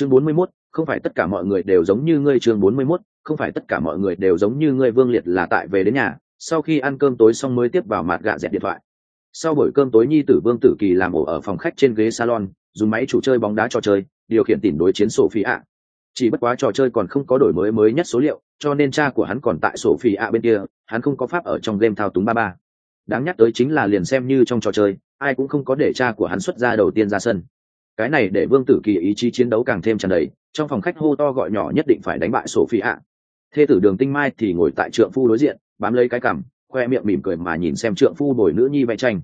chương bốn mươi 41, không phải tất cả mọi người đều giống như ngươi chương bốn mươi 41, không phải tất cả mọi người đều giống như ngươi vương liệt là tại về đến nhà sau khi ăn cơm tối xong mới tiếp vào mặt gạ dẹt điện thoại. Sau buổi cơm tối nhi tử vương tử kỳ làm ổ ở phòng khách trên ghế salon dùng máy chủ chơi bóng đá trò chơi điều khiển tìm đối chiến sổ phi ạ chỉ bất quá trò chơi còn không có đổi mới mới nhất số liệu cho nên cha của hắn còn tại sổ phi ạ bên kia hắn không có pháp ở trong game thao túng ba ba. Đáng nhắc tới chính là liền xem như trong trò chơi ai cũng không có để cha của hắn xuất ra đầu tiên ra sân cái này để vương tử kỳ ý chí chiến đấu càng thêm tràn đầy, trong phòng khách hô to gọi nhỏ nhất định phải đánh bại sổ phi ạ. Thê tử đường tinh mai thì ngồi tại trượng phu đối diện, bám lấy cái cằm, khoe miệng mỉm cười mà nhìn xem trượng phu bồi nữ nhi vẽ tranh.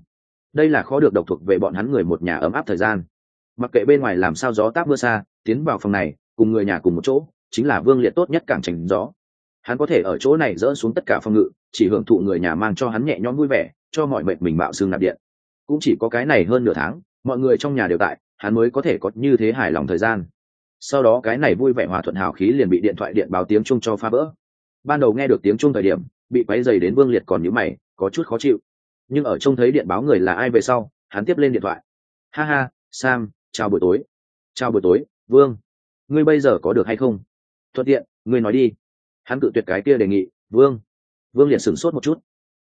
Đây là khó được độc thuộc về bọn hắn người một nhà ấm áp thời gian. Mặc kệ bên ngoài làm sao gió táp mưa xa, tiến vào phòng này, cùng người nhà cùng một chỗ, chính là vương liệt tốt nhất càng tránh gió. Hắn có thể ở chỗ này dỡ xuống tất cả phòng ngự, chỉ hưởng thụ người nhà mang cho hắn nhẹ nhõm vui vẻ, cho mọi mệnh mình bạo xương nạp điện. Cũng chỉ có cái này hơn nửa tháng, mọi người trong nhà đều tại hắn mới có thể có như thế hài lòng thời gian. Sau đó cái này vui vẻ hòa thuận hào khí liền bị điện thoại điện báo tiếng chung cho phá vỡ. Ban đầu nghe được tiếng chung thời điểm, bị quáy dày đến vương liệt còn nhữ mày, có chút khó chịu. Nhưng ở trông thấy điện báo người là ai về sau, hắn tiếp lên điện thoại. Ha ha, sam, chào buổi tối. Chào buổi tối, vương. Ngươi bây giờ có được hay không? Thuận tiện, ngươi nói đi. Hắn cự tuyệt cái kia đề nghị, vương. Vương liệt sửng sốt một chút.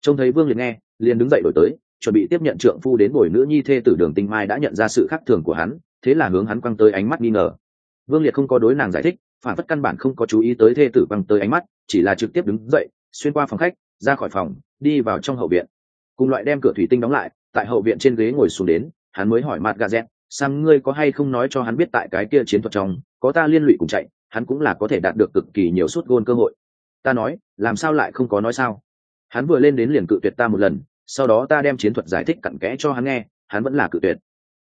Trông thấy vương liệt nghe, liền đứng dậy đổi tới chuẩn bị tiếp nhận trượng phu đến bồi nữ nhi thê tử đường tinh mai đã nhận ra sự khác thường của hắn, thế là hướng hắn quăng tới ánh mắt nghi ngờ. Vương liệt không có đối nàng giải thích, phản phất căn bản không có chú ý tới thê tử quăng tới ánh mắt, chỉ là trực tiếp đứng dậy, xuyên qua phòng khách, ra khỏi phòng, đi vào trong hậu viện. Cùng loại đem cửa thủy tinh đóng lại, tại hậu viện trên ghế ngồi xuống đến, hắn mới hỏi mặt gà dẹt sang ngươi có hay không nói cho hắn biết tại cái kia chiến thuật trong, có ta liên lụy cùng chạy, hắn cũng là có thể đạt được cực kỳ nhiều suốt gôn cơ hội. Ta nói, làm sao lại không có nói sao? Hắn vừa lên đến liền cự tuyệt ta một lần sau đó ta đem chiến thuật giải thích cặn kẽ cho hắn nghe, hắn vẫn là cự tuyệt.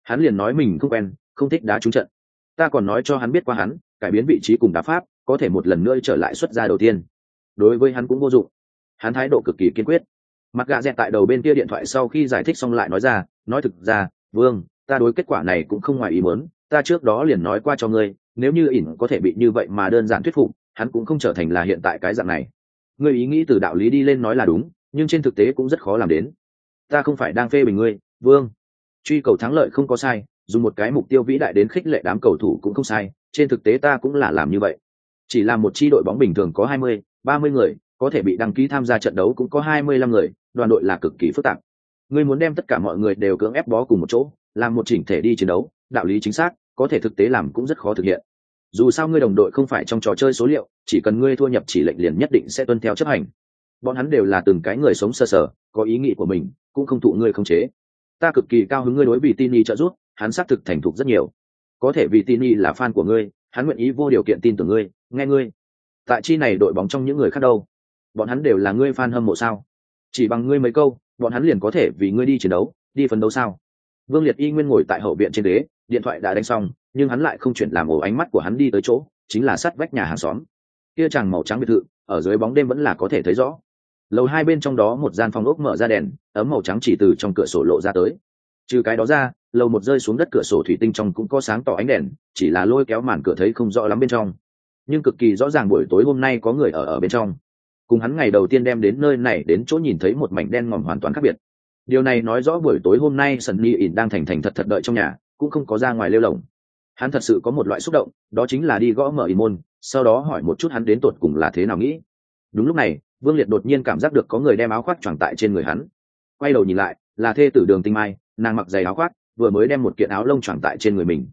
Hắn liền nói mình không quen, không thích đá trúng trận. Ta còn nói cho hắn biết qua hắn, cải biến vị trí cùng đá pháp, có thể một lần nữa trở lại xuất ra đầu tiên. Đối với hắn cũng vô dụng. Hắn thái độ cực kỳ kiên quyết. Mặc gà dẹt tại đầu bên kia điện thoại sau khi giải thích xong lại nói ra, nói thực ra, vương, ta đối kết quả này cũng không ngoài ý muốn, ta trước đó liền nói qua cho ngươi, nếu như ỉn có thể bị như vậy mà đơn giản thuyết phục, hắn cũng không trở thành là hiện tại cái dạng này. Ngươi ý nghĩ từ đạo lý đi lên nói là đúng nhưng trên thực tế cũng rất khó làm đến. Ta không phải đang phê bình ngươi vương. Truy cầu thắng lợi không có sai dùng một cái mục tiêu vĩ đại đến khích lệ đám cầu thủ cũng không sai trên thực tế ta cũng là làm như vậy. Chỉ là một chi đội bóng bình thường có hai mươi, ba mươi người có thể bị đăng ký tham gia trận đấu cũng có hai mươi lăm người đoàn đội là cực kỳ phức tạp. Ngươi muốn đem tất cả mọi người đều cưỡng ép bó cùng một chỗ làm một chỉnh thể đi chiến đấu đạo lý chính xác có thể thực tế làm cũng rất khó thực hiện. Dù sao ngươi đồng đội không phải trong trò chơi số liệu chỉ cần ngươi thua nhập chỉ lệnh liền nhất định sẽ tuân theo chấp hành bọn hắn đều là từng cái người sống sơ sở có ý nghĩ của mình, cũng không thụ ngươi không chế. Ta cực kỳ cao hứng ngươi đối vì tini trợ giúp, hắn xác thực thành thục rất nhiều. Có thể vì tini là fan của ngươi, hắn nguyện ý vô điều kiện tin tưởng ngươi, nghe ngươi. Tại chi này đội bóng trong những người khác đâu? Bọn hắn đều là ngươi fan hâm mộ sao? Chỉ bằng ngươi mấy câu, bọn hắn liền có thể vì ngươi đi chiến đấu, đi phấn đấu sao? Vương liệt y nguyên ngồi tại hậu viện trên đế, điện thoại đã đánh xong, nhưng hắn lại không chuyển làm ổ ánh mắt của hắn đi tới chỗ, chính là sát vách nhà hàng xóm. Kia chàng màu trắng biệt thự, ở dưới bóng đêm vẫn là có thể thấy rõ lầu hai bên trong đó một gian phòng ốc mở ra đèn, ấm màu trắng chỉ từ trong cửa sổ lộ ra tới. Trừ cái đó ra, lầu một rơi xuống đất cửa sổ thủy tinh trong cũng có sáng tỏ ánh đèn, chỉ là lôi kéo màn cửa thấy không rõ lắm bên trong. Nhưng cực kỳ rõ ràng buổi tối hôm nay có người ở ở bên trong. Cùng hắn ngày đầu tiên đem đến nơi này đến chỗ nhìn thấy một mảnh đen ngòm hoàn toàn khác biệt. Điều này nói rõ buổi tối hôm nay sân ni ỉn đang thành thành thật thật đợi trong nhà, cũng không có ra ngoài lêu lồng. Hắn thật sự có một loại xúc động, đó chính là đi gõ mở ỉn môn, sau đó hỏi một chút hắn đến tột cùng là thế nào nghĩ. Đúng lúc này vương liệt đột nhiên cảm giác được có người đem áo khoác choàng tại trên người hắn. Quay đầu nhìn lại, là thê tử đường tinh mai, nàng mặc giày áo khoác, vừa mới đem một kiện áo lông choàng tại trên người mình.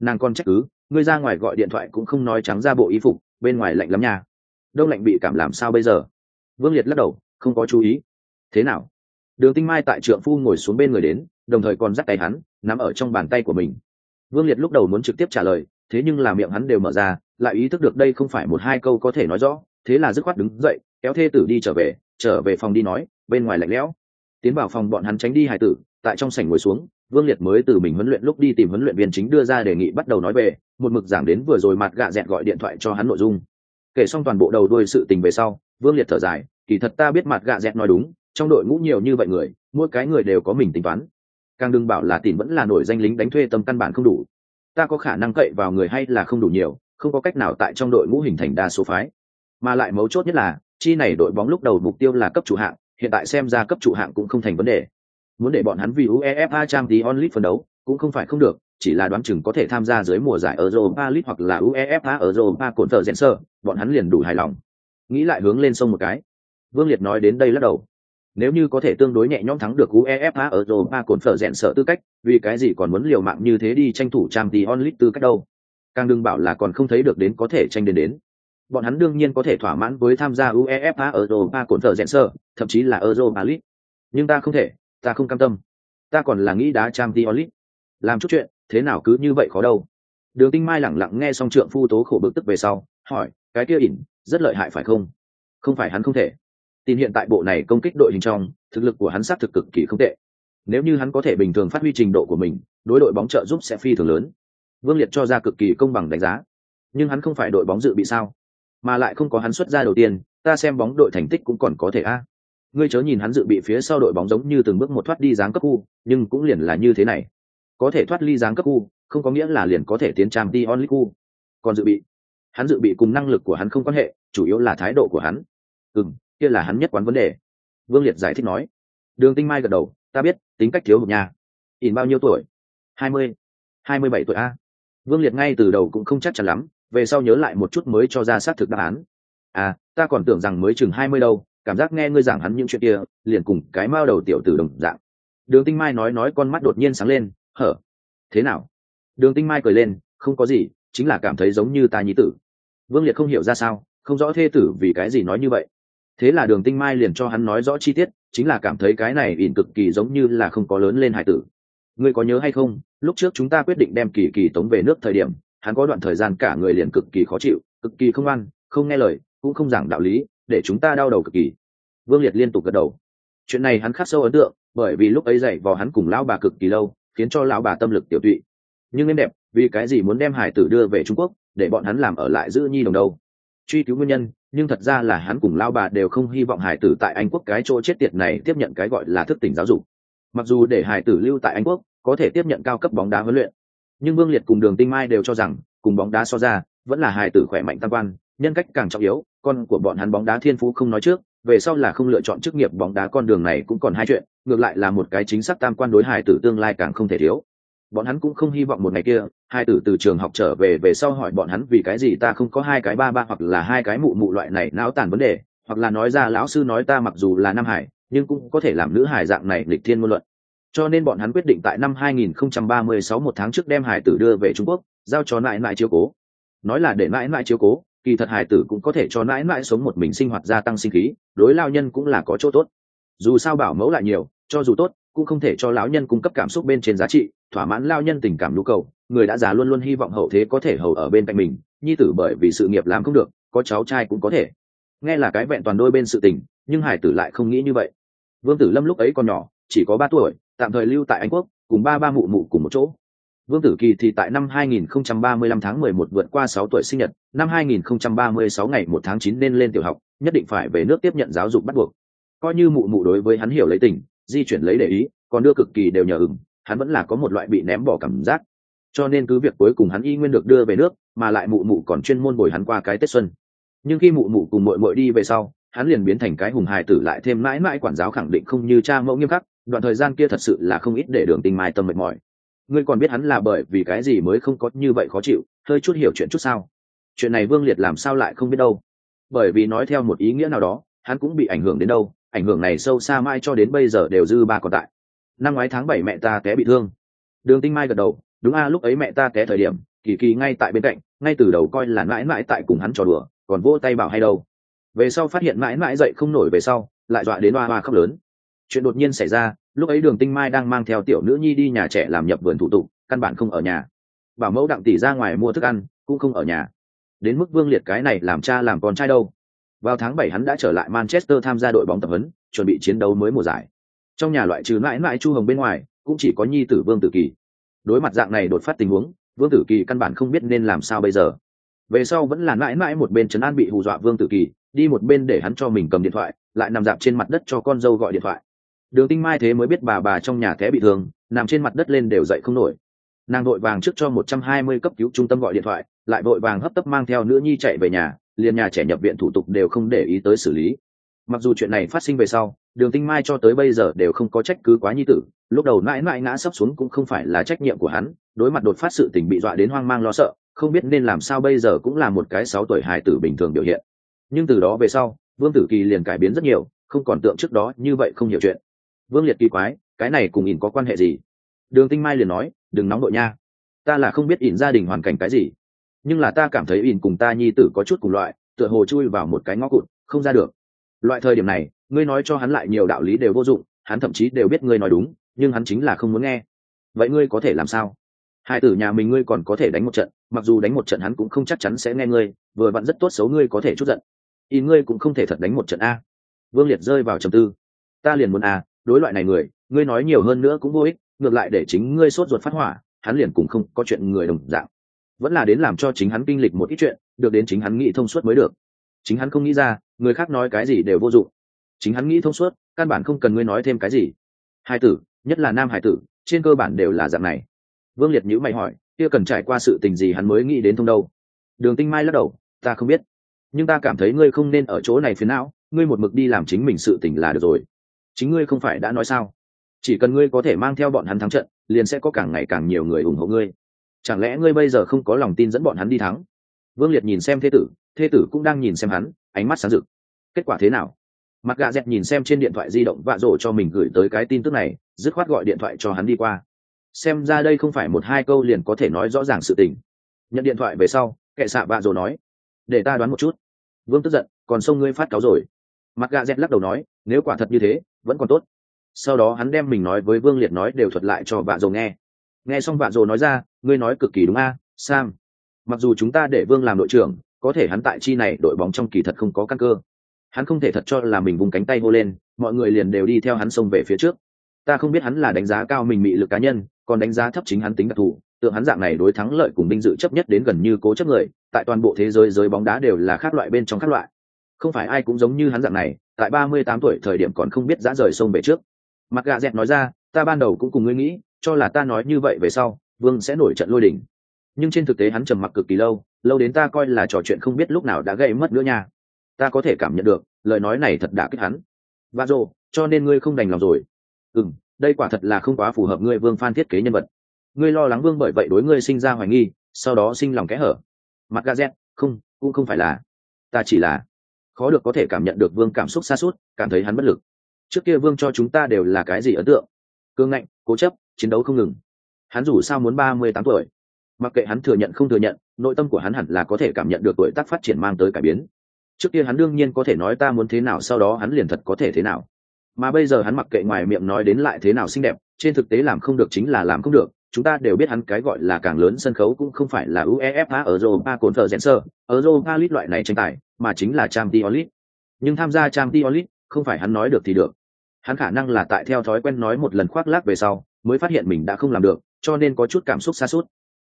Nàng con trách cứ, ngươi ra ngoài gọi điện thoại cũng không nói trắng ra bộ y phục, bên ngoài lạnh lắm nha. Đông lạnh bị cảm làm sao bây giờ? Vương liệt lắc đầu, không có chú ý. Thế nào? Đường tinh mai tại trượng phu ngồi xuống bên người đến, đồng thời còn dắt tay hắn nằm ở trong bàn tay của mình. Vương liệt lúc đầu muốn trực tiếp trả lời, thế nhưng là miệng hắn đều mở ra, lại ý thức được đây không phải một hai câu có thể nói rõ thế là dứt khoát đứng dậy, kéo thê tử đi trở về trở về phòng đi nói, bên ngoài lạnh lẽo. Tiến vào phòng bọn hắn tránh đi hải tử, tại trong sảnh ngồi xuống, vương liệt mới từ mình huấn luyện lúc đi tìm huấn luyện viên chính đưa ra đề nghị bắt đầu nói về, một mực giảng đến vừa rồi mặt gạ dẹt gọi điện thoại cho hắn nội dung. Kể xong toàn bộ đầu đuôi sự tình về sau, vương liệt thở dài, kỳ thật ta biết mặt gạ dẹt nói đúng, trong đội ngũ nhiều như vậy người, mỗi cái người đều có mình tính toán. Càng đừng bảo là tìm vẫn là nổi danh lính đánh thuê tâm căn bản không đủ. Ta có khả năng cậy vào người hay là không đủ nhiều, không có cách nào tại trong đội ngũ hình thành đa số phái mà lại mấu chốt nhất là chi này đội bóng lúc đầu mục tiêu là cấp chủ hạng hiện tại xem ra cấp chủ hạng cũng không thành vấn đề muốn để bọn hắn vì uefa trang tí onlit phấn đấu cũng không phải không được chỉ là đoán chừng có thể tham gia dưới mùa giải Europa League hoặc là UEFA Europa Conference, bọn hắn liền đủ hài lòng. Nghĩ lại hướng lên sông một cái. Vương Liệt nói đến đây lắc đầu. Nếu như có thể tương đối nhẹ nhõm thắng được UEFA Europa Conference tư cách, vì cái gì còn muốn liều mạng như thế đi tranh thủ Champions League tư cách đâu? Càng đừng bảo là còn không thấy được đến có thể tranh đến đến. Bọn hắn đương nhiên có thể thỏa mãn với tham gia UEFA Europa Conference, thậm chí là Europa League. Nhưng ta không thể, ta không cam tâm. Ta còn là nghĩ đá Champions League. Làm chút chuyện, thế nào cứ như vậy khó đâu. Đường tinh mai lẳng lặng nghe xong trượng phu tố khổ bực tức về sau hỏi cái kia ỉn rất lợi hại phải không? Không phải hắn không thể. Tin hiện tại bộ này công kích đội hình trong thực lực của hắn sát thực cực kỳ không tệ. Nếu như hắn có thể bình thường phát huy trình độ của mình đối đội bóng trợ giúp sẽ phi thường lớn. Vương liệt cho ra cực kỳ công bằng đánh giá. Nhưng hắn không phải đội bóng dự bị sao? Mà lại không có hắn xuất ra đầu tiên, ta xem bóng đội thành tích cũng còn có thể a. Ngươi chớ nhìn hắn dự bị phía sau đội bóng giống như từng bước một thoát đi dáng cấp khu nhưng cũng liền là như thế này. Có thể thoát ly dáng cấp u, không có nghĩa là liền có thể tiến trang đi onlit u. Còn dự bị? Hắn dự bị cùng năng lực của hắn không quan hệ, chủ yếu là thái độ của hắn. Ừ kia là hắn nhất quán vấn đề. Vương liệt giải thích nói. Đường tinh mai gật đầu, ta biết, tính cách thiếu hụt nhà ỉn bao nhiêu tuổi? Hai mươi. Hai mươi bảy tuổi a. Vương liệt ngay từ đầu cũng không chắc chắn lắm về sau nhớ lại một chút mới cho ra xác thực đáp án. À ta còn tưởng rằng mới chừng hai mươi đâu, cảm giác nghe ngươi giảng hắn những chuyện kia, liền cùng cái mao đầu tiểu tử đồng dạng. Đường tinh mai nói nói con mắt đột nhiên sáng lên, hở, thế nào? Đường tinh mai cười lên, không có gì, chính là cảm thấy giống như ta nhí tử. Vương liệt không hiểu ra sao, không rõ thê tử vì cái gì nói như vậy. Thế là đường tinh mai liền cho hắn nói rõ chi tiết, chính là cảm thấy cái này ỉn cực kỳ giống như là không có lớn lên hải tử. Ngươi có nhớ hay không, lúc trước chúng ta quyết định đem kỳ kỳ tống về nước thời điểm hắn có đoạn thời gian cả người liền cực kỳ khó chịu, cực kỳ không ăn, không nghe lời, cũng không giảng đạo lý, để chúng ta đau đầu cực kỳ. Vương liệt liên tục gật đầu. Chuyện này hắn khắc sâu ấn tượng, bởi vì lúc ấy dậy vò hắn cùng lão bà cực kỳ lâu, khiến cho lão bà tâm lực tiểu tụy. Nhưng em đẹp, vì cái gì muốn đem hải tử đưa về trung quốc, để bọn hắn làm ở lại giữ nhi đồng đâu? Truy cứu nguyên nhân, nhưng thật ra là hắn cùng lao bà đều không hy vọng hải tử tại anh quốc cái chỗ chết tiệt này tiếp nhận cái gọi là thức tỉnh giáo dục. Mặc dù để hải tử lưu tại anh quốc, có thể tiếp nhận cao cấp bóng đá huấn luyện nhưng vương liệt cùng đường tinh mai đều cho rằng, cùng bóng đá so ra, vẫn là hải tử khỏe mạnh tam quan, nhân cách càng trọng yếu, con của bọn hắn bóng đá thiên phú không nói trước, về sau là không lựa chọn chức nghiệp bóng đá con đường này cũng còn hai chuyện, ngược lại là một cái chính xác tam quan đối hải tử tương lai càng không thể thiếu. Bọn hắn cũng không hy vọng một ngày kia, hai tử từ trường học trở về về sau hỏi bọn hắn vì cái gì ta không có hai cái ba ba hoặc là hai cái mụ mụ loại này não tàn vấn đề, hoặc là nói ra lão sư nói ta mặc dù là nam hải, nhưng cũng có thể làm nữ hải dạng này lịch thiên ngôn luận cho nên bọn hắn quyết định tại năm 2036 một tháng trước đem hải tử đưa về trung quốc, giao cho nãi nãi chiếu cố. Nói là để nãi nãi chiếu cố, kỳ thật hải tử cũng có thể cho nãi nãi sống một mình sinh hoạt gia tăng sinh khí, đối lao nhân cũng là có chỗ tốt. Dù sao bảo mẫu lại nhiều, cho dù tốt, cũng không thể cho lão nhân cung cấp cảm xúc bên trên giá trị, thỏa mãn lao nhân tình cảm nhu cầu, người đã già luôn luôn hy vọng hậu thế có thể hầu ở bên cạnh mình, nhi tử bởi vì sự nghiệp làm không được, có cháu trai cũng có thể. Nghe là cái vẹn toàn đôi bên sự tình, nhưng hải tử lại không nghĩ như vậy. Vương tử lâm lúc ấy còn nhỏ, chỉ có ba tuổi tạm thời lưu tại anh quốc cùng ba ba mụ mụ cùng một chỗ Vương Tử Kỳ thì tại năm 2035 tháng 11 vượt qua 6 tuổi sinh nhật, năm 2036 ngày 1 tháng 9 nên lên tiểu học, nhất định phải về nước tiếp nhận giáo dục bắt buộc. Coi như mụ mụ đối với hắn hiểu lấy tình, di chuyển lấy để ý, còn đưa cực kỳ đều nhờ ửng, hắn vẫn là có một loại bị ném bỏ cảm giác. Cho nên cứ việc cuối cùng hắn y nguyên được đưa về nước, mà lại mụ mụ còn chuyên môn bồi hắn qua cái Tết xuân. Nhưng khi mụ mụ cùng muội muội đi về sau, hắn liền biến thành cái hùng hài tử lại thêm mãi mãi quản giáo khẳng định không như cha mẫu nghiêm khắc, đoạn thời gian kia thật sự là không ít để đường tình mai tâm mệt mỏi. Ngươi còn biết hắn là bởi vì cái gì mới không có như vậy khó chịu, hơi chút hiểu chuyện chút sao? Chuyện này vương liệt làm sao lại không biết đâu? Bởi vì nói theo một ý nghĩa nào đó, hắn cũng bị ảnh hưởng đến đâu, ảnh hưởng này sâu xa mãi cho đến bây giờ đều dư ba còn tại. Năm ngoái tháng bảy mẹ ta té bị thương. Đường tinh mai gật đầu, đúng a, lúc ấy mẹ ta té thời điểm, kỳ kỳ ngay tại bên cạnh, ngay từ đầu coi là mãi mãi tại cùng hắn trò đùa, còn vỗ tay bảo hay đâu. Về sau phát hiện mãi mãi dậy không nổi về sau, lại dọa đến hoa hoa khóc lớn chuyện đột nhiên xảy ra, lúc ấy đường tinh mai đang mang theo tiểu nữ nhi đi nhà trẻ làm nhập vườn thủ tục, căn bản không ở nhà. Bảo mẫu đặng tỷ ra ngoài mua thức ăn, cũng không ở nhà. Đến mức vương liệt cái này làm cha làm con trai đâu? Vào tháng bảy hắn đã trở lại manchester tham gia đội bóng tập huấn, chuẩn bị chiến đấu mới mùa giải. Trong nhà loại trừ mãi mãi chu hồng bên ngoài, cũng chỉ có nhi tử vương tử kỳ. Đối mặt dạng này đột phát tình huống, vương tử kỳ căn bản không biết nên làm sao bây giờ. Về sau vẫn là mãi mãi một bên trấn an bị hù dọa vương tử kỳ, đi một bên để hắn cho mình cầm điện thoại, lại nằm dạp trên mặt đất cho con dâu gọi điện thoại đường tinh mai thế mới biết bà bà trong nhà té bị thương, nằm trên mặt đất lên đều dậy không nổi. Nàng vội vàng trước cho một trăm hai mươi cấp cứu trung tâm gọi điện thoại, lại vội vàng hấp tấp mang theo nữ nhi chạy về nhà, liền nhà trẻ nhập viện thủ tục đều không để ý tới xử lý. Mặc dù chuyện này phát sinh về sau, đường tinh mai cho tới bây giờ đều không có trách cứ quá nhi tử, lúc đầu mãi mãi ngã sấp xuống cũng không phải là trách nhiệm của hắn, đối mặt đột phát sự tình bị dọa đến hoang mang lo sợ, không biết nên làm sao bây giờ cũng là một cái sáu tuổi hài tử bình thường biểu hiện. Nhưng từ đó về sau, vương tử kỳ liền cải biến rất nhiều, không còn tượng trước đó như vậy không hiểu chuyện vương liệt kỳ quái, cái này cùng ỉn có quan hệ gì? Đường tinh mai liền nói, đừng nóng đội nha. Ta là không biết ỉn gia đình hoàn cảnh cái gì, nhưng là ta cảm thấy ỉn cùng ta nhi tử có chút cùng loại, tựa hồ chui vào một cái ngõ cụt, không ra được. Loại thời điểm này, ngươi nói cho hắn lại nhiều đạo lý đều vô dụng, hắn thậm chí đều biết ngươi nói đúng, nhưng hắn chính là không muốn nghe. Vậy ngươi có thể làm sao? Hai tử nhà mình ngươi còn có thể đánh một trận, mặc dù đánh một trận hắn cũng không chắc chắn sẽ nghe ngươi, vừa vặn rất tốt xấu ngươi có thể chút giận. Ỉn ngươi cũng không thể thật đánh một trận a. Vương liệt rơi vào trầm tư. Ta liền muốn a đối loại này người, ngươi nói nhiều hơn nữa cũng vô ích, ngược lại để chính ngươi sốt ruột phát hỏa, hắn liền cũng không có chuyện người đồng dạng. Vẫn là đến làm cho chính hắn kinh lịch một ít chuyện, được đến chính hắn nghĩ thông suốt mới được. Chính hắn không nghĩ ra, người khác nói cái gì đều vô dụng. Chính hắn nghĩ thông suốt, căn bản không cần ngươi nói thêm cái gì. Hai tử, nhất là nam hải tử, trên cơ bản đều là dạng này. Vương liệt nhữ mày hỏi, kia cần trải qua sự tình gì hắn mới nghĩ đến thông đâu? Đường tinh mai lắc đầu, ta không biết. Nhưng ta cảm thấy ngươi không nên ở chỗ này phía não, ngươi một mực đi làm chính mình sự tình là được rồi chính ngươi không phải đã nói sao? Chỉ cần ngươi có thể mang theo bọn hắn thắng trận, liền sẽ có càng ngày càng nhiều người ủng hộ ngươi. Chẳng lẽ ngươi bây giờ không có lòng tin dẫn bọn hắn đi thắng? Vương liệt nhìn xem thế tử thế tử cũng đang nhìn xem hắn, ánh mắt sáng rực. Kết quả thế nào? Mặt gà dẹt nhìn xem trên điện thoại di động vạ rổ cho mình gửi tới cái tin tức này, dứt khoát gọi điện thoại cho hắn đi qua. Xem ra đây không phải một hai câu liền có thể nói rõ ràng sự tình. Nhận điện thoại về sau kệ xạ vạ rổ nói, để ta đoán một chút. Vương tức giận, còn sông ngươi phát cáo rồi mặt gà dẹt lắc đầu nói, nếu quả thật như thế, vẫn còn tốt. Sau đó hắn đem mình nói với vương liệt nói đều thuật lại cho vạ Dầu nghe. Nghe xong vạ Dầu nói ra, ngươi nói cực kỳ đúng a, sam. Mặc dù chúng ta để vương làm đội trưởng, có thể hắn tại chi này đội bóng trong kỳ thật không có căn cơ. Hắn không thể thật cho là mình vùng cánh tay hô lên, mọi người liền đều đi theo hắn xông về phía trước. Ta không biết hắn là đánh giá cao mình mị lực cá nhân, còn đánh giá thấp chính hắn tính đặc thù, tượng hắn dạng này đối thắng lợi cùng binh dự chấp nhất đến gần như cố chấp người, tại toàn bộ thế giới giới bóng đá đều là khác loại bên trong các loại không phải ai cũng giống như hắn dạng này, tại ba mươi tám tuổi thời điểm còn không biết dã rời sông về trước. Mặt gà dẹt nói ra, ta ban đầu cũng cùng ngươi nghĩ, cho là ta nói như vậy về sau, vương sẽ nổi trận lôi đỉnh nhưng trên thực tế hắn trầm mặc cực kỳ lâu lâu đến ta coi là trò chuyện không biết lúc nào đã gây mất nữa nha. Ta có thể cảm nhận được, lời nói này thật đã kích hắn. Và rồ cho nên ngươi không đành lòng rồi. Ừ m đây quả thật là không quá phù hợp ngươi vương phan thiết kế nhân vật. Ngươi lo lắng vương bởi vậy đối ngươi sinh ra hoài nghi, sau đó sinh lòng kẽ hở. Mặt ga z không, cũng không phải là. Ta chỉ là khó được có thể cảm nhận được vương cảm xúc xa suốt, cảm thấy hắn bất lực. Trước kia vương cho chúng ta đều là cái gì ấn tượng? Cương ngạnh, cố chấp, chiến đấu không ngừng. Hắn dù sao muốn ba mươi tám tuổi. Mặc kệ hắn thừa nhận không thừa nhận, nội tâm của hắn hẳn là có thể cảm nhận được tuổi tác phát triển mang tới cải biến. Trước kia hắn đương nhiên có thể nói ta muốn thế nào, sau đó hắn liền thật có thể thế nào. Mà bây giờ hắn mặc kệ ngoài miệng nói đến lại thế nào xinh đẹp, trên thực tế làm không được chính là làm không được. Chúng ta đều biết hắn cái gọi là càng lớn sân khấu cũng không phải là uefa ở europa cồn thờ rẽn sơ ở europa lít loại này tranh tài mà chính là trang tiolit. nhưng tham gia trang tiolit, không phải hắn nói được thì được hắn khả năng là tại theo thói quen nói một lần khoác lác về sau mới phát hiện mình đã không làm được cho nên có chút cảm xúc xa sút.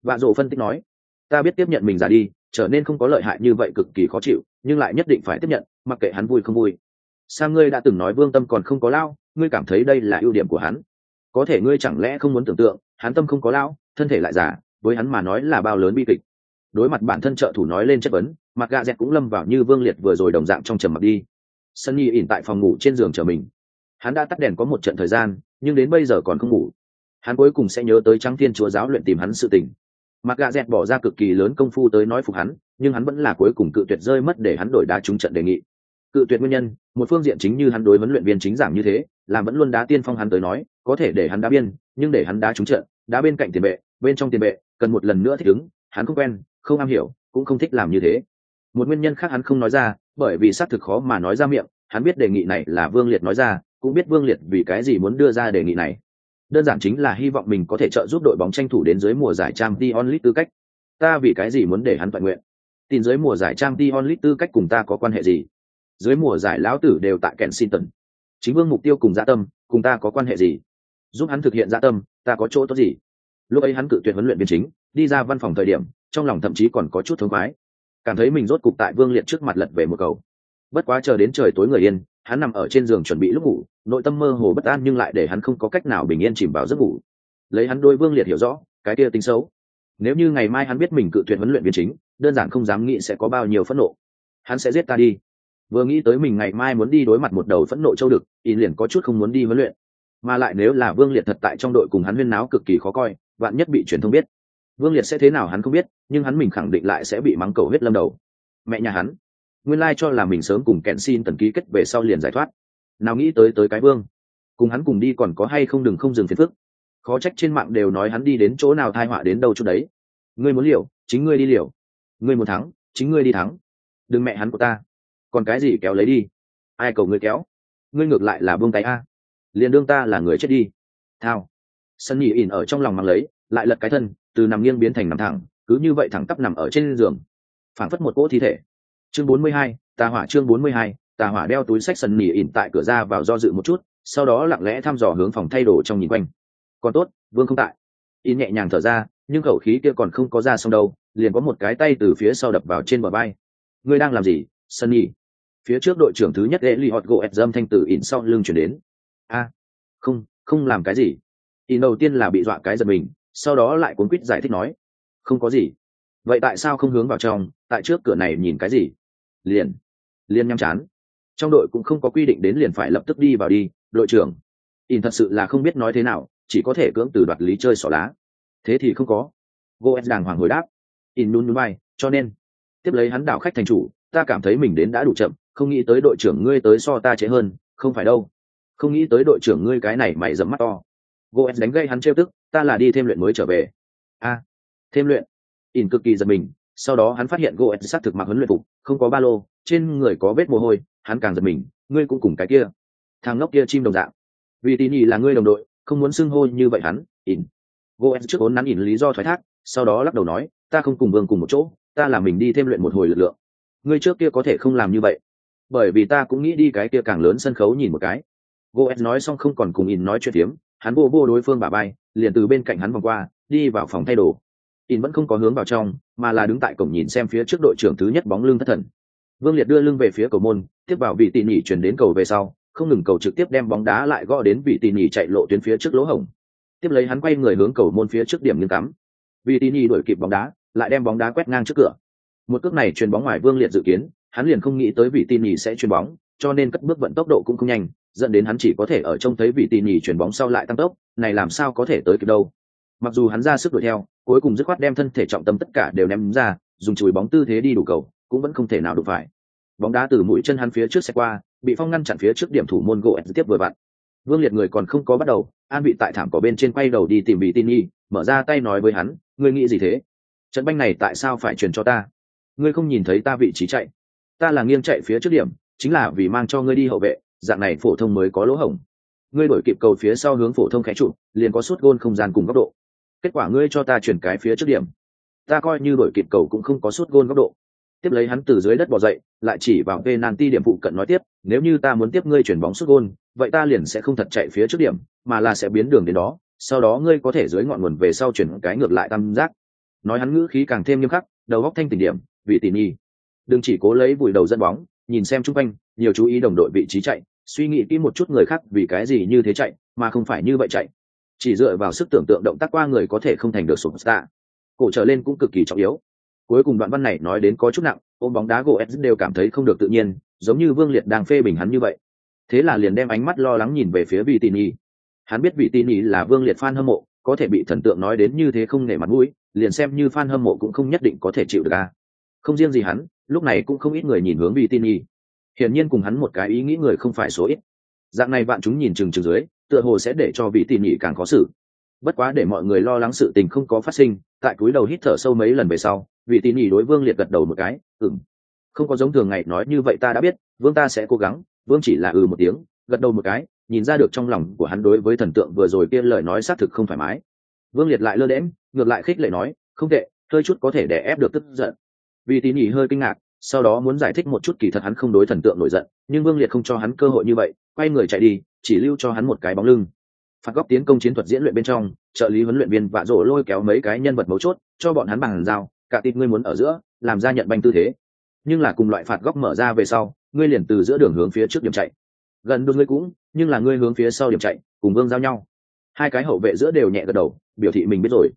vạ Dụ phân tích nói ta biết tiếp nhận mình giả đi trở nên không có lợi hại như vậy cực kỳ khó chịu nhưng lại nhất định phải tiếp nhận mặc kệ hắn vui không vui sang ngươi đã từng nói vương tâm còn không có lao ngươi cảm thấy đây là ưu điểm của hắn có thể ngươi chẳng lẽ không muốn tưởng tượng hắn tâm không có lao thân thể lại giả với hắn mà nói là bao lớn bi kịch đối mặt bản thân trợ thủ nói lên chất vấn mặt gà dẹt cũng lâm vào như vương liệt vừa rồi đồng dạng trong trầm mặc đi. Sân nhi ỉn tại phòng ngủ trên giường chờ mình. Hắn đã tắt đèn có một trận thời gian, nhưng đến bây giờ còn không ngủ. Hắn cuối cùng sẽ nhớ tới trắng thiên chúa giáo luyện tìm hắn sự tình. Mặt gà dẹt bỏ ra cực kỳ lớn công phu tới nói phục hắn, nhưng hắn vẫn là cuối cùng cự tuyệt rơi mất để hắn đổi đá trúng trận đề nghị. Cự tuyệt nguyên nhân, một phương diện chính như hắn đối huấn luyện viên chính giảng như thế, là vẫn luôn đá tiên phong hắn tới nói, có thể để hắn đá biên, nhưng để hắn đá trúng trận, đá bên cạnh tiền vệ, bên trong tiền vệ, cần một lần nữa thích ứng, hắn không quen không am hiểu, cũng không thích làm như thế. Một nguyên nhân khác hắn không nói ra, bởi vì xác thực khó mà nói ra miệng, hắn biết đề nghị này là vương liệt nói ra, cũng biết vương liệt vì cái gì muốn đưa ra đề nghị này. Đơn giản chính là hy vọng mình có thể trợ giúp đội bóng tranh thủ đến dưới mùa giải trang t onlit tư cách. Ta vì cái gì muốn để hắn toàn nguyện? Tin dưới mùa giải trang t onlit tư cách cùng ta có quan hệ gì? Dưới mùa giải lão tử đều tại kensington. Chính vương mục tiêu cùng gia tâm, cùng ta có quan hệ gì? Giúp hắn thực hiện gia tâm, ta có chỗ tốt gì? Lúc ấy hắn cự tuyệt huấn luyện viên chính, đi ra văn phòng thời điểm trong lòng thậm chí còn có chút thống khoái. Cảm thấy mình rốt cục tại vương liệt trước mặt lật về một cầu. Bất quá chờ đến trời tối người yên, hắn nằm ở trên giường chuẩn bị lúc ngủ, nội tâm mơ hồ bất an nhưng lại để hắn không có cách nào bình yên chìm vào giấc ngủ. Lấy hắn đôi vương liệt hiểu rõ, cái kia tính xấu. Nếu như ngày mai hắn biết mình cự tuyệt huấn luyện viên chính, đơn giản không dám nghĩ sẽ có bao nhiêu phẫn nộ. Hắn sẽ giết ta đi. Vừa nghĩ tới mình ngày mai muốn đi đối mặt một đầu phẫn nộ châu đực in liền có chút không muốn đi huấn luyện. Mà lại nếu là vương liệt thật tại trong đội cùng hắn huyên náo cực kỳ khó coi, vạn nhất bị truyền thông biết vương liệt sẽ thế nào hắn không biết, nhưng hắn mình khẳng định lại sẽ bị mắng cầu huyết lâm đầu. Mẹ nhà hắn, nguyên lai cho là mình sớm cùng kẹn xin tần ký kết về sau liền giải thoát. Nào nghĩ tới tới cái vương. Cùng hắn cùng đi còn có hay không đừng không dừng phiền phức. Khó trách trên mạng đều nói hắn đi đến chỗ nào thai họa đến đâu chỗ đấy. Ngươi muốn liều, chính ngươi đi liều. Ngươi muốn thắng, chính ngươi đi thắng. Đừng mẹ hắn của ta. Còn cái gì kéo lấy đi? Ai cầu ngươi kéo? Ngươi ngược lại là buông tay a. Liền đương ta là người chết đi. Thao. Sân nhị ỉn ở trong lòng mang lấy, lại lật cái thân từ nằm nghiêng biến thành nằm thẳng cứ như vậy thẳng tắp nằm ở trên giường phảng phất một cỗ thi thể. Chương bốn mươi hai, tà hỏa chương bốn mươi hai, tà hỏa đeo túi sách sần nỉ ỉn tại cửa ra vào do dự một chút sau đó lặng lẽ thăm dò hướng phòng thay đồ trong nhìn quanh. Còn tốt vương không tại. In nhẹ nhàng thở ra nhưng khẩu khí kia còn không có ra xong đâu liền có một cái tay từ phía sau đập vào trên bờ bay ngươi đang làm gì sunny? Phía trước đội trưởng thứ nhất lễ Eli Hot ép dâm thanh tử in sau lưng chuyển đến. A không không làm cái gì. In đầu tiên là bị dọa cái giật mình sau đó lại cuốn quýt giải thích nói, không có gì. Vậy tại sao không hướng vào trong, tại trước cửa này nhìn cái gì? Liền liền nhăm chán. Trong đội cũng không có quy định đến liền phải lập tức đi vào đi, đội trưởng. In thật sự là không biết nói thế nào, chỉ có thể cưỡng từ đoạt lý chơi xỏ lá. Thế thì không có. Goes đàng hoàng hồi đáp. In nun núi bay cho nên, tiếp lấy hắn đảo khách thành chủ, ta cảm thấy mình đến đã đủ chậm, không nghĩ tới đội trưởng ngươi tới so ta trễ hơn, không phải đâu. Không nghĩ tới đội trưởng ngươi cái này mày dẫm mắt to. Goes đánh gây hắn trêu tức ta là đi thêm luyện mới trở về. A, thêm luyện. In cực kỳ giật mình, sau đó hắn phát hiện goes xác thực mặc huấn luyện phục, không có ba lô, trên người có vết mồ hôi, hắn càng giật mình, ngươi cũng cùng cái kia. Thằng ngốc kia chim đồng dạng. Vì tỉ nhỉ là ngươi đồng đội, không muốn xưng hô như vậy hắn in goes trước vốn nắn ỉn lý do thoái thác, sau đó lắc đầu nói, ta không cùng vương cùng một chỗ, ta là mình đi thêm luyện một hồi lực lượng. Ngươi trước kia có thể không làm như vậy, bởi vì ta cũng nghĩ đi cái kia càng lớn sân khấu nhìn một cái. Goes nói xong không còn cùng in nói chuyện tiếm hắn vô vô đối phương bà bay liền từ bên cạnh hắn vòng qua, đi vào phòng thay đồ. In vẫn không có hướng vào trong, mà là đứng tại cổng nhìn xem phía trước đội trưởng thứ nhất bóng lưng thất thần. Vương liệt đưa lưng về phía cầu môn, tiếp vào vị tỉ nỉ chuyển đến cầu về sau, không ngừng cầu trực tiếp đem bóng đá lại gõ đến vị tỉ nỉ chạy lộ tuyến phía trước lỗ hổng. Tiếp lấy hắn quay người hướng cầu môn phía trước điểm nghiêng cắm. Vị tỉ nỉ đuổi kịp bóng đá, lại đem bóng đá quét ngang trước cửa. Một cước này chuyền bóng ngoài vương liệt dự kiến, hắn liền không nghĩ tới vị tỉ nỉ sẽ chuyền bóng, cho nên cất bước vận tốc độ cũng không nhanh dẫn đến hắn chỉ có thể ở trông thấy vị tỉ nhỉ chuyển bóng sau lại tăng tốc, này làm sao có thể tới kịp đâu. Mặc dù hắn ra sức đuổi theo, cuối cùng dứt khoát đem thân thể trọng tâm tất cả đều ném ra, dùng chùi bóng tư thế đi đủ cầu, cũng vẫn không thể nào đụng phải. Bóng đá từ mũi chân hắn phía trước xe qua, bị phong ngăn chặn phía trước điểm thủ môn gỗ tiếp vừa vặn. Vương liệt người còn không có bắt đầu, an bị tại thảm cỏ bên trên quay đầu đi tìm vị tin nhi, mở ra tay nói với hắn, ngươi nghĩ gì thế? Trận banh này tại sao phải truyền cho ta? Ngươi không nhìn thấy ta vị trí chạy? Ta là nghiêng chạy phía trước điểm, chính là vì mang cho ngươi đi hậu vệ dạng này phổ thông mới có lỗ hổng. Ngươi đổi kịp cầu phía sau hướng phổ thông khẽ trụ, liền có suốt gôn không gian cùng góc độ. Kết quả ngươi cho ta chuyển cái phía trước điểm. Ta coi như đổi kịp cầu cũng không có suốt gôn góc độ. Tiếp lấy hắn từ dưới đất bỏ dậy, lại chỉ vào penalty điểm phụ cận nói tiếp, nếu như ta muốn tiếp ngươi chuyển bóng suốt gôn, vậy ta liền sẽ không thật chạy phía trước điểm, mà là sẽ biến đường đến đó, sau đó ngươi có thể dưới ngọn nguồn về sau chuyển cái ngược lại tam giác. Nói hắn ngữ khí càng thêm nghiêm khắc, đầu góc thanh tỉnh điểm, vị tỉ nhi đừng chỉ cố lấy vùi đầu dẫn bóng, nhìn xem chung quanh, nhiều chú ý đồng đội vị trí chạy suy nghĩ kỹ một chút người khác vì cái gì như thế chạy, mà không phải như vậy chạy. Chỉ dựa vào sức tưởng tượng động tác qua người có thể không thành được sụp stạ cổ trở lên cũng cực kỳ trọng yếu. Cuối cùng đoạn văn này nói đến có chút nặng, ôm bóng đá gỗ s đều cảm thấy không được tự nhiên, giống như vương liệt đang phê bình hắn như vậy. Thế là liền đem ánh mắt lo lắng nhìn về phía vị tin y hắn biết vị tin y là vương liệt f a n hâm mộ, có thể bị thần tượng nói đến như thế không nể mặt mũi, liền xem như f a n hâm mộ cũng không nhất định có thể chịu được ca không riêng gì hắn, lúc này cũng không ít người nhìn hướng vị tin y hiển nhiên cùng hắn một cái ý nghĩ người không phải số ít. Dạng này bạn chúng nhìn chừng chừng dưới, tựa hồ sẽ để cho vị tỉ y càng khó xử. Bất quá để mọi người lo lắng sự tình không có phát sinh, tại cúi đầu hít thở sâu mấy lần về sau, vị tỉ y đối vương liệt gật đầu một cái ừng không có giống thường ngày nói như vậy ta đã biết, vương ta sẽ cố gắng. Vương chỉ là ừ một tiếng, gật đầu một cái, nhìn ra được trong lòng của hắn đối với thần tượng vừa rồi kia lời nói xác thực không thoải mái. Vương liệt lại lơ đễm ngược lại khích lệ nói, không tệ, hơi chút có thể để ép được tức giận. Vì tín nhỉ hơi kinh ngạc sau đó muốn giải thích một chút kỳ thật hắn không đối thần tượng nổi giận, nhưng vương liệt không cho hắn cơ hội như vậy, quay người chạy đi, chỉ lưu cho hắn một cái bóng lưng. Phạt góc tiến công chiến thuật diễn luyện bên trong, trợ lý huấn luyện viên vạ rổ lôi kéo mấy cái nhân vật mấu chốt, cho bọn hắn bằng dao, cả tịp ngươi muốn ở giữa, làm ra nhận banh tư thế. Nhưng là cùng loại phạt góc mở ra về sau, ngươi liền từ giữa đường hướng phía trước điểm chạy. Gần đôi ngươi cũng, nhưng là ngươi hướng phía sau điểm chạy, cùng vương giao nhau. Hai cái hậu vệ giữa đều nhẹ gật đầu, biểu thị mình biết rồi.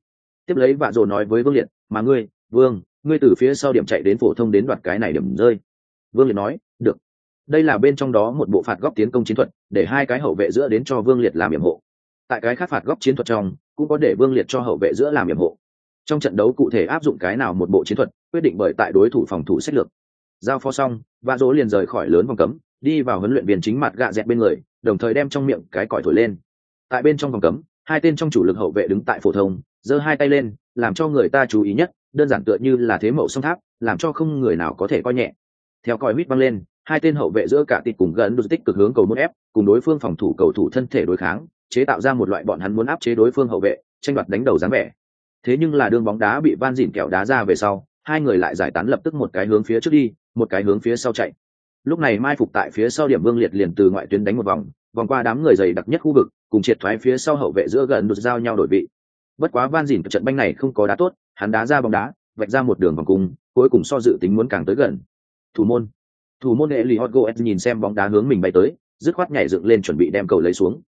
Tiếp lấy vạ rổ nói với vương liệt, mà ngươi, vương ngươi từ phía sau điểm chạy đến phổ thông đến đoạt cái này điểm rơi. Vương liệt nói, được. Đây là bên trong đó một bộ phạt góc tiến công chiến thuật, để hai cái hậu vệ giữa đến cho vương liệt làm nhiệm hộ. Tại cái khác phạt góc chiến thuật trong, cũng có để vương liệt cho hậu vệ giữa làm nhiệm hộ. Trong trận đấu cụ thể áp dụng cái nào một bộ chiến thuật, quyết định bởi tại đối thủ phòng thủ sách lược. Giao phó xong và dỗ liền rời khỏi lớn vòng cấm, đi vào huấn luyện viên chính mặt gạ dẹt bên người, đồng thời đem trong miệng cái còi thổi lên. Tại bên trong vòng cấm, hai tên trong chủ lực hậu vệ đứng tại phổ thông, giơ hai tay lên, làm cho người ta chú ý nhất đơn giản tựa như là thế mẫu song tháp, làm cho không người nào có thể coi nhẹ. Theo còi huýt văng lên, hai tên hậu vệ giữa cả tịt cùng gần đột tích cực hướng cầu muốn ép, cùng đối phương phòng thủ cầu thủ thân thể đối kháng, chế tạo ra một loại bọn hắn muốn áp chế đối phương hậu vệ, tranh đoạt đánh đầu dáng vẻ. Thế nhưng là đường bóng đá bị van dỉn kẹo đá ra về sau, hai người lại giải tán lập tức một cái hướng phía trước đi, một cái hướng phía sau chạy. Lúc này mai phục tại phía sau điểm vương liệt liền từ ngoại tuyến đánh một vòng vòng qua đám người dày đặc nhất khu vực, cùng triệt thoái phía sau hậu vệ giữa gần đột giao nhau đổi vị. Bất quá van dỉn trận banh này không có đá tốt hắn đá ra bóng đá, vạch ra một đường vòng cung, cuối cùng so dự tính muốn càng tới gần. Thủ môn. Thủ môn hệ lì hot goet nhìn xem bóng đá hướng mình bay tới, dứt khoát nhảy dựng lên chuẩn bị đem cầu lấy xuống.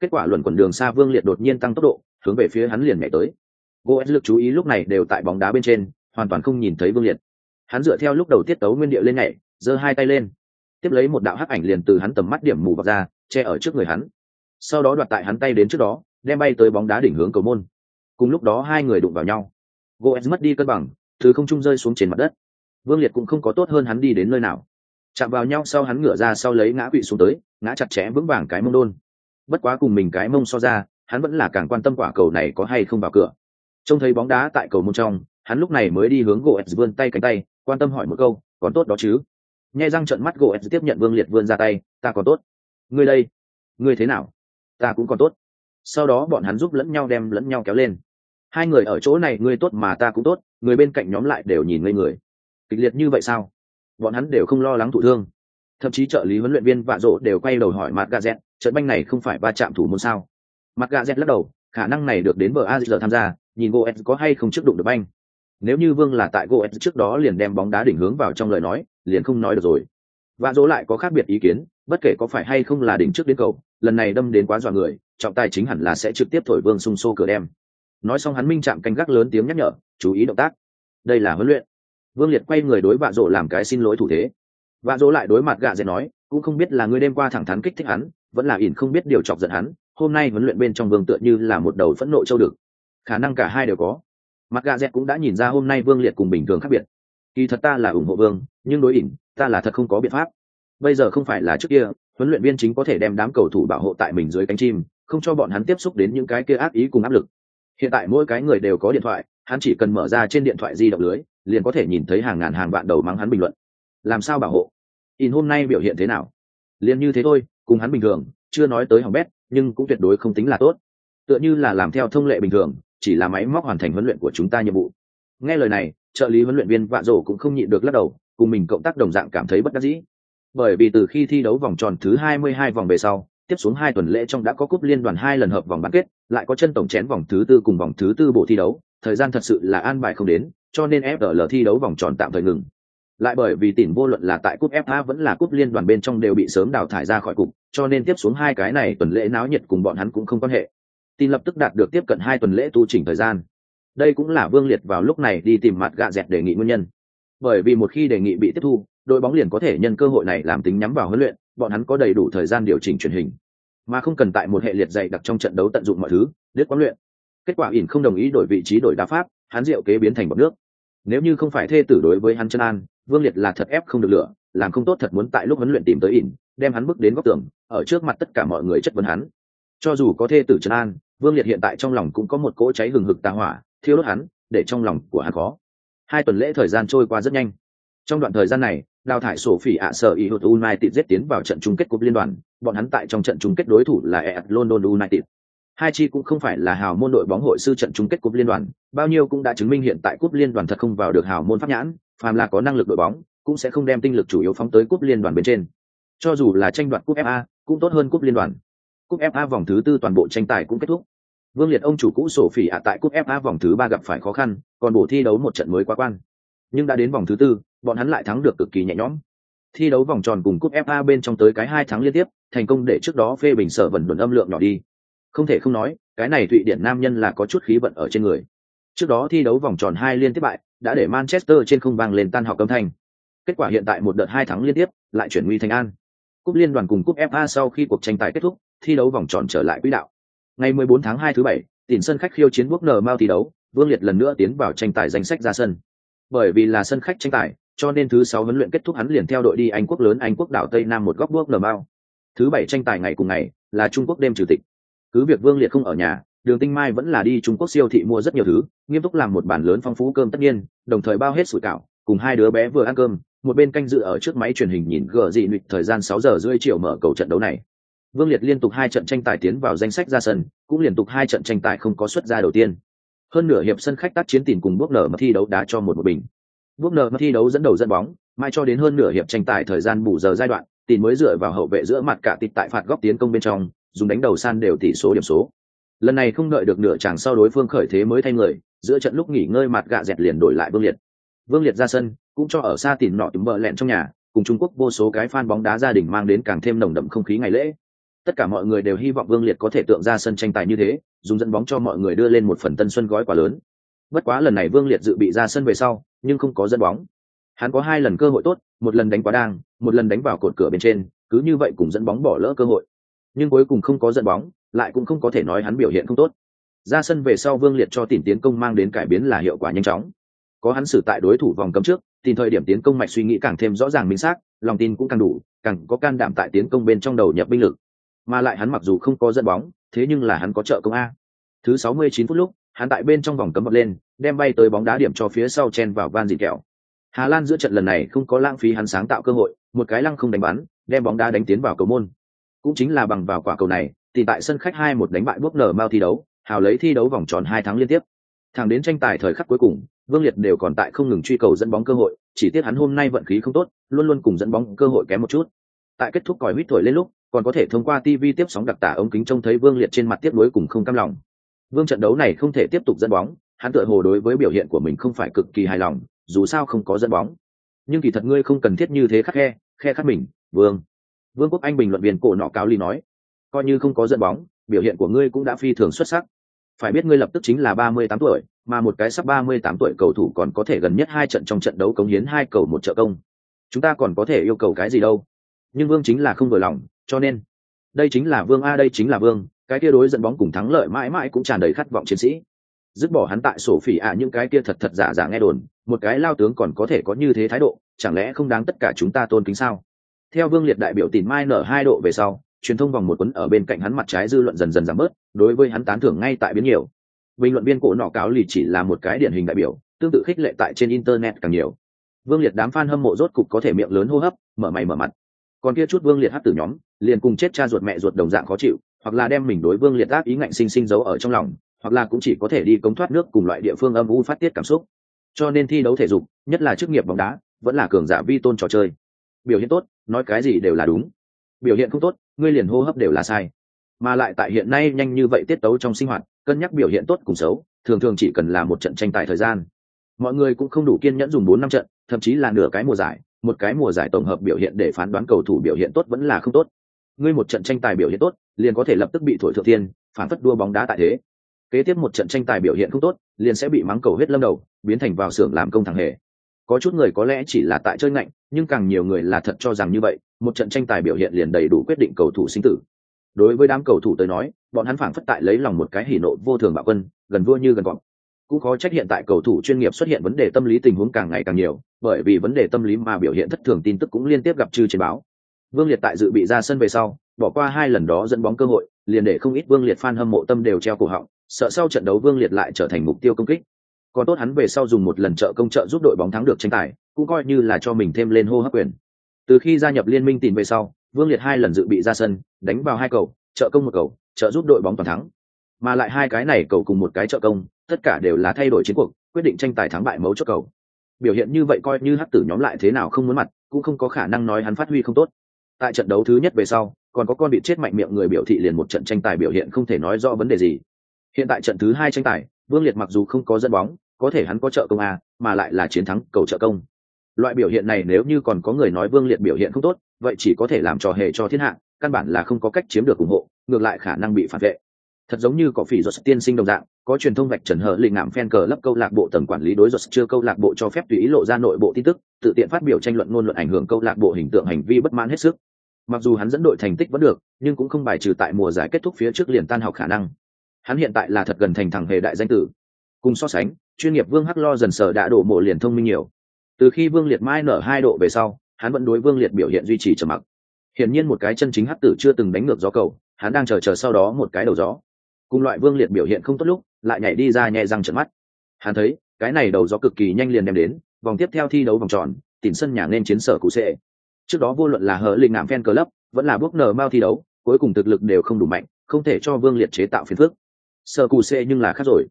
Kết quả luẩn quẩn đường xa vương liệt đột nhiên tăng tốc độ, hướng về phía hắn liền nhảy tới. Goet lực chú ý lúc này đều tại bóng đá bên trên, hoàn toàn không nhìn thấy vương liệt. Hắn dựa theo lúc đầu tiết tấu nguyên điệu lên nhảy, giơ hai tay lên. Tiếp lấy một đạo hắc ảnh liền từ hắn tầm mắt điểm mù vào ra, che ở trước người hắn. Sau đó đoạt tại hắn tay đến trước đó, đem bay tới bóng đá đỉnh hướng cầu môn. Cùng lúc đó hai người đụng vào nhau goetz mất đi cân bằng, thứ không trung rơi xuống trên mặt đất. Vương liệt cũng không có tốt hơn hắn đi đến nơi nào. Chạm vào nhau sau hắn ngửa ra sau lấy ngã quỵ xuống tới, ngã chặt chẽ vững vàng cái mông đôn. Bất quá cùng mình cái mông so ra, hắn vẫn là càng quan tâm quả cầu này có hay không vào cửa. Trông thấy bóng đá tại cầu mông trong, hắn lúc này mới đi hướng goetz vươn tay cánh tay, quan tâm hỏi một câu, còn tốt đó chứ? Nhai răng trận mắt goetz tiếp nhận vương liệt vươn ra tay, ta còn tốt. Ngươi đây, ngươi thế nào? Ta cũng còn tốt. Sau đó bọn hắn giúp lẫn nhau đem lẫn nhau kéo lên hai người ở chỗ này, ngươi tốt mà ta cũng tốt, người bên cạnh nhóm lại đều nhìn ngây người. Kịch liệt như vậy sao? Bọn hắn đều không lo lắng thụ thương. Thậm chí trợ lý huấn luyện viên vạ rộ đều quay đầu hỏi mặt gà rẽ trận banh này không phải va chạm thủ môn sao? Mặt gà rẽ lắc đầu, khả năng này được đến bờ a tham gia, nhìn goetz có hay không trước đụng được banh. Nếu như vương là tại goetz trước đó liền đem bóng đá đỉnh hướng vào trong lời nói, liền không nói được rồi. Vạ rộ lại có khác biệt ý kiến, bất kể có phải hay không là đỉnh trước đến cầu, lần này đâm đến quá dọa người, trọng tài chính hẳn là sẽ trực tiếp thổi vương sung xô cửa đem nói xong hắn minh chạm canh gác lớn tiếng nhắc nhở, chú ý động tác. Đây là huấn luyện. Vương liệt quay người đối vạ rộ làm cái xin lỗi thủ thế. Vạ rộ lại đối mặt gạ dẹt nói, cũng không biết là ngươi đêm qua thẳng thắn kích thích hắn, vẫn là ỉn không biết điều chọc giận hắn, hôm nay huấn luyện bên trong vương tựa như là một đầu phẫn nộ châu được. Khả năng cả hai đều có. Mặt gạ dẹt cũng đã nhìn ra hôm nay vương liệt cùng bình thường khác biệt. Kỳ thật ta là ủng hộ vương, nhưng đối ỉn, ta là thật không có biện pháp. Bây giờ không phải là trước kia, huấn luyện viên chính có thể đem đám cầu thủ bảo hộ tại mình dưới cánh chim, không cho bọn hắn tiếp xúc đến những cái kia ác ý cùng áp lực hiện tại mỗi cái người đều có điện thoại, hắn chỉ cần mở ra trên điện thoại di động lưới, liền có thể nhìn thấy hàng ngàn hàng vạn đầu mắng hắn bình luận. Làm sao bảo hộ? In hôm nay biểu hiện thế nào? Liền như thế thôi, cùng hắn bình thường, chưa nói tới hỏng bét, nhưng cũng tuyệt đối không tính là tốt. Tựa như là làm theo thông lệ bình thường, chỉ là máy móc hoàn thành huấn luyện của chúng ta nhiệm vụ. Nghe lời này, trợ lý huấn luyện viên vạ rổ cũng không nhịn được lắc đầu, cùng mình cộng tác đồng dạng cảm thấy bất đắc dĩ. Bởi vì từ khi thi đấu vòng tròn thứ 22 vòng về sau tiếp xuống hai tuần lễ trong đã có cúp liên đoàn hai lần hợp vòng bán kết, lại có chân tổng chén vòng thứ tư cùng vòng thứ tư bộ thi đấu. Thời gian thật sự là an bài không đến, cho nên fl thi đấu vòng tròn tạm thời ngừng. Lại bởi vì tỉnh vô luận là tại cúp fa vẫn là cúp liên đoàn bên trong đều bị sớm đào thải ra khỏi cục, cho nên tiếp xuống hai cái này tuần lễ náo nhiệt cùng bọn hắn cũng không quan hệ. Tin lập tức đạt được tiếp cận hai tuần lễ tu chỉnh thời gian. Đây cũng là vương liệt vào lúc này đi tìm mặt gạ dẹt đề nghị nguyên nhân. Bởi vì một khi đề nghị bị tiếp thu, đội bóng liền có thể nhân cơ hội này làm tính nhắm vào huấn luyện bọn hắn có đầy đủ thời gian điều chỉnh truyền hình, mà không cần tại một hệ liệt dày đặc trong trận đấu tận dụng mọi thứ đứt quán luyện. Kết quả ỉn không đồng ý đổi vị trí đổi đá pháp, hắn diệu kế biến thành bọc nước. Nếu như không phải thê tử đối với hắn chân an, vương liệt là thật ép không được lửa, làm không tốt thật muốn tại lúc huấn luyện tìm tới ỉn, đem hắn bước đến góc tường, ở trước mặt tất cả mọi người chất vấn hắn. Cho dù có thê tử chân an, vương liệt hiện tại trong lòng cũng có một cỗ cháy hừng hực tà hỏa, thiêu đốt hắn, để trong lòng của hắn khó. Hai tuần lễ thời gian trôi qua rất nhanh. Trong đoạn thời gian này đào thải sổ phỉ ạ sở ý hụt united giết tiến vào trận chung kết cúp liên đoàn. Bọn hắn tại trong trận chung kết đối thủ là EF london united. Hai chi cũng không phải là hào môn đội bóng hội sư trận chung kết cúp liên đoàn. Bao nhiêu cũng đã chứng minh hiện tại cúp liên đoàn thật không vào được hào môn pháp nhãn. Phàm là có năng lực đội bóng, cũng sẽ không đem tinh lực chủ yếu phóng tới cúp liên đoàn bên trên. Cho dù là tranh đoạt cúp fa cũng tốt hơn cúp liên đoàn. Cúp fa vòng thứ tư toàn bộ tranh tài cũng kết thúc. Vương liệt ông chủ cũ sổ phỉ ạ tại cúp fa vòng thứ ba gặp phải khó khăn, còn bổ thi đấu một trận mới quá quan. Nhưng đã đến vòng thứ tư bọn hắn lại thắng được cực kỳ nhẹ nhõm. Thi đấu vòng tròn cùng cúp fa bên trong tới cái hai tháng liên tiếp thành công để trước đó phê bình sở vẫn đồn âm lượng nhỏ đi. Không thể không nói cái này thụy điển nam nhân là có chút khí vận ở trên người. Trước đó thi đấu vòng tròn hai liên tiếp bại đã để manchester trên không vang lên tan học âm thanh. Kết quả hiện tại một đợt hai tháng liên tiếp lại chuyển nguy thành an. Cúp liên đoàn cùng cúp FA sau khi cuộc tranh tài kết thúc, thi đấu vòng tròn trở lại quỹ đạo. Ngày 14 tháng 2 thứ bảy, tỉnh sân khách khiêu chiến quốc nở mau thi đấu, Vương Liệt lần nữa tiến vào tranh tài danh sách ra sân. Bởi vì là sân khách tranh tài, cho nên thứ sáu huấn luyện kết thúc hắn liền theo đội đi Anh quốc lớn Anh quốc đảo Tây Nam một góc bước lờ mau. Thứ bảy tranh tài ngày cùng ngày là Trung Quốc đêm chủ tịch. Cứ việc Vương Liệt không ở nhà, Đường Tinh Mai vẫn là đi Trung Quốc siêu thị mua rất nhiều thứ, nghiêm túc làm một bản lớn phong phú cơm tất nhiên, đồng thời bao hết sủi cảo, cùng hai đứa bé vừa ăn cơm, một bên canh dự ở trước máy truyền hình nhìn gờ dị nụy thời gian sáu giờ rưỡi chiều mở cầu trận đấu này. Vương Liệt liên tục hai trận tranh tài tiến vào danh sách ra sân, cũng liên tục hai trận tranh tài không có xuất ra đầu tiên. Hơn nửa hiệp sân khách tác chiến tìm cùng bước nở mà thi đấu đá cho một một bình. Bước nở mà thi đấu dẫn đầu dẫn bóng, mai cho đến hơn nửa hiệp tranh tài thời gian bù giờ giai đoạn, tìm mới dựa vào hậu vệ giữa mặt cả tịt tại phạt góc tiến công bên trong, dùng đánh đầu san đều tỷ số điểm số. Lần này không đợi được nửa chàng sau đối phương khởi thế mới thay người, giữa trận lúc nghỉ ngơi mặt gạ dẹt liền đổi lại Vương Liệt. Vương Liệt ra sân, cũng cho ở xa tìm nọ túm bờ lẹn trong nhà, cùng Trung Quốc vô số cái fan bóng đá gia đình mang đến càng thêm nồng đậm không khí ngày lễ. Tất cả mọi người đều hy vọng Vương Liệt có thể tượng ra sân tranh tài như thế, dùng dẫn bóng cho mọi người đưa lên một phần tân xuân gói quà lớn. Bất quá lần này Vương Liệt dự bị ra sân về sau, nhưng không có dẫn bóng. Hắn có hai lần cơ hội tốt, một lần đánh quá đang, một lần đánh vào cột cửa bên trên, cứ như vậy cùng dẫn bóng bỏ lỡ cơ hội. Nhưng cuối cùng không có dẫn bóng, lại cũng không có thể nói hắn biểu hiện không tốt. Ra sân về sau Vương Liệt cho tìm tiến công mang đến cải biến là hiệu quả nhanh chóng. Có hắn xử tại đối thủ vòng cấm trước, tìm thời điểm tiến công mạch suy nghĩ càng thêm rõ ràng minh xác, lòng tin cũng càng đủ, càng có can đảm tại tiến công bên trong đầu nhập binh lực. Mà lại hắn mặc dù không có dẫn bóng, thế nhưng là hắn có trợ công a. Thứ 69 phút lúc, hắn tại bên trong vòng cấm bật lên, đem bay tới bóng đá điểm cho phía sau chen vào van dịt kẹo. Hà Lan giữa trận lần này không có lãng phí hắn sáng tạo cơ hội, một cái lăng không đánh bắn, đem bóng đá đánh tiến vào cầu môn. Cũng chính là bằng vào quả cầu này, thì tại sân khách hai một đánh bại bước nở mau thi đấu, hào lấy thi đấu vòng tròn hai tháng liên tiếp. Thẳng đến tranh tài thời khắc cuối cùng, Vương Liệt đều còn tại không ngừng truy cầu dẫn bóng cơ hội, chỉ tiếc hắn hôm nay vận khí không tốt, luôn luôn cùng dẫn bóng cơ hội kém một chút. Tại kết thúc còi huýt thổi lên lúc, còn có thể thông qua TV tiếp sóng đặc tả ống kính trông thấy Vương Liệt trên mặt tiếc nuối cùng không cam lòng. Vương trận đấu này không thể tiếp tục dẫn bóng, hắn tựa hồ đối với biểu hiện của mình không phải cực kỳ hài lòng, dù sao không có dẫn bóng. Nhưng kỳ thật ngươi không cần thiết như thế khắc khe, khe khắc mình, Vương. Vương Quốc Anh bình luận viên cổ nọ cáo ly nói, coi như không có dẫn bóng, biểu hiện của ngươi cũng đã phi thường xuất sắc. Phải biết ngươi lập tức chính là ba mươi tám tuổi, mà một cái sắp ba mươi tám tuổi cầu thủ còn có thể gần nhất hai trận trong trận đấu cống hiến hai cầu một trợ công. Chúng ta còn có thể yêu cầu cái gì đâu? Nhưng Vương chính là không vừa lòng, cho nên đây chính là Vương a đây chính là Vương, cái kia đối dẫn bóng cùng thắng lợi mãi mãi cũng tràn đầy khát vọng chiến sĩ. Dứt bỏ hắn tại sổ phỉ ạ những cái kia thật thật giả giả nghe đồn, một cái lao tướng còn có thể có như thế thái độ, chẳng lẽ không đáng tất cả chúng ta tôn kính sao? Theo Vương Liệt đại biểu tìm mai nở hai độ về sau, truyền thông vòng một quấn ở bên cạnh hắn mặt trái dư luận dần dần giảm bớt, đối với hắn tán thưởng ngay tại biến nhiều. Bình luận viên cổ nọ cáo lì chỉ là một cái điển hình đại biểu, tương tự khích lệ tại trên internet càng nhiều. Vương Liệt đám fan hâm mộ rốt cục có thể miệng lớn hô hấp, mở mày mở mặt. Còn kia chút Vương Liệt hát tử nhóm, liền cùng chết cha ruột mẹ ruột đồng dạng khó chịu, hoặc là đem mình đối Vương Liệt ác ý ngạnh sinh sinh giấu ở trong lòng, hoặc là cũng chỉ có thể đi cống thoát nước cùng loại địa phương âm u phát tiết cảm xúc. Cho nên thi đấu thể dục, nhất là chức nghiệp bóng đá, vẫn là cường giả vi tôn trò chơi. Biểu hiện tốt, nói cái gì đều là đúng. Biểu hiện không tốt, ngươi liền hô hấp đều là sai mà lại tại hiện nay nhanh như vậy tiết tấu trong sinh hoạt cân nhắc biểu hiện tốt cùng xấu thường thường chỉ cần là một trận tranh tài thời gian mọi người cũng không đủ kiên nhẫn dùng bốn năm trận thậm chí là nửa cái mùa giải một cái mùa giải tổng hợp biểu hiện để phán đoán cầu thủ biểu hiện tốt vẫn là không tốt ngươi một trận tranh tài biểu hiện tốt, liền có thể lập tức bị thổi thượng thiên, phản phất đua bóng đá tại thế. Kế tiếp một trận tranh tài biểu hiện không tốt, liền sẽ bị mắng cầu huyết lâm đầu, biến thành vào xưởng làm công thằng hề. Có chút người có lẽ chỉ là tại chơi ngạnh, nhưng càng nhiều người là thật cho rằng như vậy, một trận tranh tài biểu hiện liền đầy đủ quyết định cầu thủ sinh tử. Đối với đám cầu thủ tới nói, bọn hắn phản phất tại lấy lòng một cái hỉ nộ vô thường bạo quân, gần vua như gần gọn cũng khó trách hiện tại cầu thủ chuyên nghiệp xuất hiện vấn đề tâm lý tình huống càng ngày càng nhiều, bởi vì vấn đề tâm lý mà biểu hiện thất thường tin tức cũng liên tiếp gặp trừ trên báo vương liệt tại dự bị ra sân về sau, bỏ qua hai lần đó dẫn bóng cơ hội, liền để không ít vương liệt fan hâm mộ tâm đều treo cổ họng, sợ sau trận đấu vương liệt lại trở thành mục tiêu công kích. Còn tốt hắn về sau dùng một lần trợ công trợ giúp đội bóng thắng được tranh tài, cũng coi như là cho mình thêm lên hô hấp quyền. Từ khi gia nhập liên minh tìm về sau, vương liệt hai lần dự bị ra sân, đánh vào hai cầu, trợ công một cầu, trợ giúp đội bóng toàn thắng. Mà lại hai cái này cầu cùng một cái trợ công, tất cả đều là thay đổi chiến cuộc, quyết định tranh tài thắng bại mấu chốt cầu. Biểu hiện như vậy coi như hắc tử nhóm lại thế nào không muốn mặt, cũng không có khả năng nói hắn phát huy không tốt tại trận đấu thứ nhất về sau, còn có con bị chết mạnh miệng người biểu thị liền một trận tranh tài biểu hiện không thể nói rõ vấn đề gì. Hiện tại trận thứ hai tranh tài, vương liệt mặc dù không có dẫn bóng, có thể hắn có trợ công a, mà lại là chiến thắng cầu trợ công. Loại biểu hiện này nếu như còn có người nói vương liệt biểu hiện không tốt, vậy chỉ có thể làm trò hề cho thiên hạ, căn bản là không có cách chiếm được ủng hộ, ngược lại khả năng bị phản vệ. Thật giống như có phỉ ruột tiên sinh đồng dạng, có truyền thông vạch trần hờ lịnh ngạm phen cờ lấp câu lạc bộ tầng quản lý đối ruột chưa câu lạc bộ cho phép tùy ý lộ ra nội bộ tin tức, tự tiện phát biểu tranh luận ngôn luận ảnh hưởng câu lạc bộ hình tượng hành vi bất mãn hết sức mặc dù hắn dẫn đội thành tích vẫn được, nhưng cũng không bài trừ tại mùa giải kết thúc phía trước liền tan học khả năng. Hắn hiện tại là thật gần thành thẳng hề đại danh tử. Cùng so sánh, chuyên nghiệp vương hắc lo dần sở đã đổ mộ liền thông minh nhiều. Từ khi vương liệt mai nở hai độ về sau, hắn vẫn đối vương liệt biểu hiện duy trì trầm mặc. Hiển nhiên một cái chân chính hắc tử chưa từng đánh ngược gió cầu, hắn đang chờ chờ sau đó một cái đầu gió. Cùng loại vương liệt biểu hiện không tốt lúc, lại nhảy đi ra nhẹ răng trận mắt. Hắn thấy, cái này đầu gió cực kỳ nhanh liền đem đến, vòng tiếp theo thi đấu vòng tròn, tìm sân nhà nên chiến sở cụ sệ trước đó vô luận là hở linh ngạm fan club vẫn là bước nở mau thi đấu cuối cùng thực lực đều không đủ mạnh không thể cho vương liệt chế tạo phiền phức. Sở cụ sệ nhưng là khác rồi.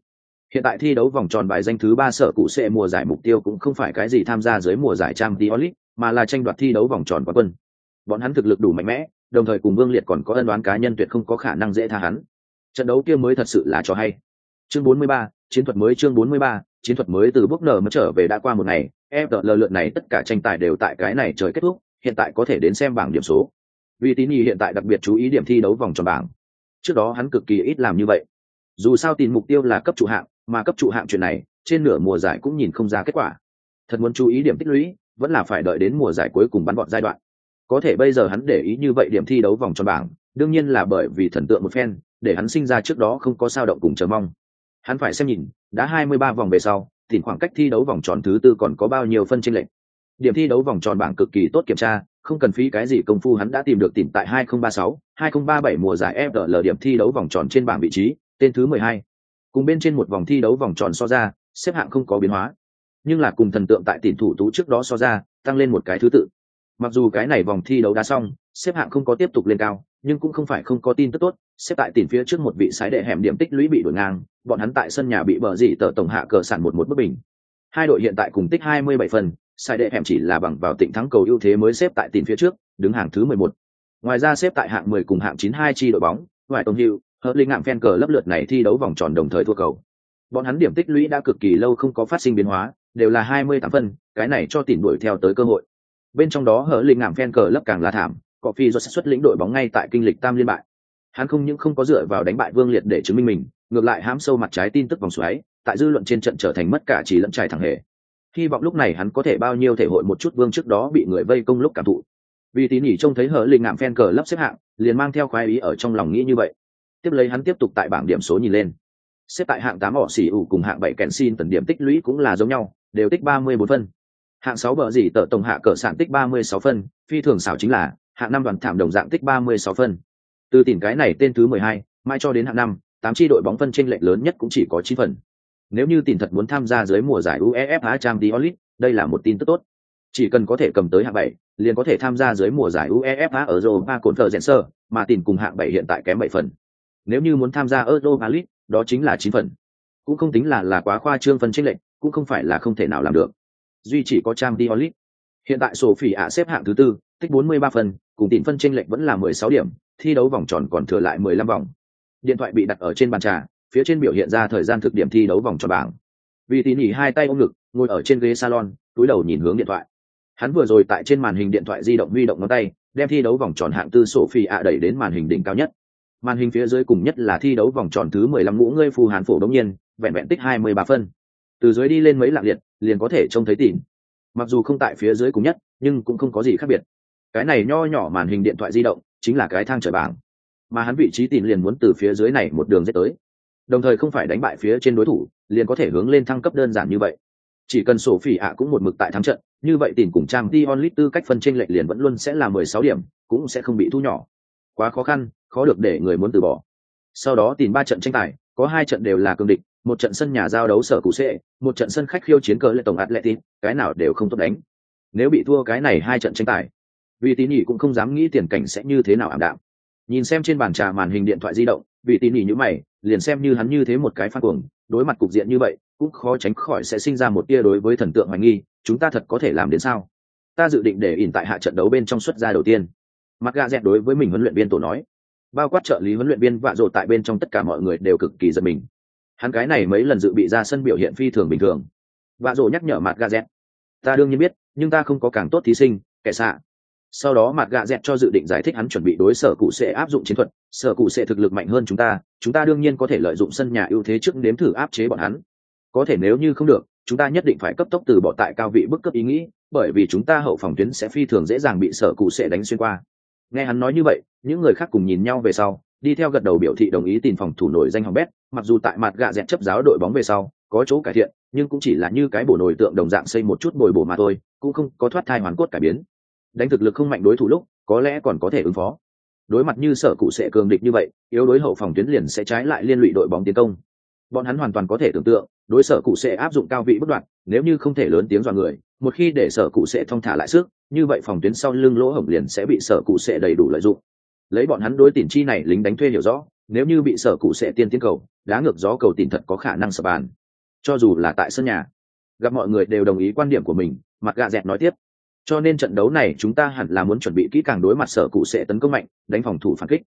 Hiện tại thi đấu vòng tròn bài danh thứ ba sở cụ sệ mùa giải mục tiêu cũng không phải cái gì tham gia dưới mùa giải trang diolit mà là tranh đoạt thi đấu vòng tròn quán quân. Bọn hắn thực lực đủ mạnh mẽ đồng thời cùng vương liệt còn có ân đoán cá nhân tuyệt không có khả năng dễ tha hắn. Trận đấu kia mới thật sự là cho hay. Chương 43, chiến thuật mới chương 43, chiến thuật mới từ bước nở mới trở về đã qua một ngày fl lượt này tất cả tranh tài đều tại cái này trời kết thúc hiện tại có thể đến xem bảng điểm số. Vì tín nhì hiện tại đặc biệt chú ý điểm thi đấu vòng tròn bảng. Trước đó hắn cực kỳ ít làm như vậy. Dù sao tìm mục tiêu là cấp trụ hạng, mà cấp trụ hạng chuyện này, trên nửa mùa giải cũng nhìn không ra kết quả. Thật muốn chú ý điểm tích lũy, vẫn là phải đợi đến mùa giải cuối cùng bắn gọn giai đoạn. Có thể bây giờ hắn để ý như vậy điểm thi đấu vòng tròn bảng, đương nhiên là bởi vì thần tượng một phen, để hắn sinh ra trước đó không có sao động cùng chờ mong. Hắn phải xem nhìn, đã 23 vòng về sau thì khoảng cách thi đấu vòng tròn thứ tư còn có bao nhiêu phân chênh lệch điểm thi đấu vòng tròn bảng cực kỳ tốt kiểm tra không cần phí cái gì công phu hắn đã tìm được tìm tại 2036, 2037 mùa giải FL điểm thi đấu vòng tròn trên bảng vị trí, tên thứ 12. Cùng bên trên một vòng thi đấu vòng tròn so ra, xếp hạng không có biến hóa, nhưng là cùng thần tượng tại tỉnh thủ tú trước đó so ra, tăng lên một cái thứ tự. Mặc dù cái này vòng thi đấu đã xong, xếp hạng không có tiếp tục lên cao, nhưng cũng không phải không có tin tức tốt, xếp tại tỉnh phía trước một vị sái đệ hẻm điểm tích lũy bị đổi ngang, bọn hắn tại sân nhà bị bờ dị tờ tổng hạ cờ sản một một bất bình. Hai đội hiện tại cùng tích 27 phần, sai đệ hẻm chỉ là bằng vào tịnh thắng cầu ưu thế mới xếp tại tìm phía trước, đứng hàng thứ 11. Ngoài ra xếp tại hạng 10 cùng hạng 92 chi đội bóng, ngoài Tông Hữu, hợp linh hạng phen cờ lấp lượt này thi đấu vòng tròn đồng thời thua cầu. Bọn hắn điểm tích lũy đã cực kỳ lâu không có phát sinh biến hóa, đều là 28 phân, cái này cho tìm đuổi theo tới cơ hội. Bên trong đó hở linh ngạm phen cờ lấp càng là thảm, có phi do xuất lĩnh đội bóng ngay tại kinh lịch tam liên bại. Hắn không những không có dựa vào đánh bại Vương Liệt để chứng minh mình, ngược lại hãm sâu mặt trái tin tức vòng xoáy, tại dư luận trên trận trở thành mất cả chỉ lẫn trải thẳng hề hy vọng lúc này hắn có thể bao nhiêu thể hội một chút vương trước đó bị người vây công lúc cảm thụ. Vì tín nhỉ trông thấy hở linh ngạm phen cờ lấp xếp hạng, liền mang theo khoái ý ở trong lòng nghĩ như vậy. Tiếp lấy hắn tiếp tục tại bảng điểm số nhìn lên. Xếp tại hạng tám họ xỉ ủ cùng hạng bảy kèn xin tần điểm tích lũy cũng là giống nhau, đều tích ba mươi bốn phân. Hạng sáu bờ dỉ tờ tổng hạ cờ sản tích ba mươi sáu phân, phi thường xảo chính là, hạng năm đoàn thảm đồng dạng tích ba mươi sáu phân. Từ tìm cái này tên thứ mười hai, mai cho đến hạng năm, tám tri đội bóng phân tranh lệch lớn nhất cũng chỉ có chín phần nếu như tỉnh thật muốn tham gia dưới mùa giải UEFA Champions League, đây là một tin tức tốt. Chỉ cần có thể cầm tới hạng 7, liền có thể tham gia dưới mùa giải UEFA ở Europa Conference, mà tỉnh cùng hạng 7 hiện tại kém 7 phần. Nếu như muốn tham gia Europa League, đó chính là 9 phần. Cũng không tính là là quá khoa trương phần chênh lệch, cũng không phải là không thể nào làm được. Duy chỉ có Champions League. Hiện tại Sophie ạ xếp hạng thứ tư, tích 43 phần, cùng tỉnh phân chênh lệch vẫn là 16 điểm, thi đấu vòng tròn còn thừa lại 15 vòng. Điện thoại bị đặt ở trên bàn trà, phía trên biểu hiện ra thời gian thực điểm thi đấu vòng tròn bảng. Vì tỉ nỉ hai tay ôm ngực, ngồi ở trên ghế salon, túi đầu nhìn hướng điện thoại. Hắn vừa rồi tại trên màn hình điện thoại di động huy động ngón tay, đem thi đấu vòng tròn hạng tư sổ phi ạ đẩy đến màn hình đỉnh cao nhất. Màn hình phía dưới cùng nhất là thi đấu vòng tròn thứ mười lăm ngũ ngươi phù hàn phổ đông nhiên, vẹn vẹn tích hai mươi ba phân. Từ dưới đi lên mấy lạc liệt, liền có thể trông thấy tìm mặc dù không tại phía dưới cùng nhất, nhưng cũng không có gì khác biệt. Cái này nho nhỏ màn hình điện thoại di động, chính là cái thang trời bảng. Mà hắn vị trí tìm liền muốn từ phía dưới này một đường dết tới đồng thời không phải đánh bại phía trên đối thủ, liền có thể hướng lên thăng cấp đơn giản như vậy. Chỉ cần sổ phỉ ạ cũng một mực tại thắng trận, như vậy tìm cùng trang t onlit tư cách phân tranh lệch liền vẫn luôn sẽ là mười sáu điểm, cũng sẽ không bị thu nhỏ. Quá khó khăn, khó được để người muốn từ bỏ. Sau đó tìm ba trận tranh tài, có hai trận đều là cương địch, một trận sân nhà giao đấu sở cụ sệ, một trận sân khách khiêu chiến cờ lệ tổng atletic cái nào đều không tốt đánh. Nếu bị thua cái này hai trận tranh tài vì tín nhỉ cũng không dám nghĩ tiền cảnh sẽ như thế nào ảm đạm. Nhìn xem trên bàn trà màn hình điện thoại di động vì tín nhỉ như mày liền xem như hắn như thế một cái phát cuồng, đối mặt cục diện như vậy, cũng khó tránh khỏi sẽ sinh ra một tia đối với thần tượng hoài nghi, chúng ta thật có thể làm đến sao? Ta dự định để ỉn tại hạ trận đấu bên trong xuất gia đầu tiên. Mặt gà dẹt đối với mình huấn luyện viên tổ nói. Bao quát trợ lý huấn luyện viên vạ rộ tại bên trong tất cả mọi người đều cực kỳ giật mình. Hắn cái này mấy lần dự bị ra sân biểu hiện phi thường bình thường. Vạ rộ nhắc nhở mặt gà dẹt. Ta đương nhiên biết, nhưng ta không có càng tốt thí sinh, kẻ xạ sau đó mặt gạ dẹt cho dự định giải thích hắn chuẩn bị đối sở cụ sẽ áp dụng chiến thuật. Sở cụ sẽ thực lực mạnh hơn chúng ta chúng ta đương nhiên có thể lợi dụng sân nhà ưu thế trước nếm thử áp chế bọn hắn. Có thể nếu như không được, chúng ta nhất định phải cấp tốc từ bỏ tại cao vị bức cấp ý nghĩ, bởi vì chúng ta hậu phòng tuyến sẽ phi thường dễ dàng bị sở cụ sẽ đánh xuyên qua. Nghe hắn nói như vậy, những người khác cùng nhìn nhau về sau, đi theo gật đầu biểu thị đồng ý tìm phòng thủ nổi danh hỏng bét. Mặc dù tại mặt gạ dẹt chấp giáo đội bóng về sau, có chỗ cải thiện, nhưng cũng chỉ là như cái bổ nổi tượng đồng dạng xây một chút bồi bổ mà thôi, cũng không có thoát thai hoàn cốt cải biến đánh thực lực không mạnh đối thủ lúc, có lẽ còn có thể ứng phó. Đối mặt như sở cụ sẽ cường địch như vậy, yếu đối hậu phòng tuyến liền sẽ trái lại liên lụy đội bóng tiến công. Bọn hắn hoàn toàn có thể tưởng tượng, đối sở cụ sẽ áp dụng cao vị bất đoạn, nếu như không thể lớn tiếng dọa người, một khi để sở cụ sẽ thong thả lại sức, như vậy phòng tuyến sau lưng lỗ hổng liền sẽ bị sở cụ sẽ đầy đủ lợi dụng. Lấy bọn hắn đối tiền chi này lính đánh thuê hiểu rõ, nếu như bị sở cụ sẽ tiên tiến cầu, đá ngược gió cầu tiền thật có khả năng sập bàn. Cho dù là tại sân nhà, gặp mọi người đều đồng ý quan điểm của mình, mặt gạ dẹt nói tiếp cho nên trận đấu này chúng ta hẳn là muốn chuẩn bị kỹ càng đối mặt sở cụ sẽ tấn công mạnh, đánh phòng thủ phản kích.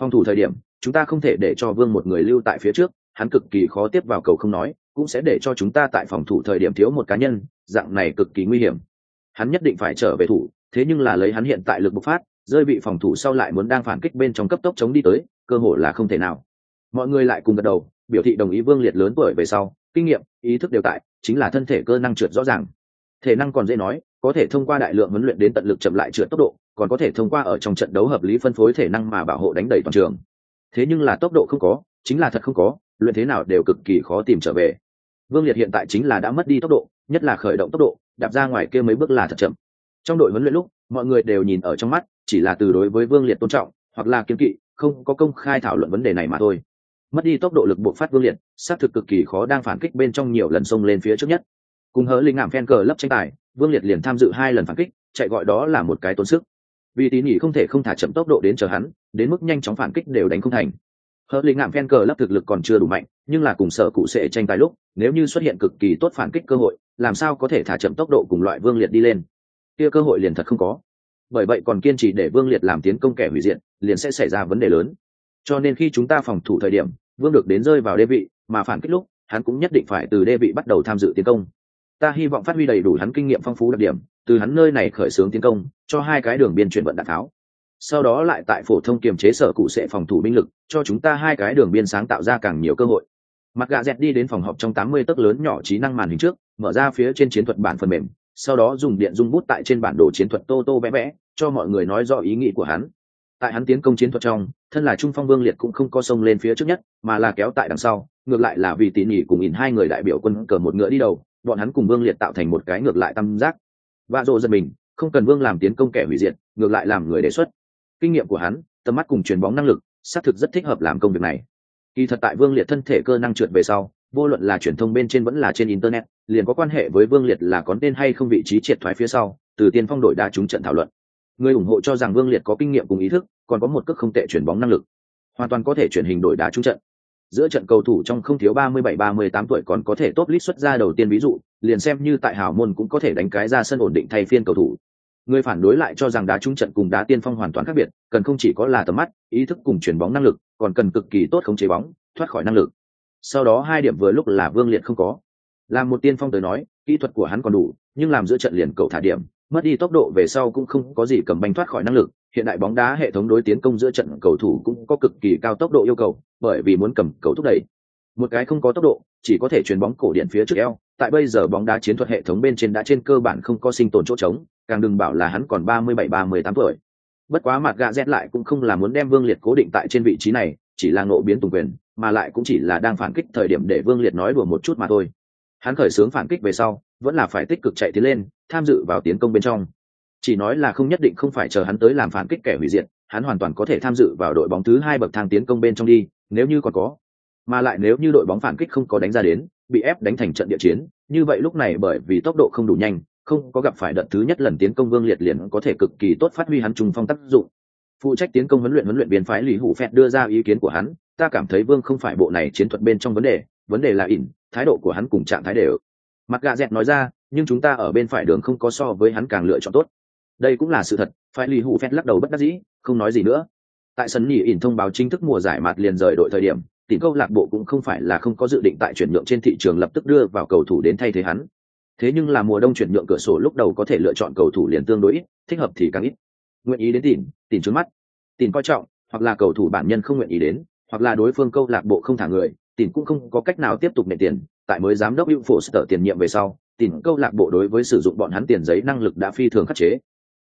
Phòng thủ thời điểm, chúng ta không thể để cho vương một người lưu tại phía trước, hắn cực kỳ khó tiếp vào cầu không nói, cũng sẽ để cho chúng ta tại phòng thủ thời điểm thiếu một cá nhân, dạng này cực kỳ nguy hiểm. Hắn nhất định phải trở về thủ, thế nhưng là lấy hắn hiện tại lực bộc phát, rơi bị phòng thủ sau lại muốn đang phản kích bên trong cấp tốc chống đi tới, cơ hội là không thể nào. Mọi người lại cùng gật đầu, biểu thị đồng ý vương liệt lớn tuổi về sau, kinh nghiệm, ý thức đều tại, chính là thân thể cơ năng trượt rõ ràng. Thể năng còn dễ nói có thể thông qua đại lượng huấn luyện đến tận lực chậm lại trượt tốc độ, còn có thể thông qua ở trong trận đấu hợp lý phân phối thể năng mà bảo hộ đánh đẩy toàn trường. Thế nhưng là tốc độ không có, chính là thật không có, luyện thế nào đều cực kỳ khó tìm trở về. Vương liệt hiện tại chính là đã mất đi tốc độ, nhất là khởi động tốc độ, đạp ra ngoài kia mấy bước là thật chậm. Trong đội huấn luyện lúc, mọi người đều nhìn ở trong mắt, chỉ là từ đối với vương liệt tôn trọng, hoặc là kiếm kỵ, không có công khai thảo luận vấn đề này mà thôi. Mất đi tốc độ lực buộc phát vương liệt, xác thực cực kỳ khó đang phản kích bên trong nhiều lần xông lên phía trước nhất. Cùng hớ linh ngảm phen cờ lấp tranh tài vương liệt liền tham dự hai lần phản kích, chạy gọi đó là một cái tốn sức. Vì tín nhỉ không thể không thả chậm tốc độ đến chờ hắn, đến mức nhanh chóng phản kích đều đánh không thành. Hớ linh ngạm phen cờ lấp thực lực còn chưa đủ mạnh, nhưng là cùng sở cụ sẽ tranh tài lúc, nếu như xuất hiện cực kỳ tốt phản kích cơ hội, làm sao có thể thả chậm tốc độ cùng loại vương liệt đi lên? Kia cơ hội liền thật không có. Bởi vậy còn kiên trì để vương liệt làm tiến công kẻ hủy diện liền sẽ xảy ra vấn đề lớn. Cho nên khi chúng ta phòng thủ thời điểm, vương được đến rơi vào đê vị, mà phản kích lúc, hắn cũng nhất định phải từ đê vị bắt đầu tham dự tiến công ta hy vọng phát huy đầy đủ hắn kinh nghiệm phong phú đặc điểm, từ hắn nơi này khởi xướng tiến công, cho hai cái đường biên chuyển vận đạn tháo. Sau đó lại tại phổ thông kiềm chế sở cụ sẽ phòng thủ binh lực, cho chúng ta hai cái đường biên sáng tạo ra càng nhiều cơ hội. Mặt gà dẹt đi đến phòng họp trong tám mươi tấc lớn nhỏ trí năng màn hình trước, mở ra phía trên chiến thuật bản phần mềm, sau đó dùng điện dung bút tại trên bản đồ chiến thuật tô tô vẽ vẽ, cho mọi người nói rõ ý nghĩ của hắn. Tại hắn tiến công chiến thuật trong, thân là trung phong vương liệt cũng không có sông lên phía trước nhất, mà là kéo tại đằng sau, ngược lại là vì tỉ nỉ cùng ỉn hai người đại biểu quân cờ một ngựa đi đầu bọn hắn cùng vương liệt tạo thành một cái ngược lại tam giác. Và rộ giật mình, không cần vương làm tiến công kẻ hủy diệt, ngược lại làm người đề xuất. Kinh nghiệm của hắn, tầm mắt cùng chuyền bóng năng lực, xác thực rất thích hợp làm công việc này. Kỳ thật tại vương liệt thân thể cơ năng trượt về sau, vô luận là truyền thông bên trên vẫn là trên internet, liền có quan hệ với vương liệt là có tên hay không vị trí triệt thoái phía sau, từ tiên phong đội đa trúng trận thảo luận. Người ủng hộ cho rằng vương liệt có kinh nghiệm cùng ý thức, còn có một cước không tệ chuyển bóng năng lực. Hoàn toàn có thể chuyển hình đổi đá trúng trận giữa trận cầu thủ trong không thiếu ba mươi bảy, ba mươi tám tuổi còn có thể tốt lít xuất ra đầu tiên ví dụ, liền xem như tại hào môn cũng có thể đánh cái ra sân ổn định thay phiên cầu thủ. Người phản đối lại cho rằng đá trung trận cùng đá tiên phong hoàn toàn khác biệt, cần không chỉ có là tầm mắt, ý thức cùng chuyển bóng năng lực, còn cần cực kỳ tốt khống chế bóng, thoát khỏi năng lực. Sau đó hai điểm vừa lúc là vương liệt không có. Làm một tiên phong tới nói, kỹ thuật của hắn còn đủ, nhưng làm giữa trận liền cầu thả điểm mất đi tốc độ về sau cũng không có gì cầm banh thoát khỏi năng lực, hiện đại bóng đá hệ thống đối tiến công giữa trận cầu thủ cũng có cực kỳ cao tốc độ yêu cầu, bởi vì muốn cầm cầu thúc đẩy. Một cái không có tốc độ, chỉ có thể chuyền bóng cổ điện phía trước eo. Tại bây giờ bóng đá chiến thuật hệ thống bên trên đã trên cơ bản không có sinh tồn chỗ trống, càng đừng bảo là hắn còn ba mươi bảy, ba mươi tám tuổi. Bất quá mặt gạ rét lại cũng không là muốn đem vương liệt cố định tại trên vị trí này, chỉ là ngộ biến tùng quyền, mà lại cũng chỉ là đang phản kích thời điểm để vương liệt nói đùa một chút mà thôi. Hắn khởi xướng phản kích về sau, vẫn là phải tích cực chạy tiến lên tham dự vào tiến công bên trong. Chỉ nói là không nhất định không phải chờ hắn tới làm phản kích kẻ hủy diệt, hắn hoàn toàn có thể tham dự vào đội bóng thứ hai bậc thang tiến công bên trong đi, nếu như còn có. Mà lại nếu như đội bóng phản kích không có đánh ra đến, bị ép đánh thành trận địa chiến, như vậy lúc này bởi vì tốc độ không đủ nhanh, không có gặp phải đợt thứ nhất lần tiến công vương liệt liền có thể cực kỳ tốt phát huy hắn trung phong tác dụng. Phụ trách tiến công huấn luyện huấn luyện viên phái lý hủ phẹt đưa ra ý kiến của hắn, ta cảm thấy vương không phải bộ này chiến thuật bên trong vấn đề vấn đề là ỉn, thái độ của hắn cùng trạng thái đều mặt gà dẹt nói ra, nhưng chúng ta ở bên phải đường không có so với hắn càng lựa chọn tốt. Đây cũng là sự thật, phải lì hủ phét lắc đầu bất đắc dĩ, không nói gì nữa. Tại sân nhì ỉn thông báo chính thức mùa giải mặt liền rời đội thời điểm tìm câu lạc bộ cũng không phải là không có dự định tại chuyển nhượng trên thị trường lập tức đưa vào cầu thủ đến thay thế hắn. Thế nhưng là mùa đông chuyển nhượng cửa sổ lúc đầu có thể lựa chọn cầu thủ liền tương đối ít, thích hợp thì càng ít. Nguyện ý đến tìm tìm trốn mắt. Tìm coi trọng, hoặc là cầu thủ bản nhân không nguyện ý đến, hoặc là đối phương câu lạc bộ không thả người tìm cũng không có cách nào tiếp tục nệ tiền tại mới giám đốc hữu phổ sở tiền nhiệm về sau, tìm câu lạc bộ đối với sử dụng bọn hắn tiền giấy năng lực đã phi thường khắc chế.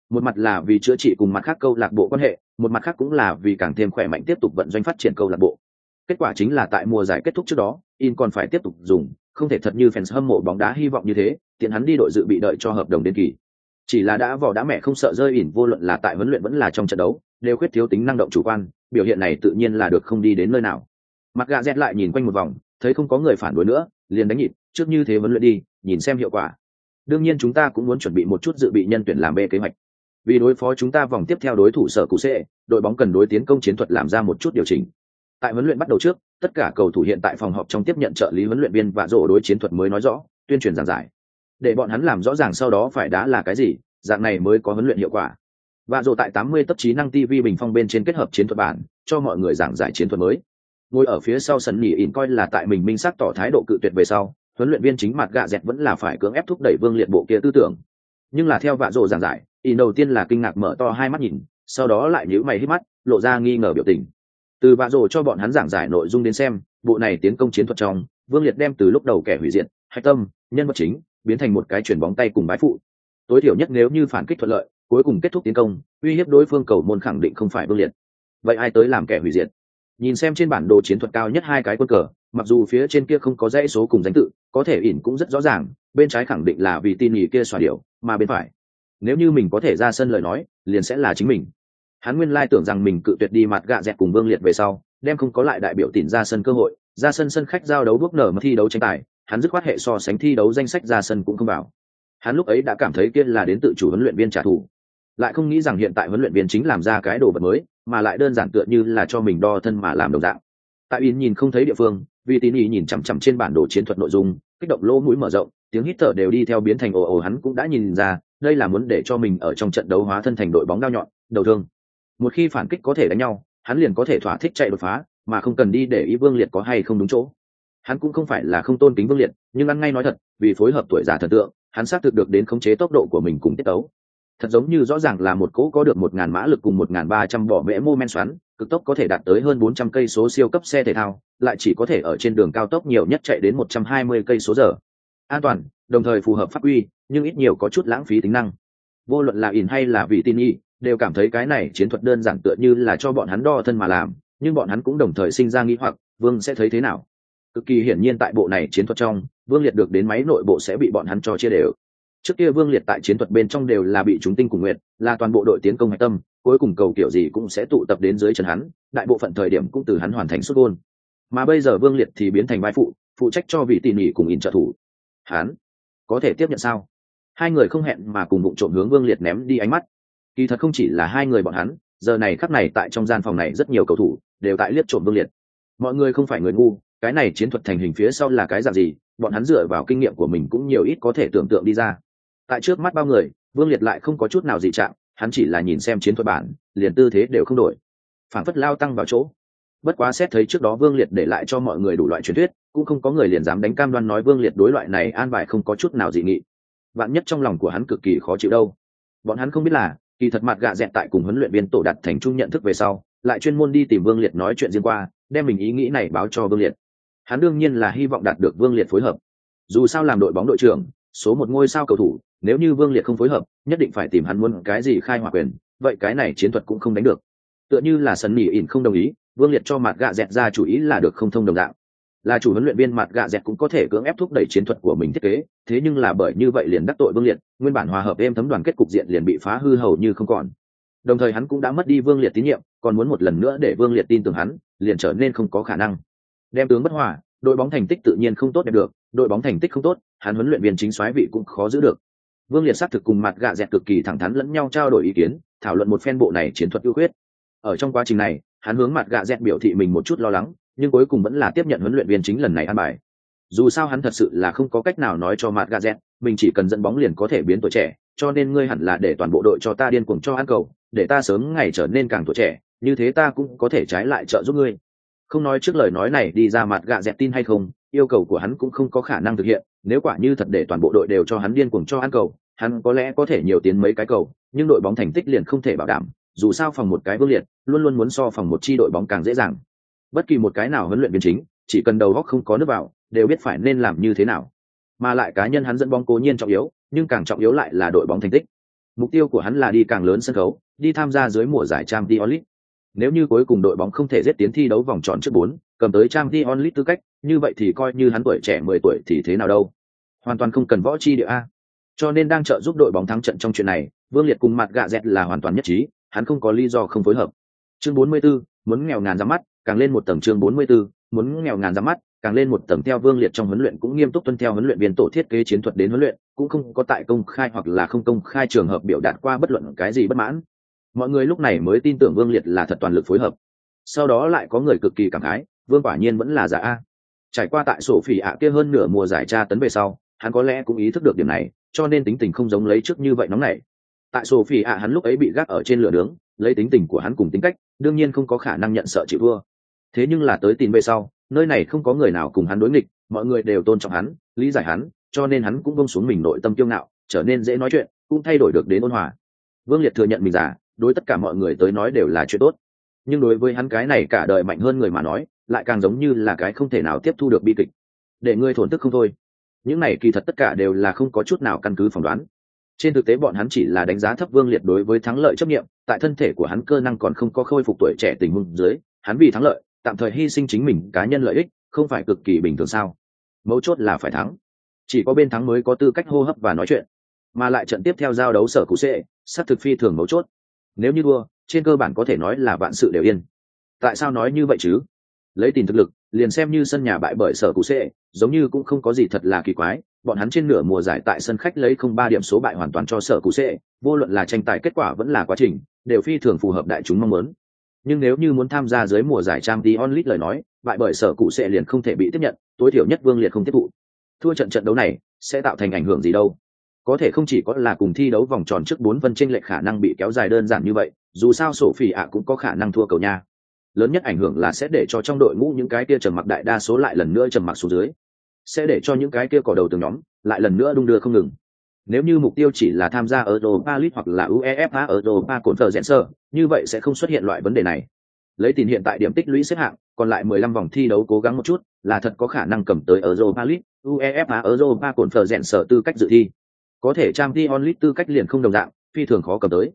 Một mặt là vì chữa trị cùng mặt khác câu lạc bộ quan hệ, một mặt khác cũng là vì càng thêm khỏe mạnh tiếp tục vận doanh phát triển câu lạc bộ. Kết quả chính là tại mùa giải kết thúc trước đó, in còn phải tiếp tục dùng, không thể thật như fans hâm mộ bóng đá hy vọng như thế, tiện hắn đi đội dự bị đợi cho hợp đồng đến kỳ. Chỉ là đã vỏ đã mẹ không sợ rơi ỉn, vô luận là tại huấn luyện vẫn là trong trận đấu, đều khuyết thiếu tính năng động chủ quan, biểu hiện này tự nhiên là được không đi đến nơi nào. Mặt gà rét lại nhìn quanh một vòng, thấy không có người phản đối nữa liền đánh nhịp, trước như thế vấn luyện đi, nhìn xem hiệu quả. Đương nhiên chúng ta cũng muốn chuẩn bị một chút dự bị nhân tuyển làm b kế hoạch. Vì đối phó chúng ta vòng tiếp theo đối thủ sở cụ sệ đội bóng cần đối tiến công chiến thuật làm ra một chút điều chỉnh. Tại huấn luyện bắt đầu trước, tất cả cầu thủ hiện tại phòng họp trong tiếp nhận trợ lý huấn luyện viên và rổ đối chiến thuật mới nói rõ, tuyên truyền giảng giải. Để bọn hắn làm rõ ràng sau đó phải đá là cái gì, dạng này mới có huấn luyện hiệu quả. Và rổ tại 80 tấp trí năng tv bình phong bên trên kết hợp chiến thuật bản, cho mọi người giảng giải chiến thuật mới ngồi ở phía sau sân nhỉ ỉn coi là tại mình minh xác tỏ thái độ cự tuyệt về sau, huấn luyện viên chính mặt gạ dẹt vẫn là phải cưỡng ép thúc đẩy vương liệt bộ kia tư tưởng. Nhưng là theo vạ rộ giảng giải, ỉn đầu tiên là kinh ngạc mở to hai mắt nhìn, sau đó lại nhíu mày hít mắt, lộ ra nghi ngờ biểu tình. Từ vạ rộ cho bọn hắn giảng giải nội dung đến xem, bộ này tiến công chiến thuật trong, vương liệt đem từ lúc đầu kẻ hủy diệt, hạch tâm, nhân vật chính, biến thành một cái chuyển bóng tay cùng bái phụ. Tối thiểu nhất nếu như phản kích thuận lợi, cuối cùng kết thúc tiến công, uy hiếp đối phương cầu môn khẳng định không phải vương liệt. Vậy ai tới làm kẻ hủy diệt? Nhìn xem trên bản đồ chiến thuật cao nhất hai cái quân cờ, mặc dù phía trên kia không có dãy số cùng danh tự, có thể ỉn cũng rất rõ ràng, bên trái khẳng định là vì tin nhì kia xòa điệu mà bên phải. Nếu như mình có thể ra sân lời nói, liền sẽ là chính mình. Hắn nguyên lai tưởng rằng mình cự tuyệt đi mặt gạ dẹt cùng vương liệt về sau, đem không có lại đại biểu tìm ra sân cơ hội, ra sân sân khách giao đấu bước nở mà thi đấu tranh tài, hắn dứt khoát hệ so sánh thi đấu danh sách ra sân cũng không vào. Hắn lúc ấy đã cảm thấy kia là đến tự chủ huấn luyện viên trả thù lại không nghĩ rằng hiện tại huấn luyện viên chính làm ra cái đồ vật mới, mà lại đơn giản tựa như là cho mình đo thân mà làm đồng dạng. Tại in nhìn không thấy địa phương vì tín ý nhìn chằm chằm trên bản đồ chiến thuật nội dung, kích động lỗ mũi mở rộng, tiếng hít thở đều đi theo biến thành ồ ồ hắn cũng đã nhìn ra, đây là muốn để cho mình ở trong trận đấu hóa thân thành đội bóng đao nhọn, đầu thương. Một khi phản kích có thể đánh nhau, hắn liền có thể thỏa thích chạy đột phá, mà không cần đi để ý vương liệt có hay không đúng chỗ. Hắn cũng không phải là không tôn kính vương liệt, nhưng ăn ngay nói thật, vì phối hợp tuổi già thần tượng, hắn xác thực được đến khống chế tốc độ của mình cùng tiết tấu thật giống như rõ ràng là một cỗ có được một ngàn mã lực cùng một ngàn ba trăm bỏ mễ mô men xoắn, cực tốc có thể đạt tới hơn bốn trăm cây số siêu cấp xe thể thao, lại chỉ có thể ở trên đường cao tốc nhiều nhất chạy đến một trăm hai mươi cây số giờ. An toàn, đồng thời phù hợp pháp quy, nhưng ít nhiều có chút lãng phí tính năng. Vô luận là ỉn hay là vị tin y, đều cảm thấy cái này chiến thuật đơn giản tựa như là cho bọn hắn đo thân mà làm, nhưng bọn hắn cũng đồng thời sinh ra nghĩ hoặc, vương sẽ thấy thế nào? Cực kỳ hiển nhiên tại bộ này chiến thuật trong, vương liệt được đến máy nội bộ sẽ bị bọn hắn cho chia đều trước kia vương liệt tại chiến thuật bên trong đều là bị chúng tinh cùng nguyện là toàn bộ đội tiến công hạch tâm, cuối cùng cầu kiểu gì cũng sẽ tụ tập đến dưới chân hắn, đại bộ phận thời điểm cũng từ hắn hoàn thành xuất gôn. Mà bây giờ vương liệt thì biến thành vai phụ phụ trách cho vị tỉ mỉ cùng in trợ thủ. Hắn có thể tiếp nhận sao? Hai người không hẹn mà cùng bụng trộm hướng vương liệt ném đi ánh mắt. Kỳ thật không chỉ là hai người bọn hắn, giờ này khắc này tại trong gian phòng này rất nhiều cầu thủ đều tại liếc trộm vương liệt. Mọi người không phải người ngu, cái này chiến thuật thành hình phía sau là cái dạng gì, bọn hắn dựa vào kinh nghiệm của mình cũng nhiều ít có thể tưởng tượng đi ra tại trước mắt bao người, vương liệt lại không có chút nào dị trạng, hắn chỉ là nhìn xem chiến thuật bản, liền tư thế đều không đổi. Phản phất lao tăng vào chỗ. Bất quá xét thấy trước đó vương liệt để lại cho mọi người đủ loại truyền thuyết, cũng không có người liền dám đánh cam đoan nói vương liệt đối loại này an bài không có chút nào dị nghị. Vạn nhất trong lòng của hắn cực kỳ khó chịu đâu. Bọn hắn không biết là, kỳ thật mặt gạ dẹn tại cùng huấn luyện viên tổ đặt thành trung nhận thức về sau, lại chuyên môn đi tìm vương liệt nói chuyện riêng qua, đem mình ý nghĩ này báo cho vương liệt. Hắn đương nhiên là hy vọng đạt được vương liệt phối hợp. Dù sao làm đội bóng đội trưởng, số một ngôi sao cầu thủ nếu như vương liệt không phối hợp, nhất định phải tìm hắn muốn cái gì khai hỏa quyền, vậy cái này chiến thuật cũng không đánh được. Tựa như là sân nỉ ỉn không đồng ý, vương liệt cho mặt gạ dẹt ra chủ ý là được không thông đồng dạng. Là chủ huấn luyện viên mặt gạ dẹt cũng có thể cưỡng ép thúc đẩy chiến thuật của mình thiết kế, thế nhưng là bởi như vậy liền đắc tội vương liệt, nguyên bản hòa hợp êm thấm đoàn kết cục diện liền bị phá hư hầu như không còn. Đồng thời hắn cũng đã mất đi vương liệt tín nhiệm, còn muốn một lần nữa để vương liệt tin tưởng hắn, liền trở nên không có khả năng. Đem tướng bất hòa, đội bóng thành tích tự nhiên không tốt đẹp được, đội bóng thành tích không tốt, hắn huấn luyện viên chính soái vị cũng khó giữ được vương liệt xác thực cùng mặt gạ dẹt cực kỳ thẳng thắn lẫn nhau trao đổi ý kiến, thảo luận một phen bộ này chiến thuật ưu khuyết. Ở trong quá trình này, hắn hướng mặt gạ dẹt biểu thị mình một chút lo lắng, nhưng cuối cùng vẫn là tiếp nhận huấn luyện viên chính lần này ăn bài. Dù sao hắn thật sự là không có cách nào nói cho mặt gạ dẹt, mình chỉ cần dẫn bóng liền có thể biến tuổi trẻ, cho nên ngươi hẳn là để toàn bộ đội cho ta điên cuồng cho ăn cầu, để ta sớm ngày trở nên càng tuổi trẻ, như thế ta cũng có thể trái lại trợ giúp ngươi. Không nói trước lời nói này đi ra mặt gạ dẹt tin hay không, yêu cầu của hắn cũng không có khả năng thực hiện nếu quả như thật để toàn bộ đội đều cho hắn điên cuồng cho ăn cầu hắn có lẽ có thể nhiều tiến mấy cái cầu nhưng đội bóng thành tích liền không thể bảo đảm dù sao phòng một cái vương liệt luôn luôn muốn so phòng một chi đội bóng càng dễ dàng. Bất kỳ một cái nào huấn luyện viên chính chỉ cần đầu góc không có nước vào đều biết phải nên làm như thế nào. Mà lại cá nhân hắn dẫn bóng cố nhiên trọng yếu nhưng càng trọng yếu lại là đội bóng thành tích. Mục tiêu của hắn là đi càng lớn sân khấu, đi tham gia dưới mùa giải Champions League. Nếu như cuối cùng đội bóng không thể giết tiến thi đấu vòng tròn trước bốn, cầm tới trang Champions onlit tư cách, như vậy thì coi như hắn tuổi trẻ mười tuổi thì thế nào đâu. Hoàn toàn không cần võ chi địa a. Cho nên đang trợ giúp đội bóng thắng trận trong chuyện này, Vương Liệt cùng mặt gạ dẹt là hoàn toàn nhất trí, hắn không có lý do không phối hợp. Chương 44, muốn nghèo ngàn ra mắt, càng lên một tầng chương 44, muốn nghèo ngàn ra mắt, càng lên một tầng theo Vương Liệt trong huấn luyện cũng nghiêm túc tuân theo huấn luyện viên tổ thiết kế chiến thuật đến huấn luyện, cũng không có tại công khai hoặc là không công khai trường hợp biểu đạt qua bất luận cái gì bất mãn. Mọi người lúc này mới tin tưởng Vương Liệt là thật toàn lực phối hợp. Sau đó lại có người cực kỳ cảm khái, Vương quả nhiên vẫn là giả a. Trải qua tại sổ phỉ ạ kia hơn nửa mùa giải tra tấn về sau, hắn có lẽ cũng ý thức được điểm này, cho nên tính tình không giống lấy trước như vậy nóng nảy. Tại sổ phỉ ạ hắn lúc ấy bị gác ở trên lửa nướng, lấy tính tình của hắn cùng tính cách, đương nhiên không có khả năng nhận sợ chịu thua. Thế nhưng là tới tin về sau, nơi này không có người nào cùng hắn đối nghịch, mọi người đều tôn trọng hắn, lý giải hắn, cho nên hắn cũng bông xuống mình nội tâm kiêu ngạo, trở nên dễ nói chuyện, cũng thay đổi được đến ôn hòa. Vương Liệt thừa nhận mình giả, đối tất cả mọi người tới nói đều là chuyện tốt. Nhưng đối với hắn cái này cả đời mạnh hơn người mà nói, lại càng giống như là cái không thể nào tiếp thu được bi kịch. Để ngươi thổn thức không thôi. Những này kỳ thật tất cả đều là không có chút nào căn cứ phỏng đoán. Trên thực tế bọn hắn chỉ là đánh giá thấp Vương Liệt đối với thắng lợi chấp nghiệm, tại thân thể của hắn cơ năng còn không có khôi phục tuổi trẻ tình huống dưới, hắn vì thắng lợi, tạm thời hy sinh chính mình cá nhân lợi ích không phải cực kỳ bình thường sao mấu chốt là phải thắng chỉ có bên thắng mới có tư cách hô hấp và nói chuyện mà lại trận tiếp theo giao đấu sở cụ sệ sắp thực phi thường mấu chốt nếu như đua trên cơ bản có thể nói là vạn sự đều yên tại sao nói như vậy chứ lấy tìm thực lực, liền xem như sân nhà bại bởi sở cụ sệ, giống như cũng không có gì thật là kỳ quái, bọn hắn trên nửa mùa giải tại sân khách lấy không ba điểm số bại hoàn toàn cho sở cụ sệ, vô luận là tranh tài kết quả vẫn là quá trình, đều phi thường phù hợp đại chúng mong muốn. Nhưng nếu như muốn tham gia dưới mùa giải trang t onlit lời nói, bại bởi sở cụ sẽ liền không thể bị tiếp nhận, tối thiểu nhất vương liệt không tiếp thụ. Thua trận trận đấu này, sẽ tạo thành ảnh hưởng gì đâu? Có thể không chỉ có là cùng thi đấu vòng tròn trước bốn phân tranh lệch khả năng bị kéo dài đơn giản như vậy, dù sao sổ phỉ ạ cũng có khả năng thua cầu nha lớn nhất ảnh hưởng là sẽ để cho trong đội ngũ những cái kia trầm mặc đại đa số lại lần nữa trầm mặc xuống dưới sẽ để cho những cái kia cỏ đầu từng nhóm lại lần nữa đung đưa không ngừng nếu như mục tiêu chỉ là tham gia Europa League hoặc là UEFA Europa Conference, như vậy sẽ không xuất hiện loại vấn đề này. Lấy tiền hiện tại điểm tích lũy xếp hạng, còn lại 15 vòng thi đấu cố gắng một chút, là thật có khả năng cầm tới Europa League, UEFA Europa Conference tư cách dự thi. Có thể Champions League tư cách liền không đồng dạng, phi thường khó cầm tới.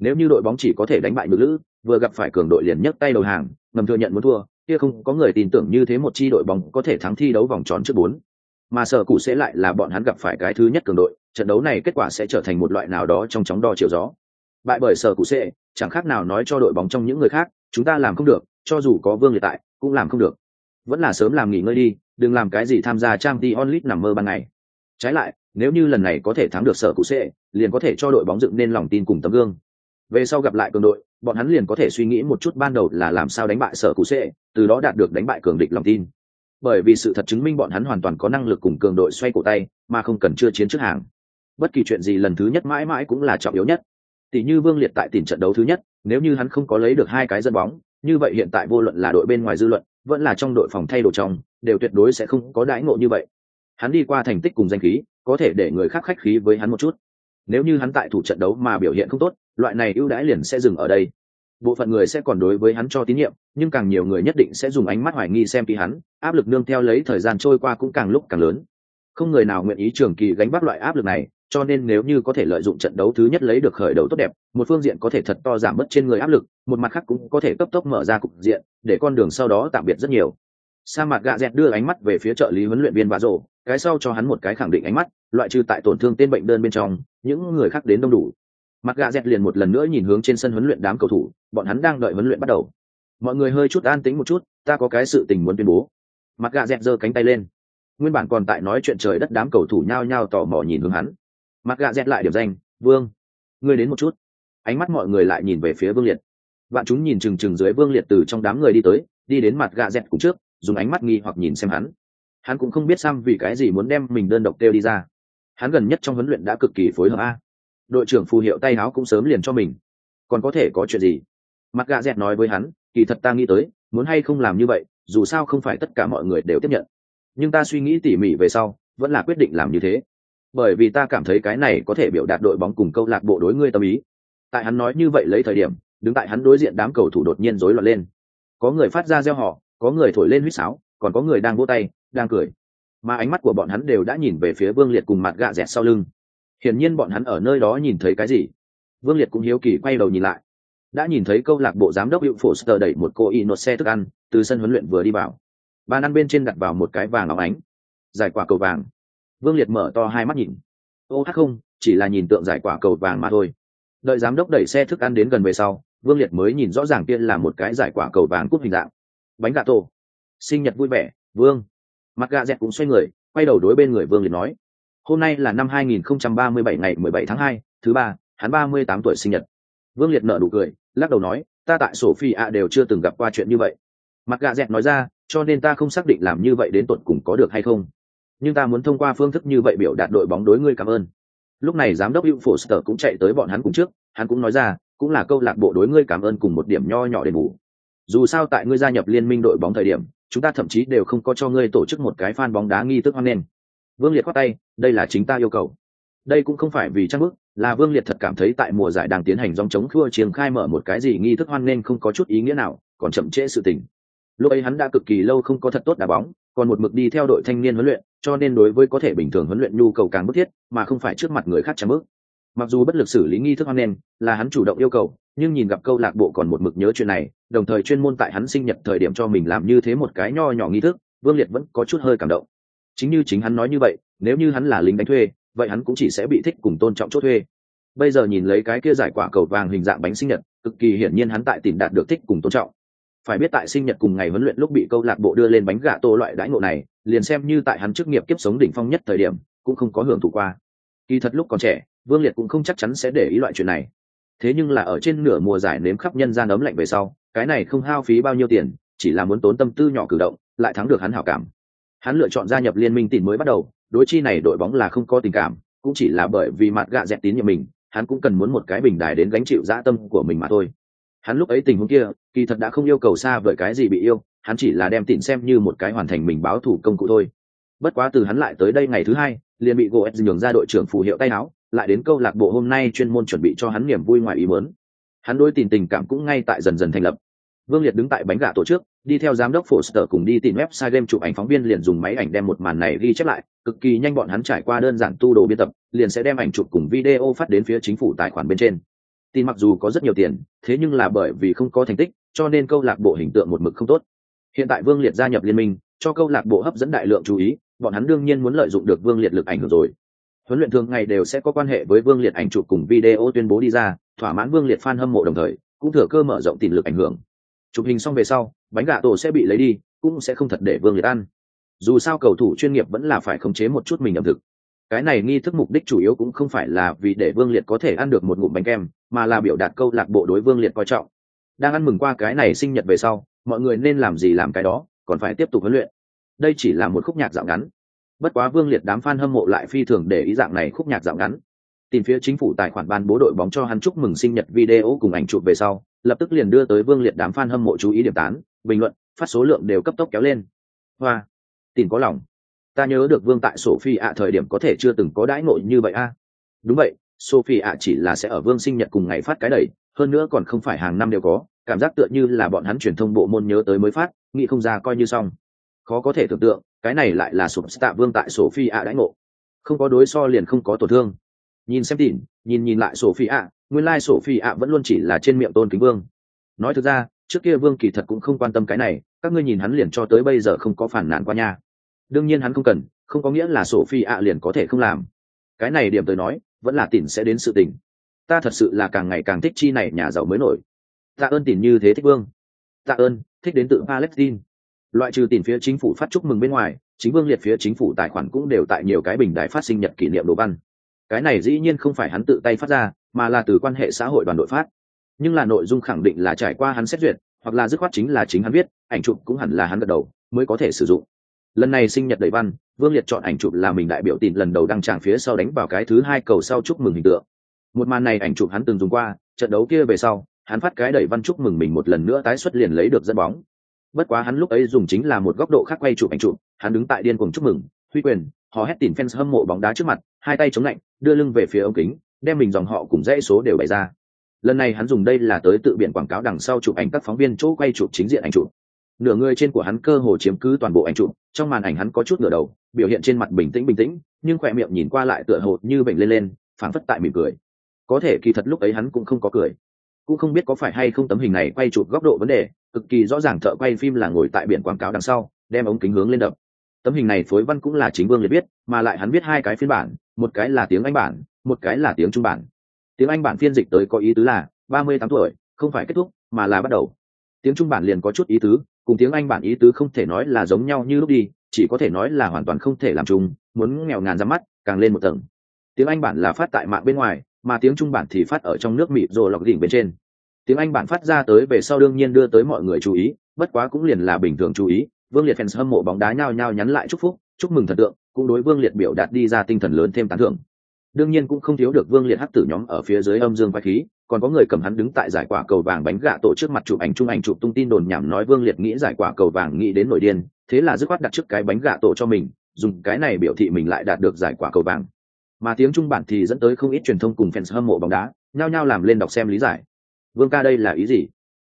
Nếu như đội bóng chỉ có thể đánh bại Nhược Lữ, vừa gặp phải cường đội liền nhấc tay đầu hàng, ngầm thừa nhận muốn thua, kia không có người tin tưởng như thế một chi đội bóng có thể thắng thi đấu vòng tròn trước bốn. Mà sở cụ sẽ lại là bọn hắn gặp phải cái thứ nhất cường đội trận đấu này kết quả sẽ trở thành một loại nào đó trong chóng đo chiều gió. Bại bởi sở cụ sẽ chẳng khác nào nói cho đội bóng trong những người khác chúng ta làm không được cho dù có vương liệt tại cũng làm không được. Vẫn là sớm làm nghỉ ngơi đi đừng làm cái gì tham gia trang t onlit nằm mơ ban ngày. Trái lại nếu như lần này có thể thắng được sở cụ sẽ liền có thể cho đội bóng dựng nên lòng tin cùng tấm gương về sau gặp lại cường đội, bọn hắn liền có thể suy nghĩ một chút ban đầu là làm sao đánh bại sở cụ sẽ từ đó đạt được đánh bại cường địch lòng tin. Bởi vì sự thật chứng minh bọn hắn hoàn toàn có năng lực cùng cường đội xoay cổ tay, mà không cần chưa chiến trước hàng. Bất kỳ chuyện gì lần thứ nhất mãi mãi cũng là trọng yếu nhất. Tỷ như vương liệt tại tỉnh trận đấu thứ nhất, nếu như hắn không có lấy được hai cái dẫn bóng, như vậy hiện tại vô luận là đội bên ngoài dư luận, vẫn là trong đội phòng thay đồ trong, đều tuyệt đối sẽ không có đãi ngộ như vậy. Hắn đi qua thành tích cùng danh khí, có thể để người khác khách khí với hắn một chút nếu như hắn tại thủ trận đấu mà biểu hiện không tốt, loại này ưu đãi liền sẽ dừng ở đây. Bộ phận người sẽ còn đối với hắn cho tín nhiệm, nhưng càng nhiều người nhất định sẽ dùng ánh mắt hoài nghi xem kỳ hắn, áp lực nương theo lấy thời gian trôi qua cũng càng lúc càng lớn. Không người nào nguyện ý trường kỳ gánh vác loại áp lực này, cho nên nếu như có thể lợi dụng trận đấu thứ nhất lấy được khởi đầu tốt đẹp, một phương diện có thể thật to giảm bớt trên người áp lực, một mặt khác cũng có thể cấp tốc mở ra cục diện, để con đường sau đó tạm biệt rất nhiều sa mặt gạ dẹt đưa ánh mắt về phía trợ lý huấn luyện viên vạ rộ cái sau cho hắn một cái khẳng định ánh mắt, loại trừ tại tổn thương tên bệnh đơn bên trong, những người khác đến đông đủ. Mặt gạ dẹt liền một lần nữa nhìn hướng trên sân huấn luyện đám cầu thủ, bọn hắn đang đợi huấn luyện bắt đầu. Mọi người hơi chút an tĩnh một chút, ta có cái sự tình muốn tuyên bố. Mặt gạ dẹt giơ cánh tay lên. Nguyên bản còn tại nói chuyện trời đất đám cầu thủ nhao nhao tò mò nhìn hướng hắn. Mặt gạ dẹt lại điểm danh, vương, ngươi đến một chút. Ánh mắt mọi người lại nhìn về phía vương liệt. Bạn chúng nhìn chừng chừng dưới vương liệt từ trong đám người đi tới, đi đến mặt gạ dẹt cùng trước dùng ánh mắt nghi hoặc nhìn xem hắn. Hắn cũng không biết sam vì cái gì muốn đem mình đơn độc kêu đi ra. Hắn gần nhất trong huấn luyện đã cực kỳ phối hợp a. Đội trưởng phù hiệu tay áo cũng sớm liền cho mình. Còn có thể có chuyện gì? Mặt gà dẹt nói với hắn, kỳ thật ta nghĩ tới, muốn hay không làm như vậy, dù sao không phải tất cả mọi người đều tiếp nhận. Nhưng ta suy nghĩ tỉ mỉ về sau, vẫn là quyết định làm như thế. Bởi vì ta cảm thấy cái này có thể biểu đạt đội bóng cùng câu lạc bộ đối ngươi tâm ý. Tại hắn nói như vậy lấy thời điểm, đứng tại hắn đối diện đám cầu thủ đột nhiên rối loạn lên. Có người phát ra gieo họ có người thổi lên huýt sáo, còn có người đang vỗ tay, đang cười. Mà ánh mắt của bọn hắn đều đã nhìn về phía vương liệt cùng mặt gạ dẹt sau lưng. Hiển nhiên bọn hắn ở nơi đó nhìn thấy cái gì? Vương liệt cũng hiếu kỳ quay đầu nhìn lại. Đã nhìn thấy câu lạc bộ giám đốc hữu sờ đẩy một cô y nốt xe thức ăn, từ sân huấn luyện vừa đi vào. Bàn ăn bên trên đặt vào một cái vàng óng ánh. Giải quả cầu vàng. Vương liệt mở to hai mắt nhìn. Ô hát không, chỉ là nhìn tượng giải quả cầu vàng mà thôi. Đợi giám đốc đẩy xe thức ăn đến gần về sau, vương liệt mới nhìn rõ ràng kia là một cái giải quả cầu vàng cúp hình dạng bánh gà tổ sinh nhật vui vẻ vương. Mặt gà dẹt cũng xoay người quay đầu đối bên người vương liền nói hôm nay là năm 2037 ngày 17 tháng 2, thứ ba hắn 38 tuổi sinh nhật. Vương liệt nợ đủ cười lắc đầu nói ta tại sổ phi ạ đều chưa từng gặp qua chuyện như vậy. Mặt gà dẹt nói ra cho nên ta không xác định làm như vậy đến tột cùng có được hay không. Nhưng ta muốn thông qua phương thức như vậy biểu đạt đội bóng đối ngươi cảm ơn. Lúc này giám đốc hữu sở cũng chạy tới bọn hắn cùng trước hắn cũng nói ra cũng là câu lạc bộ đối ngươi cảm ơn cùng một điểm nho nhỏ đền bù dù sao tại ngươi gia nhập liên minh đội bóng thời điểm, chúng ta thậm chí đều không có cho ngươi tổ chức một cái fan bóng đá nghi thức hoan nghênh. Vương liệt khoát tay, đây là chính ta yêu cầu. Đây cũng không phải vì trang bức, là vương liệt thật cảm thấy tại mùa giải đang tiến hành dòng chống khua triển khai mở một cái gì nghi thức hoan nghênh không có chút ý nghĩa nào, còn chậm trễ sự tình. Lúc ấy hắn đã cực kỳ lâu không có thật tốt đá bóng, còn một mực đi theo đội thanh niên huấn luyện, cho nên đối với có thể bình thường huấn luyện nhu cầu càng bức thiết, mà không phải trước mặt người khác trang bức mặc dù bất lực xử lý nghi thức hoan nen là hắn chủ động yêu cầu, nhưng nhìn gặp câu lạc bộ còn một mực nhớ chuyện này, đồng thời chuyên môn tại hắn sinh nhật thời điểm cho mình làm như thế một cái nho nhỏ nghi thức, vương liệt vẫn có chút hơi cảm động. Chính như chính hắn nói như vậy, nếu như hắn là lính đánh thuê, vậy hắn cũng chỉ sẽ bị thích cùng tôn trọng chốt thuê. Bây giờ nhìn lấy cái kia giải quả cầu vàng hình dạng bánh sinh nhật, cực kỳ hiển nhiên hắn tại tìm đạt được thích cùng tôn trọng. Phải biết tại sinh nhật cùng ngày huấn luyện lúc bị câu lạc bộ đưa lên bánh gà tô loại đãi ngộ này, liền xem như tại hắn chức nghiệp kiếp sống đỉnh phong nhất thời điểm, cũng không có hưởng thụ qua. Kỳ thật lúc còn trẻ vương liệt cũng không chắc chắn sẽ để ý loại chuyện này. Thế nhưng là ở trên nửa mùa giải nếm khắp nhân gian ấm lạnh về sau, cái này không hao phí bao nhiêu tiền, chỉ là muốn tốn tâm tư nhỏ cử động, lại thắng được hắn hảo cảm. Hắn lựa chọn gia nhập liên minh tìm mới bắt đầu, đối chi này đội bóng là không có tình cảm, cũng chỉ là bởi vì mặt gạ dẹp tín nhiệm mình, hắn cũng cần muốn một cái bình đài đến gánh chịu dã tâm của mình mà thôi. Hắn lúc ấy tình huống kia, kỳ thật đã không yêu cầu xa vời cái gì bị yêu, hắn chỉ là đem tịn xem như một cái hoàn thành mình báo thủ công cụ thôi. Bất quá từ hắn lại tới đây ngày thứ hai, liền bị gỗ ép nhường ra đội trưởng phù hiệu tay áo lại đến câu lạc bộ hôm nay chuyên môn chuẩn bị cho hắn niềm vui ngoài ý mớn hắn đôi tình tình cảm cũng ngay tại dần dần thành lập vương liệt đứng tại bánh gà tổ trước đi theo giám đốc Foster cùng đi tìm website game chụp ảnh phóng viên liền dùng máy ảnh đem một màn này ghi chép lại, cực kỳ nhanh bọn hắn trải qua đơn giản tu đồ biên tập, liền sẽ đem ảnh chụp cùng video phát đến phía chính phủ tài khoản bên trên. Tin mặc dù có rất nhiều tiền, thế nhưng là bởi vì không có thành tích, cho nên câu lạc bộ hình tượng một mực không tốt. Hiện tại Vương Liệt gia nhập liên minh, cho câu lạc bộ hấp dẫn đại lượng chú ý, bọn hắn đương nhiên muốn lợi dụng được Vương Liệt lực ảnh hưởng rồi. Huấn luyện thường ngày đều sẽ có quan hệ với Vương Liệt ảnh chụp cùng video tuyên bố đi ra, thỏa mãn Vương Liệt fan hâm mộ đồng thời, cũng thừa cơ mở rộng tìm lực ảnh hưởng. Chụp hình xong về sau bánh gà tổ sẽ bị lấy đi cũng sẽ không thật để vương liệt ăn. Dù sao cầu thủ chuyên nghiệp vẫn là phải khống chế một chút mình ẩm thực. Cái này nghi thức mục đích chủ yếu cũng không phải là vì để vương liệt có thể ăn được một ngụm bánh kem mà là biểu đạt câu lạc bộ đối vương liệt coi trọng. Đang ăn mừng qua cái này sinh nhật về sau mọi người nên làm gì làm cái đó còn phải tiếp tục huấn luyện. Đây chỉ là một khúc nhạc dạo ngắn bất quá vương liệt đám f a n hâm mộ lại phi thường để ý dạng này khúc nhạc dạo ngắn. Tìm phía chính phủ tài khoản ban bố đội bóng cho hắn chúc mừng sinh nhật video cùng ảnh chụp về sau, lập tức liền đưa tới vương liệt đám fan hâm mộ chú ý điểm tán, bình luận, phát số lượng đều cấp tốc kéo lên. Hoa, tìm có lòng. Ta nhớ được vương tại sổ Phi ạ thời điểm có thể chưa từng có đãi ngộ như vậy a. Đúng vậy sophie ạ chỉ là sẽ ở vương sinh nhật cùng ngày phát cái đẩy hơn nữa còn không phải hàng năm đều có, cảm giác tựa như là bọn hắn truyền thông bộ môn nhớ tới mới phát, nghĩ không ra coi như xong khó có thể tưởng tượng cái này lại là sụp tạ vương tại sophie ạ đãi ngộ. Không có đối so liền không có tổn thương. Nhìn xem tỉn, nhìn nhìn lại sophie ạ nguyên lai sổ phi ạ vẫn luôn chỉ là trên miệng tôn kính vương. Nói thực ra trước kia vương kỳ thật cũng không quan tâm cái này các ngươi nhìn hắn liền cho tới bây giờ không có phản nản qua nha. Đương nhiên hắn không cần không có nghĩa là sổ phi ạ liền có thể không làm. Cái này điểm tới nói vẫn là tỉn sẽ đến sự tình. Ta thật sự là càng ngày càng thích chi này nhà giàu mới nổi. Tạ ơn tỉn như thế thích vương. Tạ ơn thích đến tự palestine loại trừ tiền phía chính phủ phát chúc mừng bên ngoài, chính vương liệt phía chính phủ tài khoản cũng đều tại nhiều cái bình đài phát sinh nhật kỷ niệm đồ văn. Cái này dĩ nhiên không phải hắn tự tay phát ra, mà là từ quan hệ xã hội đoàn đội phát. Nhưng là nội dung khẳng định là trải qua hắn xét duyệt, hoặc là dứt khoát chính là chính hắn viết, ảnh chụp cũng hẳn là hắn gật đầu, mới có thể sử dụng. Lần này sinh nhật đầy văn, vương liệt chọn ảnh chụp là mình đại biểu tin lần đầu đăng tràng phía sau đánh vào cái thứ hai cầu sau chúc mừng hình tượng. Một màn này ảnh chụp hắn từng dùng qua, trận đấu kia về sau, hắn phát cái đẩy văn chúc mừng mình một lần nữa tái xuất liền lấy được dẫn bóng bất quá hắn lúc ấy dùng chính là một góc độ khác quay chụp ảnh chụp, hắn đứng tại điên cùng chúc mừng, huy quyền họ hét tìm fans hâm mộ bóng đá trước mặt, hai tay chống lạnh, đưa lưng về phía ống kính, đem mình dòng họ cùng dãy số đều bày ra. Lần này hắn dùng đây là tới tự biện quảng cáo đằng sau chụp ảnh các phóng viên chỗ quay chụp chính diện ảnh chụp. Nửa người trên của hắn cơ hồ chiếm cứ toàn bộ ảnh chụp, trong màn ảnh hắn có chút ngửa đầu, biểu hiện trên mặt bình tĩnh bình tĩnh, nhưng khỏe miệng nhìn qua lại tựa hồ như bệnh lên lên, phảng phất tại mỉm cười. Có thể kỳ thật lúc ấy hắn cũng không có cười. Cũng không biết có phải hay không tấm hình này quay chụp góc độ vấn đề cực kỳ rõ ràng thợ quay phim là ngồi tại biển quảng cáo đằng sau, đem ống kính hướng lên đập. Tấm hình này phối văn cũng là chính vương liệt viết, mà lại hắn viết hai cái phiên bản, một cái là tiếng anh bản, một cái là tiếng trung bản. Tiếng anh bản phiên dịch tới có ý tứ là ba mươi tám tuổi, không phải kết thúc, mà là bắt đầu. Tiếng trung bản liền có chút ý tứ, cùng tiếng anh bản ý tứ không thể nói là giống nhau như lúc đi, chỉ có thể nói là hoàn toàn không thể làm chung, muốn nghèo ngàn ra mắt, càng lên một tầng. Tiếng anh bản là phát tại mạng bên ngoài, mà tiếng trung bản thì phát ở trong nước mịt rồi lọc đỉnh bên trên tiếng anh bản phát ra tới về sau đương nhiên đưa tới mọi người chú ý, bất quá cũng liền là bình thường chú ý. Vương liệt fans hâm mộ bóng đá nhao nhao nhắn lại chúc phúc, chúc mừng thần tượng, cũng đối vương liệt biểu đạt đi ra tinh thần lớn thêm tán thưởng. Đương nhiên cũng không thiếu được vương liệt hắc tử nhóm ở phía dưới âm dương quái khí, còn có người cầm hắn đứng tại giải quả cầu vàng bánh gạ tổ trước mặt chụp ảnh chung ảnh chụp tung tin đồn nhảm nói vương liệt nghĩ giải quả cầu vàng nghĩ đến nội điên, thế là dứt khoát đặt trước cái bánh gạ tổ cho mình, dùng cái này biểu thị mình lại đạt được giải quả cầu vàng. Mà tiếng trung bản thì dẫn tới không ít truyền thông cùng fans hâm mộ bóng đá, nhao nhao làm lên đọc xem lý giải vương ca đây là ý gì?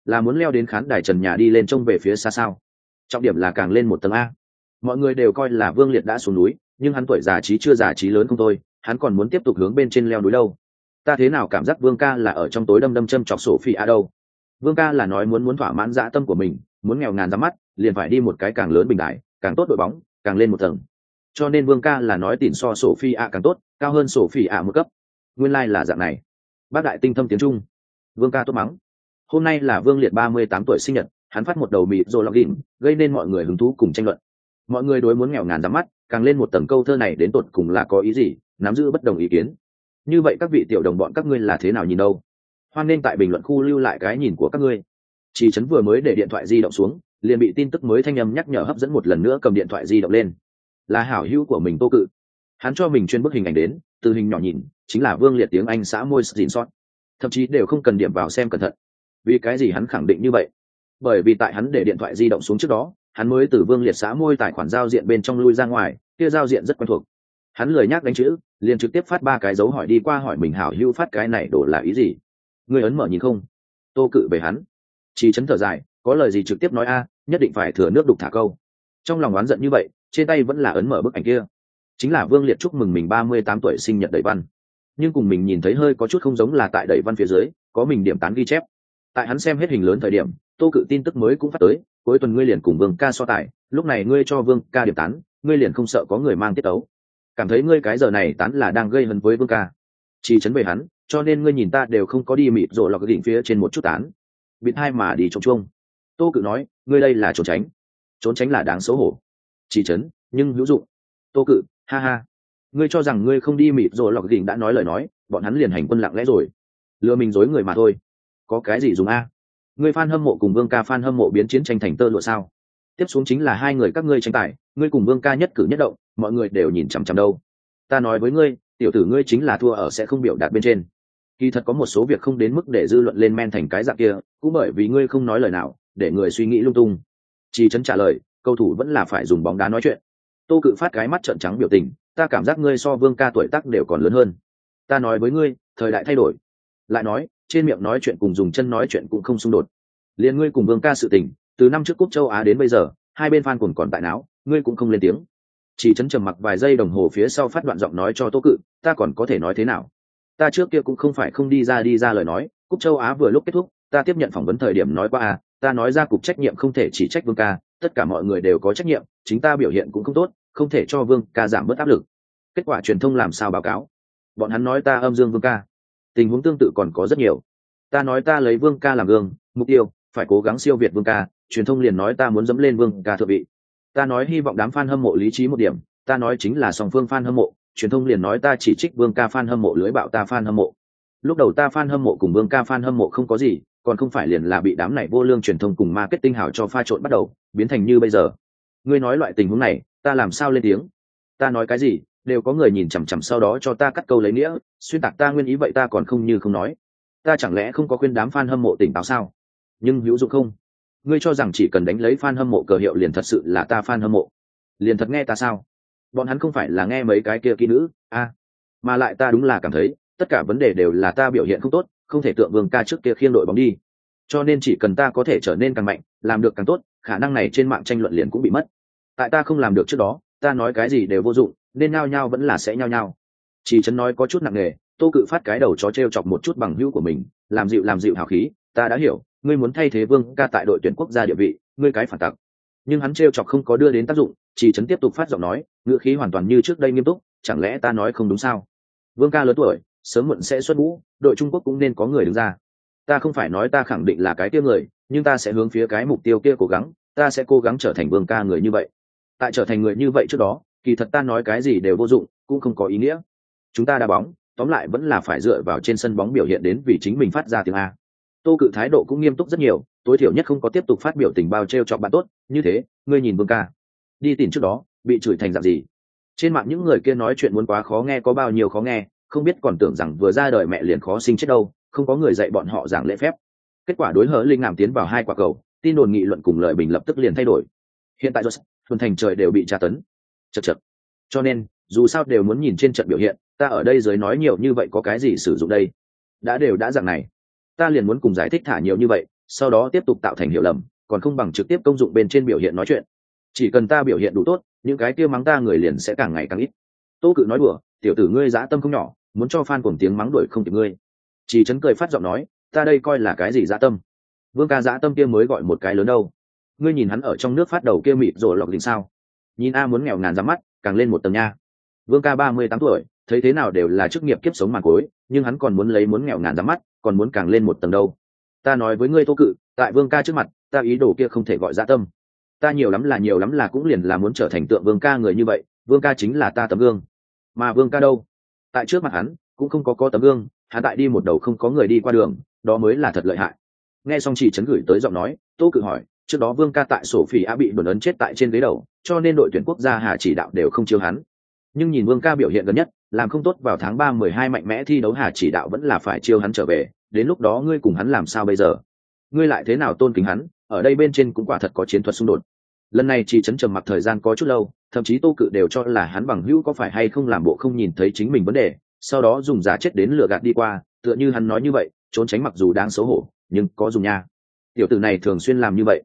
Là muốn leo đến khán đài trần nhà đi lên trông về phía xa sao? Trọng điểm là càng lên một tầng a. Mọi người đều coi là vương liệt đã xuống núi, nhưng hắn tuổi già trí chưa già trí lớn không thôi, hắn còn muốn tiếp tục hướng bên trên leo núi đâu. Ta thế nào cảm giác vương ca là ở trong tối đâm đâm châm chọc sổ phi a đâu? Vương ca là nói muốn muốn thỏa mãn dã tâm của mình, muốn nghèo ngàn ra mắt, liền phải đi một cái càng lớn bình đại, càng tốt đội bóng, càng lên một tầng. Cho nên vương ca là nói tỉn so sổ phi a càng tốt, cao hơn sổ phi a một cấp. Nguyên lai、like、là dạng này. Bác đại tinh thâm tiếng trung vương ca tốt mắng. Hôm nay là vương liệt ba mươi tám tuổi sinh nhật, hắn phát một đầu mịt rồi login gây nên mọi người hứng thú cùng tranh luận. Mọi người đối muốn nghèo ngàn ra mắt, càng lên một tầng câu thơ này đến tột cùng là có ý gì, nắm giữ bất đồng ý kiến. Như vậy các vị tiểu đồng bọn các ngươi là thế nào nhìn đâu? Hoan nên tại bình luận khu lưu lại cái nhìn của các ngươi. Chỉ trấn vừa mới để điện thoại di động xuống, liền bị tin tức mới thanh âm nhắc nhở hấp dẫn một lần nữa cầm điện thoại di động lên. Là hảo hữu của mình tô cự. Hắn cho mình chuyên bức hình ảnh đến, từ hình nhỏ nhìn, chính là vương liệt tiếng anh xã môi dìn sót thậm chí đều không cần điểm vào xem cẩn thận. Vì cái gì hắn khẳng định như vậy? Bởi vì tại hắn để điện thoại di động xuống trước đó, hắn mới từ vương liệt xã môi tài khoản giao diện bên trong lui ra ngoài, kia giao diện rất quen thuộc. Hắn lười nhác đánh chữ, liền trực tiếp phát ba cái dấu hỏi đi qua hỏi mình hảo hưu phát cái này đổ là ý gì. Người ấn mở nhìn không? Tô cự về hắn. Chỉ chấn thở dài, có lời gì trực tiếp nói a, nhất định phải thừa nước đục thả câu. Trong lòng oán giận như vậy, trên tay vẫn là ấn mở bức ảnh kia. Chính là vương liệt chúc mừng mình ba mươi tám tuổi sinh nhật đầy văn nhưng cùng mình nhìn thấy hơi có chút không giống là tại đẩy văn phía dưới, có mình điểm tán ghi chép. Tại hắn xem hết hình lớn thời điểm, tô cự tin tức mới cũng phát tới, cuối tuần ngươi liền cùng vương ca so tài, lúc này ngươi cho vương ca điểm tán, ngươi liền không sợ có người mang tiết tấu. Cảm thấy ngươi cái giờ này tán là đang gây hấn với vương ca. Chỉ chấn về hắn, cho nên ngươi nhìn ta đều không có đi mịt rồi lọc cái đỉnh phía trên một chút tán. Bịt hai mà đi trống chuông. Tô cự nói, ngươi đây là trốn tránh. Trốn tránh là đáng xấu hổ. Chỉ chấn, nhưng hữu dụng. Tô cự, ha ha ngươi cho rằng ngươi không đi mịt rồi lọc đỉnh đã nói lời nói, bọn hắn liền hành quân lặng lẽ rồi. Lừa mình dối người mà thôi. Có cái gì dùng a? Ngươi fan hâm mộ cùng vương ca fan hâm mộ biến chiến tranh thành tơ lụa sao? Tiếp xuống chính là hai người các ngươi tranh tài, ngươi cùng vương ca nhất cử nhất động, mọi người đều nhìn chằm chằm đâu. Ta nói với ngươi, tiểu tử ngươi chính là thua ở sẽ không biểu đạt bên trên. Kỳ thật có một số việc không đến mức để dư luận lên men thành cái dạng kia, cũng bởi vì ngươi không nói lời nào, để người suy nghĩ lung tung. Chỉ chấn trả lời, cầu thủ vẫn là phải dùng bóng đá nói chuyện. Tô cự phát cái mắt trợn trắng biểu tình ta cảm giác ngươi so vương ca tuổi tác đều còn lớn hơn. Ta nói với ngươi, thời đại thay đổi. Lại nói, trên miệng nói chuyện cùng dùng chân nói chuyện cũng không xung đột. Liền ngươi cùng vương ca sự tình, từ năm trước cúp châu á đến bây giờ, hai bên fan cùng còn tại não ngươi cũng không lên tiếng. Chỉ chấn trầm mặc vài giây đồng hồ phía sau phát đoạn giọng nói cho tô cự, ta còn có thể nói thế nào? Ta trước kia cũng không phải không đi ra đi ra lời nói, cúp châu á vừa lúc kết thúc, ta tiếp nhận phỏng vấn thời điểm nói qua à ta nói ra cục trách nhiệm không thể chỉ trách vương ca, tất cả mọi người đều có trách nhiệm, chính ta biểu hiện cũng không tốt không thể cho vương ca giảm bớt áp lực. Kết quả truyền thông làm sao báo cáo? Bọn hắn nói ta âm dương vương ca. Tình huống tương tự còn có rất nhiều. Ta nói ta lấy vương ca làm gương, mục tiêu, phải cố gắng siêu việt vương ca, truyền thông liền nói ta muốn dẫm lên vương ca thượng vị. Ta nói hy vọng đám fan hâm mộ lý trí một điểm, ta nói chính là song phương fan hâm mộ, truyền thông liền nói ta chỉ trích vương ca fan hâm mộ lưới bạo ta fan hâm mộ. Lúc đầu ta fan hâm mộ cùng vương ca fan hâm mộ không có gì, còn không phải liền là bị đám này vô lương truyền thông cùng marketing hảo cho pha trộn bắt đầu, biến thành như bây giờ. Ngươi nói loại tình huống này ta làm sao lên tiếng? Ta nói cái gì? Đều có người nhìn chằm chằm sau đó cho ta cắt câu lấy nghĩa, xuyên tạc ta nguyên ý vậy ta còn không như không nói. Ta chẳng lẽ không có khuyên đám fan hâm mộ tỉnh táo sao? Nhưng hữu dụng không? Ngươi cho rằng chỉ cần đánh lấy fan hâm mộ cờ hiệu liền thật sự là ta fan hâm mộ? Liền thật nghe ta sao? Bọn hắn không phải là nghe mấy cái kia kỹ nữ, a. Mà lại ta đúng là cảm thấy, tất cả vấn đề đều là ta biểu hiện không tốt, không thể tượng vương ca trước kia khiêng đội bóng đi. Cho nên chỉ cần ta có thể trở nên càng mạnh, làm được càng tốt, khả năng này trên mạng tranh luận liền cũng bị mất tại ta không làm được trước đó, ta nói cái gì đều vô dụng, nên nhao nhao vẫn là sẽ nhao nhao. Chỉ chấn nói có chút nặng nề, tô cự phát cái đầu chó t r e o chọc một chút bằng hữu của mình, làm dịu làm dịu hào khí, ta đã hiểu, ngươi muốn thay thế vương ca tại đội tuyển quốc gia địa vị, ngươi cái phản tặc. Nhưng hắn t r e o chọc không có đưa đến tác dụng, chỉ trấn tiếp tục phát giọng nói, ngữ khí hoàn toàn như trước đây nghiêm túc, chẳng lẽ ta nói không đúng sao? Vương ca lớn tuổi, sớm muộn sẽ xuất ngũ, đội trung quốc cũng nên có người đứng ra. Ta không phải nói ta khẳng định là cái tiêu người, nhưng ta sẽ hướng phía cái mục tiêu kia cố gắng, ta sẽ cố gắng trở thành vương ca người như vậy tại trở thành người như vậy trước đó, kỳ thật ta nói cái gì đều vô dụng, cũng không có ý nghĩa. Chúng ta đá bóng, tóm lại vẫn là phải dựa vào trên sân bóng biểu hiện đến vì chính mình phát ra tiếng a. Tô cự thái độ cũng nghiêm túc rất nhiều, tối thiểu nhất không có tiếp tục phát biểu tình bao t r e o chọc bạn tốt, như thế, ngươi nhìn vương ca. Đi tìm trước đó, bị chửi thành dạng gì? Trên mạng những người kia nói chuyện muốn quá khó nghe, có bao nhiêu khó nghe, không biết còn tưởng rằng vừa ra đời mẹ liền khó sinh chết đâu, không có người dạy bọn họ giảng lễ phép. Kết quả đối hớ linh ngàm tiến vào hai quả cầu, tin đồn nghị luận cùng lời bình lập tức liền thay đổi. Hiện tại joseph thuần thành trời đều bị tra tấn. Chật chật cho nên, dù sao đều muốn nhìn trên trận biểu hiện, ta ở đây giới nói nhiều như vậy có cái gì sử dụng đây? Đã đều đã dạng này. Ta liền muốn cùng giải thích thả nhiều như vậy, sau đó tiếp tục tạo thành hiểu lầm, còn không bằng trực tiếp công dụng bên trên biểu hiện nói chuyện. Chỉ cần ta biểu hiện đủ tốt, những cái kia mắng ta người liền sẽ càng ngày càng ít. Tô cự nói đùa, tiểu tử ngươi dã tâm không nhỏ, muốn cho f a n cùng tiếng mắng đuổi không kịp ngươi. Chỉ chấn cười phát giọng nói, ta đây coi là cái gì dã tâm? Vương ca dã tâm kia mới gọi một cái lớn đâu ngươi nhìn hắn ở trong nước phát đầu kia mịt rồi lọc đỉnh sao? Nhìn a muốn nghèo ngàn ra mắt, càng lên một tầng nha. Vương ca ba mươi tám tuổi, thấy thế nào đều là chức nghiệp kiếp sống màn cối nhưng hắn còn muốn lấy muốn nghèo ngàn ra mắt, còn muốn càng lên một tầng đâu. Ta nói với ngươi tô cự, tại vương ca trước mặt, ta ý đồ kia không thể gọi dã tâm. Ta nhiều lắm là nhiều lắm là cũng liền là muốn trở thành tượng vương ca người như vậy, vương ca chính là ta tấm gương. Mà vương ca đâu? Tại trước mặt hắn, cũng không có có tấm gương, hắn tại đi một đầu không có người đi qua đường, đó mới là thật lợi hại. Nghe xong chị trấn gửi tới giọng nói tô cự hỏi trước đó vương ca tại sổ phỉ a bị đồn ấn chết tại trên ghế đầu, cho nên đội tuyển quốc gia hà chỉ đạo đều không chiêu hắn. Nhưng nhìn vương ca biểu hiện gần nhất, làm không tốt vào tháng ba mười hai mạnh mẽ thi đấu hà chỉ đạo vẫn là phải chiêu hắn trở về, đến lúc đó ngươi cùng hắn làm sao bây giờ? Ngươi lại thế nào tôn kính hắn, ở đây bên trên cũng quả thật có chiến thuật xung đột. Lần này chỉ chấn trầm mặc thời gian có chút lâu, thậm chí tô cự đều cho là hắn bằng hữu có phải hay không làm bộ không nhìn thấy chính mình vấn đề, sau đó dùng giả chết đến lừa gạt đi qua, tựa như hắn nói như vậy, trốn tránh mặc dù đang xấu hổ, nhưng có dùng nha. Tiểu tử này thường xuyên làm như vậy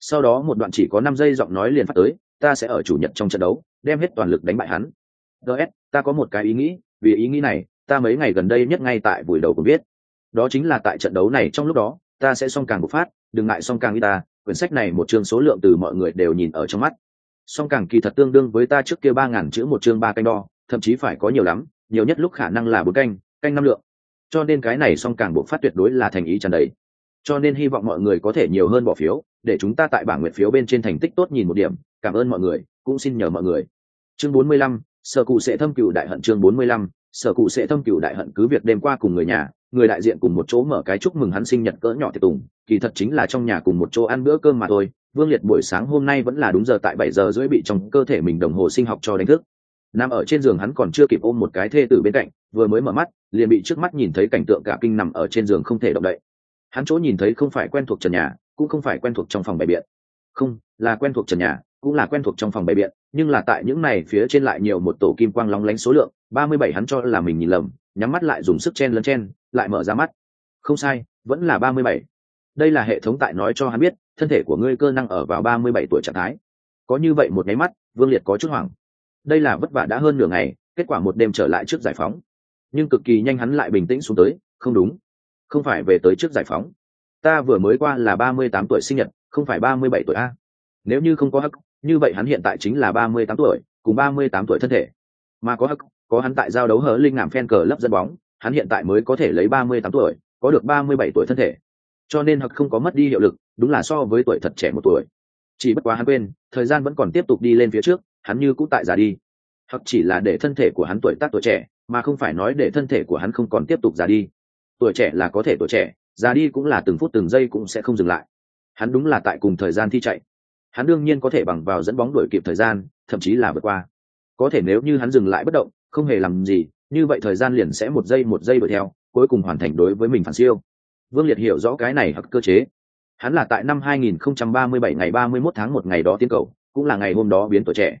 sau đó một đoạn chỉ có năm giây giọng nói liền phát tới, ta sẽ ở chủ nhật trong trận đấu, đem hết toàn lực đánh bại hắn. Ts ta có một cái ý nghĩ, vì ý nghĩ này, ta mấy ngày gần đây nhất ngay tại buổi đầu cũng biết. Đó chính là tại trận đấu này trong lúc đó, ta sẽ song càng một phát, đừng ngại song càng y ta, quyển sách này một chương số lượng từ mọi người đều nhìn ở trong mắt. Song càng kỳ thật tương đương với ta trước kia ba ngàn chữ một chương ba canh đo, thậm chí phải có nhiều lắm, nhiều nhất lúc khả năng là bốn canh canh năm lượng. Cho nên cái này song càng bộ phát tuyệt đối là thành ý tràn đầy. Cho nên hy vọng mọi người có thể nhiều hơn bỏ phiếu để chúng ta tại bảng nguyện phiếu bên trên thành tích tốt nhìn một điểm. Cảm ơn mọi người cũng xin nhờ mọi người. Chương 45, sở cụ sẽ thâm cựu đại hận chương 45, sở cụ sẽ thâm cựu đại hận cứ việc đêm qua cùng người nhà người đại diện cùng một chỗ mở cái chúc mừng hắn sinh nhật cỡ nhỏ tiệc tùng kỳ thật chính là trong nhà cùng một chỗ ăn bữa cơm mà thôi. Vương liệt buổi sáng hôm nay vẫn là đúng giờ tại bảy giờ rưỡi bị trong cơ thể mình đồng hồ sinh học cho đánh thức. Nằm ở trên giường hắn còn chưa kịp ôm một cái thê tử bên cạnh vừa mới mở mắt liền bị trước mắt nhìn thấy cảnh tượng cả kinh nằm ở trên giường không thể động đậy. Hắn chỗ nhìn thấy không phải quen thuộc trần nhà cũng không phải quen thuộc trong phòng bày biện. Không, là quen thuộc trần nhà, cũng là quen thuộc trong phòng bày biện, nhưng là tại những này phía trên lại nhiều một tổ kim quang lóng lánh số lượng, ba mươi bảy hắn cho là mình nhìn lầm, nhắm mắt lại dùng sức chen lấn chen, lại mở ra mắt. Không sai, vẫn là ba mươi bảy. Đây là hệ thống tại nói cho hắn biết, thân thể của ngươi cơ năng ở vào ba mươi bảy tuổi trạng thái. Có như vậy một nháy mắt, vương liệt có chút hoảng. Đây là vất vả đã hơn nửa ngày, kết quả một đêm trở lại trước giải phóng. Nhưng cực kỳ nhanh hắn lại bình tĩnh xuống tới, không đúng. Không phải về tới trước giải phóng ta vừa mới qua là ba mươi tám tuổi sinh nhật, không phải ba mươi bảy tuổi a. Nếu như không có hắc, như vậy hắn hiện tại chính là ba mươi tám tuổi, cùng ba mươi tám tuổi thân thể. Mà có hắc, có hắn tại giao đấu hớ linh ngảm phen cờ lấp dẫn bóng, hắn hiện tại mới có thể lấy ba mươi tám tuổi, có được ba mươi bảy tuổi thân thể. Cho nên hắc không có mất đi hiệu lực, đúng là so với tuổi thật trẻ một tuổi. Chỉ bất quá hắn quên, thời gian vẫn còn tiếp tục đi lên phía trước, hắn như cũ tại già đi. Hoặc chỉ là để thân thể của hắn tuổi tác tuổi trẻ, mà không phải nói để thân thể của hắn không còn tiếp tục già đi. Tuổi trẻ là có thể tuổi trẻ già đi cũng là từng phút từng giây cũng sẽ không dừng lại. Hắn đúng là tại cùng thời gian thi chạy. Hắn đương nhiên có thể bằng vào dẫn bóng đuổi kịp thời gian, thậm chí là vượt qua. Có thể nếu như hắn dừng lại bất động, không hề làm gì, như vậy thời gian liền sẽ một giây một giây đuổi theo, cuối cùng hoàn thành đối với mình phản siêu. Vương liệt hiểu rõ cái này hoặc cơ chế. Hắn là tại năm 2037 ngày 31 tháng một ngày đó tiến cầu cũng là ngày hôm đó biến tuổi trẻ.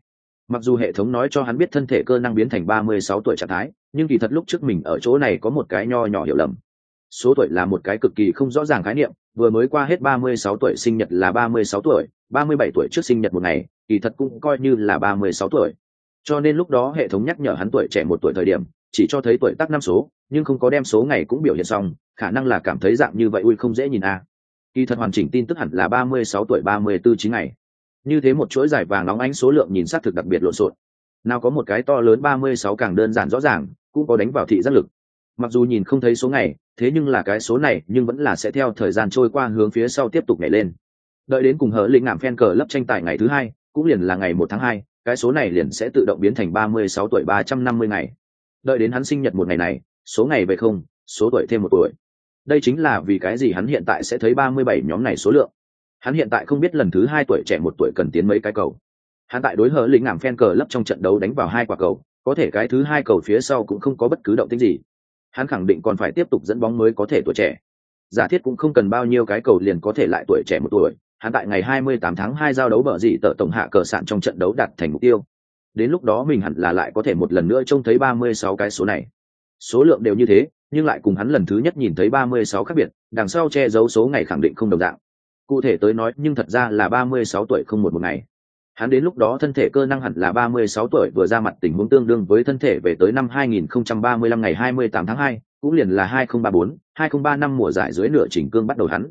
Mặc dù hệ thống nói cho hắn biết thân thể cơ năng biến thành 36 tuổi trạng thái, nhưng kỳ thật lúc trước mình ở chỗ này có một cái nho nhỏ hiểu lầm số tuổi là một cái cực kỳ không rõ ràng khái niệm, vừa mới qua hết ba mươi sáu tuổi sinh nhật là ba mươi sáu tuổi, ba mươi bảy tuổi trước sinh nhật một ngày, kỳ thật cũng coi như là ba mươi sáu tuổi. Cho nên lúc đó hệ thống nhắc nhở hắn tuổi trẻ một tuổi thời điểm, chỉ cho thấy tuổi tác năm số, nhưng không có đem số ngày cũng biểu hiện xong, khả năng là cảm thấy dạng như vậy ui không dễ nhìn a. À. kỳ thật hoàn chỉnh tin tức hẳn là ba mươi sáu tuổi ba mươi bốn chín ngày. Như thế một chuỗi giải vàng nóng ánh số lượng nhìn xác thực đặc biệt lộn xộn. Nào có một cái to lớn ba mươi sáu càng đơn giản rõ ràng, cũng có đánh vào thị giác lực. Mặc dù nhìn không thấy số ngày thế nhưng là cái số này nhưng vẫn là sẽ theo thời gian trôi qua hướng phía sau tiếp tục nhảy lên. Đợi đến cùng hở lĩnh ngạm phen cờ lấp tranh tài ngày thứ hai, cũng liền là ngày một tháng hai, cái số này liền sẽ tự động biến thành ba mươi sáu tuổi ba trăm năm mươi ngày. Đợi đến hắn sinh nhật một ngày này, số ngày về không, số tuổi thêm một tuổi. Đây chính là vì cái gì hắn hiện tại sẽ thấy ba mươi bảy nhóm này số lượng. Hắn hiện tại không biết lần thứ hai tuổi trẻ một tuổi cần tiến mấy cái cầu. Hắn tại đối hở lính ngảm phen cờ lấp trong trận đấu đánh vào hai quả cầu, có thể cái thứ hai cầu phía sau cũng không có bất cứ động tĩnh gì hắn khẳng định còn phải tiếp tục dẫn bóng mới có thể tuổi trẻ. Giả thiết cũng không cần bao nhiêu cái cầu liền có thể lại tuổi trẻ một tuổi, hắn tại ngày 28 tháng 2 giao đấu bờ dị tợ tổng hạ cờ sạn trong trận đấu đạt thành mục tiêu. Đến lúc đó mình hẳn là lại có thể một lần nữa trông thấy 36 cái số này. Số lượng đều như thế, nhưng lại cùng hắn lần thứ nhất nhìn thấy 36 khác biệt, đằng sau che giấu số ngày khẳng định không đồng dạng. Cụ thể tới nói, nhưng thật ra là 36 tuổi không một một ngày hắn đến lúc đó thân thể cơ năng hẳn là 36 tuổi vừa ra mặt tình huống tương đương với thân thể về tới năm 2035 ngày 28 tháng 2, cũng liền là 2034, 2035 mùa giải dưới nửa chỉnh cương bắt đầu hắn.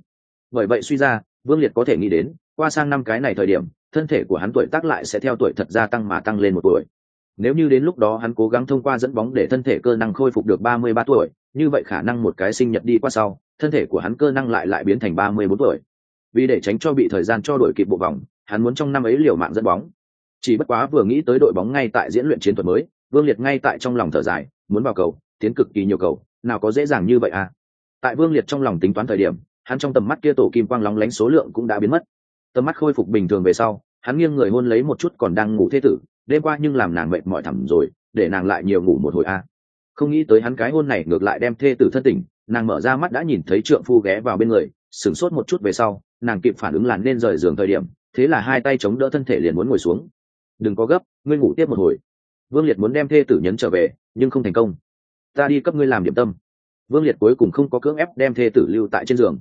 Bởi vậy suy ra, Vương Liệt có thể nghĩ đến, qua sang năm cái này thời điểm, thân thể của hắn tuổi tác lại sẽ theo tuổi thật gia tăng mà tăng lên một tuổi. Nếu như đến lúc đó hắn cố gắng thông qua dẫn bóng để thân thể cơ năng khôi phục được 33 tuổi, như vậy khả năng một cái sinh nhật đi qua sau, thân thể của hắn cơ năng lại lại biến thành 34 tuổi. Vì để tránh cho bị thời gian cho đổi kịp bộ vòng, hắn muốn trong năm ấy liều mạng dẫn bóng. Chỉ bất quá vừa nghĩ tới đội bóng ngay tại diễn luyện chiến thuật mới, Vương Liệt ngay tại trong lòng thở dài, muốn vào cầu, tiến cực kỳ nhiều cầu, nào có dễ dàng như vậy à? Tại Vương Liệt trong lòng tính toán thời điểm, hắn trong tầm mắt kia tổ kim quang lóng lánh số lượng cũng đã biến mất. Tầm mắt khôi phục bình thường về sau, hắn nghiêng người hôn lấy một chút còn đang ngủ thế tử, đêm qua nhưng làm nàng mệt mỏi thẳm rồi, để nàng lại nhiều ngủ một hồi a. À. Không nghĩ tới hắn cái hôn này ngược lại đem thê tử thân tỉnh, nàng mở ra mắt đã nhìn thấy trượng phu ghé vào bên người, sửng sốt một chút về sau, nàng kịp phản ứng làn nên rời giường thời điểm, thế là hai tay chống đỡ thân thể liền muốn ngồi xuống. Đừng có gấp, ngươi ngủ tiếp một hồi. Vương liệt muốn đem thê tử nhấn trở về, nhưng không thành công. Ta đi cấp ngươi làm điểm tâm. Vương liệt cuối cùng không có cưỡng ép đem thê tử lưu tại trên giường.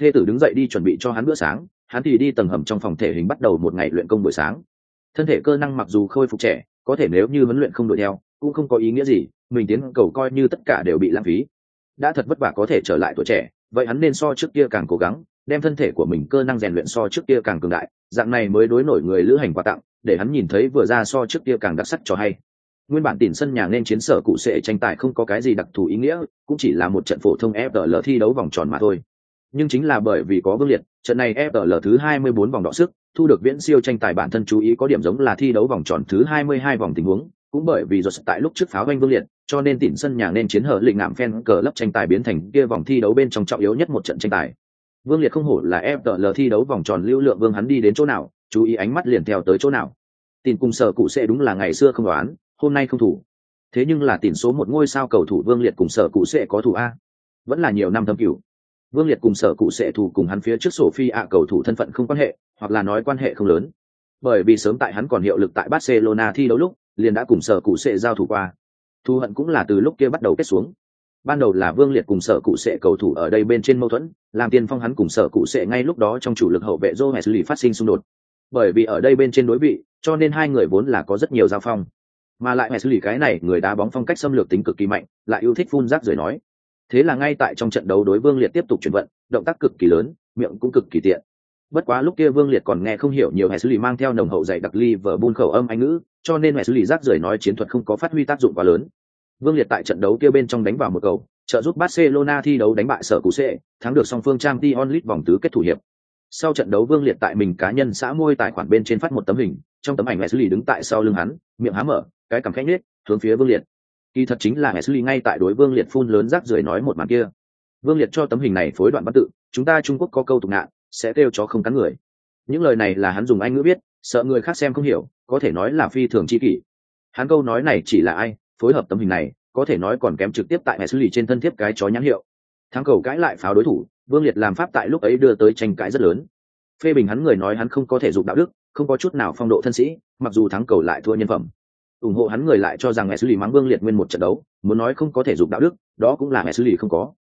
Thê tử đứng dậy đi chuẩn bị cho hắn bữa sáng, hắn thì đi tầng hầm trong phòng thể hình bắt đầu một ngày luyện công buổi sáng. Thân thể cơ năng mặc dù khôi phục trẻ, có thể nếu như huấn luyện không đuổi theo, cũng không có ý nghĩa gì, mình tiến cầu coi như tất cả đều bị lãng phí. Đã thật vất vả có thể trở lại tuổi trẻ, vậy hắn nên so trước kia càng cố gắng, đem thân thể của mình cơ năng rèn luyện so trước kia càng cường đại dạng này mới đối nổi người lữ hành quà tặng, để hắn nhìn thấy vừa ra so trước kia càng đặc sắc cho hay. Nguyên bản tìm sân nhà nên chiến sở cụ sệ tranh tài không có cái gì đặc thù ý nghĩa, cũng chỉ là một trận phổ thông fl thi đấu vòng tròn mà thôi. Nhưng chính là bởi vì có vương liệt, trận này fl thứ 24 vòng đọ sức, thu được viễn siêu tranh tài bản thân chú ý có điểm giống là thi đấu vòng tròn thứ 22 vòng tình huống, cũng bởi vì rồi tại lúc trước pháo doanh vương liệt, cho nên tỉn sân nhà nên chiến hở lịnh ngạm phen cờ lấp tranh tài biến thành kia vòng thi đấu bên trong trọng yếu nhất một trận tranh tài vương liệt không hổ là fl thi đấu vòng tròn lưu lượng vương hắn đi đến chỗ nào, chú ý ánh mắt liền theo tới chỗ nào. Tìm cùng sở cụ sẽ đúng là ngày xưa không đoán, hôm nay không thủ. Thế nhưng là tìm số một ngôi sao cầu thủ vương liệt cùng sở cụ sẽ có thủ a. Vẫn là nhiều năm thâm cửu. Vương liệt cùng sở cụ sẽ thủ cùng hắn phía trước sổ phi ạ cầu thủ thân phận không quan hệ, hoặc là nói quan hệ không lớn. Bởi vì sớm tại hắn còn hiệu lực tại barcelona thi đấu lúc, liền đã cùng sở cụ sẽ giao thủ qua. Thu hận cũng là từ lúc kia bắt đầu kết xuống ban đầu là vương liệt cùng sở cụ sệ cầu thủ ở đây bên trên mâu thuẫn, làm tiên phong hắn cùng sở cụ sệ ngay lúc đó trong chủ lực hậu vệ joe xử lý phát sinh xung đột. Bởi vì ở đây bên trên đối vị, cho nên hai người vốn là có rất nhiều giao phong. Mà lại xử lý cái này người đá bóng phong cách xâm lược tính cực kỳ mạnh, lại yêu thích phun rác rồi nói. Thế là ngay tại trong trận đấu đối vương liệt tiếp tục chuyển vận, động tác cực kỳ lớn, miệng cũng cực kỳ tiện. Bất quá lúc kia vương liệt còn nghe không hiểu nhiều hệ xử lý mang theo nồng hậu dạy đặc ly vờ bun khẩu âm anh ngữ, cho nên hệ xử lý rác rưởi nói chiến thuật không có phát huy tác dụng quá lớn. Vương Liệt tại trận đấu kia bên trong đánh vào một cầu, trợ giúp Barcelona thi đấu đánh bại sở cụ sẽ, thắng được song phương Champions League vòng tứ kết thủ hiệp. Sau trận đấu Vương Liệt tại mình cá nhân xã môi tài khoản bên trên phát một tấm hình, trong tấm ảnh Wesley đứng tại sau lưng hắn, miệng há mở, cái cằm khẽ nhếch, hướng phía Vương Liệt. Kỳ thật chính là Wesley ngay tại đối Vương Liệt phun lớn rác rưởi nói một màn kia. Vương Liệt cho tấm hình này phối đoạn văn tự, chúng ta Trung Quốc có câu tục ngạn, sẽ kêu chó không cắn người. Những lời này là hắn dùng anh ngữ biết, sợ người khác xem không hiểu, có thể nói là phi thường chi kỷ. Hắn câu nói này chỉ là ai, phối hợp tấm hình này, có thể nói còn kém trực tiếp tại mẹ xử lý trên thân thiếp cái chó nhãn hiệu. Thắng cầu cãi lại pháo đối thủ, vương liệt làm pháp tại lúc ấy đưa tới tranh cãi rất lớn. Phê bình hắn người nói hắn không có thể dục đạo đức, không có chút nào phong độ thân sĩ, mặc dù thắng cầu lại thua nhân phẩm. Ủng hộ hắn người lại cho rằng mẹ xử lý mắng vương liệt nguyên một trận đấu, muốn nói không có thể dục đạo đức, đó cũng là mẹ xử lý không có.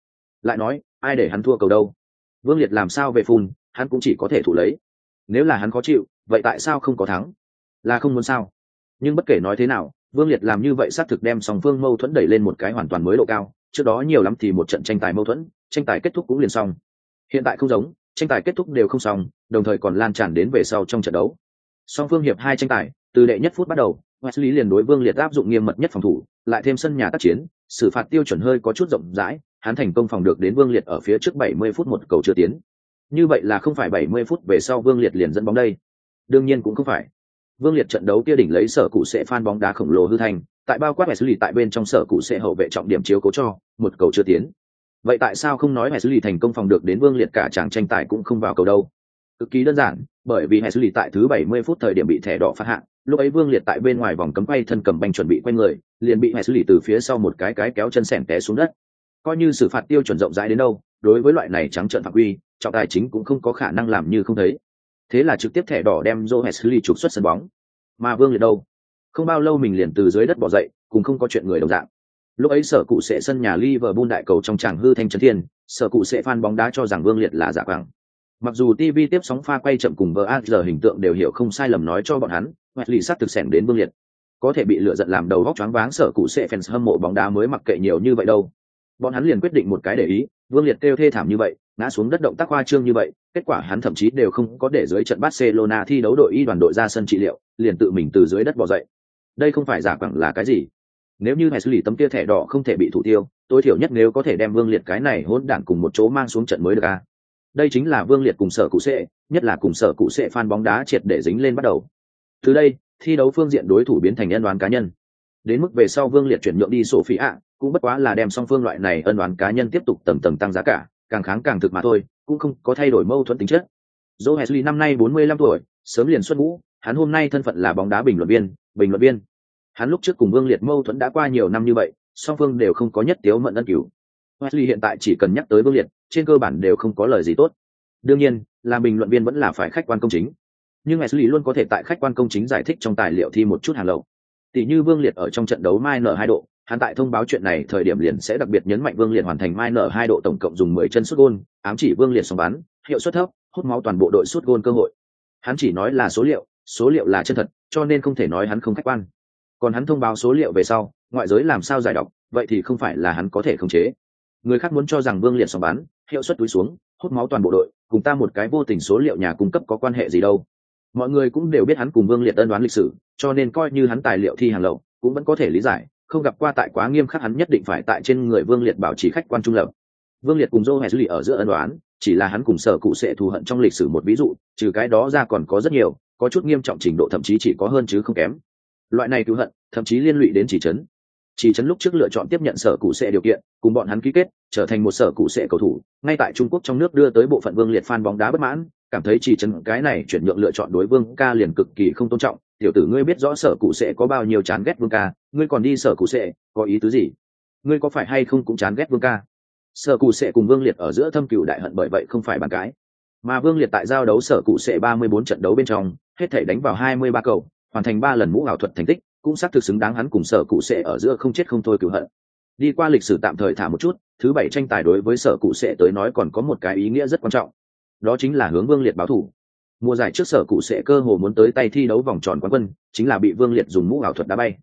Lại nói, ai để hắn thua cầu đâu? Vương liệt làm sao về phun, hắn cũng chỉ có thể thủ lấy. Nếu là hắn khó chịu, vậy tại sao không có thắng? Là không muốn sao? Nhưng bất kể nói thế nào Vương Liệt làm như vậy xác thực đem song phương mâu thuẫn đẩy lên một cái hoàn toàn mới độ cao, trước đó nhiều lắm thì một trận tranh tài mâu thuẫn, tranh tài kết thúc cũng liền xong. Hiện tại không giống, tranh tài kết thúc đều không xong, đồng thời còn lan tràn đến về sau trong trận đấu. Song phương hiệp hai tranh tài, từ đệ nhất phút bắt đầu, Wesley liền đối Vương Liệt áp dụng nghiêm mật nhất phòng thủ, lại thêm sân nhà tác chiến, xử phạt tiêu chuẩn hơi có chút rộng rãi, hắn thành công phòng được đến Vương Liệt ở phía trước 70 phút một cầu chưa tiến. Như vậy là không phải 70 phút về sau Vương Liệt liền dẫn bóng đây. Đương nhiên cũng không phải. Vương Liệt trận đấu kia đỉnh lấy sở cụ sẽ phan bóng đá khổng lồ hư thành, tại bao quát Wesley tại bên trong sở cụ sẽ hậu vệ trọng điểm chiếu cố cho, một cầu chưa tiến. Vậy tại sao không nói Wesley thành công phòng được đến Vương Liệt cả chàng tranh tài cũng không vào cầu đâu? Cực kỳ đơn giản, bởi vì Wesley tại thứ 70 phút thời điểm bị thẻ đỏ phạt hạn, lúc ấy Vương Liệt tại bên ngoài vòng cấm quay thân cầm banh chuẩn bị quay người, liền bị Wesley từ phía sau một cái cái kéo chân sèn té xuống đất. Coi như xử phạt tiêu chuẩn rộng rãi đến đâu, đối với loại này trắng trợn phạm quy, trọng tài chính cũng không có khả năng làm như không thấy. Thế là trực tiếp thẻ đỏ đem Joe Wesley trục xuất sân bóng. Mà Vương Liệt đâu? Không bao lâu mình liền từ dưới đất bỏ dậy, cùng không có chuyện người đồng dạng. Lúc ấy sở cụ sẽ sân nhà Liverpool đại cầu trong tràng hư thanh chấn thiên, sở cụ sẽ fan bóng đá cho rằng Vương Liệt là giả quảng. Mặc dù TV tiếp sóng pha quay chậm cùng giờ hình tượng đều hiểu không sai lầm nói cho bọn hắn, Wesley sát thực sẻn đến Vương Liệt. Có thể bị lựa giận làm đầu góc choáng váng sở cụ sẽ fans hâm mộ bóng đá mới mặc kệ nhiều như vậy đâu. Bọn hắn liền quyết định một cái để ý, Vương Liệt kêu thê thảm như vậy, ngã xuống đất động tác hoa trương như vậy, kết quả hắn thậm chí đều không có để dưới trận Barcelona thi đấu đội y đoàn đội ra sân trị liệu, liền tự mình từ dưới đất bò dậy. Đây không phải giả quẳng là cái gì? Nếu như hệ xử lý tấm kia thẻ đỏ không thể bị thủ tiêu, tối thiểu nhất nếu có thể đem Vương Liệt cái này hỗn đản cùng một chỗ mang xuống trận mới được a. Đây chính là Vương Liệt cùng sở cụ sệ nhất là cùng sở cụ sệ fan bóng đá triệt để dính lên bắt đầu. Từ đây, thi đấu phương diện đối thủ biến thành nhân đoán cá nhân. Đến mức về sau Vương Liệt chuyển nhượng đi sổ phí ạ, cũng bất quá là đem song phương loại này ân đoán cá nhân tiếp tục tầm tầng tăng giá cả, càng kháng càng thực mà thôi, cũng không có thay đổi mâu thuẫn tính chất. Joe hesley năm nay 45 tuổi, sớm liền xuất ngũ, hắn hôm nay thân phận là bóng đá bình luận viên, bình luận viên. Hắn lúc trước cùng Vương Liệt mâu thuẫn đã qua nhiều năm như vậy, song phương đều không có nhất tiếu mận ân cứu. Wesley hiện tại chỉ cần nhắc tới Vương Liệt, trên cơ bản đều không có lời gì tốt. Đương nhiên, làm bình luận viên vẫn là phải khách quan công chính. Nhưng Wesley luôn có thể tại khách quan công chính giải thích trong tài liệu thi một chút hàng lậu. Tỷ như Vương Liệt ở trong trận đấu Mai nở hai độ, hắn tại thông báo chuyện này thời điểm liền sẽ đặc biệt nhấn mạnh Vương Liệt hoàn thành Mai nở hai độ tổng cộng dùng mười chân sút gôn, ám chỉ Vương Liệt sòng bắn, hiệu suất thấp, hút máu toàn bộ đội sút gôn cơ hội. Hắn chỉ nói là số liệu, số liệu là chân thật, cho nên không thể nói hắn không khách quan. Còn hắn thông báo số liệu về sau, ngoại giới làm sao giải đọc, vậy thì không phải là hắn có thể khống chế. Người khác muốn cho rằng Vương Liệt sòng bắn, hiệu suất túi xuống, hút máu toàn bộ đội, cùng ta một cái vô tình số liệu nhà cung cấp có quan hệ gì đâu mọi người cũng đều biết hắn cùng vương liệt ân đoán lịch sử, cho nên coi như hắn tài liệu thi hàng lậu, cũng vẫn có thể lý giải, không gặp qua tại quá nghiêm khắc hắn nhất định phải tại trên người vương liệt bảo trì khách quan trung lập. Vương liệt cùng dô hè dư lì ở giữa ân đoán, chỉ là hắn cùng sở cụ sẽ thù hận trong lịch sử một ví dụ, trừ cái đó ra còn có rất nhiều, có chút nghiêm trọng trình độ thậm chí chỉ có hơn chứ không kém. Loại này cứu hận, thậm chí liên lụy đến chỉ trấn. Chỉ trấn lúc trước lựa chọn tiếp nhận sở cụ sẽ điều kiện, cùng bọn hắn ký kết, trở thành một sở cụ sẽ cầu thủ, ngay tại trung quốc trong nước đưa tới bộ phận vương liệt fan bóng đá bất mãn cảm thấy chỉ trấn cái này chuyển nhượng lựa chọn đối vương ca liền cực kỳ không tôn trọng. Tiểu tử ngươi biết rõ sở cụ sẽ có bao nhiêu chán ghét vương ca, ngươi còn đi sở cụ sẽ, có ý tứ gì? Ngươi có phải hay không cũng chán ghét vương ca? Sở cụ sẽ cùng vương liệt ở giữa thâm cựu đại hận bởi vậy không phải bàn cái mà vương liệt tại giao đấu sở cụ sẽ ba mươi bốn trận đấu bên trong, hết thể đánh vào hai mươi ba cầu, hoàn thành ba lần mũ ảo thuật thành tích, cũng xác thực xứng đáng hắn cùng sở cụ sẽ ở giữa không chết không thôi cựu hận. Đi qua lịch sử tạm thời thả một chút, thứ bảy tranh tài đối với sở cụ sẽ tới nói còn có một cái ý nghĩa rất quan trọng đó chính là hướng vương liệt báo thủ. Mùa giải trước sở cụ sẽ cơ hồ muốn tới tay thi đấu vòng tròn quán quân chính là bị vương liệt dùng mũ ảo thuật đá bay.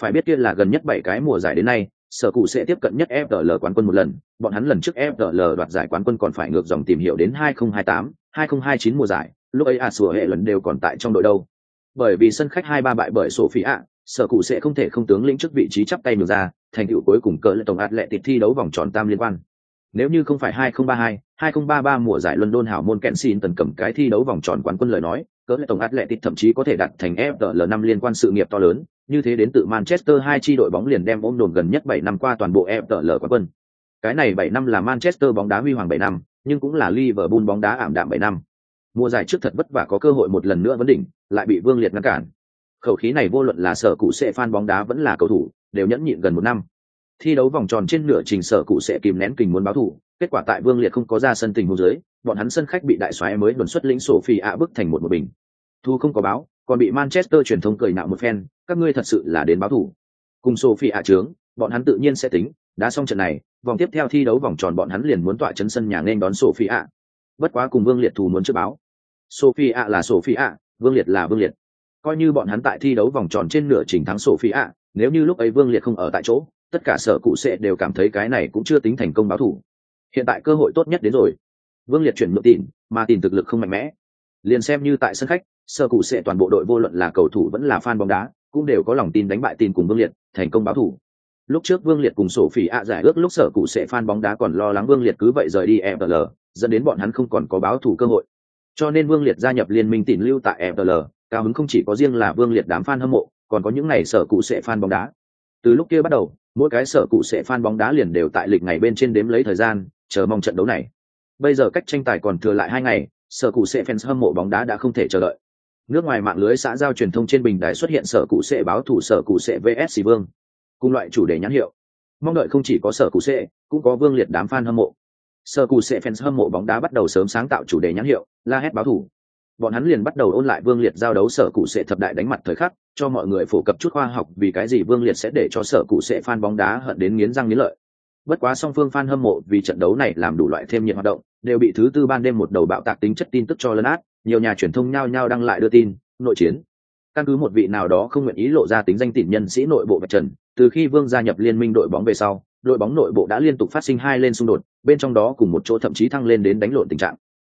Phải biết kia là gần nhất bảy cái mùa giải đến nay sở cụ sẽ tiếp cận nhất FDL quán quân một lần bọn hắn lần trước FDL đoạt giải quán quân còn phải ngược dòng tìm hiểu đến 2028, 2029 mùa giải lúc ấy à sủa hệ lần đều còn tại trong đội đâu. Bởi vì sân khách hai ba bại bởi sổ phí ạ sở cụ sẽ không thể không tướng lĩnh chức vị trí chắp tay nhường ra thành tựu cuối cùng cỡ lệ tổng ạt lệ tịch thi đấu vòng tròn tam liên quan nếu như không phải 2032, 2033 mùa giải London hảo môn Kensington tần cầm cái thi đấu vòng tròn quán quân lời nói, cỡ lệ tổng Atletico thậm chí có thể đặt thành FPL năm liên quan sự nghiệp to lớn, như thế đến từ Manchester hai chi đội bóng liền đem ôm đồn gần nhất 7 năm qua toàn bộ FPL quán quân. Cái này 7 năm là Manchester bóng đá huy hoàng 7 năm, nhưng cũng là Liverpool bóng đá ảm đạm 7 năm. Mùa giải trước thật vất vả có cơ hội một lần nữa vấn đỉnh, lại bị Vương Liệt ngăn cản. Khẩu khí này vô luận là sở cụ sẽ fan bóng đá vẫn là cầu thủ, đều nhẫn nhịn gần một năm thi đấu vòng tròn trên nửa trình sở cụ sẽ kìm nén kình muốn báo thủ, kết quả tại vương liệt không có ra sân tình huống dưới, bọn hắn sân khách bị đại xoáy mới đồn xuất lĩnh sổ phi ạ bức thành một một bình. Thu không có báo, còn bị manchester truyền thông cười nạo một phen, các ngươi thật sự là đến báo thủ. Cùng sổ phi ạ trướng bọn hắn tự nhiên sẽ tính, đã xong trận này, vòng tiếp theo thi đấu vòng tròn bọn hắn liền muốn tọa chấn sân nhà nên đón sổ phi ạ bất quá cùng vương liệt thù muốn trước báo. Sophie ạ là sophie ạ vương liệt là vương liệt. Coi như bọn hắn tại thi đấu vòng tròn trên nửa trình thắng sophie ạ nếu như lúc ấy vương liệt không ở tại chỗ tất cả sở cụ sẽ đều cảm thấy cái này cũng chưa tính thành công báo thủ. Hiện tại cơ hội tốt nhất đến rồi. Vương liệt chuyển nhượng tìm mà tìm thực lực không mạnh mẽ. Liền xem như tại sân khách, sở cụ sẽ toàn bộ đội vô luận là cầu thủ vẫn là fan bóng đá, cũng đều có lòng tin đánh bại tin cùng vương liệt, thành công báo thủ. Lúc trước vương liệt cùng sổ phỉ ạ giải ước, lúc sở cụ sẽ fan bóng đá còn lo lắng vương liệt cứ vậy rời đi fl dẫn đến bọn hắn không còn có báo thủ cơ hội. Cho nên vương liệt gia nhập liên minh tìm lưu tại fl cao hứng không chỉ có riêng là vương liệt đám fan hâm mộ, còn có những ngày sở cụ sẽ fan bóng đá. Từ lúc kia bắt đầu mỗi cái sở cụ sẽ fan bóng đá liền đều tại lịch ngày bên trên đếm lấy thời gian, chờ mong trận đấu này. Bây giờ cách tranh tài còn thừa lại hai ngày, sở cụ sẽ fans hâm mộ bóng đá đã không thể chờ đợi. Nước ngoài mạng lưới xã giao truyền thông trên bình đài xuất hiện sở cụ sẽ báo thủ sở cụ sẽ vs vương. Cùng loại chủ đề nhãn hiệu. Mong đợi không chỉ có sở cụ sẽ, cũng có vương liệt đám fan hâm mộ. Sở cụ sẽ fans hâm mộ bóng đá bắt đầu sớm sáng tạo chủ đề nhãn hiệu, la hét báo thủ bọn hắn liền bắt đầu ôn lại vương liệt giao đấu sở cụ sẽ thập đại đánh mặt thời khắc, cho mọi người phổ cập chút khoa học vì cái gì vương liệt sẽ để cho sở cụ sẽ fan bóng đá hận đến nghiến răng nghiến lợi. Bất quá song phương fan hâm mộ vì trận đấu này làm đủ loại thêm nhiệt hoạt động, đều bị thứ tư ban đêm một đầu bạo tạc tính chất tin tức cho lấn át, nhiều nhà truyền thông nhao nhao đăng lại đưa tin, nội chiến. Căn cứ một vị nào đó không nguyện ý lộ ra tính danh tỉn nhân sĩ nội bộ vật trần, từ khi vương gia nhập liên minh đội bóng về sau, đội bóng nội bộ đã liên tục phát sinh hai lên xung đột, bên trong đó cùng một chỗ thậm chí thăng lên đến đánh lộn tình trạng